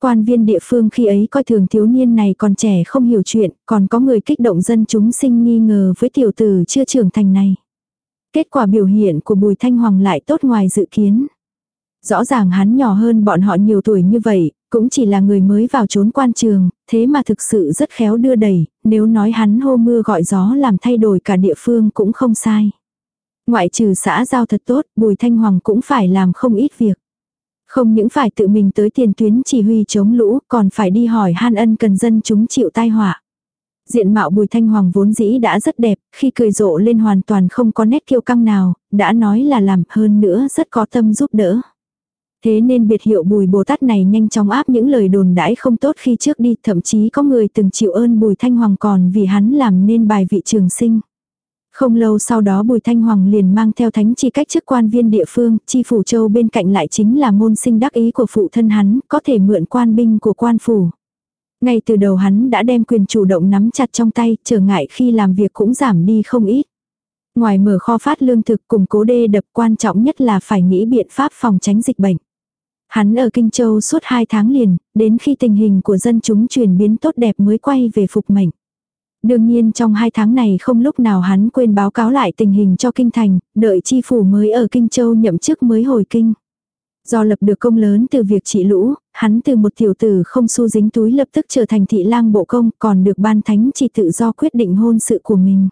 Quan viên địa phương khi ấy coi thường thiếu niên này còn trẻ không hiểu chuyện, còn có người kích động dân chúng sinh nghi ngờ với tiểu tử chưa trưởng thành này. Kết quả biểu hiện của Bùi Thanh Hoàng lại tốt ngoài dự kiến. Rõ ràng hắn nhỏ hơn bọn họ nhiều tuổi như vậy, cũng chỉ là người mới vào trốn quan trường, thế mà thực sự rất khéo đưa đẩy, nếu nói hắn hô mưa gọi gió làm thay đổi cả địa phương cũng không sai. Ngoại trừ xã giao thật tốt, Bùi Thanh Hoàng cũng phải làm không ít việc. Không những phải tự mình tới tiền tuyến chỉ huy chống lũ, còn phải đi hỏi han ân cần dân chúng chịu tai họa. Diện mạo Bùi Thanh Hoàng vốn dĩ đã rất đẹp, khi cười rộ lên hoàn toàn không có nét kiêu căng nào, đã nói là làm hơn nữa rất có tâm giúp đỡ. Thế nên biệt hiệu Bùi Bồ Tát này nhanh chóng áp những lời đồn đãi không tốt khi trước đi, thậm chí có người từng chịu ơn Bùi Thanh Hoàng còn vì hắn làm nên bài vị trường sinh. Không lâu sau đó Bùi Thanh Hoàng liền mang theo thánh chi cách chức quan viên địa phương, chi phủ châu bên cạnh lại chính là môn sinh đắc ý của phụ thân hắn, có thể mượn quan binh của quan phủ. Ngay từ đầu hắn đã đem quyền chủ động nắm chặt trong tay, trở ngại khi làm việc cũng giảm đi không ít. Ngoài mở kho phát lương thực cùng cố đê đập quan trọng nhất là phải nghĩ biện pháp phòng tránh dịch bệnh. Hắn ở Kinh Châu suốt 2 tháng liền, đến khi tình hình của dân chúng chuyển biến tốt đẹp mới quay về phục mệnh. Đương nhiên trong hai tháng này không lúc nào hắn quên báo cáo lại tình hình cho kinh thành, đợi chi phủ mới ở Kinh Châu nhậm chức mới hồi kinh. Do lập được công lớn từ việc trị lũ, hắn từ một tiểu tử không xu dính túi lập tức trở thành thị lang bộ công còn được ban thánh chỉ tự do quyết định hôn sự của mình.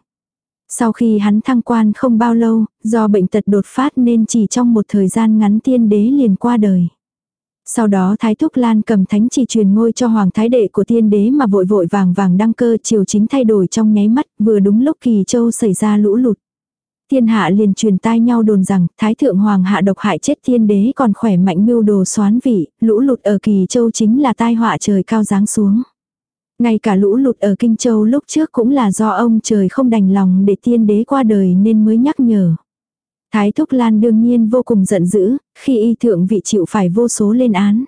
Sau khi hắn thăng quan không bao lâu, do bệnh tật đột phát nên chỉ trong một thời gian ngắn tiên đế liền qua đời. Sau đó Thái Thúc Lan cầm thánh chỉ truyền ngôi cho Hoàng Thái Đệ của tiên đế mà vội vội vàng vàng đăng cơ triều chính thay đổi trong nháy mắt vừa đúng lúc kỳ châu xảy ra lũ lụt. Thiên hạ liền truyền tai nhau đồn rằng Thái Thượng Hoàng hạ độc hại chết tiên đế còn khỏe mạnh mưu đồ xoán vị, lũ lụt ở kỳ châu chính là tai họa trời cao giáng xuống. Ngay cả lũ lụt ở Kinh Châu lúc trước cũng là do ông trời không đành lòng để tiên đế qua đời nên mới nhắc nhở. Thái Thúc Lan đương nhiên vô cùng giận dữ, khi y thượng vị chịu phải vô số lên án.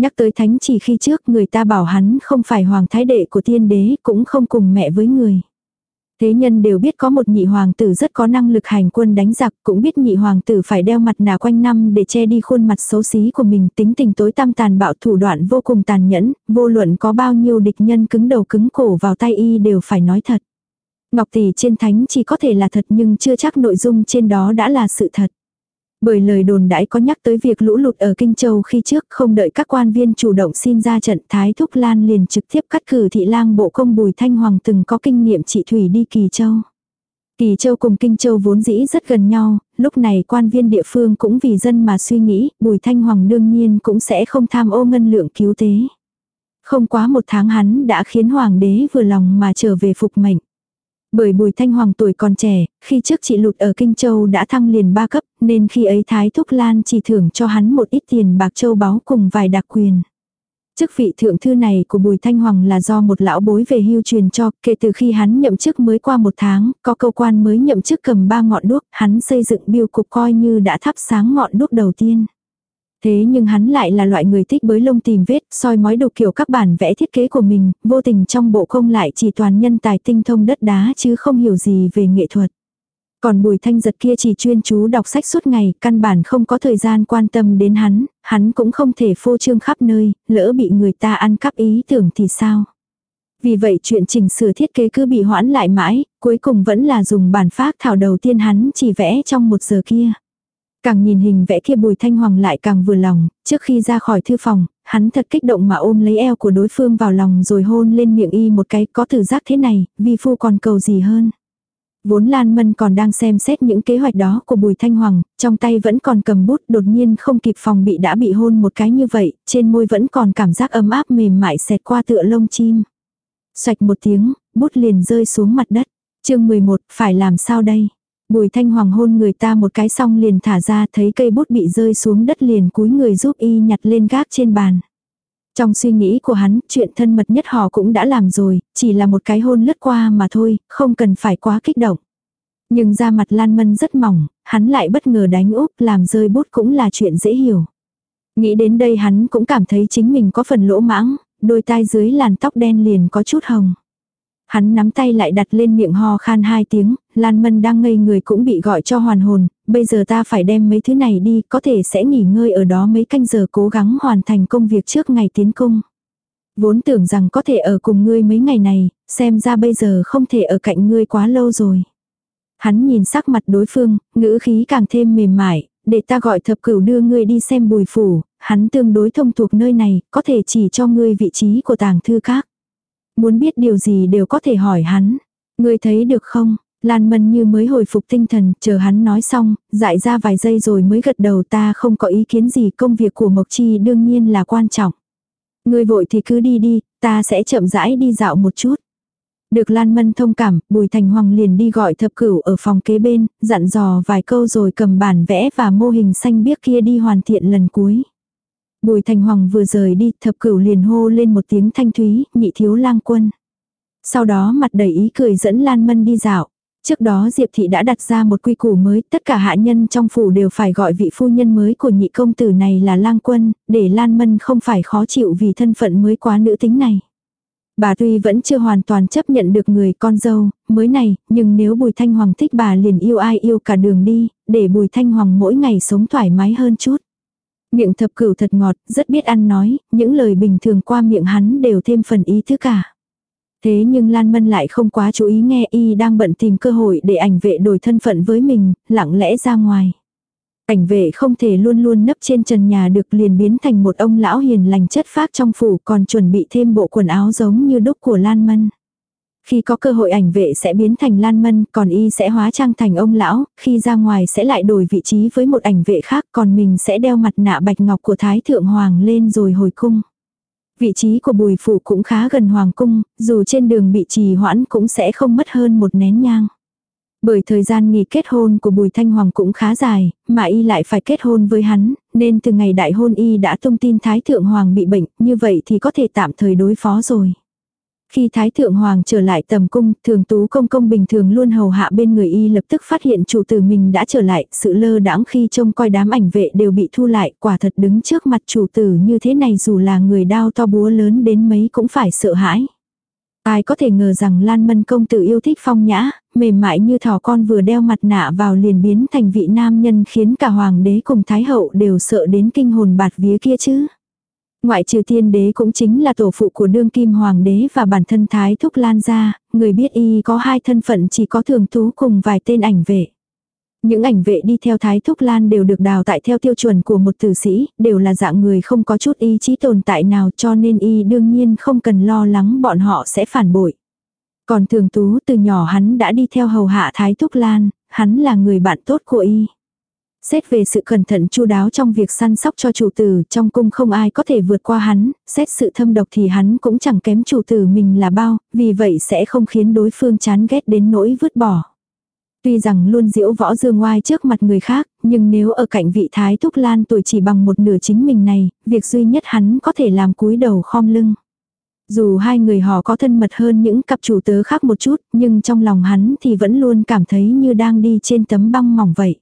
Nhắc tới thánh chỉ khi trước người ta bảo hắn không phải hoàng thái đệ của tiên đế cũng không cùng mẹ với người. Thế nhân đều biết có một nhị hoàng tử rất có năng lực hành quân đánh giặc, cũng biết nhị hoàng tử phải đeo mặt nạ quanh năm để che đi khuôn mặt xấu xí của mình, tính tình tối tăm tàn bạo thủ đoạn vô cùng tàn nhẫn, vô luận có bao nhiêu địch nhân cứng đầu cứng cổ vào tay y đều phải nói thật. Ngọc tỷ trên thánh chỉ có thể là thật nhưng chưa chắc nội dung trên đó đã là sự thật. Bởi lời đồn đãi có nhắc tới việc lũ lụt ở Kinh Châu khi trước không đợi các quan viên chủ động xin ra trận Thái Thúc Lan liền trực tiếp cắt cử thị lang bộ công Bùi Thanh Hoàng từng có kinh nghiệm trị thủy đi Kỳ Châu. Kỳ Châu cùng Kinh Châu vốn dĩ rất gần nhau, lúc này quan viên địa phương cũng vì dân mà suy nghĩ, Bùi Thanh Hoàng đương nhiên cũng sẽ không tham ô ngân lượng cứu tế. Không quá một tháng hắn đã khiến Hoàng đế vừa lòng mà trở về phục mệnh. Bởi Bùi Thanh Hoàng tuổi còn trẻ, khi trước chị Lụt ở Kinh Châu đã thăng liền ba cấp, nên khi ấy Thái Thúc Lan chỉ thưởng cho hắn một ít tiền bạc châu báu cùng vài đặc quyền. Chức vị thượng thư này của Bùi Thanh Hoàng là do một lão bối về hưu truyền cho, kể từ khi hắn nhậm chức mới qua một tháng, có câu quan mới nhậm chức cầm ba ngọn đuốc, hắn xây dựng biêu cục coi như đã thắp sáng ngọn đuốc đầu tiên. Thế nhưng hắn lại là loại người thích bới lông tìm vết, soi mói đục kiểu các bản vẽ thiết kế của mình, vô tình trong bộ không lại chỉ toàn nhân tài tinh thông đất đá chứ không hiểu gì về nghệ thuật. Còn bùi thanh giật kia chỉ chuyên chú đọc sách suốt ngày, căn bản không có thời gian quan tâm đến hắn, hắn cũng không thể phô trương khắp nơi, lỡ bị người ta ăn cắp ý tưởng thì sao. Vì vậy chuyện chỉnh sửa thiết kế cứ bị hoãn lại mãi, cuối cùng vẫn là dùng bản phác thảo đầu tiên hắn chỉ vẽ trong một giờ kia. Càng nhìn hình vẽ kia bùi thanh hoàng lại càng vừa lòng, trước khi ra khỏi thư phòng, hắn thật kích động mà ôm lấy eo của đối phương vào lòng rồi hôn lên miệng y một cái có tử giác thế này, vi phu còn cầu gì hơn. Vốn Lan Mân còn đang xem xét những kế hoạch đó của Bùi Thanh Hoàng, trong tay vẫn còn cầm bút đột nhiên không kịp phòng bị đã bị hôn một cái như vậy, trên môi vẫn còn cảm giác ấm áp mềm mại xẹt qua tựa lông chim. Xoạch một tiếng, bút liền rơi xuống mặt đất. chương 11, phải làm sao đây? Bùi thanh hoàng hôn người ta một cái xong liền thả ra thấy cây bút bị rơi xuống đất liền cúi người giúp y nhặt lên gác trên bàn. Trong suy nghĩ của hắn, chuyện thân mật nhất họ cũng đã làm rồi, chỉ là một cái hôn lướt qua mà thôi, không cần phải quá kích động. Nhưng da mặt Lan Mân rất mỏng, hắn lại bất ngờ đánh úp làm rơi bút cũng là chuyện dễ hiểu. Nghĩ đến đây hắn cũng cảm thấy chính mình có phần lỗ mãng, đôi tai dưới làn tóc đen liền có chút hồng. Hắn nắm tay lại đặt lên miệng ho khan hai tiếng, Lan Mân đang ngây người cũng bị gọi cho hoàn hồn, bây giờ ta phải đem mấy thứ này đi, có thể sẽ nghỉ ngơi ở đó mấy canh giờ cố gắng hoàn thành công việc trước ngày tiến cung. Vốn tưởng rằng có thể ở cùng ngươi mấy ngày này, xem ra bây giờ không thể ở cạnh ngươi quá lâu rồi. Hắn nhìn sắc mặt đối phương, ngữ khí càng thêm mềm mại, để ta gọi thập cửu đưa ngươi đi xem bùi phủ, hắn tương đối thông thuộc nơi này, có thể chỉ cho ngươi vị trí của tàng thư các. Muốn biết điều gì đều có thể hỏi hắn. Ngươi thấy được không? Lan Mân như mới hồi phục tinh thần, chờ hắn nói xong, dại ra vài giây rồi mới gật đầu ta không có ý kiến gì công việc của Mộc Chi đương nhiên là quan trọng. Ngươi vội thì cứ đi đi, ta sẽ chậm rãi đi dạo một chút. Được Lan Mân thông cảm, Bùi Thành Hoàng liền đi gọi thập cửu ở phòng kế bên, dặn dò vài câu rồi cầm bản vẽ và mô hình xanh biếc kia đi hoàn thiện lần cuối. Bùi Thành Hoàng vừa rời đi, thập cửu liền hô lên một tiếng thanh thúy, nhị thiếu lang quân. Sau đó mặt đầy ý cười dẫn Lan Mân đi dạo. Trước đó Diệp Thị đã đặt ra một quy củ mới, tất cả hạ nhân trong phủ đều phải gọi vị phu nhân mới của nhị công tử này là lang quân, để Lan Mân không phải khó chịu vì thân phận mới quá nữ tính này. Bà tuy vẫn chưa hoàn toàn chấp nhận được người con dâu, mới này, nhưng nếu Bùi Thanh Hoàng thích bà liền yêu ai yêu cả đường đi, để Bùi Thanh Hoàng mỗi ngày sống thoải mái hơn chút. Miệng thập cửu thật ngọt, rất biết ăn nói, những lời bình thường qua miệng hắn đều thêm phần ý thứ cả. Thế nhưng Lan Mân lại không quá chú ý nghe y đang bận tìm cơ hội để ảnh vệ đổi thân phận với mình, lặng lẽ ra ngoài. Ảnh vệ không thể luôn luôn nấp trên trần nhà được liền biến thành một ông lão hiền lành chất phác trong phủ còn chuẩn bị thêm bộ quần áo giống như đúc của Lan Mân. Khi có cơ hội ảnh vệ sẽ biến thành Lan Mân, còn y sẽ hóa trang thành ông lão, khi ra ngoài sẽ lại đổi vị trí với một ảnh vệ khác, còn mình sẽ đeo mặt nạ bạch ngọc của Thái Thượng Hoàng lên rồi hồi cung. Vị trí của bùi phủ cũng khá gần Hoàng cung, dù trên đường bị trì hoãn cũng sẽ không mất hơn một nén nhang. Bởi thời gian nghỉ kết hôn của Bùi Thanh Hoàng cũng khá dài, mà y lại phải kết hôn với hắn, nên từ ngày đại hôn y đã thông tin Thái Thượng Hoàng bị bệnh, như vậy thì có thể tạm thời đối phó rồi. Khi Thái Thượng Hoàng trở lại tầm cung, thường tú công công bình thường luôn hầu hạ bên người y lập tức phát hiện chủ tử mình đã trở lại, sự lơ đãng khi trông coi đám ảnh vệ đều bị thu lại, quả thật đứng trước mặt chủ tử như thế này dù là người đao to búa lớn đến mấy cũng phải sợ hãi. Ai có thể ngờ rằng Lan Mân công tử yêu thích phong nhã, mềm mại như thỏ con vừa đeo mặt nạ vào liền biến thành vị nam nhân khiến cả hoàng đế cùng thái hậu đều sợ đến kinh hồn bạt vía kia chứ. Ngoại trừ tiên đế cũng chính là tổ phụ của đương kim hoàng đế và bản thân thái thúc lan ra, người biết y có hai thân phận chỉ có thường tú cùng vài tên ảnh vệ. Những ảnh vệ đi theo Thái Thúc Lan đều được đào tại theo tiêu chuẩn của một tử sĩ, đều là dạng người không có chút ý chí tồn tại nào cho nên y đương nhiên không cần lo lắng bọn họ sẽ phản bội. Còn thường tú từ nhỏ hắn đã đi theo hầu hạ Thái Thúc Lan, hắn là người bạn tốt của y. Xét về sự cẩn thận chu đáo trong việc săn sóc cho chủ tử, trong cung không ai có thể vượt qua hắn, xét sự thâm độc thì hắn cũng chẳng kém chủ tử mình là bao, vì vậy sẽ không khiến đối phương chán ghét đến nỗi vứt bỏ. Tuy rằng luôn diễu võ dương oai trước mặt người khác, nhưng nếu ở cạnh vị thái thúc lan tuổi chỉ bằng một nửa chính mình này, việc duy nhất hắn có thể làm cúi đầu khom lưng. Dù hai người họ có thân mật hơn những cặp chủ tớ khác một chút, nhưng trong lòng hắn thì vẫn luôn cảm thấy như đang đi trên tấm băng mỏng vậy.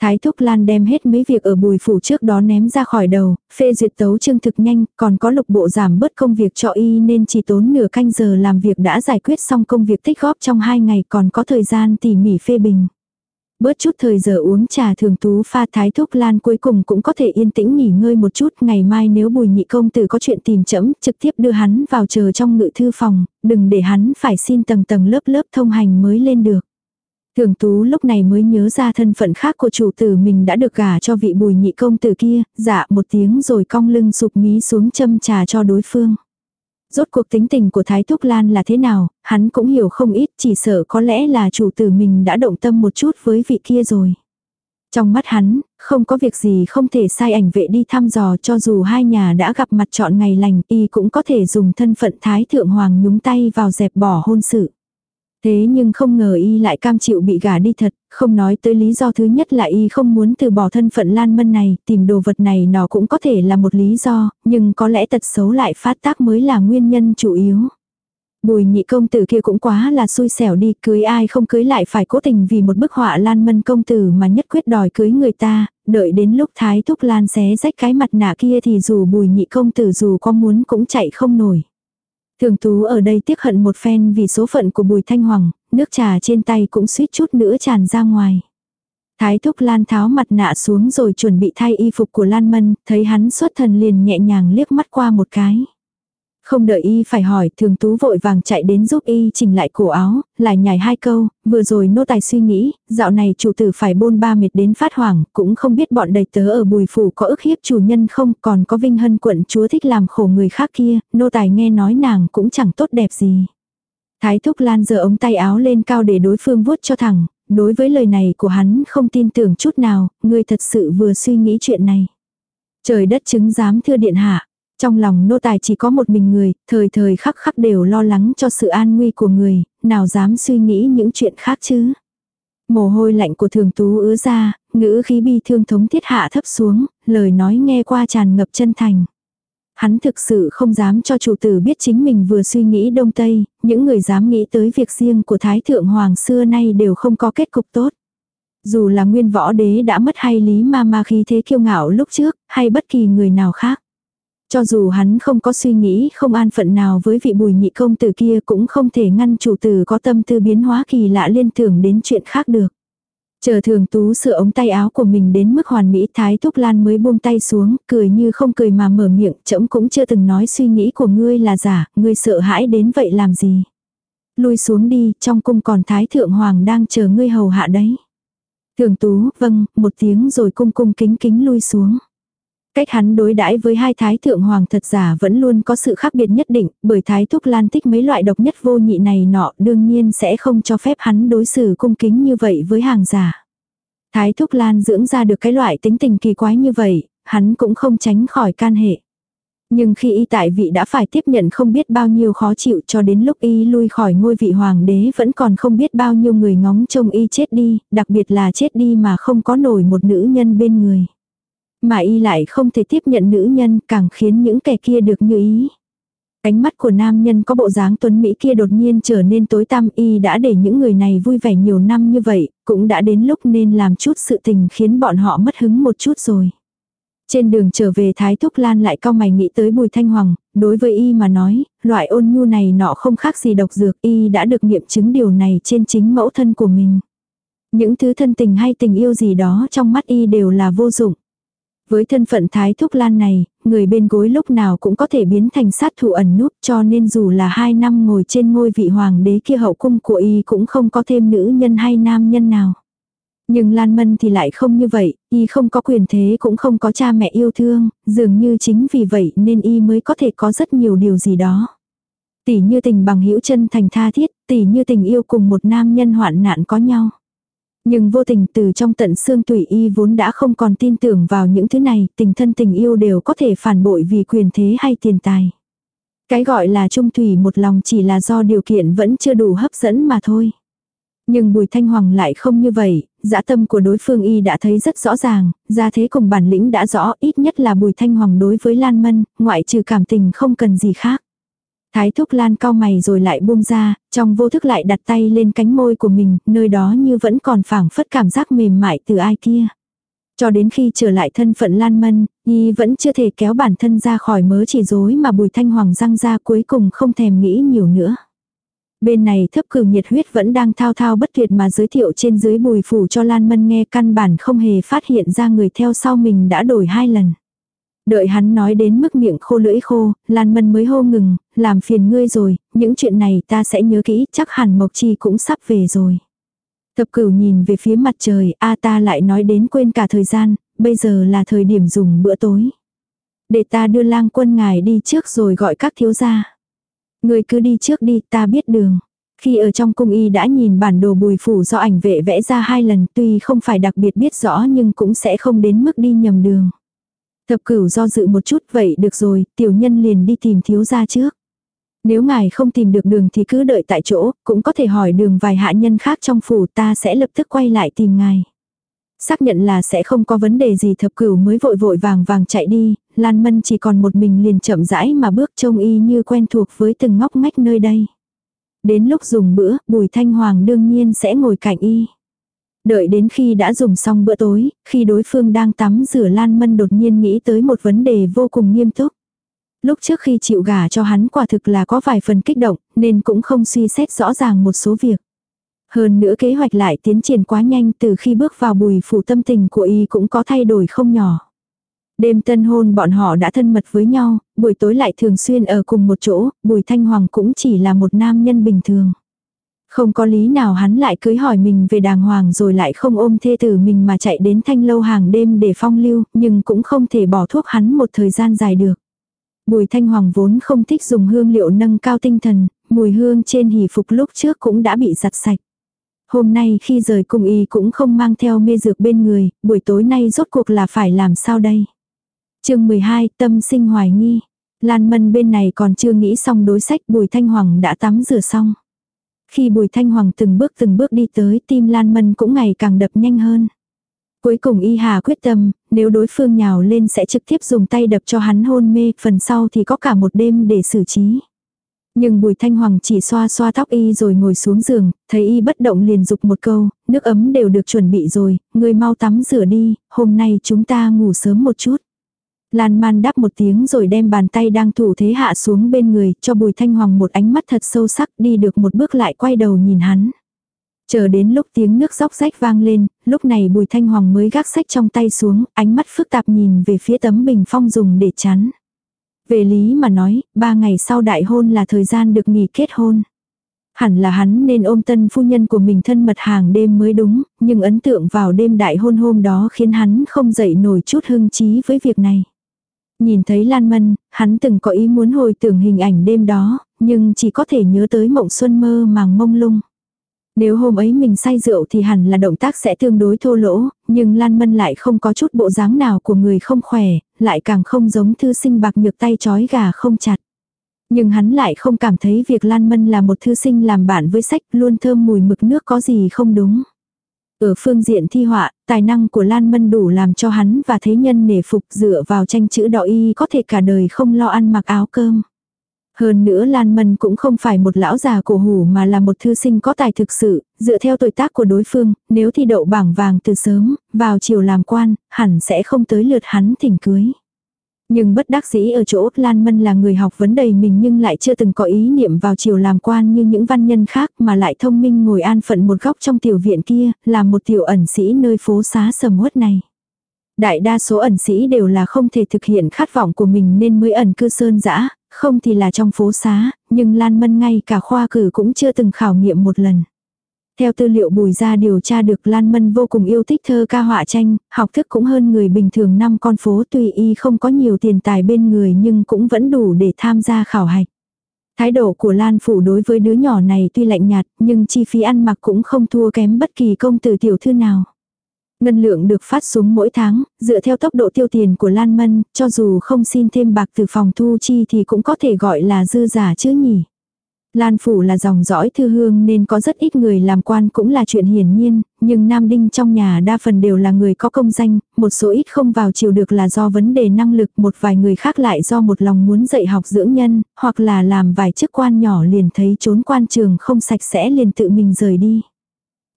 Thái Thúc Lan đem hết mấy việc ở bùi phủ trước đó ném ra khỏi đầu, phê duyệt tấu chương thực nhanh, còn có lục bộ giảm bớt công việc cho y nên chỉ tốn nửa canh giờ làm việc đã giải quyết xong công việc tích góp trong hai ngày còn có thời gian tỉ mỉ phê bình. Bớt chút thời giờ uống trà thường tú pha thái thúc lan cuối cùng cũng có thể yên tĩnh nghỉ ngơi một chút. Ngày mai nếu bùi nhị công tử có chuyện tìm chẫm, trực tiếp đưa hắn vào chờ trong ngự thư phòng, đừng để hắn phải xin tầng tầng lớp lớp thông hành mới lên được. Thường tú lúc này mới nhớ ra thân phận khác của chủ tử mình đã được gả cho vị bùi nhị công tử kia, dạ một tiếng rồi cong lưng sụp mí xuống châm trà cho đối phương. Rốt cuộc tính tình của Thái Thúc Lan là thế nào, hắn cũng hiểu không ít, chỉ sợ có lẽ là chủ tử mình đã động tâm một chút với vị kia rồi. Trong mắt hắn, không có việc gì không thể sai ảnh vệ đi thăm dò cho dù hai nhà đã gặp mặt chọn ngày lành y cũng có thể dùng thân phận Thái Thượng Hoàng nhúng tay vào dẹp bỏ hôn sự. Thế nhưng không ngờ y lại cam chịu bị gả đi thật, không nói tới lý do thứ nhất là y không muốn từ bỏ thân phận lan mân này, tìm đồ vật này nó cũng có thể là một lý do, nhưng có lẽ tật xấu lại phát tác mới là nguyên nhân chủ yếu. Bùi nhị công tử kia cũng quá là xui xẻo đi, cưới ai không cưới lại phải cố tình vì một bức họa lan mân công tử mà nhất quyết đòi cưới người ta, đợi đến lúc thái thúc lan xé rách cái mặt nạ kia thì dù bùi nhị công tử dù có muốn cũng chạy không nổi. Thường tú ở đây tiếc hận một phen vì số phận của bùi thanh hoàng, nước trà trên tay cũng suýt chút nữa tràn ra ngoài. Thái thúc lan tháo mặt nạ xuống rồi chuẩn bị thay y phục của Lan Mân, thấy hắn xuất thần liền nhẹ nhàng liếc mắt qua một cái. Không đợi y phải hỏi, thường tú vội vàng chạy đến giúp y chỉnh lại cổ áo, lại nhảy hai câu, vừa rồi nô tài suy nghĩ, dạo này chủ tử phải bôn ba mệt đến phát hoảng, cũng không biết bọn đầy tớ ở bùi phủ có ức hiếp chủ nhân không, còn có vinh hân quận chúa thích làm khổ người khác kia, nô tài nghe nói nàng cũng chẳng tốt đẹp gì. Thái thúc lan giơ ống tay áo lên cao để đối phương vuốt cho thẳng, đối với lời này của hắn không tin tưởng chút nào, người thật sự vừa suy nghĩ chuyện này. Trời đất chứng giám thưa điện hạ, trong lòng nô tài chỉ có một mình người, thời thời khắc khắc đều lo lắng cho sự an nguy của người, nào dám suy nghĩ những chuyện khác chứ. Mồ hôi lạnh của thường tú ứa ra, ngữ khí bi thương thống thiết hạ thấp xuống, lời nói nghe qua tràn ngập chân thành. Hắn thực sự không dám cho chủ tử biết chính mình vừa suy nghĩ đông tây, những người dám nghĩ tới việc riêng của Thái Thượng Hoàng xưa nay đều không có kết cục tốt. Dù là nguyên võ đế đã mất hay lý ma ma khí thế kiêu ngạo lúc trước, hay bất kỳ người nào khác. Cho dù hắn không có suy nghĩ không an phận nào với vị bùi nhị công tử kia cũng không thể ngăn chủ tử có tâm tư biến hóa kỳ lạ liên tưởng đến chuyện khác được. Chờ thường tú sửa ống tay áo của mình đến mức hoàn mỹ thái thúc lan mới buông tay xuống, cười như không cười mà mở miệng, trẫm cũng chưa từng nói suy nghĩ của ngươi là giả, ngươi sợ hãi đến vậy làm gì. Lui xuống đi, trong cung còn thái thượng hoàng đang chờ ngươi hầu hạ đấy. Thường tú, vâng, một tiếng rồi cung cung kính kính lui xuống. Cách hắn đối đãi với hai thái thượng hoàng thật giả vẫn luôn có sự khác biệt nhất định, bởi thái thúc lan thích mấy loại độc nhất vô nhị này nọ đương nhiên sẽ không cho phép hắn đối xử cung kính như vậy với hàng giả. Thái thúc lan dưỡng ra được cái loại tính tình kỳ quái như vậy, hắn cũng không tránh khỏi can hệ. Nhưng khi y tại vị đã phải tiếp nhận không biết bao nhiêu khó chịu cho đến lúc y lui khỏi ngôi vị hoàng đế vẫn còn không biết bao nhiêu người ngóng trông y chết đi, đặc biệt là chết đi mà không có nổi một nữ nhân bên người. Mà y lại không thể tiếp nhận nữ nhân càng khiến những kẻ kia được như ý. Ánh mắt của nam nhân có bộ dáng tuấn Mỹ kia đột nhiên trở nên tối tăm y đã để những người này vui vẻ nhiều năm như vậy, cũng đã đến lúc nên làm chút sự tình khiến bọn họ mất hứng một chút rồi. Trên đường trở về Thái Thúc Lan lại cao mày nghĩ tới Bùi Thanh Hoàng, đối với y mà nói, loại ôn nhu này nọ không khác gì độc dược y đã được nghiệm chứng điều này trên chính mẫu thân của mình. Những thứ thân tình hay tình yêu gì đó trong mắt y đều là vô dụng. Với thân phận thái thúc lan này, người bên gối lúc nào cũng có thể biến thành sát thủ ẩn núp cho nên dù là hai năm ngồi trên ngôi vị hoàng đế kia hậu cung của y cũng không có thêm nữ nhân hay nam nhân nào. Nhưng Lan Mân thì lại không như vậy, y không có quyền thế cũng không có cha mẹ yêu thương, dường như chính vì vậy nên y mới có thể có rất nhiều điều gì đó. Tỷ như tình bằng hữu chân thành tha thiết, tỷ như tình yêu cùng một nam nhân hoạn nạn có nhau. Nhưng vô tình từ trong tận xương tùy y vốn đã không còn tin tưởng vào những thứ này, tình thân tình yêu đều có thể phản bội vì quyền thế hay tiền tài. Cái gọi là trung thủy một lòng chỉ là do điều kiện vẫn chưa đủ hấp dẫn mà thôi. Nhưng Bùi Thanh Hoàng lại không như vậy, dã tâm của đối phương y đã thấy rất rõ ràng, ra thế cùng bản lĩnh đã rõ, ít nhất là Bùi Thanh Hoàng đối với Lan Mân, ngoại trừ cảm tình không cần gì khác. Thái thúc lan cao mày rồi lại buông ra, trong vô thức lại đặt tay lên cánh môi của mình, nơi đó như vẫn còn phảng phất cảm giác mềm mại từ ai kia. Cho đến khi trở lại thân phận Lan Mân, y vẫn chưa thể kéo bản thân ra khỏi mớ chỉ dối mà Bùi Thanh Hoàng răng ra cuối cùng không thèm nghĩ nhiều nữa. Bên này thấp cử nhiệt huyết vẫn đang thao thao bất tuyệt mà giới thiệu trên dưới bùi phủ cho Lan Mân nghe căn bản không hề phát hiện ra người theo sau mình đã đổi hai lần. Đợi hắn nói đến mức miệng khô lưỡi khô, Lan Mân mới hô ngừng, làm phiền ngươi rồi, những chuyện này ta sẽ nhớ kỹ, chắc hẳn Mộc Chi cũng sắp về rồi. Thập cửu nhìn về phía mặt trời, a ta lại nói đến quên cả thời gian, bây giờ là thời điểm dùng bữa tối. Để ta đưa lang quân ngài đi trước rồi gọi các thiếu gia. Người cứ đi trước đi, ta biết đường. Khi ở trong cung y đã nhìn bản đồ bùi phủ do ảnh vệ vẽ ra hai lần tuy không phải đặc biệt biết rõ nhưng cũng sẽ không đến mức đi nhầm đường. Thập cửu do dự một chút vậy được rồi, tiểu nhân liền đi tìm thiếu gia trước. Nếu ngài không tìm được đường thì cứ đợi tại chỗ, cũng có thể hỏi đường vài hạ nhân khác trong phủ ta sẽ lập tức quay lại tìm ngài. Xác nhận là sẽ không có vấn đề gì thập cửu mới vội vội vàng vàng chạy đi, Lan Mân chỉ còn một mình liền chậm rãi mà bước trông y như quen thuộc với từng ngóc ngách nơi đây. Đến lúc dùng bữa, Bùi Thanh Hoàng đương nhiên sẽ ngồi cạnh y. Đợi đến khi đã dùng xong bữa tối, khi đối phương đang tắm rửa Lan Mân đột nhiên nghĩ tới một vấn đề vô cùng nghiêm túc. Lúc trước khi chịu gả cho hắn quả thực là có vài phần kích động, nên cũng không suy xét rõ ràng một số việc. Hơn nữa kế hoạch lại tiến triển quá nhanh từ khi bước vào bùi phủ tâm tình của y cũng có thay đổi không nhỏ. Đêm tân hôn bọn họ đã thân mật với nhau, buổi tối lại thường xuyên ở cùng một chỗ, bùi thanh hoàng cũng chỉ là một nam nhân bình thường. Không có lý nào hắn lại cưới hỏi mình về đàng hoàng rồi lại không ôm thê tử mình mà chạy đến thanh lâu hàng đêm để phong lưu, nhưng cũng không thể bỏ thuốc hắn một thời gian dài được. Bùi thanh hoàng vốn không thích dùng hương liệu nâng cao tinh thần, mùi hương trên hỷ phục lúc trước cũng đã bị giặt sạch. Hôm nay khi rời cung y cũng không mang theo mê dược bên người, buổi tối nay rốt cuộc là phải làm sao đây? chương 12 tâm sinh hoài nghi. Lan Mân bên này còn chưa nghĩ xong đối sách Bùi Thanh Hoàng đã tắm rửa xong. Khi Bùi Thanh Hoàng từng bước từng bước đi tới tim Lan Mân cũng ngày càng đập nhanh hơn. Cuối cùng Y Hà quyết tâm, nếu đối phương nhào lên sẽ trực tiếp dùng tay đập cho hắn hôn mê, phần sau thì có cả một đêm để xử trí. Nhưng Bùi Thanh Hoàng chỉ xoa xoa tóc y rồi ngồi xuống giường, thấy y bất động liền dục một câu, nước ấm đều được chuẩn bị rồi, người mau tắm rửa đi, hôm nay chúng ta ngủ sớm một chút. Lan man đáp một tiếng rồi đem bàn tay đang thủ thế hạ xuống bên người, cho Bùi Thanh Hoàng một ánh mắt thật sâu sắc đi được một bước lại quay đầu nhìn hắn. Chờ đến lúc tiếng nước róc rách vang lên, lúc này Bùi Thanh Hoàng mới gác sách trong tay xuống, ánh mắt phức tạp nhìn về phía tấm bình phong dùng để chắn. Về lý mà nói, ba ngày sau đại hôn là thời gian được nghỉ kết hôn. Hẳn là hắn nên ôm tân phu nhân của mình thân mật hàng đêm mới đúng, nhưng ấn tượng vào đêm đại hôn hôm đó khiến hắn không dậy nổi chút hưng trí với việc này. Nhìn thấy Lan Mân, hắn từng có ý muốn hồi tưởng hình ảnh đêm đó, nhưng chỉ có thể nhớ tới mộng xuân mơ màng mông lung. Nếu hôm ấy mình say rượu thì hẳn là động tác sẽ tương đối thô lỗ, nhưng Lan Mân lại không có chút bộ dáng nào của người không khỏe, lại càng không giống thư sinh bạc nhược tay chói gà không chặt. Nhưng hắn lại không cảm thấy việc Lan Mân là một thư sinh làm bạn với sách luôn thơm mùi mực nước có gì không đúng. Ở phương diện thi họa, tài năng của Lan Mân đủ làm cho hắn và thế nhân nể phục dựa vào tranh chữ đỏ y có thể cả đời không lo ăn mặc áo cơm. Hơn nữa Lan Mân cũng không phải một lão già cổ hủ mà là một thư sinh có tài thực sự, dựa theo tuổi tác của đối phương, nếu thi đậu bảng vàng từ sớm, vào chiều làm quan, hẳn sẽ không tới lượt hắn thỉnh cưới. Nhưng bất đắc dĩ ở chỗ Lan Mân là người học vấn đầy mình nhưng lại chưa từng có ý niệm vào chiều làm quan như những văn nhân khác mà lại thông minh ngồi an phận một góc trong tiểu viện kia, là một tiểu ẩn sĩ nơi phố xá sầm uất này. Đại đa số ẩn sĩ đều là không thể thực hiện khát vọng của mình nên mới ẩn cư sơn dã không thì là trong phố xá, nhưng Lan Mân ngay cả khoa cử cũng chưa từng khảo nghiệm một lần. Theo tư liệu bùi ra điều tra được Lan Mân vô cùng yêu thích thơ ca họa tranh, học thức cũng hơn người bình thường năm con phố tùy y không có nhiều tiền tài bên người nhưng cũng vẫn đủ để tham gia khảo hạch. Thái độ của Lan Phủ đối với đứa nhỏ này tuy lạnh nhạt nhưng chi phí ăn mặc cũng không thua kém bất kỳ công tử tiểu thư nào. Ngân lượng được phát xuống mỗi tháng, dựa theo tốc độ tiêu tiền của Lan Mân, cho dù không xin thêm bạc từ phòng thu chi thì cũng có thể gọi là dư giả chứ nhỉ. Lan Phủ là dòng dõi thư hương nên có rất ít người làm quan cũng là chuyện hiển nhiên, nhưng Nam Đinh trong nhà đa phần đều là người có công danh, một số ít không vào chiều được là do vấn đề năng lực, một vài người khác lại do một lòng muốn dạy học dưỡng nhân, hoặc là làm vài chức quan nhỏ liền thấy trốn quan trường không sạch sẽ liền tự mình rời đi.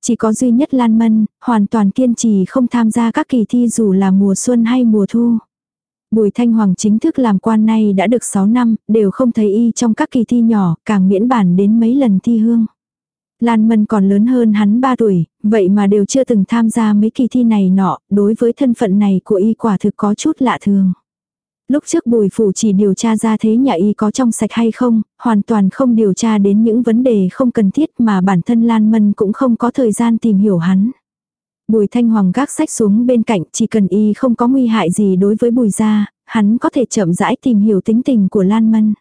Chỉ có duy nhất Lan Mân, hoàn toàn kiên trì không tham gia các kỳ thi dù là mùa xuân hay mùa thu. Bùi Thanh Hoàng chính thức làm quan nay đã được 6 năm, đều không thấy y trong các kỳ thi nhỏ, càng miễn bản đến mấy lần thi hương. Lan Mân còn lớn hơn hắn 3 tuổi, vậy mà đều chưa từng tham gia mấy kỳ thi này nọ, đối với thân phận này của y quả thực có chút lạ thường. Lúc trước bùi phủ chỉ điều tra ra thế nhà y có trong sạch hay không, hoàn toàn không điều tra đến những vấn đề không cần thiết mà bản thân Lan Mân cũng không có thời gian tìm hiểu hắn. Bùi thanh hoàng gác sách xuống bên cạnh chỉ cần y không có nguy hại gì đối với bùi gia, hắn có thể chậm rãi tìm hiểu tính tình của Lan Mân.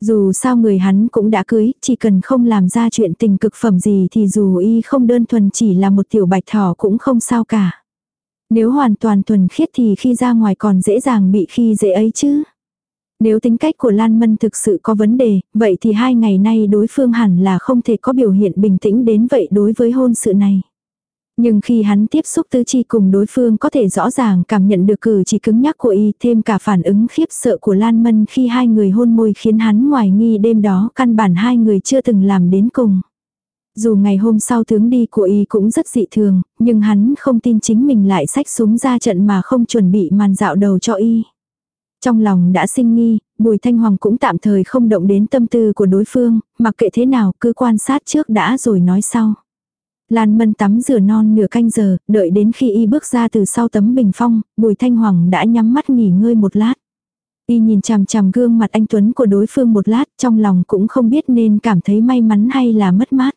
Dù sao người hắn cũng đã cưới, chỉ cần không làm ra chuyện tình cực phẩm gì thì dù y không đơn thuần chỉ là một tiểu bạch thỏ cũng không sao cả. Nếu hoàn toàn thuần khiết thì khi ra ngoài còn dễ dàng bị khi dễ ấy chứ. Nếu tính cách của Lan Mân thực sự có vấn đề, vậy thì hai ngày nay đối phương hẳn là không thể có biểu hiện bình tĩnh đến vậy đối với hôn sự này. Nhưng khi hắn tiếp xúc tư chi cùng đối phương có thể rõ ràng cảm nhận được cử chỉ cứng nhắc của y thêm cả phản ứng khiếp sợ của Lan Mân khi hai người hôn môi khiến hắn ngoài nghi đêm đó căn bản hai người chưa từng làm đến cùng. Dù ngày hôm sau tướng đi của y cũng rất dị thường, nhưng hắn không tin chính mình lại sách súng ra trận mà không chuẩn bị màn dạo đầu cho y. Trong lòng đã sinh nghi, Bùi Thanh Hoàng cũng tạm thời không động đến tâm tư của đối phương, mặc kệ thế nào cứ quan sát trước đã rồi nói sau. Lan Mân tắm rửa non nửa canh giờ, đợi đến khi y bước ra từ sau tấm bình phong, Bùi Thanh Hoàng đã nhắm mắt nghỉ ngơi một lát. Y nhìn chằm chằm gương mặt anh Tuấn của đối phương một lát, trong lòng cũng không biết nên cảm thấy may mắn hay là mất mát.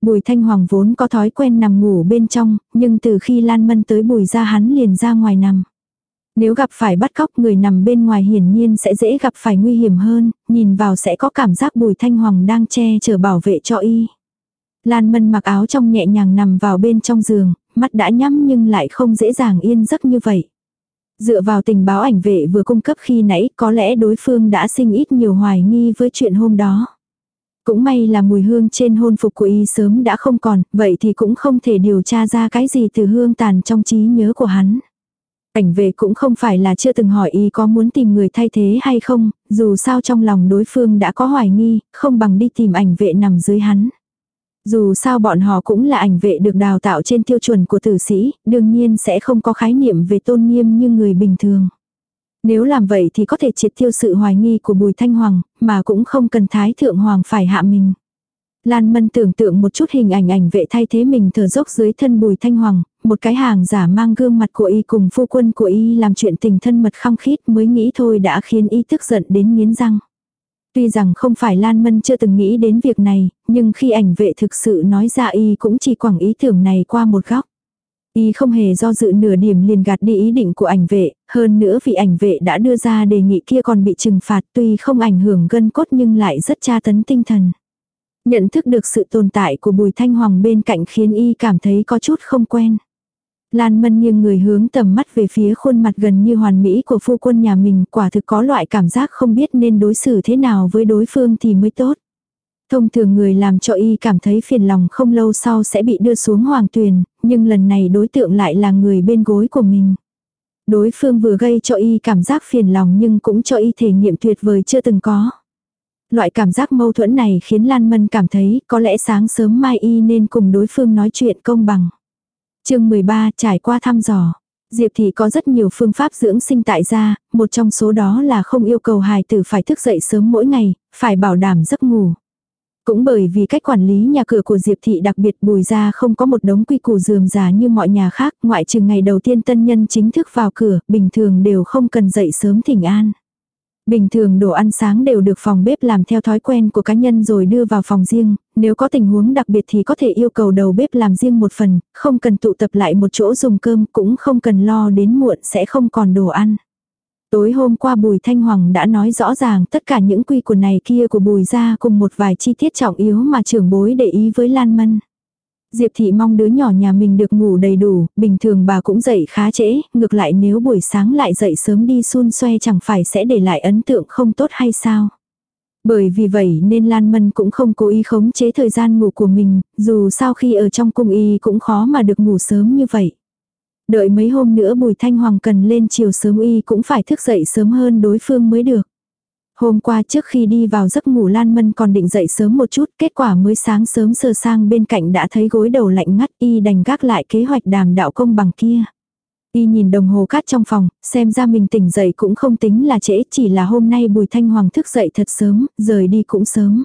Bùi Thanh Hoàng vốn có thói quen nằm ngủ bên trong, nhưng từ khi Lan Mân tới bùi ra hắn liền ra ngoài nằm. Nếu gặp phải bắt cóc người nằm bên ngoài hiển nhiên sẽ dễ gặp phải nguy hiểm hơn, nhìn vào sẽ có cảm giác bùi Thanh Hoàng đang che chở bảo vệ cho y. Lan Mân mặc áo trong nhẹ nhàng nằm vào bên trong giường, mắt đã nhắm nhưng lại không dễ dàng yên giấc như vậy. Dựa vào tình báo ảnh vệ vừa cung cấp khi nãy có lẽ đối phương đã sinh ít nhiều hoài nghi với chuyện hôm đó. Cũng may là mùi hương trên hôn phục của y sớm đã không còn, vậy thì cũng không thể điều tra ra cái gì từ hương tàn trong trí nhớ của hắn. Ảnh vệ cũng không phải là chưa từng hỏi y có muốn tìm người thay thế hay không, dù sao trong lòng đối phương đã có hoài nghi, không bằng đi tìm ảnh vệ nằm dưới hắn. Dù sao bọn họ cũng là ảnh vệ được đào tạo trên tiêu chuẩn của tử sĩ, đương nhiên sẽ không có khái niệm về tôn nghiêm như người bình thường. Nếu làm vậy thì có thể triệt tiêu sự hoài nghi của Bùi Thanh Hoàng, mà cũng không cần Thái Thượng Hoàng phải hạ mình. Lan Mân tưởng tượng một chút hình ảnh ảnh vệ thay thế mình thở dốc dưới thân Bùi Thanh Hoàng, một cái hàng giả mang gương mặt của y cùng phu quân của y làm chuyện tình thân mật khăng khít mới nghĩ thôi đã khiến y tức giận đến nghiến răng. Tuy rằng không phải Lan Mân chưa từng nghĩ đến việc này, nhưng khi ảnh vệ thực sự nói ra y cũng chỉ quẳng ý tưởng này qua một góc. Y không hề do dự nửa điểm liền gạt đi ý định của ảnh vệ, hơn nữa vì ảnh vệ đã đưa ra đề nghị kia còn bị trừng phạt tuy không ảnh hưởng gân cốt nhưng lại rất tra tấn tinh thần. Nhận thức được sự tồn tại của Bùi Thanh Hoàng bên cạnh khiến y cảm thấy có chút không quen. Lan Mân nghiêng người hướng tầm mắt về phía khuôn mặt gần như hoàn mỹ của phu quân nhà mình quả thực có loại cảm giác không biết nên đối xử thế nào với đối phương thì mới tốt. Thông thường người làm cho y cảm thấy phiền lòng không lâu sau sẽ bị đưa xuống hoàng tuyền, nhưng lần này đối tượng lại là người bên gối của mình. Đối phương vừa gây cho y cảm giác phiền lòng nhưng cũng cho y thể nghiệm tuyệt vời chưa từng có. Loại cảm giác mâu thuẫn này khiến Lan Mân cảm thấy có lẽ sáng sớm mai y nên cùng đối phương nói chuyện công bằng chương 13 trải qua thăm dò. Diệp Thị có rất nhiều phương pháp dưỡng sinh tại gia, một trong số đó là không yêu cầu hài tử phải thức dậy sớm mỗi ngày, phải bảo đảm giấc ngủ. Cũng bởi vì cách quản lý nhà cửa của Diệp Thị đặc biệt bùi ra không có một đống quy củ dườm già như mọi nhà khác, ngoại trừ ngày đầu tiên tân nhân chính thức vào cửa, bình thường đều không cần dậy sớm thỉnh an. Bình thường đồ ăn sáng đều được phòng bếp làm theo thói quen của cá nhân rồi đưa vào phòng riêng, nếu có tình huống đặc biệt thì có thể yêu cầu đầu bếp làm riêng một phần, không cần tụ tập lại một chỗ dùng cơm cũng không cần lo đến muộn sẽ không còn đồ ăn. Tối hôm qua Bùi Thanh Hoàng đã nói rõ ràng tất cả những quy của này kia của Bùi ra cùng một vài chi tiết trọng yếu mà trưởng bối để ý với Lan Mân. Diệp Thị mong đứa nhỏ nhà mình được ngủ đầy đủ, bình thường bà cũng dậy khá trễ, ngược lại nếu buổi sáng lại dậy sớm đi xun xoe chẳng phải sẽ để lại ấn tượng không tốt hay sao. Bởi vì vậy nên Lan Mân cũng không cố ý khống chế thời gian ngủ của mình, dù sao khi ở trong cung y cũng khó mà được ngủ sớm như vậy. Đợi mấy hôm nữa Bùi Thanh Hoàng cần lên chiều sớm y cũng phải thức dậy sớm hơn đối phương mới được. Hôm qua trước khi đi vào giấc ngủ Lan Mân còn định dậy sớm một chút, kết quả mới sáng sớm sờ sang bên cạnh đã thấy gối đầu lạnh ngắt y đành gác lại kế hoạch đàm đạo công bằng kia. Y nhìn đồng hồ cát trong phòng, xem ra mình tỉnh dậy cũng không tính là trễ, chỉ là hôm nay Bùi Thanh Hoàng thức dậy thật sớm, rời đi cũng sớm.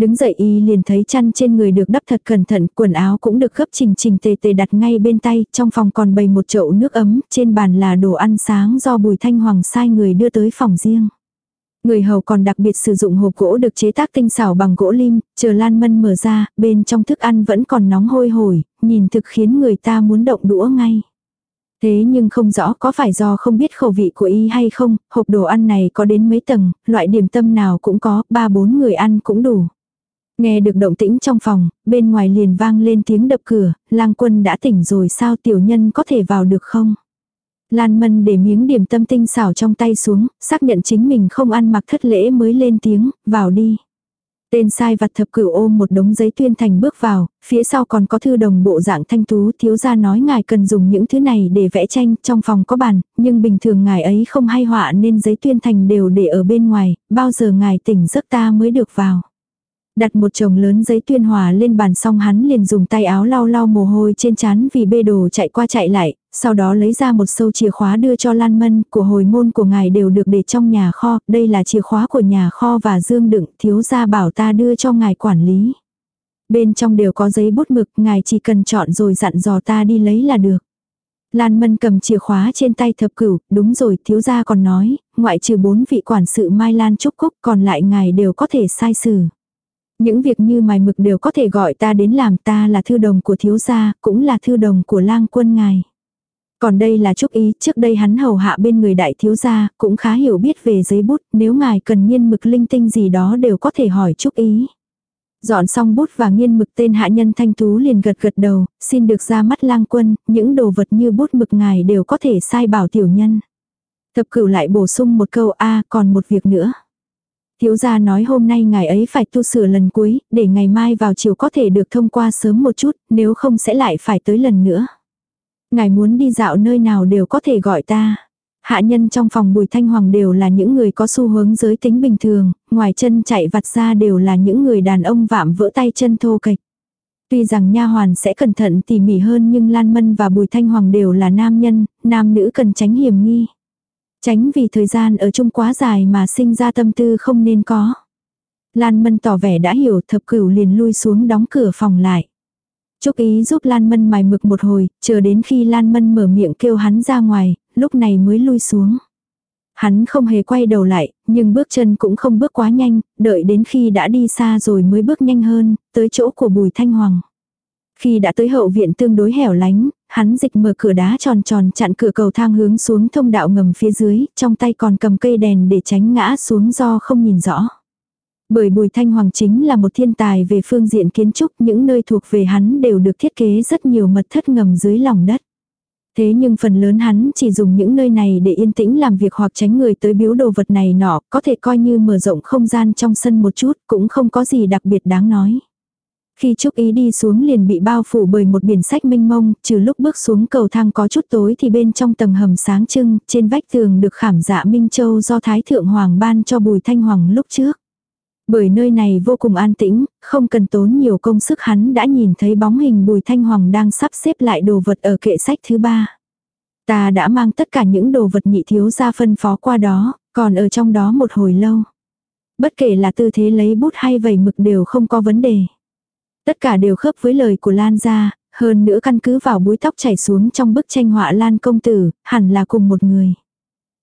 Đứng dậy y liền thấy chăn trên người được đắp thật cẩn thận, quần áo cũng được gấp trình trình tề tề đặt ngay bên tay, trong phòng còn bày một chậu nước ấm, trên bàn là đồ ăn sáng do Bùi Thanh Hoàng sai người đưa tới phòng riêng. Người hầu còn đặc biệt sử dụng hộp gỗ được chế tác tinh xảo bằng gỗ lim, chờ Lan Mân mở ra, bên trong thức ăn vẫn còn nóng hôi hổi, nhìn thực khiến người ta muốn động đũa ngay. Thế nhưng không rõ có phải do không biết khẩu vị của y hay không, hộp đồ ăn này có đến mấy tầng, loại điểm tâm nào cũng có, ba bốn người ăn cũng đủ. Nghe được động tĩnh trong phòng, bên ngoài liền vang lên tiếng đập cửa, lang quân đã tỉnh rồi sao tiểu nhân có thể vào được không? Lan Mân để miếng điểm tâm tinh xảo trong tay xuống, xác nhận chính mình không ăn mặc thất lễ mới lên tiếng, vào đi. Tên sai vặt thập cửu ôm một đống giấy tuyên thành bước vào, phía sau còn có thư đồng bộ dạng thanh tú thiếu gia nói ngài cần dùng những thứ này để vẽ tranh, trong phòng có bàn, nhưng bình thường ngài ấy không hay họa nên giấy tuyên thành đều để ở bên ngoài, bao giờ ngài tỉnh giấc ta mới được vào. Đặt một chồng lớn giấy tuyên hòa lên bàn xong hắn liền dùng tay áo lau lau mồ hôi trên chán vì bê đồ chạy qua chạy lại, sau đó lấy ra một sâu chìa khóa đưa cho Lan Mân, của hồi môn của ngài đều được để trong nhà kho, đây là chìa khóa của nhà kho và dương đựng, thiếu gia bảo ta đưa cho ngài quản lý. Bên trong đều có giấy bút mực, ngài chỉ cần chọn rồi dặn dò ta đi lấy là được. Lan Mân cầm chìa khóa trên tay thập cửu, đúng rồi, thiếu gia còn nói, ngoại trừ bốn vị quản sự Mai Lan Trúc Cúc còn lại ngài đều có thể sai xử. Những việc như mài mực đều có thể gọi ta đến làm ta là thư đồng của thiếu gia, cũng là thư đồng của lang quân ngài. Còn đây là Trúc Ý, trước đây hắn hầu hạ bên người đại thiếu gia, cũng khá hiểu biết về giấy bút, nếu ngài cần nghiên mực linh tinh gì đó đều có thể hỏi Trúc Ý. Dọn xong bút và nghiên mực tên hạ nhân thanh tú liền gật gật đầu, xin được ra mắt lang quân, những đồ vật như bút mực ngài đều có thể sai bảo tiểu nhân. Thập cửu lại bổ sung một câu a còn một việc nữa. Thiếu gia nói hôm nay ngài ấy phải tu sửa lần cuối, để ngày mai vào chiều có thể được thông qua sớm một chút, nếu không sẽ lại phải tới lần nữa. Ngài muốn đi dạo nơi nào đều có thể gọi ta. Hạ nhân trong phòng Bùi Thanh Hoàng đều là những người có xu hướng giới tính bình thường, ngoài chân chạy vặt ra đều là những người đàn ông vạm vỡ tay chân thô kệch. Tuy rằng nha hoàn sẽ cẩn thận tỉ mỉ hơn nhưng Lan Mân và Bùi Thanh Hoàng đều là nam nhân, nam nữ cần tránh hiểm nghi. Tránh vì thời gian ở chung quá dài mà sinh ra tâm tư không nên có. Lan Mân tỏ vẻ đã hiểu thập cửu liền lui xuống đóng cửa phòng lại. Trúc ý giúp Lan Mân mài mực một hồi, chờ đến khi Lan Mân mở miệng kêu hắn ra ngoài, lúc này mới lui xuống. Hắn không hề quay đầu lại, nhưng bước chân cũng không bước quá nhanh, đợi đến khi đã đi xa rồi mới bước nhanh hơn, tới chỗ của Bùi Thanh Hoàng. Khi đã tới hậu viện tương đối hẻo lánh, hắn dịch mở cửa đá tròn tròn chặn cửa cầu thang hướng xuống thông đạo ngầm phía dưới, trong tay còn cầm cây đèn để tránh ngã xuống do không nhìn rõ. Bởi Bùi Thanh Hoàng chính là một thiên tài về phương diện kiến trúc, những nơi thuộc về hắn đều được thiết kế rất nhiều mật thất ngầm dưới lòng đất. Thế nhưng phần lớn hắn chỉ dùng những nơi này để yên tĩnh làm việc hoặc tránh người tới biếu đồ vật này nọ, có thể coi như mở rộng không gian trong sân một chút, cũng không có gì đặc biệt đáng nói. Khi Trúc Ý đi xuống liền bị bao phủ bởi một biển sách mênh mông, trừ lúc bước xuống cầu thang có chút tối thì bên trong tầng hầm sáng trưng, trên vách tường được khảm dạ Minh Châu do Thái Thượng Hoàng ban cho Bùi Thanh Hoàng lúc trước. Bởi nơi này vô cùng an tĩnh, không cần tốn nhiều công sức hắn đã nhìn thấy bóng hình Bùi Thanh Hoàng đang sắp xếp lại đồ vật ở kệ sách thứ ba. Ta đã mang tất cả những đồ vật nhị thiếu ra phân phó qua đó, còn ở trong đó một hồi lâu. Bất kể là tư thế lấy bút hay vẩy mực đều không có vấn đề. Tất cả đều khớp với lời của Lan gia, hơn nữa căn cứ vào búi tóc chảy xuống trong bức tranh họa Lan công tử, hẳn là cùng một người.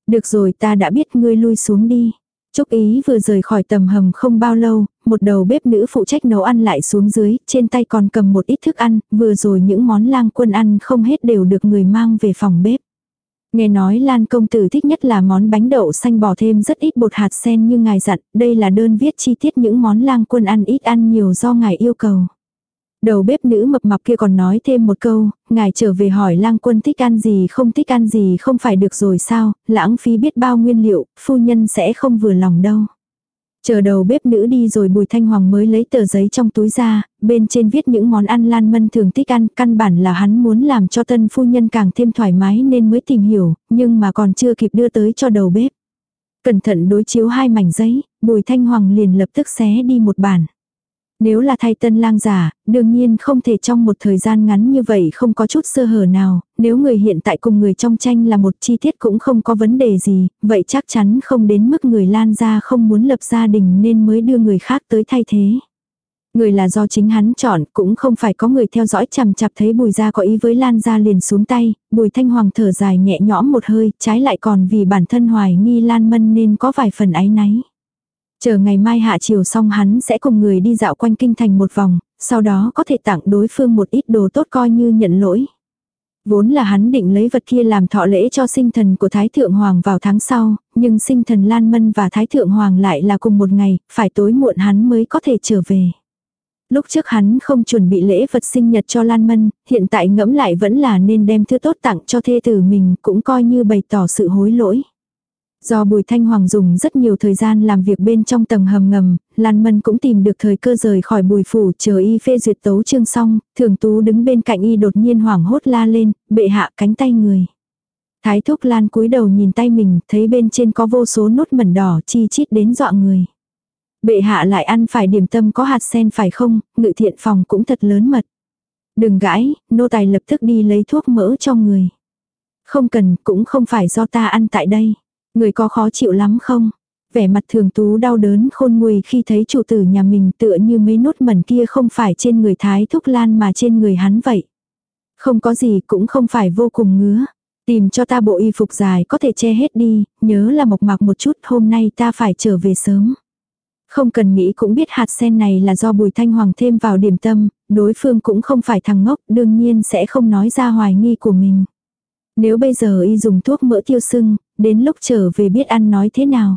Được rồi ta đã biết ngươi lui xuống đi. Trúc Ý vừa rời khỏi tầm hầm không bao lâu, một đầu bếp nữ phụ trách nấu ăn lại xuống dưới, trên tay còn cầm một ít thức ăn, vừa rồi những món lang quân ăn không hết đều được người mang về phòng bếp. Nghe nói Lan công tử thích nhất là món bánh đậu xanh bò thêm rất ít bột hạt sen như ngài dặn, đây là đơn viết chi tiết những món lang quân ăn ít ăn nhiều do ngài yêu cầu. Đầu bếp nữ mập mập kia còn nói thêm một câu, ngài trở về hỏi lang quân thích ăn gì không thích ăn gì không phải được rồi sao, lãng phí biết bao nguyên liệu, phu nhân sẽ không vừa lòng đâu. Chờ đầu bếp nữ đi rồi Bùi Thanh Hoàng mới lấy tờ giấy trong túi ra, bên trên viết những món ăn Lan Mân thường thích ăn, căn bản là hắn muốn làm cho tân phu nhân càng thêm thoải mái nên mới tìm hiểu, nhưng mà còn chưa kịp đưa tới cho đầu bếp. Cẩn thận đối chiếu hai mảnh giấy, Bùi Thanh Hoàng liền lập tức xé đi một bản. Nếu là thay tân lang giả, đương nhiên không thể trong một thời gian ngắn như vậy không có chút sơ hở nào, nếu người hiện tại cùng người trong tranh là một chi tiết cũng không có vấn đề gì, vậy chắc chắn không đến mức người lan ra không muốn lập gia đình nên mới đưa người khác tới thay thế. Người là do chính hắn chọn, cũng không phải có người theo dõi chằm chạp thấy bùi gia có ý với lan ra liền xuống tay, bùi thanh hoàng thở dài nhẹ nhõm một hơi, trái lại còn vì bản thân hoài nghi lan mân nên có vài phần áy náy. Chờ ngày mai hạ chiều xong hắn sẽ cùng người đi dạo quanh kinh thành một vòng, sau đó có thể tặng đối phương một ít đồ tốt coi như nhận lỗi. Vốn là hắn định lấy vật kia làm thọ lễ cho sinh thần của Thái Thượng Hoàng vào tháng sau, nhưng sinh thần Lan Mân và Thái Thượng Hoàng lại là cùng một ngày, phải tối muộn hắn mới có thể trở về. Lúc trước hắn không chuẩn bị lễ vật sinh nhật cho Lan Mân, hiện tại ngẫm lại vẫn là nên đem thứ tốt tặng cho thê tử mình cũng coi như bày tỏ sự hối lỗi. Do Bùi Thanh Hoàng dùng rất nhiều thời gian làm việc bên trong tầng hầm ngầm, Lan Mân cũng tìm được thời cơ rời khỏi bùi phủ chờ y phê duyệt tấu chương xong, thường tú đứng bên cạnh y đột nhiên hoảng hốt la lên, bệ hạ cánh tay người. Thái thúc Lan cúi đầu nhìn tay mình, thấy bên trên có vô số nốt mẩn đỏ chi chít đến dọa người. Bệ hạ lại ăn phải điểm tâm có hạt sen phải không, ngự thiện phòng cũng thật lớn mật. Đừng gãi, nô tài lập tức đi lấy thuốc mỡ cho người. Không cần, cũng không phải do ta ăn tại đây. Người có khó chịu lắm không? Vẻ mặt thường tú đau đớn khôn nguôi khi thấy chủ tử nhà mình tựa như mấy nốt mẩn kia không phải trên người thái thúc lan mà trên người hắn vậy. Không có gì cũng không phải vô cùng ngứa. Tìm cho ta bộ y phục dài có thể che hết đi, nhớ là mộc mạc một chút hôm nay ta phải trở về sớm. Không cần nghĩ cũng biết hạt sen này là do bùi thanh hoàng thêm vào điểm tâm, đối phương cũng không phải thằng ngốc, đương nhiên sẽ không nói ra hoài nghi của mình. Nếu bây giờ y dùng thuốc mỡ tiêu sưng, đến lúc trở về biết ăn nói thế nào.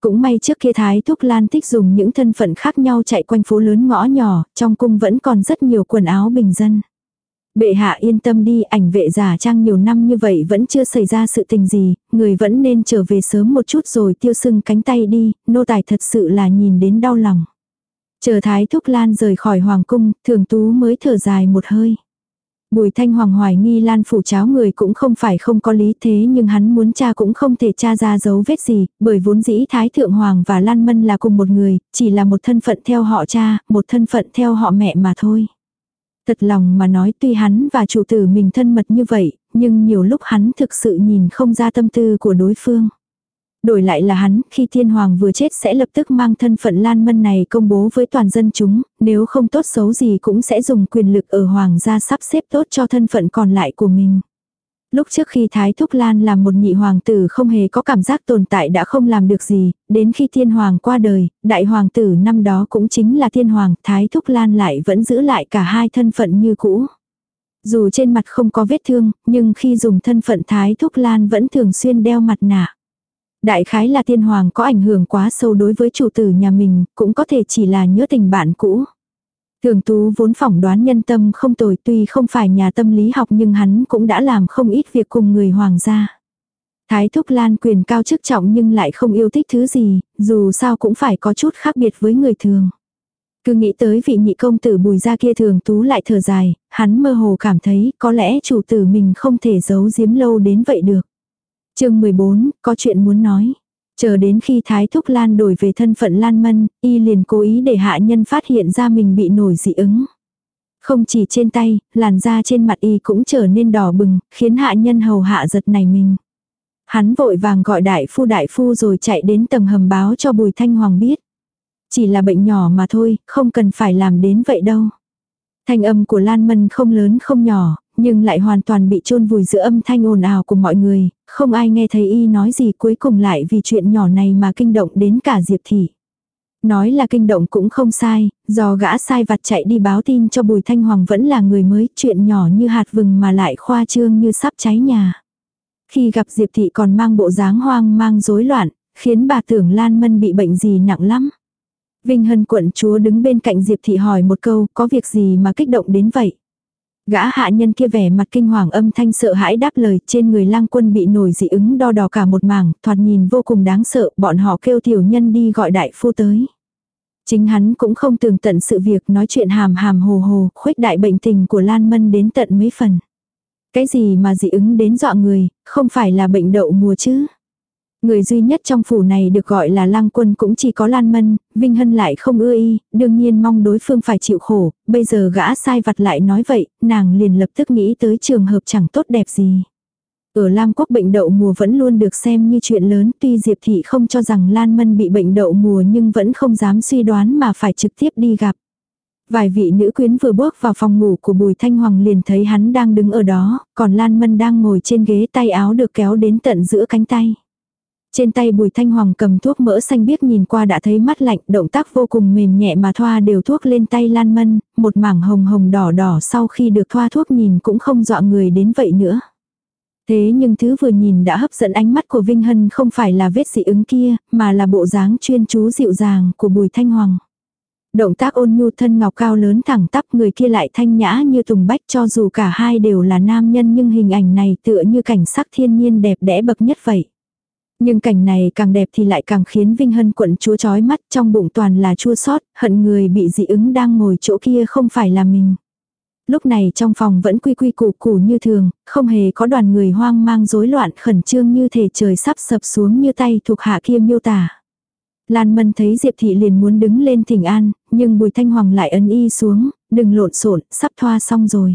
Cũng may trước kia Thái Thúc Lan thích dùng những thân phận khác nhau chạy quanh phố lớn ngõ nhỏ, trong cung vẫn còn rất nhiều quần áo bình dân. Bệ hạ yên tâm đi, ảnh vệ giả trang nhiều năm như vậy vẫn chưa xảy ra sự tình gì, người vẫn nên trở về sớm một chút rồi tiêu sưng cánh tay đi, nô tài thật sự là nhìn đến đau lòng. Chờ Thái Thúc Lan rời khỏi Hoàng cung, thường tú mới thở dài một hơi. Bùi Thanh Hoàng hoài nghi Lan phủ cháo người cũng không phải không có lý thế nhưng hắn muốn cha cũng không thể tra ra dấu vết gì, bởi vốn dĩ Thái Thượng Hoàng và Lan Mân là cùng một người, chỉ là một thân phận theo họ cha, một thân phận theo họ mẹ mà thôi. Thật lòng mà nói tuy hắn và chủ tử mình thân mật như vậy, nhưng nhiều lúc hắn thực sự nhìn không ra tâm tư của đối phương. Đổi lại là hắn, khi thiên hoàng vừa chết sẽ lập tức mang thân phận lan mân này công bố với toàn dân chúng, nếu không tốt xấu gì cũng sẽ dùng quyền lực ở hoàng gia sắp xếp tốt cho thân phận còn lại của mình. Lúc trước khi Thái Thúc Lan làm một nhị hoàng tử không hề có cảm giác tồn tại đã không làm được gì, đến khi thiên hoàng qua đời, đại hoàng tử năm đó cũng chính là thiên hoàng, Thái Thúc Lan lại vẫn giữ lại cả hai thân phận như cũ. Dù trên mặt không có vết thương, nhưng khi dùng thân phận Thái Thúc Lan vẫn thường xuyên đeo mặt nạ. Đại khái là tiên hoàng có ảnh hưởng quá sâu đối với chủ tử nhà mình, cũng có thể chỉ là nhớ tình bạn cũ. Thường tú vốn phỏng đoán nhân tâm không tồi tuy không phải nhà tâm lý học nhưng hắn cũng đã làm không ít việc cùng người hoàng gia. Thái Thúc Lan quyền cao chức trọng nhưng lại không yêu thích thứ gì, dù sao cũng phải có chút khác biệt với người thường. Cứ nghĩ tới vị nhị công tử bùi ra kia thường tú lại thở dài, hắn mơ hồ cảm thấy có lẽ chủ tử mình không thể giấu giếm lâu đến vậy được chương 14, có chuyện muốn nói. Chờ đến khi Thái Thúc Lan đổi về thân phận Lan Mân, y liền cố ý để hạ nhân phát hiện ra mình bị nổi dị ứng. Không chỉ trên tay, làn da trên mặt y cũng trở nên đỏ bừng, khiến hạ nhân hầu hạ giật này mình. Hắn vội vàng gọi đại phu đại phu rồi chạy đến tầng hầm báo cho Bùi Thanh Hoàng biết. Chỉ là bệnh nhỏ mà thôi, không cần phải làm đến vậy đâu. Thanh âm của Lan Mân không lớn không nhỏ, nhưng lại hoàn toàn bị chôn vùi giữa âm thanh ồn ào của mọi người, không ai nghe thấy y nói gì cuối cùng lại vì chuyện nhỏ này mà kinh động đến cả Diệp Thị. Nói là kinh động cũng không sai, do gã sai vặt chạy đi báo tin cho Bùi Thanh Hoàng vẫn là người mới, chuyện nhỏ như hạt vừng mà lại khoa trương như sắp cháy nhà. Khi gặp Diệp Thị còn mang bộ dáng hoang mang rối loạn, khiến bà tưởng Lan Mân bị bệnh gì nặng lắm. Vinh Hân quận chúa đứng bên cạnh Diệp Thị hỏi một câu, có việc gì mà kích động đến vậy? Gã hạ nhân kia vẻ mặt kinh hoàng âm thanh sợ hãi đáp lời trên người lang quân bị nổi dị ứng đo đỏ cả một mảng, thoạt nhìn vô cùng đáng sợ, bọn họ kêu tiểu nhân đi gọi đại phu tới. Chính hắn cũng không tường tận sự việc nói chuyện hàm hàm hồ hồ, khuếch đại bệnh tình của Lan Mân đến tận mấy phần. Cái gì mà dị ứng đến dọa người, không phải là bệnh đậu mùa chứ. Người duy nhất trong phủ này được gọi là lang quân cũng chỉ có Lan Mân, Vinh Hân lại không ưa y, đương nhiên mong đối phương phải chịu khổ, bây giờ gã sai vặt lại nói vậy, nàng liền lập tức nghĩ tới trường hợp chẳng tốt đẹp gì. Ở Lam Quốc bệnh đậu mùa vẫn luôn được xem như chuyện lớn tuy Diệp Thị không cho rằng Lan Mân bị bệnh đậu mùa nhưng vẫn không dám suy đoán mà phải trực tiếp đi gặp. Vài vị nữ quyến vừa bước vào phòng ngủ của Bùi Thanh Hoàng liền thấy hắn đang đứng ở đó, còn Lan Mân đang ngồi trên ghế tay áo được kéo đến tận giữa cánh tay. Trên tay bùi thanh hoàng cầm thuốc mỡ xanh biếc nhìn qua đã thấy mắt lạnh, động tác vô cùng mềm nhẹ mà thoa đều thuốc lên tay lan mân, một mảng hồng hồng đỏ đỏ sau khi được thoa thuốc nhìn cũng không dọa người đến vậy nữa. Thế nhưng thứ vừa nhìn đã hấp dẫn ánh mắt của Vinh Hân không phải là vết dị ứng kia, mà là bộ dáng chuyên chú dịu dàng của bùi thanh hoàng. Động tác ôn nhu thân ngọc cao lớn thẳng tắp người kia lại thanh nhã như tùng bách cho dù cả hai đều là nam nhân nhưng hình ảnh này tựa như cảnh sắc thiên nhiên đẹp đẽ bậc nhất vậy. Nhưng cảnh này càng đẹp thì lại càng khiến Vinh Hân quận chúa chói mắt trong bụng toàn là chua sót, hận người bị dị ứng đang ngồi chỗ kia không phải là mình. Lúc này trong phòng vẫn quy quy củ củ như thường, không hề có đoàn người hoang mang rối loạn khẩn trương như thể trời sắp sập xuống như tay thuộc hạ kia miêu tả. Lan Mân thấy Diệp Thị liền muốn đứng lên thỉnh an, nhưng Bùi Thanh Hoàng lại ấn y xuống, đừng lộn xộn, sắp thoa xong rồi.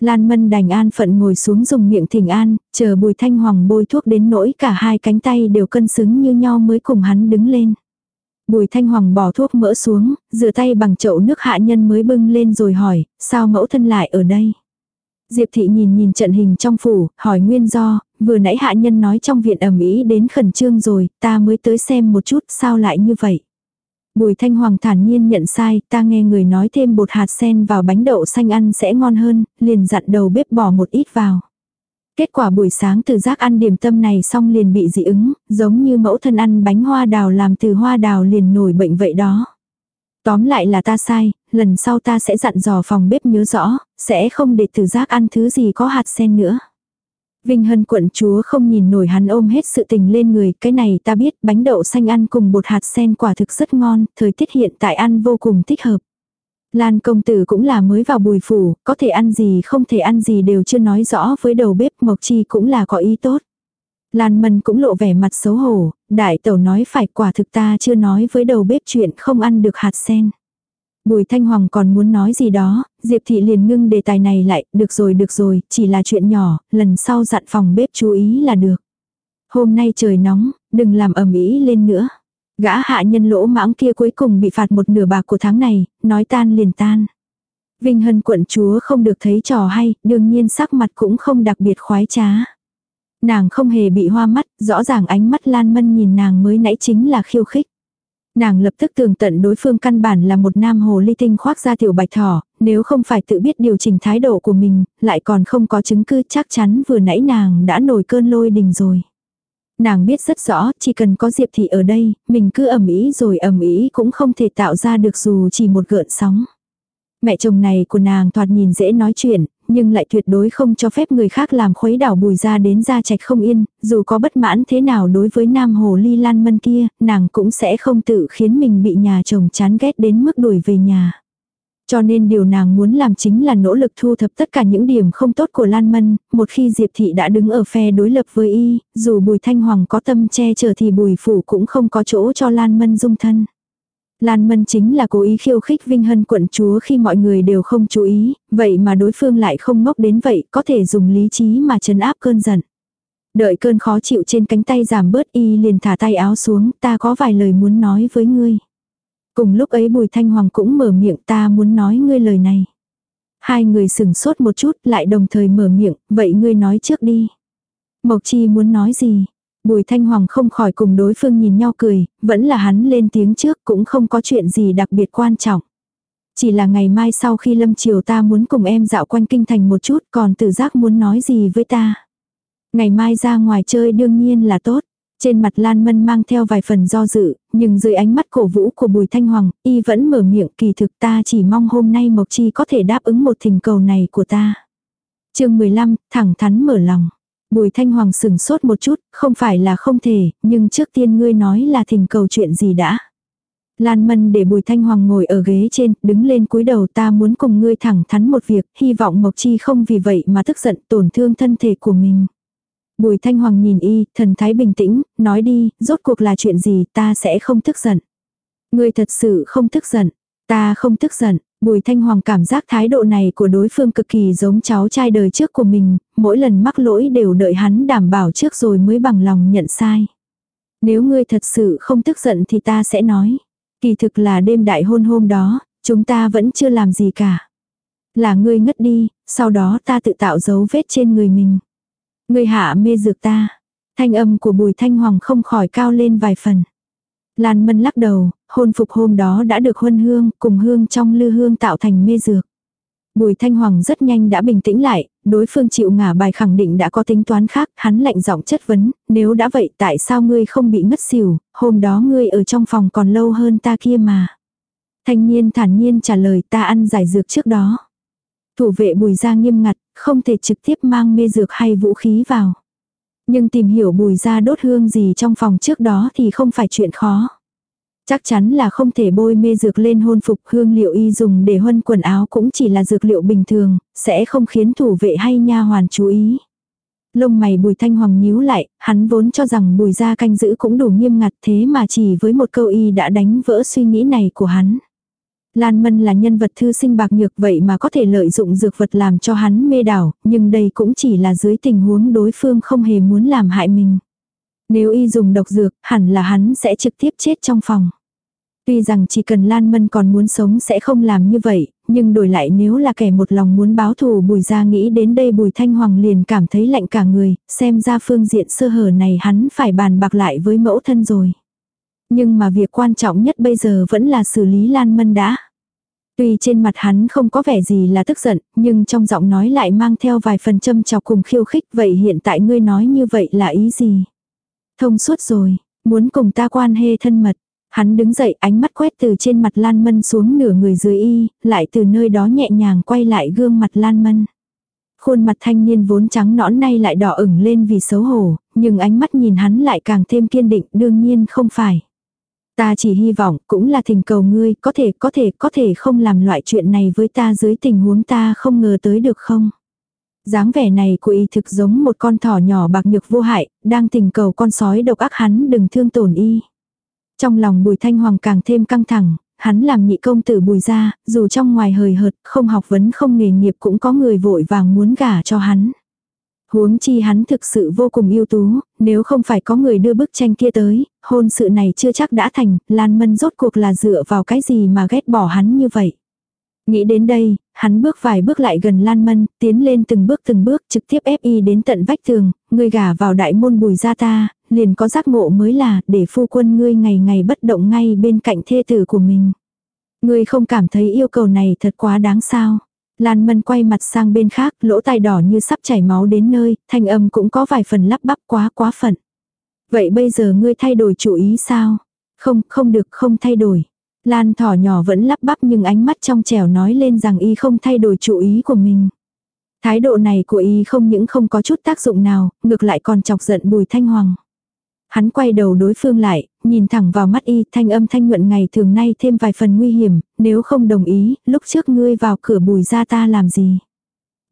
Lan Mân đành an phận ngồi xuống dùng miệng thỉnh an, chờ bùi thanh hoàng bôi thuốc đến nỗi cả hai cánh tay đều cân xứng như nhau mới cùng hắn đứng lên. Bùi thanh hoàng bỏ thuốc mỡ xuống, rửa tay bằng chậu nước hạ nhân mới bưng lên rồi hỏi, sao mẫu thân lại ở đây? Diệp thị nhìn nhìn trận hình trong phủ, hỏi nguyên do, vừa nãy hạ nhân nói trong viện ẩm ý đến khẩn trương rồi, ta mới tới xem một chút, sao lại như vậy? Bùi Thanh Hoàng thản nhiên nhận sai, ta nghe người nói thêm bột hạt sen vào bánh đậu xanh ăn sẽ ngon hơn, liền dặn đầu bếp bỏ một ít vào. Kết quả buổi sáng từ giác ăn điểm tâm này xong liền bị dị ứng, giống như mẫu thân ăn bánh hoa đào làm từ hoa đào liền nổi bệnh vậy đó. Tóm lại là ta sai, lần sau ta sẽ dặn dò phòng bếp nhớ rõ, sẽ không để từ giác ăn thứ gì có hạt sen nữa. Vinh Hân quận chúa không nhìn nổi hắn ôm hết sự tình lên người, cái này ta biết bánh đậu xanh ăn cùng bột hạt sen quả thực rất ngon, thời tiết hiện tại ăn vô cùng thích hợp. Lan công tử cũng là mới vào bùi phủ, có thể ăn gì không thể ăn gì đều chưa nói rõ với đầu bếp Mộc Chi cũng là có ý tốt. Lan Mân cũng lộ vẻ mặt xấu hổ, đại tẩu nói phải quả thực ta chưa nói với đầu bếp chuyện không ăn được hạt sen. Bùi Thanh Hoàng còn muốn nói gì đó, Diệp Thị liền ngưng đề tài này lại, được rồi được rồi, chỉ là chuyện nhỏ, lần sau dặn phòng bếp chú ý là được. Hôm nay trời nóng, đừng làm ẩm ý lên nữa. Gã hạ nhân lỗ mãng kia cuối cùng bị phạt một nửa bạc của tháng này, nói tan liền tan. Vinh Hân quận chúa không được thấy trò hay, đương nhiên sắc mặt cũng không đặc biệt khoái trá. Nàng không hề bị hoa mắt, rõ ràng ánh mắt Lan Mân nhìn nàng mới nãy chính là khiêu khích. Nàng lập tức tường tận đối phương căn bản là một nam hồ ly tinh khoác ra tiểu bạch thỏ, nếu không phải tự biết điều chỉnh thái độ của mình, lại còn không có chứng cứ chắc chắn vừa nãy nàng đã nổi cơn lôi đình rồi. Nàng biết rất rõ, chỉ cần có Diệp Thị ở đây, mình cứ ẩm ý rồi ẩm ý cũng không thể tạo ra được dù chỉ một gợn sóng. Mẹ chồng này của nàng thoạt nhìn dễ nói chuyện, nhưng lại tuyệt đối không cho phép người khác làm khuấy đảo bùi ra đến ra trạch không yên, dù có bất mãn thế nào đối với nam hồ ly lan mân kia, nàng cũng sẽ không tự khiến mình bị nhà chồng chán ghét đến mức đuổi về nhà. Cho nên điều nàng muốn làm chính là nỗ lực thu thập tất cả những điểm không tốt của Lan Mân, một khi Diệp Thị đã đứng ở phe đối lập với y, dù Bùi Thanh Hoàng có tâm che chở thì Bùi Phủ cũng không có chỗ cho Lan Mân dung thân. Lan Mân chính là cố ý khiêu khích Vinh Hân quận chúa khi mọi người đều không chú ý, vậy mà đối phương lại không ngốc đến vậy, có thể dùng lý trí mà chấn áp cơn giận. Đợi cơn khó chịu trên cánh tay giảm bớt y liền thả tay áo xuống, ta có vài lời muốn nói với ngươi. Cùng lúc ấy Bùi Thanh Hoàng cũng mở miệng ta muốn nói ngươi lời này. Hai người sừng sốt một chút lại đồng thời mở miệng, vậy ngươi nói trước đi. Mộc Chi muốn nói gì? Bùi Thanh Hoàng không khỏi cùng đối phương nhìn nhau cười, vẫn là hắn lên tiếng trước cũng không có chuyện gì đặc biệt quan trọng. Chỉ là ngày mai sau khi lâm chiều ta muốn cùng em dạo quanh kinh thành một chút còn tự giác muốn nói gì với ta. Ngày mai ra ngoài chơi đương nhiên là tốt. Trên mặt Lan Mân mang theo vài phần do dự, nhưng dưới ánh mắt cổ vũ của Bùi Thanh Hoàng, y vẫn mở miệng kỳ thực ta chỉ mong hôm nay Mộc Chi có thể đáp ứng một thỉnh cầu này của ta. chương 15, thẳng thắn mở lòng. Bùi Thanh Hoàng sừng sốt một chút, không phải là không thể, nhưng trước tiên ngươi nói là thỉnh cầu chuyện gì đã. Lan Mân để Bùi Thanh Hoàng ngồi ở ghế trên, đứng lên cúi đầu ta muốn cùng ngươi thẳng thắn một việc, hy vọng Mộc Chi không vì vậy mà tức giận tổn thương thân thể của mình. Bùi Thanh Hoàng nhìn y, thần thái bình tĩnh, nói đi, rốt cuộc là chuyện gì ta sẽ không tức giận. Ngươi thật sự không tức giận, ta không tức giận. Bùi Thanh Hoàng cảm giác thái độ này của đối phương cực kỳ giống cháu trai đời trước của mình, mỗi lần mắc lỗi đều đợi hắn đảm bảo trước rồi mới bằng lòng nhận sai. Nếu ngươi thật sự không tức giận thì ta sẽ nói. Kỳ thực là đêm đại hôn hôm đó, chúng ta vẫn chưa làm gì cả. Là ngươi ngất đi, sau đó ta tự tạo dấu vết trên người mình. Ngươi hạ mê dược ta. Thanh âm của bùi thanh hoàng không khỏi cao lên vài phần. Lan Mân lắc đầu, hôn phục hôm đó đã được huân hương, cùng hương trong lư hương tạo thành mê dược. Bùi Thanh Hoàng rất nhanh đã bình tĩnh lại, đối phương chịu ngả bài khẳng định đã có tính toán khác, hắn lạnh giọng chất vấn, nếu đã vậy tại sao ngươi không bị ngất xỉu, hôm đó ngươi ở trong phòng còn lâu hơn ta kia mà. Thanh niên thản nhiên trả lời ta ăn giải dược trước đó. Thủ vệ bùi ra nghiêm ngặt, không thể trực tiếp mang mê dược hay vũ khí vào. Nhưng tìm hiểu bùi ra đốt hương gì trong phòng trước đó thì không phải chuyện khó. Chắc chắn là không thể bôi mê dược lên hôn phục hương liệu y dùng để huân quần áo cũng chỉ là dược liệu bình thường, sẽ không khiến thủ vệ hay nha hoàn chú ý. Lông mày bùi thanh hoàng nhíu lại, hắn vốn cho rằng bùi ra canh giữ cũng đủ nghiêm ngặt thế mà chỉ với một câu y đã đánh vỡ suy nghĩ này của hắn. Lan Mân là nhân vật thư sinh bạc nhược vậy mà có thể lợi dụng dược vật làm cho hắn mê đảo, nhưng đây cũng chỉ là dưới tình huống đối phương không hề muốn làm hại mình. Nếu y dùng độc dược, hẳn là hắn sẽ trực tiếp chết trong phòng. Tuy rằng chỉ cần Lan Mân còn muốn sống sẽ không làm như vậy, nhưng đổi lại nếu là kẻ một lòng muốn báo thù bùi ra nghĩ đến đây bùi thanh hoàng liền cảm thấy lạnh cả người, xem ra phương diện sơ hở này hắn phải bàn bạc lại với mẫu thân rồi. Nhưng mà việc quan trọng nhất bây giờ vẫn là xử lý Lan Mân đã. Tuy trên mặt hắn không có vẻ gì là tức giận, nhưng trong giọng nói lại mang theo vài phần châm chọc cùng khiêu khích. Vậy hiện tại ngươi nói như vậy là ý gì? Thông suốt rồi, muốn cùng ta quan hệ thân mật. Hắn đứng dậy ánh mắt quét từ trên mặt Lan Mân xuống nửa người dưới y, lại từ nơi đó nhẹ nhàng quay lại gương mặt Lan Mân. Khuôn mặt thanh niên vốn trắng nõn nay lại đỏ ửng lên vì xấu hổ, nhưng ánh mắt nhìn hắn lại càng thêm kiên định đương nhiên không phải. Ta chỉ hy vọng cũng là thỉnh cầu ngươi có thể có thể có thể không làm loại chuyện này với ta dưới tình huống ta không ngờ tới được không. dáng vẻ này của y thực giống một con thỏ nhỏ bạc nhược vô hại, đang tình cầu con sói độc ác hắn đừng thương tổn y. Trong lòng bùi thanh hoàng càng thêm căng thẳng, hắn làm nhị công tử bùi ra, dù trong ngoài hời hợt, không học vấn không nghề nghiệp cũng có người vội vàng muốn gả cho hắn. Huống chi hắn thực sự vô cùng ưu tú, nếu không phải có người đưa bức tranh kia tới, hôn sự này chưa chắc đã thành, Lan Mân rốt cuộc là dựa vào cái gì mà ghét bỏ hắn như vậy. Nghĩ đến đây, hắn bước vài bước lại gần Lan Mân, tiến lên từng bước từng bước trực tiếp ép y đến tận vách tường, người gả vào đại môn bùi gia ta, liền có giác ngộ mới là để phu quân ngươi ngày ngày bất động ngay bên cạnh thê tử của mình. Ngươi không cảm thấy yêu cầu này thật quá đáng sao. Lan Mân quay mặt sang bên khác, lỗ tai đỏ như sắp chảy máu đến nơi, thanh âm cũng có vài phần lắp bắp quá quá phận. Vậy bây giờ ngươi thay đổi chủ ý sao? Không, không được, không thay đổi. Lan thỏ nhỏ vẫn lắp bắp nhưng ánh mắt trong trẻo nói lên rằng y không thay đổi chủ ý của mình. Thái độ này của y không những không có chút tác dụng nào, ngược lại còn chọc giận bùi thanh hoàng. Hắn quay đầu đối phương lại, nhìn thẳng vào mắt y, thanh âm thanh nhuận ngày thường nay thêm vài phần nguy hiểm, nếu không đồng ý, lúc trước ngươi vào cửa bùi ra ta làm gì.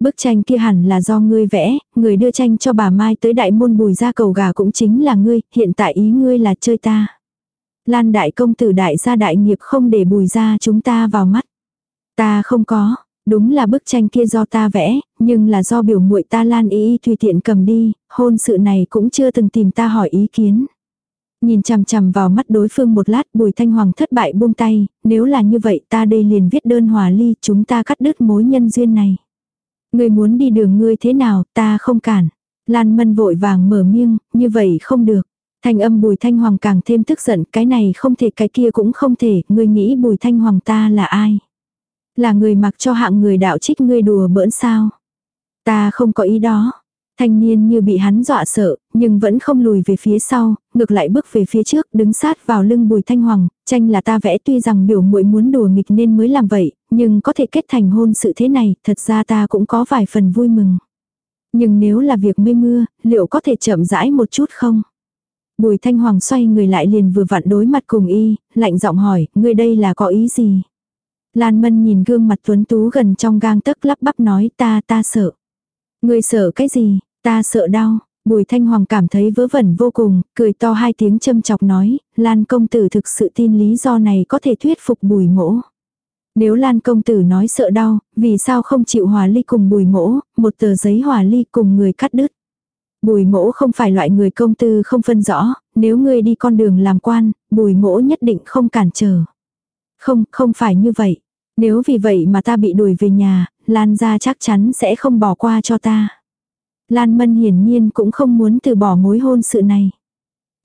Bức tranh kia hẳn là do ngươi vẽ, người đưa tranh cho bà Mai tới đại môn bùi ra cầu gà cũng chính là ngươi, hiện tại ý ngươi là chơi ta. Lan đại công tử đại gia đại nghiệp không để bùi ra chúng ta vào mắt. Ta không có, Đúng là bức tranh kia do ta vẽ, nhưng là do biểu muội ta Lan ý, tùy tiện cầm đi, hôn sự này cũng chưa từng tìm ta hỏi ý kiến. Nhìn chằm chằm vào mắt đối phương một lát bùi thanh hoàng thất bại buông tay, nếu là như vậy ta đây liền viết đơn hòa ly chúng ta cắt đứt mối nhân duyên này. người muốn đi đường ngươi thế nào ta không cản. Lan mân vội vàng mở miêng, như vậy không được. Thanh âm bùi thanh hoàng càng thêm tức giận, cái này không thể cái kia cũng không thể, ngươi nghĩ bùi thanh hoàng ta là ai. Là người mặc cho hạng người đạo trích ngươi đùa bỡn sao. Ta không có ý đó. Thanh niên như bị hắn dọa sợ, nhưng vẫn không lùi về phía sau, ngược lại bước về phía trước, đứng sát vào lưng Bùi Thanh Hoàng, tranh là ta vẽ tuy rằng biểu muội muốn đùa nghịch nên mới làm vậy, nhưng có thể kết thành hôn sự thế này, thật ra ta cũng có vài phần vui mừng. Nhưng nếu là việc mây mưa, liệu có thể chậm rãi một chút không? Bùi Thanh Hoàng xoay người lại liền vừa vặn đối mặt cùng y, lạnh giọng hỏi, ngươi đây là có ý gì? Lan Mân nhìn gương mặt tuấn tú gần trong gang tấc lắp bắp nói ta ta sợ. Người sợ cái gì, ta sợ đau. Bùi Thanh Hoàng cảm thấy vớ vẩn vô cùng, cười to hai tiếng châm chọc nói, Lan công tử thực sự tin lý do này có thể thuyết phục bùi mỗ. Nếu Lan công tử nói sợ đau, vì sao không chịu hòa ly cùng bùi mỗ, một tờ giấy hòa ly cùng người cắt đứt. Bùi mỗ không phải loại người công tư không phân rõ, nếu ngươi đi con đường làm quan, bùi mỗ nhất định không cản trở. Không, không phải như vậy. Nếu vì vậy mà ta bị đuổi về nhà, Lan gia chắc chắn sẽ không bỏ qua cho ta. Lan Mân hiển nhiên cũng không muốn từ bỏ mối hôn sự này.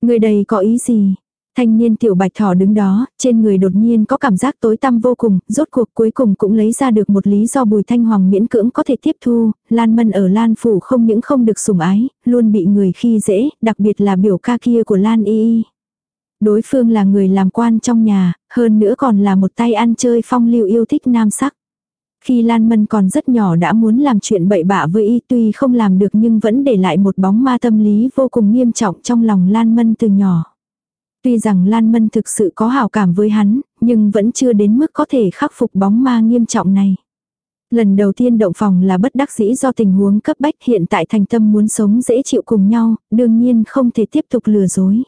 Người đây có ý gì? Thanh niên tiểu bạch thỏ đứng đó, trên người đột nhiên có cảm giác tối tăm vô cùng, rốt cuộc cuối cùng cũng lấy ra được một lý do bùi thanh hoàng miễn cưỡng có thể tiếp thu, Lan Mân ở Lan Phủ không những không được sủng ái, luôn bị người khi dễ, đặc biệt là biểu ca kia của Lan Y Y. Đối phương là người làm quan trong nhà, hơn nữa còn là một tay ăn chơi phong lưu yêu thích nam sắc. Khi Lan Mân còn rất nhỏ đã muốn làm chuyện bậy bạ với y tuy không làm được nhưng vẫn để lại một bóng ma tâm lý vô cùng nghiêm trọng trong lòng Lan Mân từ nhỏ. Tuy rằng Lan Mân thực sự có hảo cảm với hắn, nhưng vẫn chưa đến mức có thể khắc phục bóng ma nghiêm trọng này. Lần đầu tiên động phòng là bất đắc dĩ do tình huống cấp bách hiện tại thành tâm muốn sống dễ chịu cùng nhau, đương nhiên không thể tiếp tục lừa dối.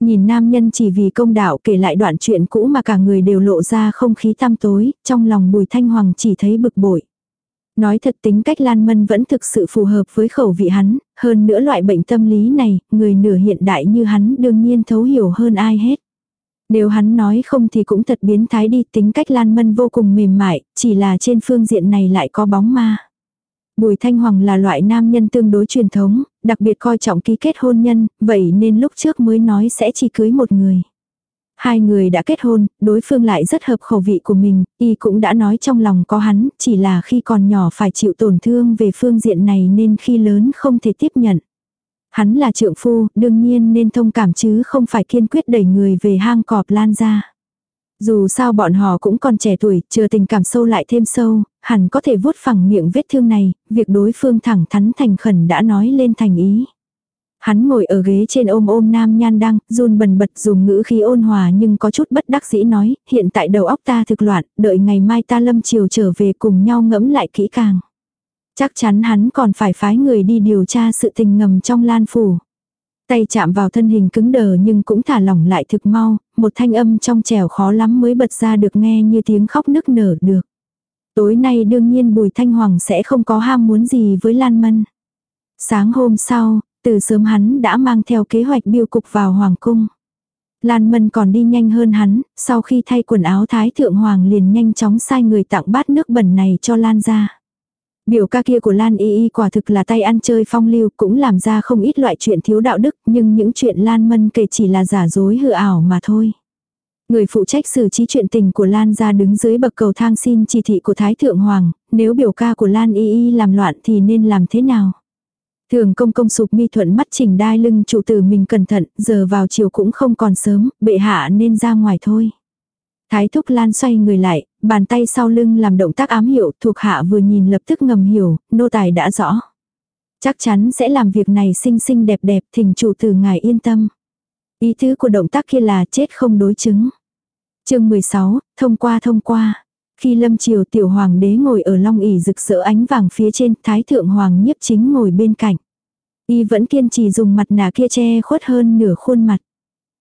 Nhìn nam nhân chỉ vì công đạo kể lại đoạn chuyện cũ mà cả người đều lộ ra không khí tăm tối, trong lòng bùi thanh hoàng chỉ thấy bực bội. Nói thật tính cách Lan Mân vẫn thực sự phù hợp với khẩu vị hắn, hơn nữa loại bệnh tâm lý này, người nửa hiện đại như hắn đương nhiên thấu hiểu hơn ai hết. Nếu hắn nói không thì cũng thật biến thái đi, tính cách Lan Mân vô cùng mềm mại, chỉ là trên phương diện này lại có bóng ma. Bùi Thanh Hoàng là loại nam nhân tương đối truyền thống, đặc biệt coi trọng ký kết hôn nhân, vậy nên lúc trước mới nói sẽ chỉ cưới một người. Hai người đã kết hôn, đối phương lại rất hợp khẩu vị của mình, y cũng đã nói trong lòng có hắn, chỉ là khi còn nhỏ phải chịu tổn thương về phương diện này nên khi lớn không thể tiếp nhận. Hắn là trượng phu, đương nhiên nên thông cảm chứ không phải kiên quyết đẩy người về hang cọp lan ra. Dù sao bọn họ cũng còn trẻ tuổi, chờ tình cảm sâu lại thêm sâu, hẳn có thể vuốt phẳng miệng vết thương này, việc đối phương thẳng thắn thành khẩn đã nói lên thành ý. Hắn ngồi ở ghế trên ôm ôm nam nhan đăng, run bần bật dùng ngữ khí ôn hòa nhưng có chút bất đắc dĩ nói, hiện tại đầu óc ta thực loạn, đợi ngày mai ta lâm chiều trở về cùng nhau ngẫm lại kỹ càng. Chắc chắn hắn còn phải phái người đi điều tra sự tình ngầm trong lan phủ. Tay chạm vào thân hình cứng đờ nhưng cũng thả lỏng lại thực mau, một thanh âm trong trẻo khó lắm mới bật ra được nghe như tiếng khóc nức nở được. Tối nay đương nhiên Bùi Thanh Hoàng sẽ không có ham muốn gì với Lan Mân. Sáng hôm sau, từ sớm hắn đã mang theo kế hoạch biêu cục vào Hoàng cung. Lan Mân còn đi nhanh hơn hắn, sau khi thay quần áo Thái Thượng Hoàng liền nhanh chóng sai người tặng bát nước bẩn này cho Lan ra. Biểu ca kia của Lan Y Y quả thực là tay ăn chơi phong lưu cũng làm ra không ít loại chuyện thiếu đạo đức nhưng những chuyện Lan Mân kể chỉ là giả dối hư ảo mà thôi. Người phụ trách xử trí chuyện tình của Lan ra đứng dưới bậc cầu thang xin chỉ thị của Thái Thượng Hoàng, nếu biểu ca của Lan Y Y làm loạn thì nên làm thế nào? Thường công công sụp mi thuận mắt chỉnh đai lưng chủ tử mình cẩn thận, giờ vào chiều cũng không còn sớm, bệ hạ nên ra ngoài thôi. Thái thúc lan xoay người lại, bàn tay sau lưng làm động tác ám hiệu, thuộc hạ vừa nhìn lập tức ngầm hiểu, nô tài đã rõ. Chắc chắn sẽ làm việc này xinh xinh đẹp đẹp, thỉnh chủ tử ngài yên tâm. Ý thứ của động tác kia là chết không đối chứng chương 16, thông qua thông qua. Khi lâm triều tiểu hoàng đế ngồi ở long ỉ rực rỡ ánh vàng phía trên, thái thượng hoàng nhiếp chính ngồi bên cạnh. Y vẫn kiên trì dùng mặt nạ kia che khuất hơn nửa khuôn mặt.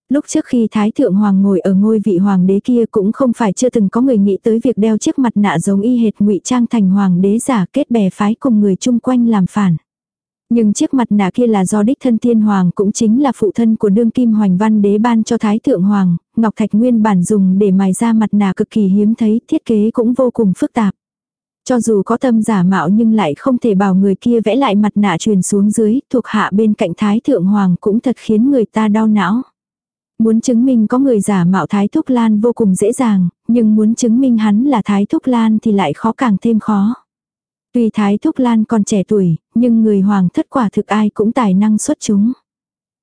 Lúc trước khi Thái Thượng Hoàng ngồi ở ngôi vị Hoàng đế kia cũng không phải chưa từng có người nghĩ tới việc đeo chiếc mặt nạ giống y hệt ngụy trang thành Hoàng đế giả kết bè phái cùng người chung quanh làm phản. Nhưng chiếc mặt nạ kia là do đích thân tiên hoàng cũng chính là phụ thân của đương kim hoành văn đế ban cho thái thượng hoàng, ngọc thạch nguyên bản dùng để mài ra mặt nạ cực kỳ hiếm thấy, thiết kế cũng vô cùng phức tạp. Cho dù có tâm giả mạo nhưng lại không thể bảo người kia vẽ lại mặt nạ truyền xuống dưới, thuộc hạ bên cạnh thái thượng hoàng cũng thật khiến người ta đau não. Muốn chứng minh có người giả mạo Thái Thúc Lan vô cùng dễ dàng, nhưng muốn chứng minh hắn là Thái Thúc Lan thì lại khó càng thêm khó. Tuy Thái Thúc Lan còn trẻ tuổi, nhưng người hoàng thất quả thực ai cũng tài năng xuất chúng.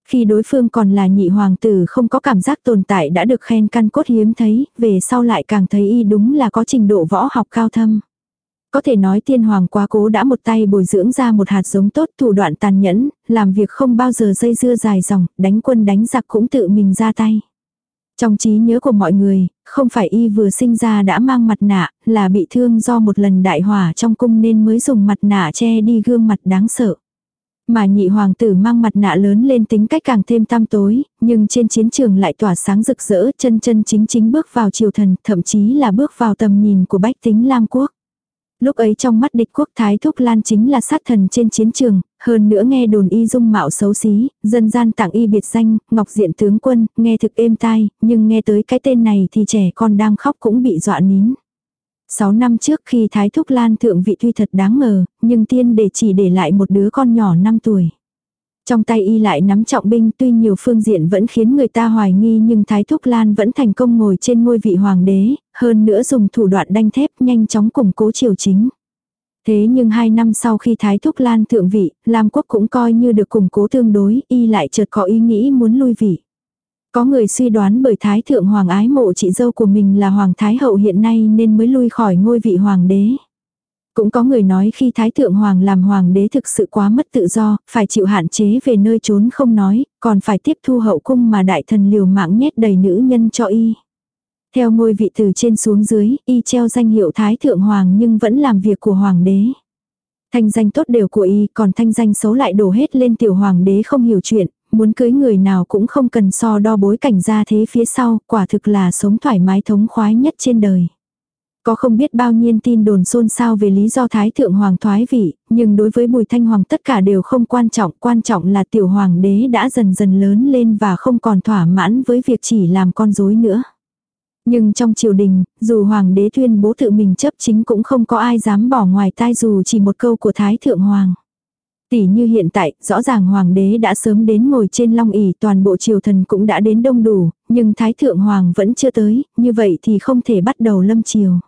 Khi đối phương còn là nhị hoàng tử không có cảm giác tồn tại đã được khen căn cốt hiếm thấy, về sau lại càng thấy y đúng là có trình độ võ học cao thâm. Có thể nói tiên hoàng quá cố đã một tay bồi dưỡng ra một hạt giống tốt thủ đoạn tàn nhẫn, làm việc không bao giờ dây dưa dài dòng, đánh quân đánh giặc cũng tự mình ra tay. Trong trí nhớ của mọi người, không phải y vừa sinh ra đã mang mặt nạ, là bị thương do một lần đại hỏa trong cung nên mới dùng mặt nạ che đi gương mặt đáng sợ. Mà nhị hoàng tử mang mặt nạ lớn lên tính cách càng thêm tăm tối, nhưng trên chiến trường lại tỏa sáng rực rỡ, chân chân chính chính bước vào triều thần, thậm chí là bước vào tầm nhìn của bách tính Lam quốc. Lúc ấy trong mắt địch quốc Thái Thúc Lan chính là sát thần trên chiến trường, hơn nữa nghe đồn y dung mạo xấu xí, dân gian tặng y biệt danh, ngọc diện tướng quân, nghe thực êm tai, nhưng nghe tới cái tên này thì trẻ con đang khóc cũng bị dọa nín. Sáu năm trước khi Thái Thúc Lan thượng vị tuy thật đáng ngờ, nhưng tiên để chỉ để lại một đứa con nhỏ 5 tuổi. Trong tay y lại nắm trọng binh tuy nhiều phương diện vẫn khiến người ta hoài nghi nhưng Thái Thúc Lan vẫn thành công ngồi trên ngôi vị hoàng đế, hơn nữa dùng thủ đoạn đanh thép nhanh chóng củng cố triều chính. Thế nhưng hai năm sau khi Thái Thúc Lan thượng vị, Lam quốc cũng coi như được củng cố tương đối, y lại chợt có ý nghĩ muốn lui vị. Có người suy đoán bởi Thái Thượng Hoàng ái mộ chị dâu của mình là Hoàng Thái Hậu hiện nay nên mới lui khỏi ngôi vị Hoàng đế. Cũng có người nói khi Thái Thượng Hoàng làm Hoàng đế thực sự quá mất tự do, phải chịu hạn chế về nơi trốn không nói, còn phải tiếp thu hậu cung mà đại thần liều mạng nhét đầy nữ nhân cho y. Theo ngôi vị từ trên xuống dưới, y treo danh hiệu Thái Thượng Hoàng nhưng vẫn làm việc của Hoàng đế. Thanh danh tốt đều của y, còn thanh danh xấu lại đổ hết lên tiểu hoàng đế không hiểu chuyện, muốn cưới người nào cũng không cần so đo bối cảnh ra thế phía sau, quả thực là sống thoải mái thống khoái nhất trên đời. Có không biết bao nhiêu tin đồn xôn xao về lý do Thái Thượng Hoàng thoái vị, nhưng đối với Bùi Thanh Hoàng tất cả đều không quan trọng, quan trọng là tiểu hoàng đế đã dần dần lớn lên và không còn thỏa mãn với việc chỉ làm con rối nữa. Nhưng trong triều đình, dù hoàng đế tuyên bố tự mình chấp chính cũng không có ai dám bỏ ngoài tai dù chỉ một câu của Thái Thượng Hoàng. Tỷ như hiện tại, rõ ràng hoàng đế đã sớm đến ngồi trên long ỷ toàn bộ triều thần cũng đã đến đông đủ, nhưng thái thượng hoàng vẫn chưa tới, như vậy thì không thể bắt đầu lâm triều.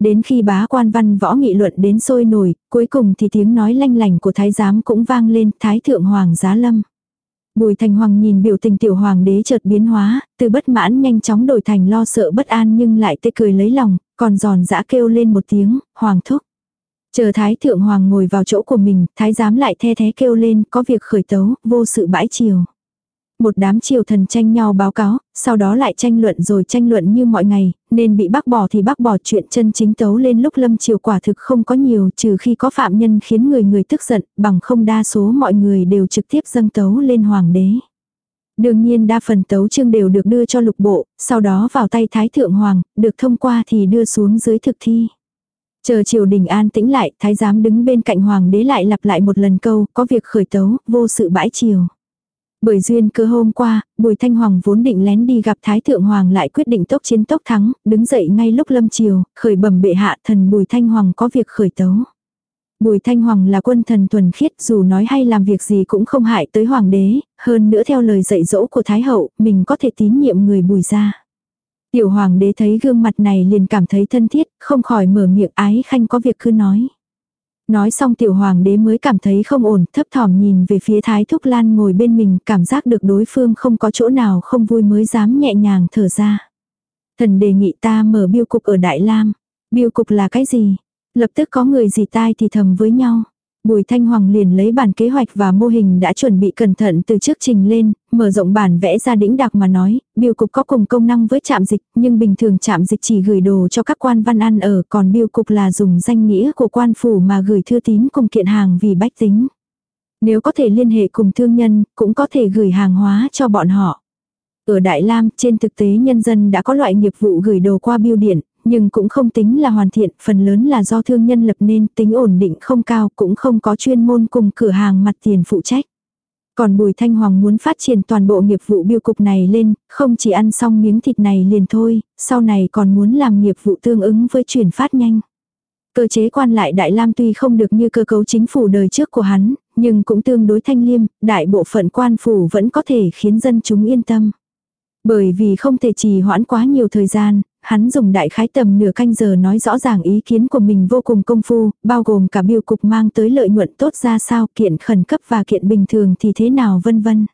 Đến khi bá quan văn võ nghị luận đến sôi nổi, cuối cùng thì tiếng nói lanh lành của thái giám cũng vang lên thái thượng hoàng giá lâm. Bùi Thành Hoàng nhìn biểu tình tiểu hoàng đế chợt biến hóa, từ bất mãn nhanh chóng đổi thành lo sợ bất an nhưng lại tê cười lấy lòng, còn giòn giã kêu lên một tiếng, hoàng thúc. Chờ thái thượng hoàng ngồi vào chỗ của mình, thái giám lại the thế kêu lên, có việc khởi tấu, vô sự bãi chiều. Một đám triều thần tranh nhau báo cáo, sau đó lại tranh luận rồi tranh luận như mọi ngày, nên bị bác bỏ thì bác bỏ chuyện chân chính tấu lên lúc lâm triều quả thực không có nhiều trừ khi có phạm nhân khiến người người tức giận, bằng không đa số mọi người đều trực tiếp dâng tấu lên hoàng đế. Đương nhiên đa phần tấu chương đều được đưa cho lục bộ, sau đó vào tay thái thượng hoàng, được thông qua thì đưa xuống dưới thực thi. Chờ triều đình an tĩnh lại, thái giám đứng bên cạnh hoàng đế lại lặp lại một lần câu, có việc khởi tấu, vô sự bãi triều. Bởi duyên cơ hôm qua, Bùi Thanh Hoàng vốn định lén đi gặp Thái Thượng Hoàng lại quyết định tốc chiến tốc thắng, đứng dậy ngay lúc lâm chiều, khởi bẩm bệ hạ thần Bùi Thanh Hoàng có việc khởi tấu. Bùi Thanh Hoàng là quân thần thuần khiết dù nói hay làm việc gì cũng không hại tới hoàng đế, hơn nữa theo lời dạy dỗ của Thái Hậu, mình có thể tín nhiệm người bùi ra. Tiểu hoàng đế thấy gương mặt này liền cảm thấy thân thiết, không khỏi mở miệng ái khanh có việc cứ nói. Nói xong tiểu hoàng đế mới cảm thấy không ổn, thấp thỏm nhìn về phía thái thúc lan ngồi bên mình, cảm giác được đối phương không có chỗ nào không vui mới dám nhẹ nhàng thở ra. Thần đề nghị ta mở biêu cục ở Đại Lam. Biêu cục là cái gì? Lập tức có người gì tai thì thầm với nhau. Bùi Thanh Hoàng liền lấy bản kế hoạch và mô hình đã chuẩn bị cẩn thận từ trước trình lên, mở rộng bản vẽ ra đĩnh đặc mà nói, biêu cục có cùng công năng với trạm dịch, nhưng bình thường trạm dịch chỉ gửi đồ cho các quan văn ăn ở, còn biêu cục là dùng danh nghĩa của quan phủ mà gửi thư tín cùng kiện hàng vì bách tính. Nếu có thể liên hệ cùng thương nhân, cũng có thể gửi hàng hóa cho bọn họ. Ở Đại Lam, trên thực tế nhân dân đã có loại nghiệp vụ gửi đồ qua biêu điện, nhưng cũng không tính là hoàn thiện, phần lớn là do thương nhân lập nên, tính ổn định không cao, cũng không có chuyên môn cùng cửa hàng mặt tiền phụ trách. Còn Bùi Thanh Hoàng muốn phát triển toàn bộ nghiệp vụ biêu cục này lên, không chỉ ăn xong miếng thịt này liền thôi, sau này còn muốn làm nghiệp vụ tương ứng với chuyển phát nhanh. Cơ chế quan lại Đại Lam tuy không được như cơ cấu chính phủ đời trước của hắn, nhưng cũng tương đối thanh liêm, đại bộ phận quan phủ vẫn có thể khiến dân chúng yên tâm. Bởi vì không thể trì hoãn quá nhiều thời gian, hắn dùng đại khái tầm nửa canh giờ nói rõ ràng ý kiến của mình vô cùng công phu, bao gồm cả biêu cục mang tới lợi nhuận tốt ra sao, kiện khẩn cấp và kiện bình thường thì thế nào vân vân.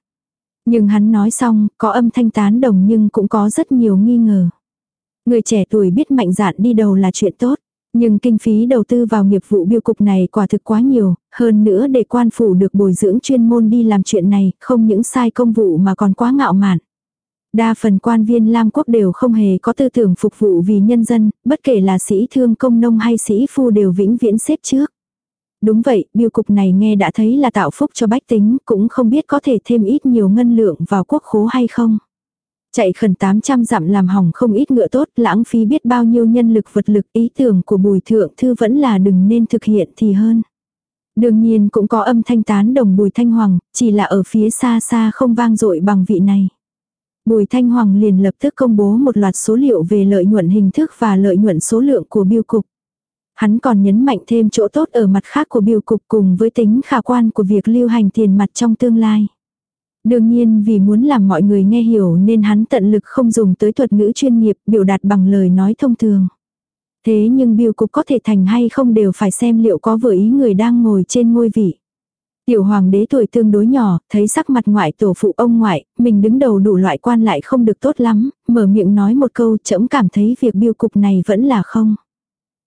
Nhưng hắn nói xong, có âm thanh tán đồng nhưng cũng có rất nhiều nghi ngờ. Người trẻ tuổi biết mạnh dạn đi đầu là chuyện tốt. Nhưng kinh phí đầu tư vào nghiệp vụ biêu cục này quả thực quá nhiều, hơn nữa để quan phủ được bồi dưỡng chuyên môn đi làm chuyện này, không những sai công vụ mà còn quá ngạo mạn. Đa phần quan viên Lam quốc đều không hề có tư tưởng phục vụ vì nhân dân, bất kể là sĩ thương công nông hay sĩ phu đều vĩnh viễn xếp trước. Đúng vậy, biêu cục này nghe đã thấy là tạo phúc cho bách tính, cũng không biết có thể thêm ít nhiều ngân lượng vào quốc khố hay không. Chạy khẩn 800 dặm làm hỏng không ít ngựa tốt, lãng phí biết bao nhiêu nhân lực vật lực, ý tưởng của bùi thượng thư vẫn là đừng nên thực hiện thì hơn. Đương nhiên cũng có âm thanh tán đồng bùi thanh hoàng, chỉ là ở phía xa xa không vang dội bằng vị này. Bùi Thanh Hoàng liền lập tức công bố một loạt số liệu về lợi nhuận hình thức và lợi nhuận số lượng của biêu cục. Hắn còn nhấn mạnh thêm chỗ tốt ở mặt khác của biêu cục cùng với tính khả quan của việc lưu hành tiền mặt trong tương lai. Đương nhiên vì muốn làm mọi người nghe hiểu nên hắn tận lực không dùng tới thuật ngữ chuyên nghiệp biểu đạt bằng lời nói thông thường. Thế nhưng biêu cục có thể thành hay không đều phải xem liệu có vừa ý người đang ngồi trên ngôi vị. Tiểu hoàng đế tuổi tương đối nhỏ, thấy sắc mặt ngoại tổ phụ ông ngoại, mình đứng đầu đủ loại quan lại không được tốt lắm, mở miệng nói một câu chẫm cảm thấy việc biêu cục này vẫn là không.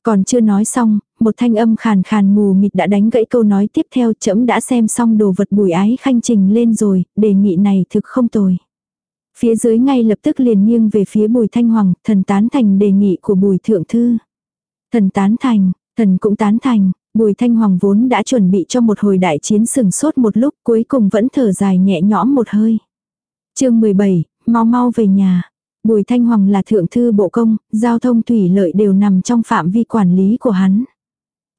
Còn chưa nói xong, một thanh âm khàn khàn mù mịt đã đánh gãy câu nói tiếp theo chẫm đã xem xong đồ vật bùi ái khanh trình lên rồi, đề nghị này thực không tồi. Phía dưới ngay lập tức liền nghiêng về phía bùi thanh hoàng, thần tán thành đề nghị của bùi thượng thư. Thần tán thành, thần cũng tán thành, Bùi Thanh Hoàng vốn đã chuẩn bị cho một hồi đại chiến sừng sốt một lúc cuối cùng vẫn thở dài nhẹ nhõm một hơi. chương 17, mau mau về nhà. Bùi Thanh Hoàng là thượng thư bộ công, giao thông thủy lợi đều nằm trong phạm vi quản lý của hắn.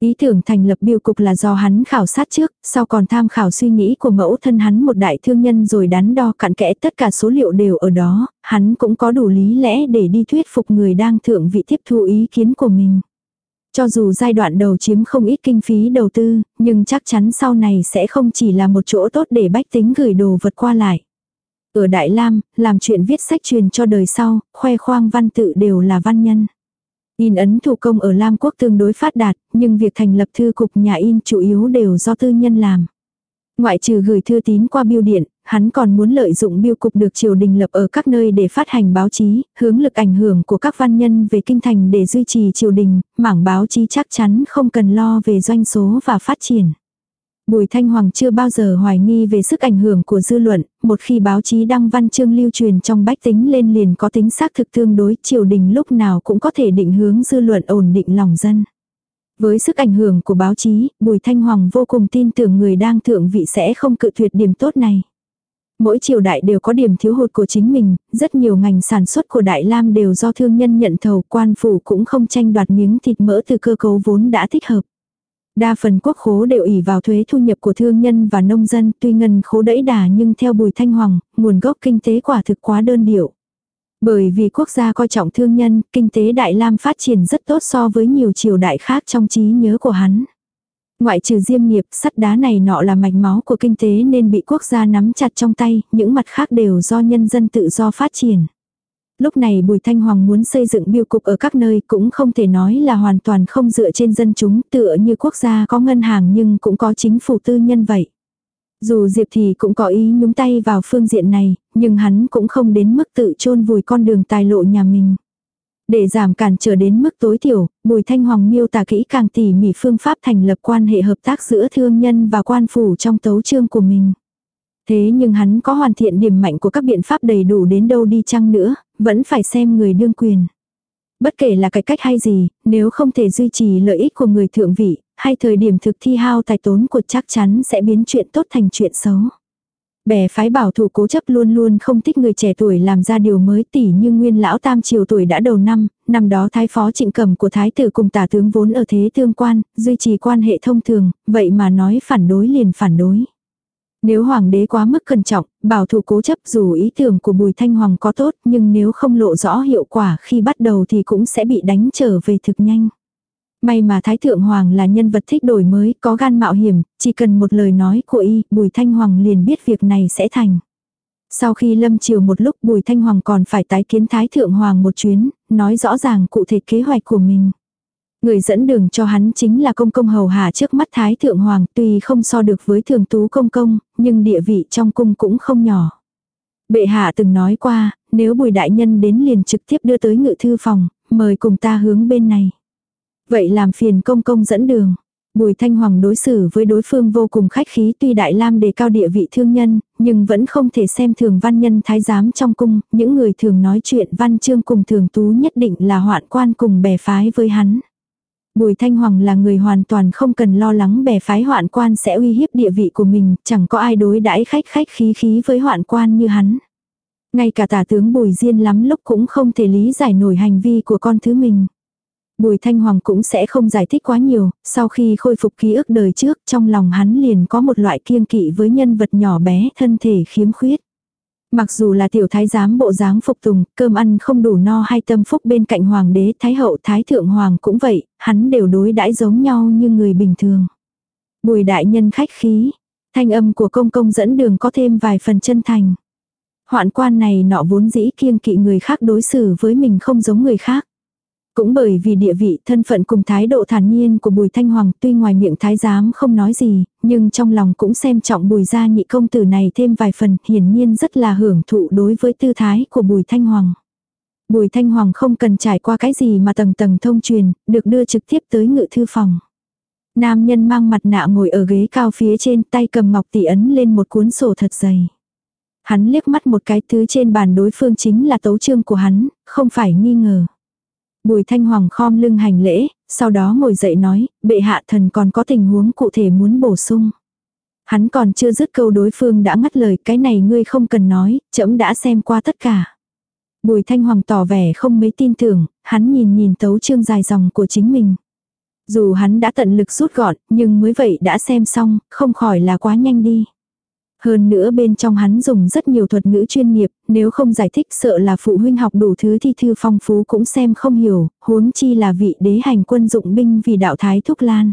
Ý tưởng thành lập biêu cục là do hắn khảo sát trước, sau còn tham khảo suy nghĩ của mẫu thân hắn một đại thương nhân rồi đắn đo cặn kẽ tất cả số liệu đều ở đó, hắn cũng có đủ lý lẽ để đi thuyết phục người đang thượng vị tiếp thu ý kiến của mình. Cho dù giai đoạn đầu chiếm không ít kinh phí đầu tư, nhưng chắc chắn sau này sẽ không chỉ là một chỗ tốt để bách tính gửi đồ vật qua lại. Ở Đại Lam, làm chuyện viết sách truyền cho đời sau, khoe khoang văn tự đều là văn nhân. In ấn thủ công ở Lam Quốc tương đối phát đạt, nhưng việc thành lập thư cục nhà in chủ yếu đều do tư nhân làm. Ngoại trừ gửi thư tín qua biêu điện, hắn còn muốn lợi dụng biêu cục được triều đình lập ở các nơi để phát hành báo chí, hướng lực ảnh hưởng của các văn nhân về kinh thành để duy trì triều đình, mảng báo chí chắc chắn không cần lo về doanh số và phát triển. Bùi Thanh Hoàng chưa bao giờ hoài nghi về sức ảnh hưởng của dư luận, một khi báo chí đăng văn chương lưu truyền trong bách tính lên liền có tính xác thực tương đối, triều đình lúc nào cũng có thể định hướng dư luận ổn định lòng dân. Với sức ảnh hưởng của báo chí, Bùi Thanh Hoàng vô cùng tin tưởng người đang thượng vị sẽ không cự tuyệt điểm tốt này. Mỗi triều đại đều có điểm thiếu hụt của chính mình, rất nhiều ngành sản xuất của Đại Lam đều do thương nhân nhận thầu quan phủ cũng không tranh đoạt miếng thịt mỡ từ cơ cấu vốn đã thích hợp. Đa phần quốc khố đều ỉ vào thuế thu nhập của thương nhân và nông dân tuy ngân khố đẫy đà nhưng theo Bùi Thanh Hoàng, nguồn gốc kinh tế quả thực quá đơn điệu. Bởi vì quốc gia coi trọng thương nhân, kinh tế Đại Lam phát triển rất tốt so với nhiều triều đại khác trong trí nhớ của hắn. Ngoại trừ diêm nghiệp, sắt đá này nọ là mạch máu của kinh tế nên bị quốc gia nắm chặt trong tay, những mặt khác đều do nhân dân tự do phát triển. Lúc này Bùi Thanh Hoàng muốn xây dựng biêu cục ở các nơi cũng không thể nói là hoàn toàn không dựa trên dân chúng tựa như quốc gia có ngân hàng nhưng cũng có chính phủ tư nhân vậy. Dù Diệp thì cũng có ý nhúng tay vào phương diện này, nhưng hắn cũng không đến mức tự chôn vùi con đường tài lộ nhà mình. Để giảm cản trở đến mức tối thiểu, Bùi Thanh Hoàng miêu tả kỹ càng tỉ mỉ phương pháp thành lập quan hệ hợp tác giữa thương nhân và quan phủ trong tấu chương của mình. Thế nhưng hắn có hoàn thiện điểm mạnh của các biện pháp đầy đủ đến đâu đi chăng nữa, vẫn phải xem người đương quyền. Bất kể là cái cách hay gì, nếu không thể duy trì lợi ích của người thượng vị, hay thời điểm thực thi hao tài tốn của chắc chắn sẽ biến chuyện tốt thành chuyện xấu. Bè phái bảo thủ cố chấp luôn luôn không thích người trẻ tuổi làm ra điều mới tỉ như nguyên lão tam triều tuổi đã đầu năm, năm đó thái phó trịnh cầm của thái tử cùng tả tướng vốn ở thế tương quan, duy trì quan hệ thông thường, vậy mà nói phản đối liền phản đối. Nếu hoàng đế quá mức cẩn trọng, bảo thủ cố chấp dù ý tưởng của Bùi Thanh Hoàng có tốt nhưng nếu không lộ rõ hiệu quả khi bắt đầu thì cũng sẽ bị đánh trở về thực nhanh. May mà Thái Thượng Hoàng là nhân vật thích đổi mới, có gan mạo hiểm, chỉ cần một lời nói của y, Bùi Thanh Hoàng liền biết việc này sẽ thành. Sau khi lâm chiều một lúc Bùi Thanh Hoàng còn phải tái kiến Thái Thượng Hoàng một chuyến, nói rõ ràng cụ thể kế hoạch của mình. Người dẫn đường cho hắn chính là công công hầu hạ trước mắt Thái Thượng Hoàng tuy không so được với thường tú công công, nhưng địa vị trong cung cũng không nhỏ. Bệ hạ từng nói qua, nếu bùi đại nhân đến liền trực tiếp đưa tới ngự thư phòng, mời cùng ta hướng bên này. Vậy làm phiền công công dẫn đường. Bùi Thanh Hoàng đối xử với đối phương vô cùng khách khí tuy Đại Lam đề cao địa vị thương nhân, nhưng vẫn không thể xem thường văn nhân thái giám trong cung, những người thường nói chuyện văn chương cùng thường tú nhất định là hoạn quan cùng bè phái với hắn. Bùi Thanh Hoàng là người hoàn toàn không cần lo lắng bè phái hoạn quan sẽ uy hiếp địa vị của mình, chẳng có ai đối đãi khách khách khí khí với hoạn quan như hắn. Ngay cả tả tướng Bùi Diên lắm lúc cũng không thể lý giải nổi hành vi của con thứ mình. Bùi Thanh Hoàng cũng sẽ không giải thích quá nhiều, sau khi khôi phục ký ức đời trước trong lòng hắn liền có một loại kiêng kỵ với nhân vật nhỏ bé thân thể khiếm khuyết. Mặc dù là tiểu thái giám bộ dáng phục tùng, cơm ăn không đủ no hay tâm phúc bên cạnh hoàng đế, thái hậu, thái thượng hoàng cũng vậy, hắn đều đối đãi giống nhau như người bình thường. Bùi đại nhân khách khí, thanh âm của công công dẫn đường có thêm vài phần chân thành. Hoạn quan này nọ vốn dĩ kiêng kỵ người khác đối xử với mình không giống người khác. Cũng bởi vì địa vị thân phận cùng thái độ thản nhiên của Bùi Thanh Hoàng tuy ngoài miệng thái giám không nói gì, nhưng trong lòng cũng xem trọng Bùi gia nhị công tử này thêm vài phần hiển nhiên rất là hưởng thụ đối với tư thái của Bùi Thanh Hoàng. Bùi Thanh Hoàng không cần trải qua cái gì mà tầng tầng thông truyền, được đưa trực tiếp tới ngự thư phòng. Nam nhân mang mặt nạ ngồi ở ghế cao phía trên tay cầm ngọc tỷ ấn lên một cuốn sổ thật dày. Hắn liếc mắt một cái thứ trên bàn đối phương chính là tấu chương của hắn, không phải nghi ngờ. Bùi Thanh Hoàng khom lưng hành lễ, sau đó ngồi dậy nói, bệ hạ thần còn có tình huống cụ thể muốn bổ sung. Hắn còn chưa dứt câu đối phương đã ngắt lời cái này ngươi không cần nói, trẫm đã xem qua tất cả. Bùi Thanh Hoàng tỏ vẻ không mấy tin tưởng, hắn nhìn nhìn tấu chương dài dòng của chính mình. Dù hắn đã tận lực rút gọn, nhưng mới vậy đã xem xong, không khỏi là quá nhanh đi. Hơn nữa bên trong hắn dùng rất nhiều thuật ngữ chuyên nghiệp, nếu không giải thích sợ là phụ huynh học đủ thứ thi thư phong phú cũng xem không hiểu, huống chi là vị đế hành quân dụng binh vì đạo thái thúc lan.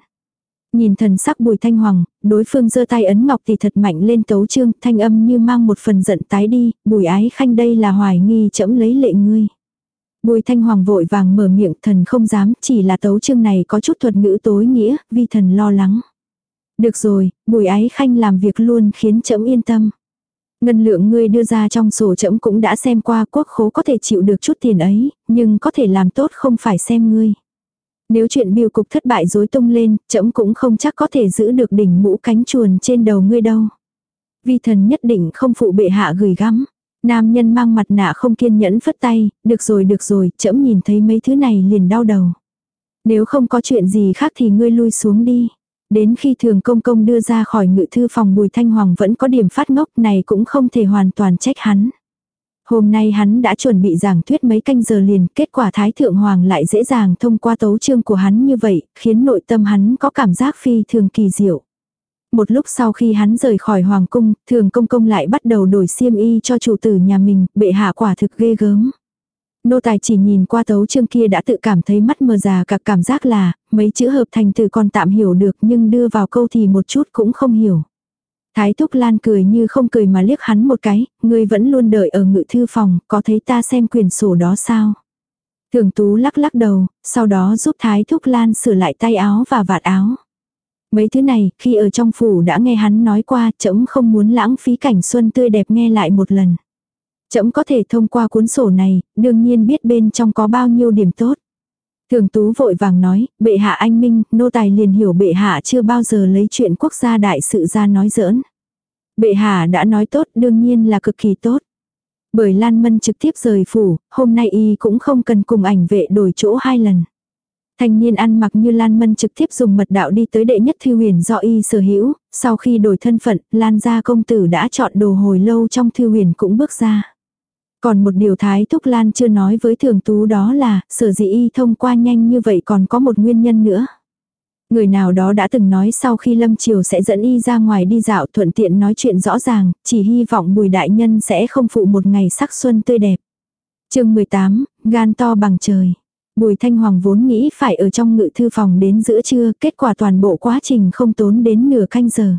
Nhìn thần sắc bùi thanh hoàng, đối phương giơ tay ấn ngọc thì thật mạnh lên tấu trương, thanh âm như mang một phần giận tái đi, bùi ái khanh đây là hoài nghi chẫm lấy lệ ngươi. Bùi thanh hoàng vội vàng mở miệng thần không dám, chỉ là tấu trương này có chút thuật ngữ tối nghĩa, vì thần lo lắng. Được rồi, bùi ái khanh làm việc luôn khiến trẫm yên tâm. Ngân lượng ngươi đưa ra trong sổ trẫm cũng đã xem qua quốc khố có thể chịu được chút tiền ấy, nhưng có thể làm tốt không phải xem ngươi. Nếu chuyện biêu cục thất bại rối tung lên, trẫm cũng không chắc có thể giữ được đỉnh mũ cánh chuồn trên đầu ngươi đâu. Vi thần nhất định không phụ bệ hạ gửi gắm. Nam nhân mang mặt nạ không kiên nhẫn phất tay, được rồi được rồi, trẫm nhìn thấy mấy thứ này liền đau đầu. Nếu không có chuyện gì khác thì ngươi lui xuống đi. Đến khi thường công công đưa ra khỏi ngự thư phòng bùi thanh hoàng vẫn có điểm phát ngốc này cũng không thể hoàn toàn trách hắn. Hôm nay hắn đã chuẩn bị giảng thuyết mấy canh giờ liền, kết quả Thái Thượng Hoàng lại dễ dàng thông qua tấu chương của hắn như vậy, khiến nội tâm hắn có cảm giác phi thường kỳ diệu. Một lúc sau khi hắn rời khỏi Hoàng cung, thường công công lại bắt đầu đổi xiêm y cho chủ tử nhà mình, bệ hạ quả thực ghê gớm. Nô tài chỉ nhìn qua tấu chương kia đã tự cảm thấy mắt mờ già cả cảm giác là, mấy chữ hợp thành từ còn tạm hiểu được nhưng đưa vào câu thì một chút cũng không hiểu. Thái Thúc Lan cười như không cười mà liếc hắn một cái, ngươi vẫn luôn đợi ở ngự thư phòng, có thấy ta xem quyền sổ đó sao? Thường Tú lắc lắc đầu, sau đó giúp Thái Thúc Lan sửa lại tay áo và vạt áo. Mấy thứ này, khi ở trong phủ đã nghe hắn nói qua, chấm không muốn lãng phí cảnh xuân tươi đẹp nghe lại một lần chậm có thể thông qua cuốn sổ này, đương nhiên biết bên trong có bao nhiêu điểm tốt. Thường tú vội vàng nói, bệ hạ anh minh, nô tài liền hiểu bệ hạ chưa bao giờ lấy chuyện quốc gia đại sự ra nói giỡn. Bệ hạ đã nói tốt, đương nhiên là cực kỳ tốt. Bởi Lan Mân trực tiếp rời phủ, hôm nay y cũng không cần cùng ảnh vệ đổi chỗ hai lần. Thanh niên ăn mặc như Lan Mân trực tiếp dùng mật đạo đi tới đệ nhất thư huyền do y sở hữu, sau khi đổi thân phận, Lan gia công tử đã chọn đồ hồi lâu trong thư huyền cũng bước ra. Còn một điều Thái Thúc Lan chưa nói với Thường Tú đó là, sở dĩ y thông qua nhanh như vậy còn có một nguyên nhân nữa. Người nào đó đã từng nói sau khi Lâm Triều sẽ dẫn y ra ngoài đi dạo thuận tiện nói chuyện rõ ràng, chỉ hy vọng bùi đại nhân sẽ không phụ một ngày sắc xuân tươi đẹp. chương 18, gan to bằng trời. Bùi Thanh Hoàng vốn nghĩ phải ở trong ngự thư phòng đến giữa trưa, kết quả toàn bộ quá trình không tốn đến nửa canh giờ.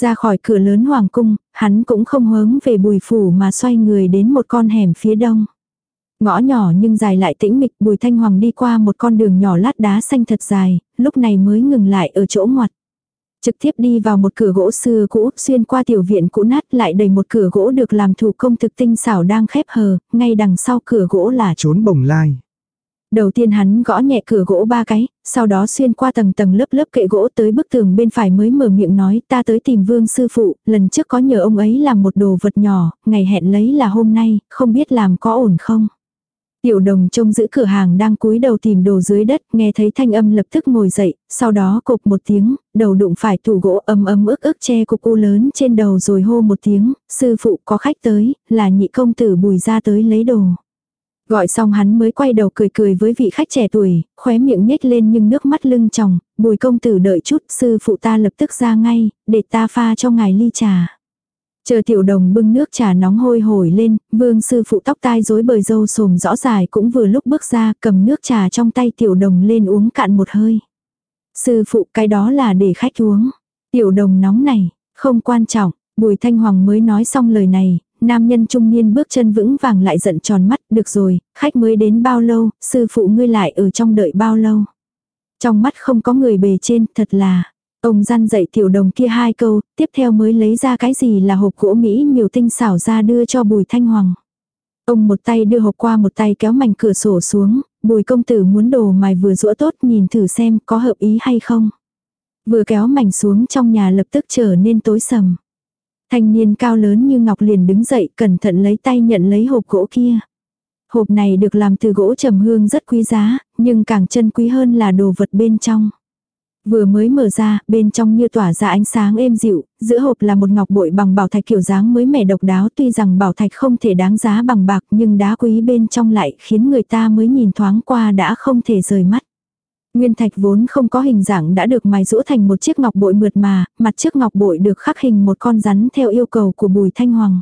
Ra khỏi cửa lớn hoàng cung, hắn cũng không hướng về bùi phủ mà xoay người đến một con hẻm phía đông. Ngõ nhỏ nhưng dài lại tĩnh mịch bùi thanh hoàng đi qua một con đường nhỏ lát đá xanh thật dài, lúc này mới ngừng lại ở chỗ ngoặt. Trực tiếp đi vào một cửa gỗ xưa cũ, xuyên qua tiểu viện cũ nát lại đầy một cửa gỗ được làm thủ công thực tinh xảo đang khép hờ, ngay đằng sau cửa gỗ là trốn bồng lai. Đầu tiên hắn gõ nhẹ cửa gỗ ba cái, sau đó xuyên qua tầng tầng lớp lớp kệ gỗ tới bức tường bên phải mới mở miệng nói ta tới tìm vương sư phụ, lần trước có nhờ ông ấy làm một đồ vật nhỏ, ngày hẹn lấy là hôm nay, không biết làm có ổn không. Tiểu đồng trông giữ cửa hàng đang cúi đầu tìm đồ dưới đất, nghe thấy thanh âm lập tức ngồi dậy, sau đó cục một tiếng, đầu đụng phải tủ gỗ ấm ấm ức ức che cục u lớn trên đầu rồi hô một tiếng, sư phụ có khách tới, là nhị công tử bùi ra tới lấy đồ. Gọi xong hắn mới quay đầu cười cười với vị khách trẻ tuổi, khóe miệng nhếch lên nhưng nước mắt lưng tròng, bùi công tử đợi chút, sư phụ ta lập tức ra ngay, để ta pha cho ngài ly trà. Chờ tiểu đồng bưng nước trà nóng hôi hổi lên, vương sư phụ tóc tai rối bời râu sồm rõ dài cũng vừa lúc bước ra cầm nước trà trong tay tiểu đồng lên uống cạn một hơi. Sư phụ cái đó là để khách uống. Tiểu đồng nóng này, không quan trọng, bùi thanh hoàng mới nói xong lời này, nam nhân trung niên bước chân vững vàng lại giận tròn mắt, được rồi, khách mới đến bao lâu, sư phụ ngươi lại ở trong đợi bao lâu. Trong mắt không có người bề trên, thật là, ông gian dạy tiểu đồng kia hai câu, tiếp theo mới lấy ra cái gì là hộp gỗ Mỹ miều tinh xảo ra đưa cho bùi thanh hoàng. Ông một tay đưa hộp qua một tay kéo mảnh cửa sổ xuống, bùi công tử muốn đồ mài vừa rũa tốt nhìn thử xem có hợp ý hay không. Vừa kéo mảnh xuống trong nhà lập tức trở nên tối sầm. Thanh niên cao lớn như ngọc liền đứng dậy cẩn thận lấy tay nhận lấy hộp gỗ kia. Hộp này được làm từ gỗ trầm hương rất quý giá, nhưng càng chân quý hơn là đồ vật bên trong. Vừa mới mở ra, bên trong như tỏa ra ánh sáng êm dịu, giữa hộp là một ngọc bội bằng bảo thạch kiểu dáng mới mẻ độc đáo tuy rằng bảo thạch không thể đáng giá bằng bạc nhưng đá quý bên trong lại khiến người ta mới nhìn thoáng qua đã không thể rời mắt. Nguyên thạch vốn không có hình dạng đã được mài rũ thành một chiếc ngọc bội mượt mà, mặt chiếc ngọc bội được khắc hình một con rắn theo yêu cầu của Bùi Thanh Hoàng.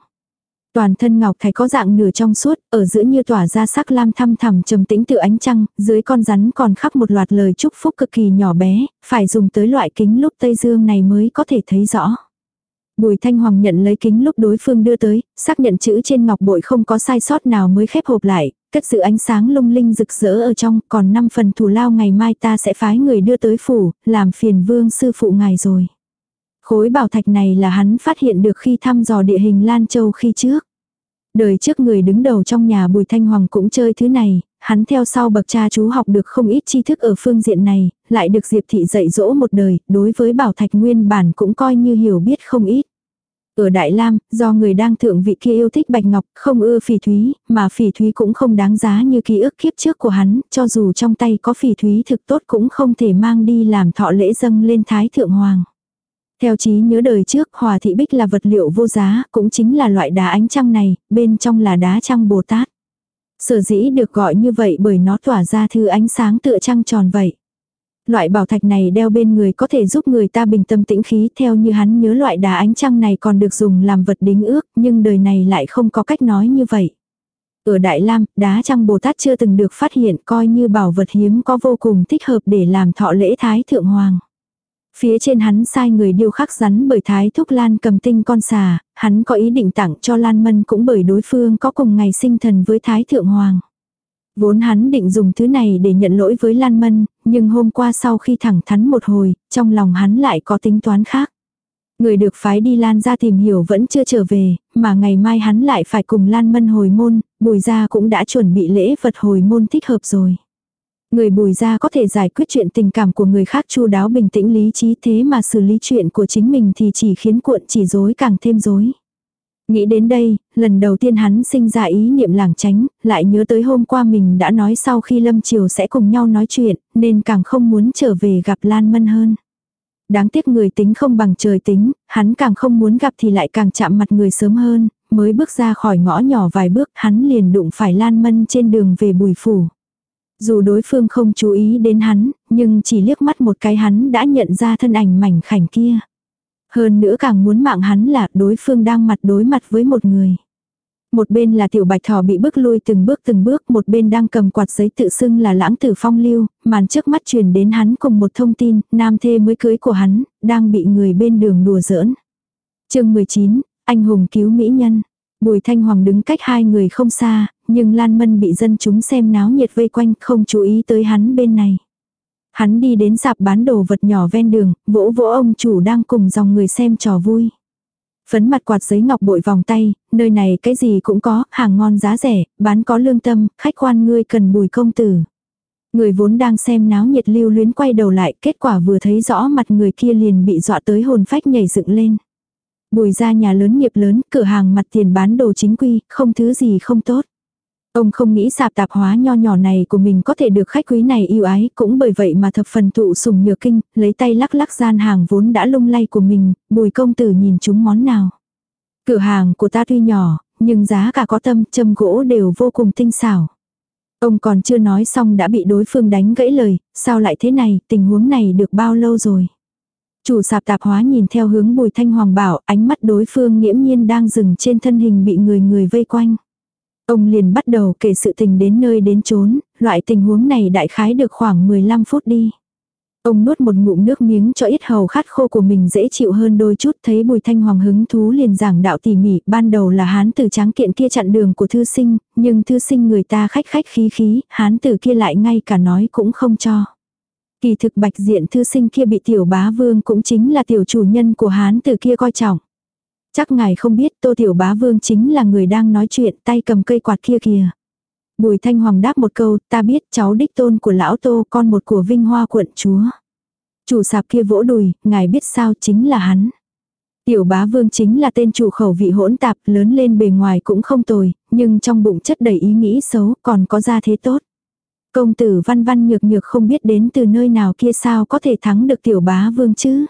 Toàn thân ngọc thạch có dạng nửa trong suốt, ở giữa như tỏa ra sắc lam thăm thẳm trầm tĩnh từ ánh trăng, dưới con rắn còn khắc một loạt lời chúc phúc cực kỳ nhỏ bé, phải dùng tới loại kính lúc Tây Dương này mới có thể thấy rõ. Bùi Thanh Hoàng nhận lấy kính lúc đối phương đưa tới, xác nhận chữ trên ngọc bội không có sai sót nào mới khép hộp lại, cất giữ ánh sáng lung linh rực rỡ ở trong, còn 5 phần thù lao ngày mai ta sẽ phái người đưa tới phủ, làm phiền vương sư phụ ngài rồi. Khối bảo thạch này là hắn phát hiện được khi thăm dò địa hình Lan Châu khi trước. Đời trước người đứng đầu trong nhà Bùi Thanh Hoàng cũng chơi thứ này, hắn theo sau bậc cha chú học được không ít tri thức ở phương diện này, lại được Diệp Thị dạy dỗ một đời, đối với bảo thạch nguyên bản cũng coi như hiểu biết không ít. Ở Đại Lam, do người đang thượng vị kia yêu thích bạch ngọc, không ưa phỉ thúy, mà phỉ thúy cũng không đáng giá như ký ức kiếp trước của hắn, cho dù trong tay có phỉ thúy thực tốt cũng không thể mang đi làm thọ lễ dâng lên Thái Thượng Hoàng. Theo trí nhớ đời trước, hòa thị bích là vật liệu vô giá, cũng chính là loại đá ánh trăng này, bên trong là đá trăng Bồ Tát. Sở dĩ được gọi như vậy bởi nó tỏa ra thư ánh sáng tựa trăng tròn vậy. Loại bảo thạch này đeo bên người có thể giúp người ta bình tâm tĩnh khí theo như hắn nhớ loại đá ánh trăng này còn được dùng làm vật đính ước, nhưng đời này lại không có cách nói như vậy. Ở Đại Lam, đá trăng Bồ Tát chưa từng được phát hiện coi như bảo vật hiếm có vô cùng thích hợp để làm thọ lễ Thái Thượng Hoàng. Phía trên hắn sai người điêu khắc rắn bởi Thái Thúc Lan cầm tinh con xà, hắn có ý định tặng cho Lan Mân cũng bởi đối phương có cùng ngày sinh thần với Thái Thượng Hoàng. Vốn hắn định dùng thứ này để nhận lỗi với Lan Mân, nhưng hôm qua sau khi thẳng thắn một hồi, trong lòng hắn lại có tính toán khác. Người được phái đi Lan ra tìm hiểu vẫn chưa trở về, mà ngày mai hắn lại phải cùng Lan Mân hồi môn, bùi ra cũng đã chuẩn bị lễ vật hồi môn thích hợp rồi. Người bùi ra có thể giải quyết chuyện tình cảm của người khác chu đáo bình tĩnh lý trí thế mà xử lý chuyện của chính mình thì chỉ khiến cuộn chỉ rối càng thêm rối. Nghĩ đến đây, lần đầu tiên hắn sinh ra ý niệm lảng tránh, lại nhớ tới hôm qua mình đã nói sau khi Lâm Triều sẽ cùng nhau nói chuyện, nên càng không muốn trở về gặp Lan Mân hơn. Đáng tiếc người tính không bằng trời tính, hắn càng không muốn gặp thì lại càng chạm mặt người sớm hơn, mới bước ra khỏi ngõ nhỏ vài bước hắn liền đụng phải Lan Mân trên đường về bùi phủ. Dù đối phương không chú ý đến hắn, nhưng chỉ liếc mắt một cái hắn đã nhận ra thân ảnh mảnh khảnh kia. Hơn nữa càng muốn mạng hắn là đối phương đang mặt đối mặt với một người. Một bên là tiểu bạch thỏ bị bước lui từng bước từng bước, một bên đang cầm quạt giấy tự xưng là lãng tử phong lưu, màn trước mắt truyền đến hắn cùng một thông tin, nam thê mới cưới của hắn, đang bị người bên đường đùa giỡn. chương 19, anh hùng cứu mỹ nhân. Bùi Thanh Hoàng đứng cách hai người không xa, nhưng Lan Mân bị dân chúng xem náo nhiệt vây quanh không chú ý tới hắn bên này. Hắn đi đến sạp bán đồ vật nhỏ ven đường, vỗ vỗ ông chủ đang cùng dòng người xem trò vui. Phấn mặt quạt giấy ngọc bội vòng tay, nơi này cái gì cũng có, hàng ngon giá rẻ, bán có lương tâm, khách quan ngươi cần bùi công tử. Người vốn đang xem náo nhiệt lưu luyến quay đầu lại, kết quả vừa thấy rõ mặt người kia liền bị dọa tới hồn phách nhảy dựng lên. Bùi ra nhà lớn nghiệp lớn, cửa hàng mặt tiền bán đồ chính quy, không thứ gì không tốt. Ông không nghĩ sạp tạp hóa nho nhỏ này của mình có thể được khách quý này yêu ái, cũng bởi vậy mà thập phần thụ sùng nhược kinh, lấy tay lắc lắc gian hàng vốn đã lung lay của mình, bùi công tử nhìn chúng món nào. Cửa hàng của ta tuy nhỏ, nhưng giá cả có tâm, châm gỗ đều vô cùng tinh xảo. Ông còn chưa nói xong đã bị đối phương đánh gãy lời, sao lại thế này, tình huống này được bao lâu rồi. Chủ sạp tạp hóa nhìn theo hướng bùi thanh hoàng bảo, ánh mắt đối phương nghiễm nhiên đang dừng trên thân hình bị người người vây quanh. Ông liền bắt đầu kể sự tình đến nơi đến chốn, loại tình huống này đại khái được khoảng 15 phút đi. Ông nuốt một ngụm nước miếng cho ít hầu khát khô của mình dễ chịu hơn đôi chút thấy bùi thanh hoàng hứng thú liền giảng đạo tỉ mỉ ban đầu là hán tử tráng kiện kia chặn đường của thư sinh, nhưng thư sinh người ta khách khách khí khí, hán tử kia lại ngay cả nói cũng không cho. Kỳ thực bạch diện thư sinh kia bị tiểu bá vương cũng chính là tiểu chủ nhân của hán tử kia coi trọng. Chắc ngài không biết tô tiểu bá vương chính là người đang nói chuyện tay cầm cây quạt kia kìa. Bùi thanh hoàng đáp một câu, ta biết cháu đích tôn của lão tô con một của vinh hoa quận chúa. Chủ sạp kia vỗ đùi, ngài biết sao chính là hắn. Tiểu bá vương chính là tên chủ khẩu vị hỗn tạp lớn lên bề ngoài cũng không tồi, nhưng trong bụng chất đầy ý nghĩ xấu còn có gia thế tốt. Công tử văn văn nhược nhược không biết đến từ nơi nào kia sao có thể thắng được tiểu bá vương chứ.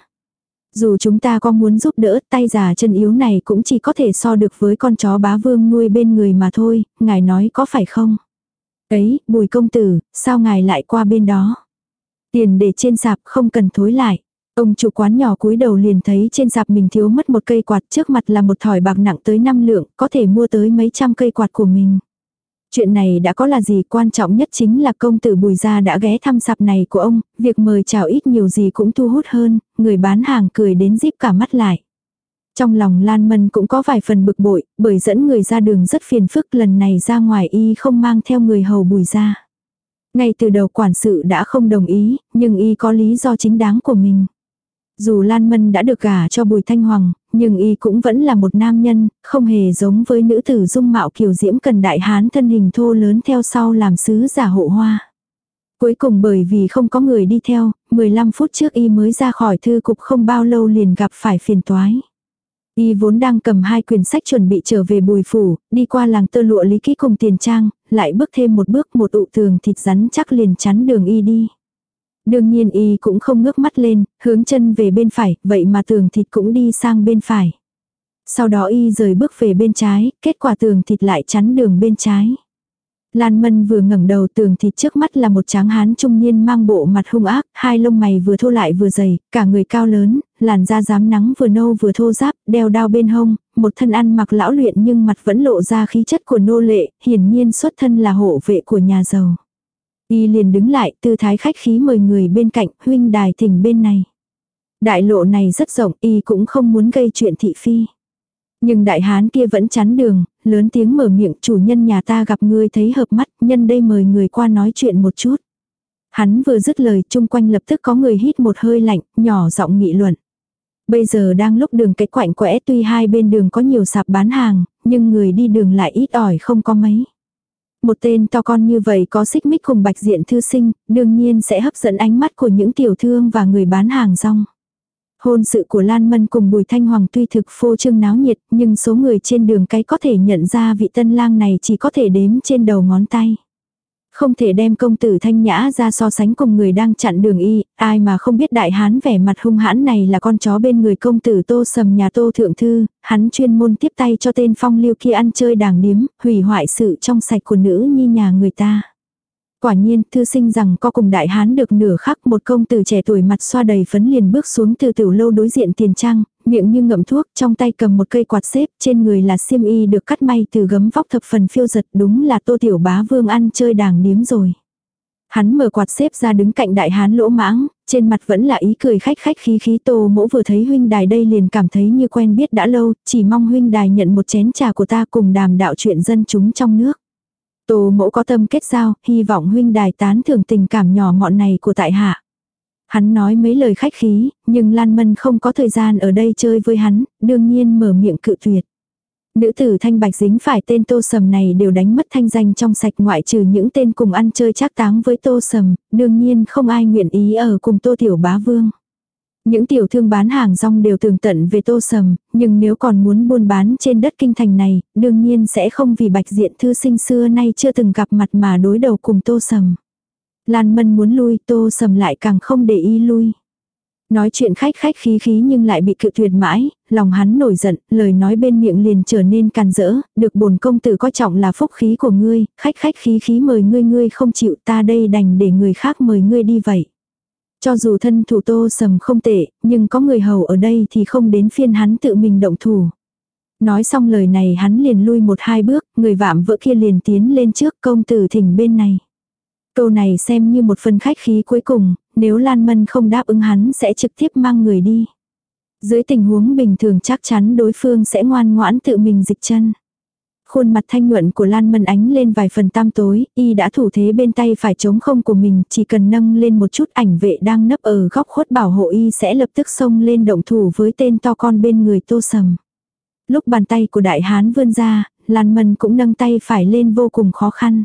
Dù chúng ta có muốn giúp đỡ tay già chân yếu này cũng chỉ có thể so được với con chó bá vương nuôi bên người mà thôi, ngài nói có phải không? Ấy, bùi công tử, sao ngài lại qua bên đó? Tiền để trên sạp không cần thối lại. Ông chủ quán nhỏ cúi đầu liền thấy trên sạp mình thiếu mất một cây quạt trước mặt là một thỏi bạc nặng tới 5 lượng, có thể mua tới mấy trăm cây quạt của mình. Chuyện này đã có là gì quan trọng nhất chính là công tử Bùi Gia đã ghé thăm sạp này của ông, việc mời chào ít nhiều gì cũng thu hút hơn, người bán hàng cười đến díp cả mắt lại. Trong lòng Lan Mân cũng có vài phần bực bội, bởi dẫn người ra đường rất phiền phức lần này ra ngoài y không mang theo người hầu Bùi Gia. Ngay từ đầu quản sự đã không đồng ý, nhưng y có lý do chính đáng của mình. Dù Lan Mân đã được gả cho Bùi Thanh Hoàng, nhưng y cũng vẫn là một nam nhân, không hề giống với nữ tử dung mạo kiều diễm cần đại hán thân hình thô lớn theo sau làm sứ giả hộ hoa. Cuối cùng bởi vì không có người đi theo, 15 phút trước y mới ra khỏi thư cục không bao lâu liền gặp phải phiền toái. Y vốn đang cầm hai quyển sách chuẩn bị trở về bùi phủ, đi qua làng tơ lụa lý ký cùng tiền trang, lại bước thêm một bước một ụ tường thịt rắn chắc liền chắn đường y đi. Đương nhiên y cũng không ngước mắt lên, hướng chân về bên phải, vậy mà tường thịt cũng đi sang bên phải. Sau đó y rời bước về bên trái, kết quả tường thịt lại chắn đường bên trái. Lan Mân vừa ngẩng đầu tường thịt trước mắt là một tráng hán trung niên mang bộ mặt hung ác, hai lông mày vừa thô lại vừa dày, cả người cao lớn, làn da rám nắng vừa nâu vừa thô ráp, đeo đao bên hông, một thân ăn mặc lão luyện nhưng mặt vẫn lộ ra khí chất của nô lệ, hiển nhiên xuất thân là hộ vệ của nhà giàu. Y liền đứng lại, tư thái khách khí mời người bên cạnh, huynh đài thỉnh bên này. Đại lộ này rất rộng, y cũng không muốn gây chuyện thị phi. Nhưng đại hán kia vẫn chắn đường, lớn tiếng mở miệng chủ nhân nhà ta gặp ngươi thấy hợp mắt, nhân đây mời người qua nói chuyện một chút. Hắn vừa dứt lời chung quanh lập tức có người hít một hơi lạnh, nhỏ giọng nghị luận. Bây giờ đang lúc đường cái quạnh quẽ tuy hai bên đường có nhiều sạp bán hàng, nhưng người đi đường lại ít ỏi không có mấy. Một tên to con như vậy có xích mích cùng bạch diện thư sinh, đương nhiên sẽ hấp dẫn ánh mắt của những tiểu thương và người bán hàng rong. Hôn sự của Lan Mân cùng Bùi Thanh Hoàng tuy thực phô trương náo nhiệt, nhưng số người trên đường cái có thể nhận ra vị tân lang này chỉ có thể đếm trên đầu ngón tay. Không thể đem công tử thanh nhã ra so sánh cùng người đang chặn đường y, ai mà không biết đại hán vẻ mặt hung hãn này là con chó bên người công tử tô sầm nhà tô thượng thư, hắn chuyên môn tiếp tay cho tên phong lưu kia ăn chơi đàng điếm, hủy hoại sự trong sạch của nữ nhi nhà người ta. Quả nhiên, thư sinh rằng có cùng đại hán được nửa khắc một công tử trẻ tuổi mặt xoa đầy phấn liền bước xuống từ tiểu lâu đối diện tiền trang, miệng như ngậm thuốc, trong tay cầm một cây quạt xếp, trên người là xiêm y được cắt may từ gấm vóc thập phần phiêu giật, đúng là tô tiểu bá vương ăn chơi đàng điếm rồi. Hắn mở quạt xếp ra đứng cạnh đại hán lỗ mãng, trên mặt vẫn là ý cười khách khách khí khí tô mỗ vừa thấy huynh đài đây liền cảm thấy như quen biết đã lâu, chỉ mong huynh đài nhận một chén trà của ta cùng đàm đạo chuyện dân chúng trong nước. Tô mẫu có tâm kết giao, hy vọng huynh đài tán thưởng tình cảm nhỏ mọn này của tại hạ. Hắn nói mấy lời khách khí, nhưng Lan Mân không có thời gian ở đây chơi với hắn, đương nhiên mở miệng cự tuyệt. Nữ tử thanh bạch dính phải tên tô sầm này đều đánh mất thanh danh trong sạch ngoại trừ những tên cùng ăn chơi chắc táng với tô sầm, đương nhiên không ai nguyện ý ở cùng tô tiểu bá vương. Những tiểu thương bán hàng rong đều tường tận về tô sầm, nhưng nếu còn muốn buôn bán trên đất kinh thành này, đương nhiên sẽ không vì bạch diện thư sinh xưa nay chưa từng gặp mặt mà đối đầu cùng tô sầm. Lan Mân muốn lui, tô sầm lại càng không để ý lui. Nói chuyện khách khách khí khí nhưng lại bị cự tuyệt mãi, lòng hắn nổi giận, lời nói bên miệng liền trở nên càn rỡ, được bồn công tử coi trọng là phúc khí của ngươi, khách khách khí khí mời ngươi ngươi không chịu ta đây đành để người khác mời ngươi đi vậy. Cho dù thân thủ tô sầm không tệ, nhưng có người hầu ở đây thì không đến phiên hắn tự mình động thủ. Nói xong lời này hắn liền lui một hai bước, người vạm vỡ kia liền tiến lên trước công tử thỉnh bên này. Câu này xem như một phần khách khí cuối cùng, nếu Lan Mân không đáp ứng hắn sẽ trực tiếp mang người đi. Dưới tình huống bình thường chắc chắn đối phương sẽ ngoan ngoãn tự mình dịch chân. Khuôn mặt thanh nhuận của Lan Mân ánh lên vài phần tam tối, y đã thủ thế bên tay phải chống không của mình, chỉ cần nâng lên một chút ảnh vệ đang nấp ở góc khuất bảo hộ y sẽ lập tức xông lên động thủ với tên to con bên người tô sầm. Lúc bàn tay của đại hán vươn ra, Lan Mân cũng nâng tay phải lên vô cùng khó khăn.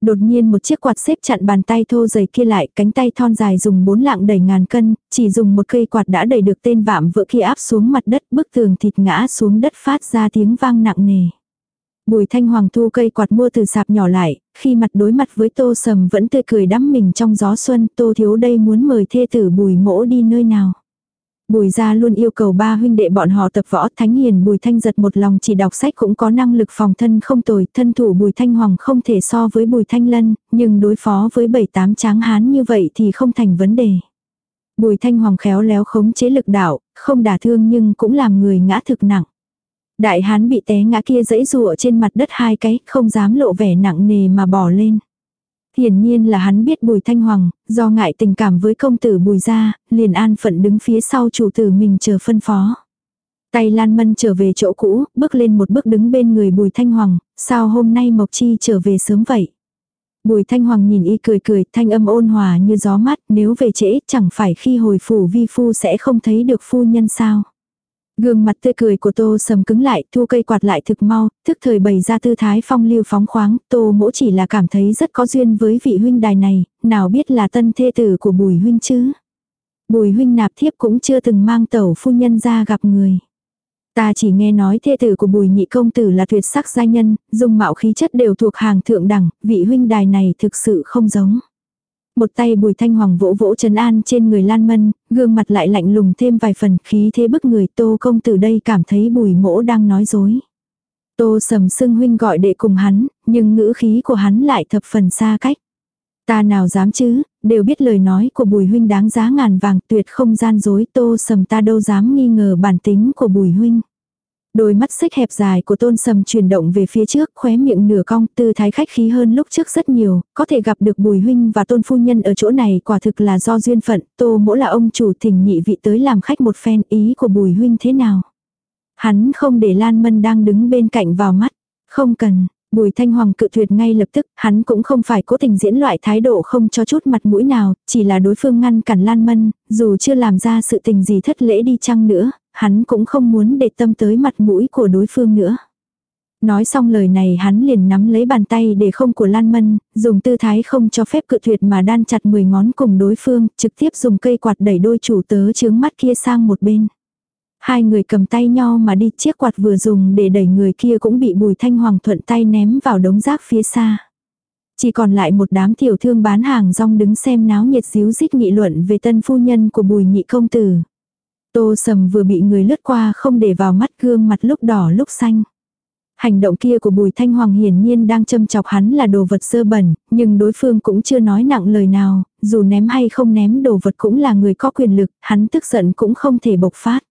Đột nhiên một chiếc quạt xếp chặn bàn tay thô dày kia lại, cánh tay thon dài dùng bốn lạng đẩy ngàn cân, chỉ dùng một cây quạt đã đẩy được tên vạm vỡ kia áp xuống mặt đất, bức tường thịt ngã xuống đất phát ra tiếng vang nặng nề. Bùi thanh hoàng thu cây quạt mua từ sạp nhỏ lại, khi mặt đối mặt với tô sầm vẫn tươi cười đắm mình trong gió xuân, tô thiếu đây muốn mời thê tử bùi mỗ đi nơi nào. Bùi gia luôn yêu cầu ba huynh đệ bọn họ tập võ thánh hiền bùi thanh giật một lòng chỉ đọc sách cũng có năng lực phòng thân không tồi, thân thủ bùi thanh hoàng không thể so với bùi thanh lân, nhưng đối phó với bảy tám tráng hán như vậy thì không thành vấn đề. Bùi thanh hoàng khéo léo khống chế lực đạo, không đả thương nhưng cũng làm người ngã thực nặng. Đại hán bị té ngã kia dẫy rụa trên mặt đất hai cái, không dám lộ vẻ nặng nề mà bỏ lên. Hiển nhiên là hắn biết Bùi Thanh Hoàng, do ngại tình cảm với công tử Bùi gia, liền an phận đứng phía sau chủ tử mình chờ phân phó. Tay Lan Mân trở về chỗ cũ, bước lên một bước đứng bên người Bùi Thanh Hoàng, sao hôm nay Mộc Chi trở về sớm vậy? Bùi Thanh Hoàng nhìn y cười cười, thanh âm ôn hòa như gió mát, nếu về trễ chẳng phải khi hồi phủ vi phu sẽ không thấy được phu nhân sao. Gương mặt tươi cười của tô sầm cứng lại, thu cây quạt lại thực mau, thức thời bày ra tư thái phong lưu phóng khoáng, tô mỗ chỉ là cảm thấy rất có duyên với vị huynh đài này, nào biết là tân thê tử của bùi huynh chứ. Bùi huynh nạp thiếp cũng chưa từng mang tẩu phu nhân ra gặp người. Ta chỉ nghe nói thê tử của bùi nhị công tử là tuyệt sắc giai nhân, dung mạo khí chất đều thuộc hàng thượng đẳng, vị huynh đài này thực sự không giống. Một tay bùi thanh hoàng vỗ vỗ trấn an trên người lan mân, gương mặt lại lạnh lùng thêm vài phần khí thế bức người tô công tử đây cảm thấy bùi mỗ đang nói dối. Tô sầm sưng huynh gọi đệ cùng hắn, nhưng ngữ khí của hắn lại thập phần xa cách. Ta nào dám chứ, đều biết lời nói của bùi huynh đáng giá ngàn vàng tuyệt không gian dối tô sầm ta đâu dám nghi ngờ bản tính của bùi huynh. Đôi mắt xích hẹp dài của tôn sầm chuyển động về phía trước, khóe miệng nửa cong, tư thái khách khí hơn lúc trước rất nhiều, có thể gặp được bùi huynh và tôn phu nhân ở chỗ này quả thực là do duyên phận, tô mỗ là ông chủ thỉnh nhị vị tới làm khách một phen ý của bùi huynh thế nào. Hắn không để Lan Mân đang đứng bên cạnh vào mắt, không cần, Bùi Thanh Hoàng cự tuyệt ngay lập tức, hắn cũng không phải cố tình diễn loại thái độ không cho chút mặt mũi nào, chỉ là đối phương ngăn cản Lan Mân, dù chưa làm ra sự tình gì thất lễ đi chăng nữa, hắn cũng không muốn để tâm tới mặt mũi của đối phương nữa. Nói xong lời này hắn liền nắm lấy bàn tay để không của Lan Mân, dùng tư thái không cho phép cự tuyệt mà đan chặt 10 ngón cùng đối phương, trực tiếp dùng cây quạt đẩy đôi chủ tớ chướng mắt kia sang một bên. Hai người cầm tay nhau mà đi chiếc quạt vừa dùng để đẩy người kia cũng bị bùi thanh hoàng thuận tay ném vào đống rác phía xa. Chỉ còn lại một đám tiểu thương bán hàng rong đứng xem náo nhiệt díu dít nghị luận về tân phu nhân của bùi nhị công tử. Tô sầm vừa bị người lướt qua không để vào mắt gương mặt lúc đỏ lúc xanh. Hành động kia của Bùi Thanh Hoàng hiển nhiên đang châm chọc hắn là đồ vật sơ bẩn, nhưng đối phương cũng chưa nói nặng lời nào, dù ném hay không ném đồ vật cũng là người có quyền lực, hắn tức giận cũng không thể bộc phát.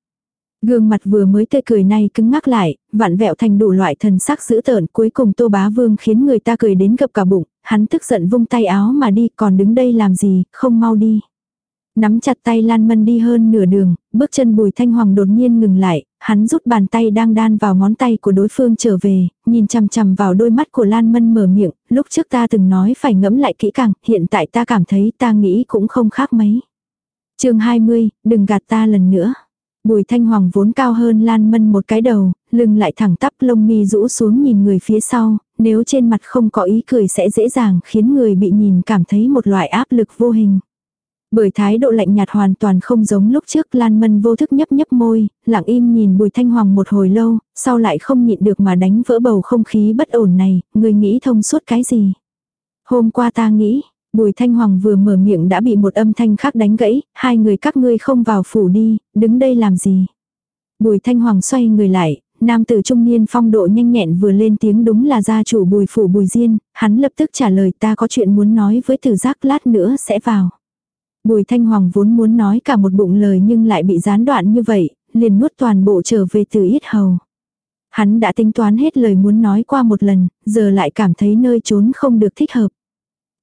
Gương mặt vừa mới tươi cười này cứng ngắc lại, vặn vẹo thành đủ loại thần sắc dữ tợn cuối cùng Tô Bá Vương khiến người ta cười đến gập cả bụng, hắn tức giận vung tay áo mà đi còn đứng đây làm gì, không mau đi. Nắm chặt tay Lan Mân đi hơn nửa đường, bước chân Bùi Thanh Hoàng đột nhiên ngừng lại, hắn rút bàn tay đang đan vào ngón tay của đối phương trở về, nhìn chằm chằm vào đôi mắt của Lan Mân mở miệng, lúc trước ta từng nói phải ngẫm lại kỹ càng, hiện tại ta cảm thấy ta nghĩ cũng không khác mấy. chương 20, đừng gạt ta lần nữa. Bùi Thanh Hoàng vốn cao hơn Lan Mân một cái đầu, lưng lại thẳng tắp lông mi rũ xuống nhìn người phía sau, nếu trên mặt không có ý cười sẽ dễ dàng khiến người bị nhìn cảm thấy một loại áp lực vô hình. Bởi thái độ lạnh nhạt hoàn toàn không giống lúc trước Lan Mân vô thức nhấp nhấp môi, lặng im nhìn Bùi Thanh Hoàng một hồi lâu, sau lại không nhịn được mà đánh vỡ bầu không khí bất ổn này, người nghĩ thông suốt cái gì. Hôm qua ta nghĩ, Bùi Thanh Hoàng vừa mở miệng đã bị một âm thanh khác đánh gãy, hai người các ngươi không vào phủ đi, đứng đây làm gì. Bùi Thanh Hoàng xoay người lại, nam tử trung niên phong độ nhanh nhẹn vừa lên tiếng đúng là gia chủ bùi phủ bùi diên, hắn lập tức trả lời ta có chuyện muốn nói với tử giác lát nữa sẽ vào. Bùi Thanh Hoàng vốn muốn nói cả một bụng lời nhưng lại bị gián đoạn như vậy, liền nuốt toàn bộ trở về từ ít hầu. Hắn đã tính toán hết lời muốn nói qua một lần, giờ lại cảm thấy nơi trốn không được thích hợp.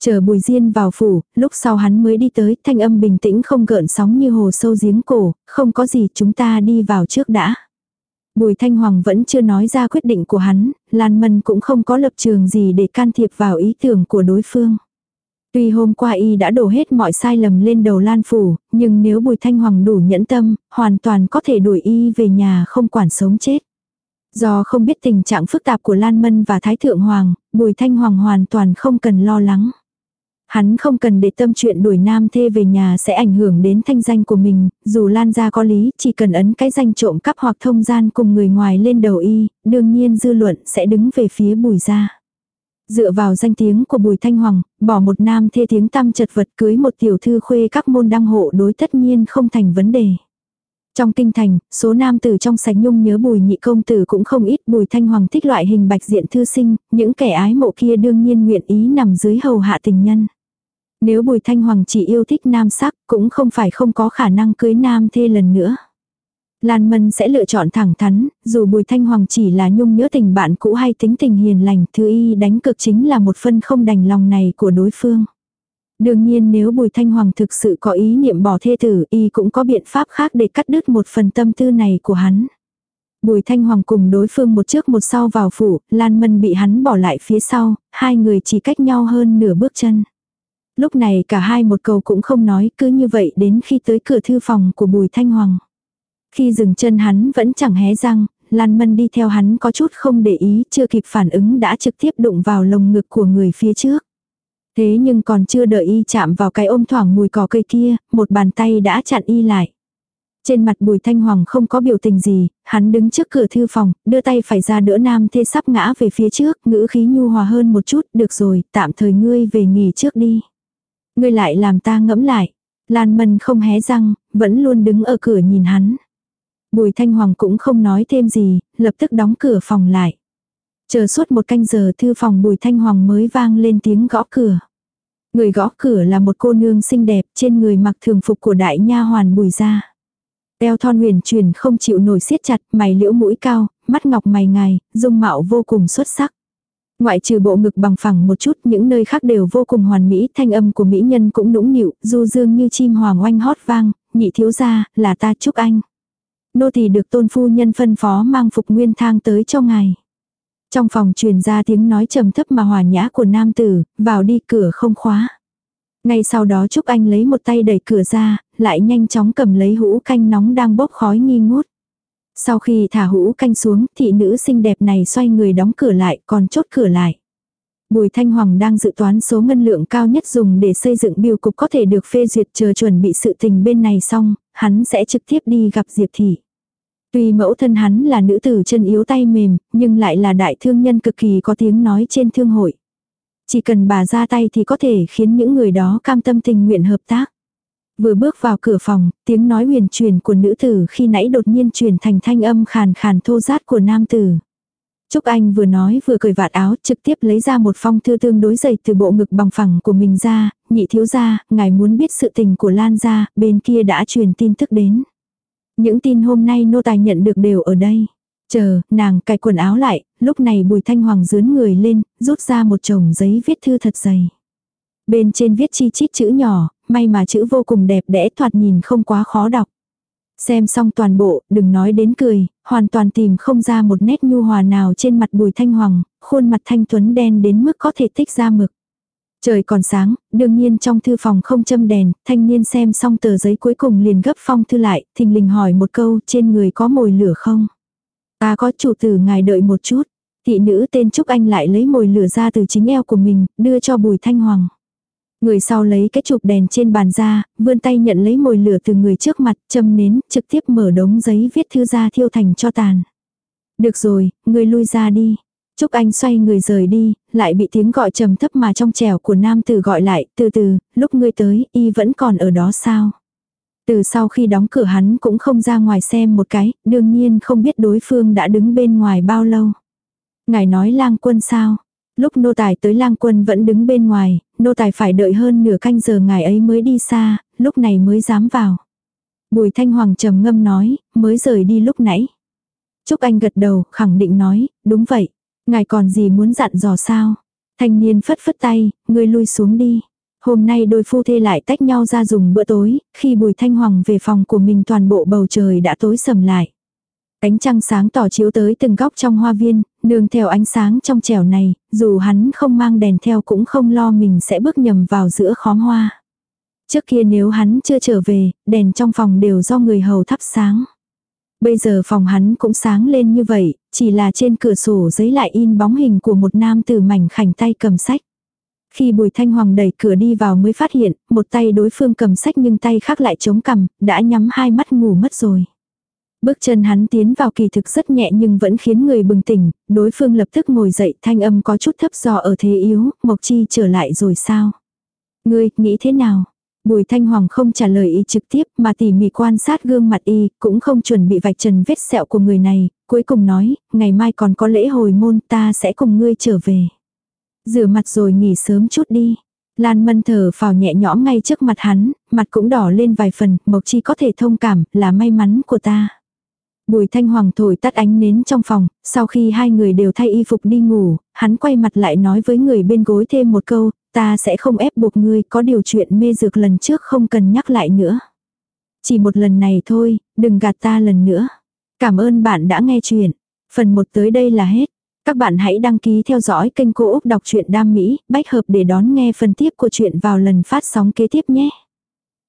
Chờ Bùi Diên vào phủ, lúc sau hắn mới đi tới, thanh âm bình tĩnh không gợn sóng như hồ sâu giếng cổ, không có gì chúng ta đi vào trước đã. Bùi Thanh Hoàng vẫn chưa nói ra quyết định của hắn, Lan Mân cũng không có lập trường gì để can thiệp vào ý tưởng của đối phương. Tuy hôm qua y đã đổ hết mọi sai lầm lên đầu Lan Phủ, nhưng nếu Bùi Thanh Hoàng đủ nhẫn tâm, hoàn toàn có thể đuổi y về nhà không quản sống chết. Do không biết tình trạng phức tạp của Lan Mân và Thái Thượng Hoàng, Bùi Thanh Hoàng hoàn toàn không cần lo lắng. Hắn không cần để tâm chuyện đuổi nam thê về nhà sẽ ảnh hưởng đến thanh danh của mình, dù Lan ra có lý, chỉ cần ấn cái danh trộm cắp hoặc thông gian cùng người ngoài lên đầu y, đương nhiên dư luận sẽ đứng về phía bùi gia. Dựa vào danh tiếng của Bùi Thanh Hoàng, bỏ một nam thê tiếng tăm chật vật cưới một tiểu thư khuê các môn đăng hộ đối tất nhiên không thành vấn đề. Trong kinh thành, số nam tử trong sạch nhung nhớ bùi nhị công tử cũng không ít bùi thanh hoàng thích loại hình bạch diện thư sinh, những kẻ ái mộ kia đương nhiên nguyện ý nằm dưới hầu hạ tình nhân. Nếu bùi thanh hoàng chỉ yêu thích nam sắc cũng không phải không có khả năng cưới nam thê lần nữa. Lan Mân sẽ lựa chọn thẳng thắn, dù Bùi Thanh Hoàng chỉ là nhung nhớ tình bạn cũ hay tính tình hiền lành, thứ y đánh cực chính là một phân không đành lòng này của đối phương. Đương nhiên nếu Bùi Thanh Hoàng thực sự có ý niệm bỏ thê tử, y cũng có biện pháp khác để cắt đứt một phần tâm tư này của hắn. Bùi Thanh Hoàng cùng đối phương một trước một sau vào phủ, Lan Mân bị hắn bỏ lại phía sau, hai người chỉ cách nhau hơn nửa bước chân. Lúc này cả hai một câu cũng không nói, cứ như vậy đến khi tới cửa thư phòng của Bùi Thanh Hoàng. Khi dừng chân hắn vẫn chẳng hé răng, Lan Mân đi theo hắn có chút không để ý, chưa kịp phản ứng đã trực tiếp đụng vào lồng ngực của người phía trước. Thế nhưng còn chưa đợi y chạm vào cái ôm thoảng mùi cỏ cây kia, một bàn tay đã chặn y lại. Trên mặt bùi thanh hoàng không có biểu tình gì, hắn đứng trước cửa thư phòng, đưa tay phải ra đỡ nam thê sắp ngã về phía trước, ngữ khí nhu hòa hơn một chút, được rồi, tạm thời ngươi về nghỉ trước đi. Ngươi lại làm ta ngẫm lại. Lan Mân không hé răng, vẫn luôn đứng ở cửa nhìn hắn. Bùi Thanh Hoàng cũng không nói thêm gì, lập tức đóng cửa phòng lại. Chờ suốt một canh giờ thư phòng Bùi Thanh Hoàng mới vang lên tiếng gõ cửa. Người gõ cửa là một cô nương xinh đẹp trên người mặc thường phục của đại nha hoàn Bùi gia. Eo thon huyền truyền không chịu nổi siết chặt, mày liễu mũi cao, mắt ngọc mày ngài, dung mạo vô cùng xuất sắc. Ngoại trừ bộ ngực bằng phẳng một chút, những nơi khác đều vô cùng hoàn mỹ, thanh âm của mỹ nhân cũng nũng nịu, du dương như chim hoàng oanh hót vang, nhị thiếu gia, là ta chúc anh. Nô tỳ được tôn phu nhân phân phó mang phục nguyên thang tới cho ngài. Trong phòng truyền ra tiếng nói trầm thấp mà hòa nhã của nam tử, vào đi cửa không khóa. Ngay sau đó Trúc Anh lấy một tay đẩy cửa ra, lại nhanh chóng cầm lấy hũ canh nóng đang bốc khói nghi ngút. Sau khi thả hũ canh xuống, thị nữ xinh đẹp này xoay người đóng cửa lại, còn chốt cửa lại. Bùi Thanh Hoàng đang dự toán số ngân lượng cao nhất dùng để xây dựng biêu cục có thể được phê duyệt chờ chuẩn bị sự tình bên này xong, hắn sẽ trực tiếp đi gặp Diệp Thị. Tuy mẫu thân hắn là nữ tử chân yếu tay mềm, nhưng lại là đại thương nhân cực kỳ có tiếng nói trên thương hội. Chỉ cần bà ra tay thì có thể khiến những người đó cam tâm tình nguyện hợp tác. Vừa bước vào cửa phòng, tiếng nói huyền truyền của nữ tử khi nãy đột nhiên truyền thành thanh âm khàn khàn thô rát của nam tử. Trúc Anh vừa nói vừa cởi vạt áo trực tiếp lấy ra một phong thư tương đối dày từ bộ ngực bằng phẳng của mình ra, nhị thiếu gia, ngài muốn biết sự tình của Lan gia, bên kia đã truyền tin tức đến. Những tin hôm nay nô tài nhận được đều ở đây. Chờ, nàng cài quần áo lại, lúc này bùi thanh hoàng dướn người lên, rút ra một chồng giấy viết thư thật dày. Bên trên viết chi chít chữ nhỏ, may mà chữ vô cùng đẹp đẽ thoạt nhìn không quá khó đọc. Xem xong toàn bộ, đừng nói đến cười, hoàn toàn tìm không ra một nét nhu hòa nào trên mặt bùi thanh hoàng, khuôn mặt thanh tuấn đen đến mức có thể tích ra mực. Trời còn sáng, đương nhiên trong thư phòng không châm đèn, thanh niên xem xong tờ giấy cuối cùng liền gấp phong thư lại, thình lình hỏi một câu trên người có mồi lửa không? Ta có chủ tử ngài đợi một chút. Thị nữ tên Trúc Anh lại lấy mồi lửa ra từ chính eo của mình, đưa cho bùi thanh hoàng. Người sau lấy cái chụp đèn trên bàn ra, vươn tay nhận lấy mồi lửa từ người trước mặt, châm nến, trực tiếp mở đống giấy viết thư ra thiêu thành cho tàn. Được rồi, người lui ra đi. Trúc Anh xoay người rời đi, lại bị tiếng gọi trầm thấp mà trong trẻo của nam tử gọi lại, từ từ, lúc ngươi tới, y vẫn còn ở đó sao? Từ sau khi đóng cửa hắn cũng không ra ngoài xem một cái, đương nhiên không biết đối phương đã đứng bên ngoài bao lâu. Ngài nói lang quân sao? Lúc nô tài tới lang quân vẫn đứng bên ngoài, nô tài phải đợi hơn nửa canh giờ ngài ấy mới đi xa, lúc này mới dám vào. Bùi thanh hoàng trầm ngâm nói, mới rời đi lúc nãy. Trúc Anh gật đầu, khẳng định nói, đúng vậy. Ngài còn gì muốn dặn dò sao? Thanh niên phất phất tay, ngươi lui xuống đi. Hôm nay đôi phu thê lại tách nhau ra dùng bữa tối, khi Bùi Thanh Hoàng về phòng của mình toàn bộ bầu trời đã tối sầm lại. Ánh trăng sáng tỏ chiếu tới từng góc trong hoa viên, nương theo ánh sáng trong trẻo này, dù hắn không mang đèn theo cũng không lo mình sẽ bước nhầm vào giữa khóm hoa. Trước kia nếu hắn chưa trở về, đèn trong phòng đều do người hầu thắp sáng. Bây giờ phòng hắn cũng sáng lên như vậy, chỉ là trên cửa sổ giấy lại in bóng hình của một nam tử mảnh khảnh tay cầm sách. Khi Bùi Thanh Hoàng đẩy cửa đi vào mới phát hiện, một tay đối phương cầm sách nhưng tay khác lại chống cằm, đã nhắm hai mắt ngủ mất rồi. Bước chân hắn tiến vào kỳ thực rất nhẹ nhưng vẫn khiến người bừng tỉnh, đối phương lập tức ngồi dậy thanh âm có chút thấp do ở thế yếu, Mộc Chi trở lại rồi sao? Ngươi, nghĩ thế nào? Bùi Thanh Hoàng không trả lời y trực tiếp mà tỉ mỉ quan sát gương mặt y, cũng không chuẩn bị vạch trần vết sẹo của người này, cuối cùng nói, ngày mai còn có lễ hồi môn ta sẽ cùng ngươi trở về. Rửa mặt rồi nghỉ sớm chút đi. Lan Mân thở phào nhẹ nhõm ngay trước mặt hắn, mặt cũng đỏ lên vài phần, Mộc Chi có thể thông cảm, là may mắn của ta. Bùi Thanh Hoàng thổi tắt ánh nến trong phòng, sau khi hai người đều thay y phục đi ngủ, hắn quay mặt lại nói với người bên gối thêm một câu, ta sẽ không ép buộc ngươi có điều chuyện mê dược lần trước không cần nhắc lại nữa. Chỉ một lần này thôi, đừng gạt ta lần nữa. Cảm ơn bạn đã nghe chuyện. Phần 1 tới đây là hết. Các bạn hãy đăng ký theo dõi kênh Cô Úc Đọc truyện Đam Mỹ, bách hợp để đón nghe phần tiếp của chuyện vào lần phát sóng kế tiếp nhé.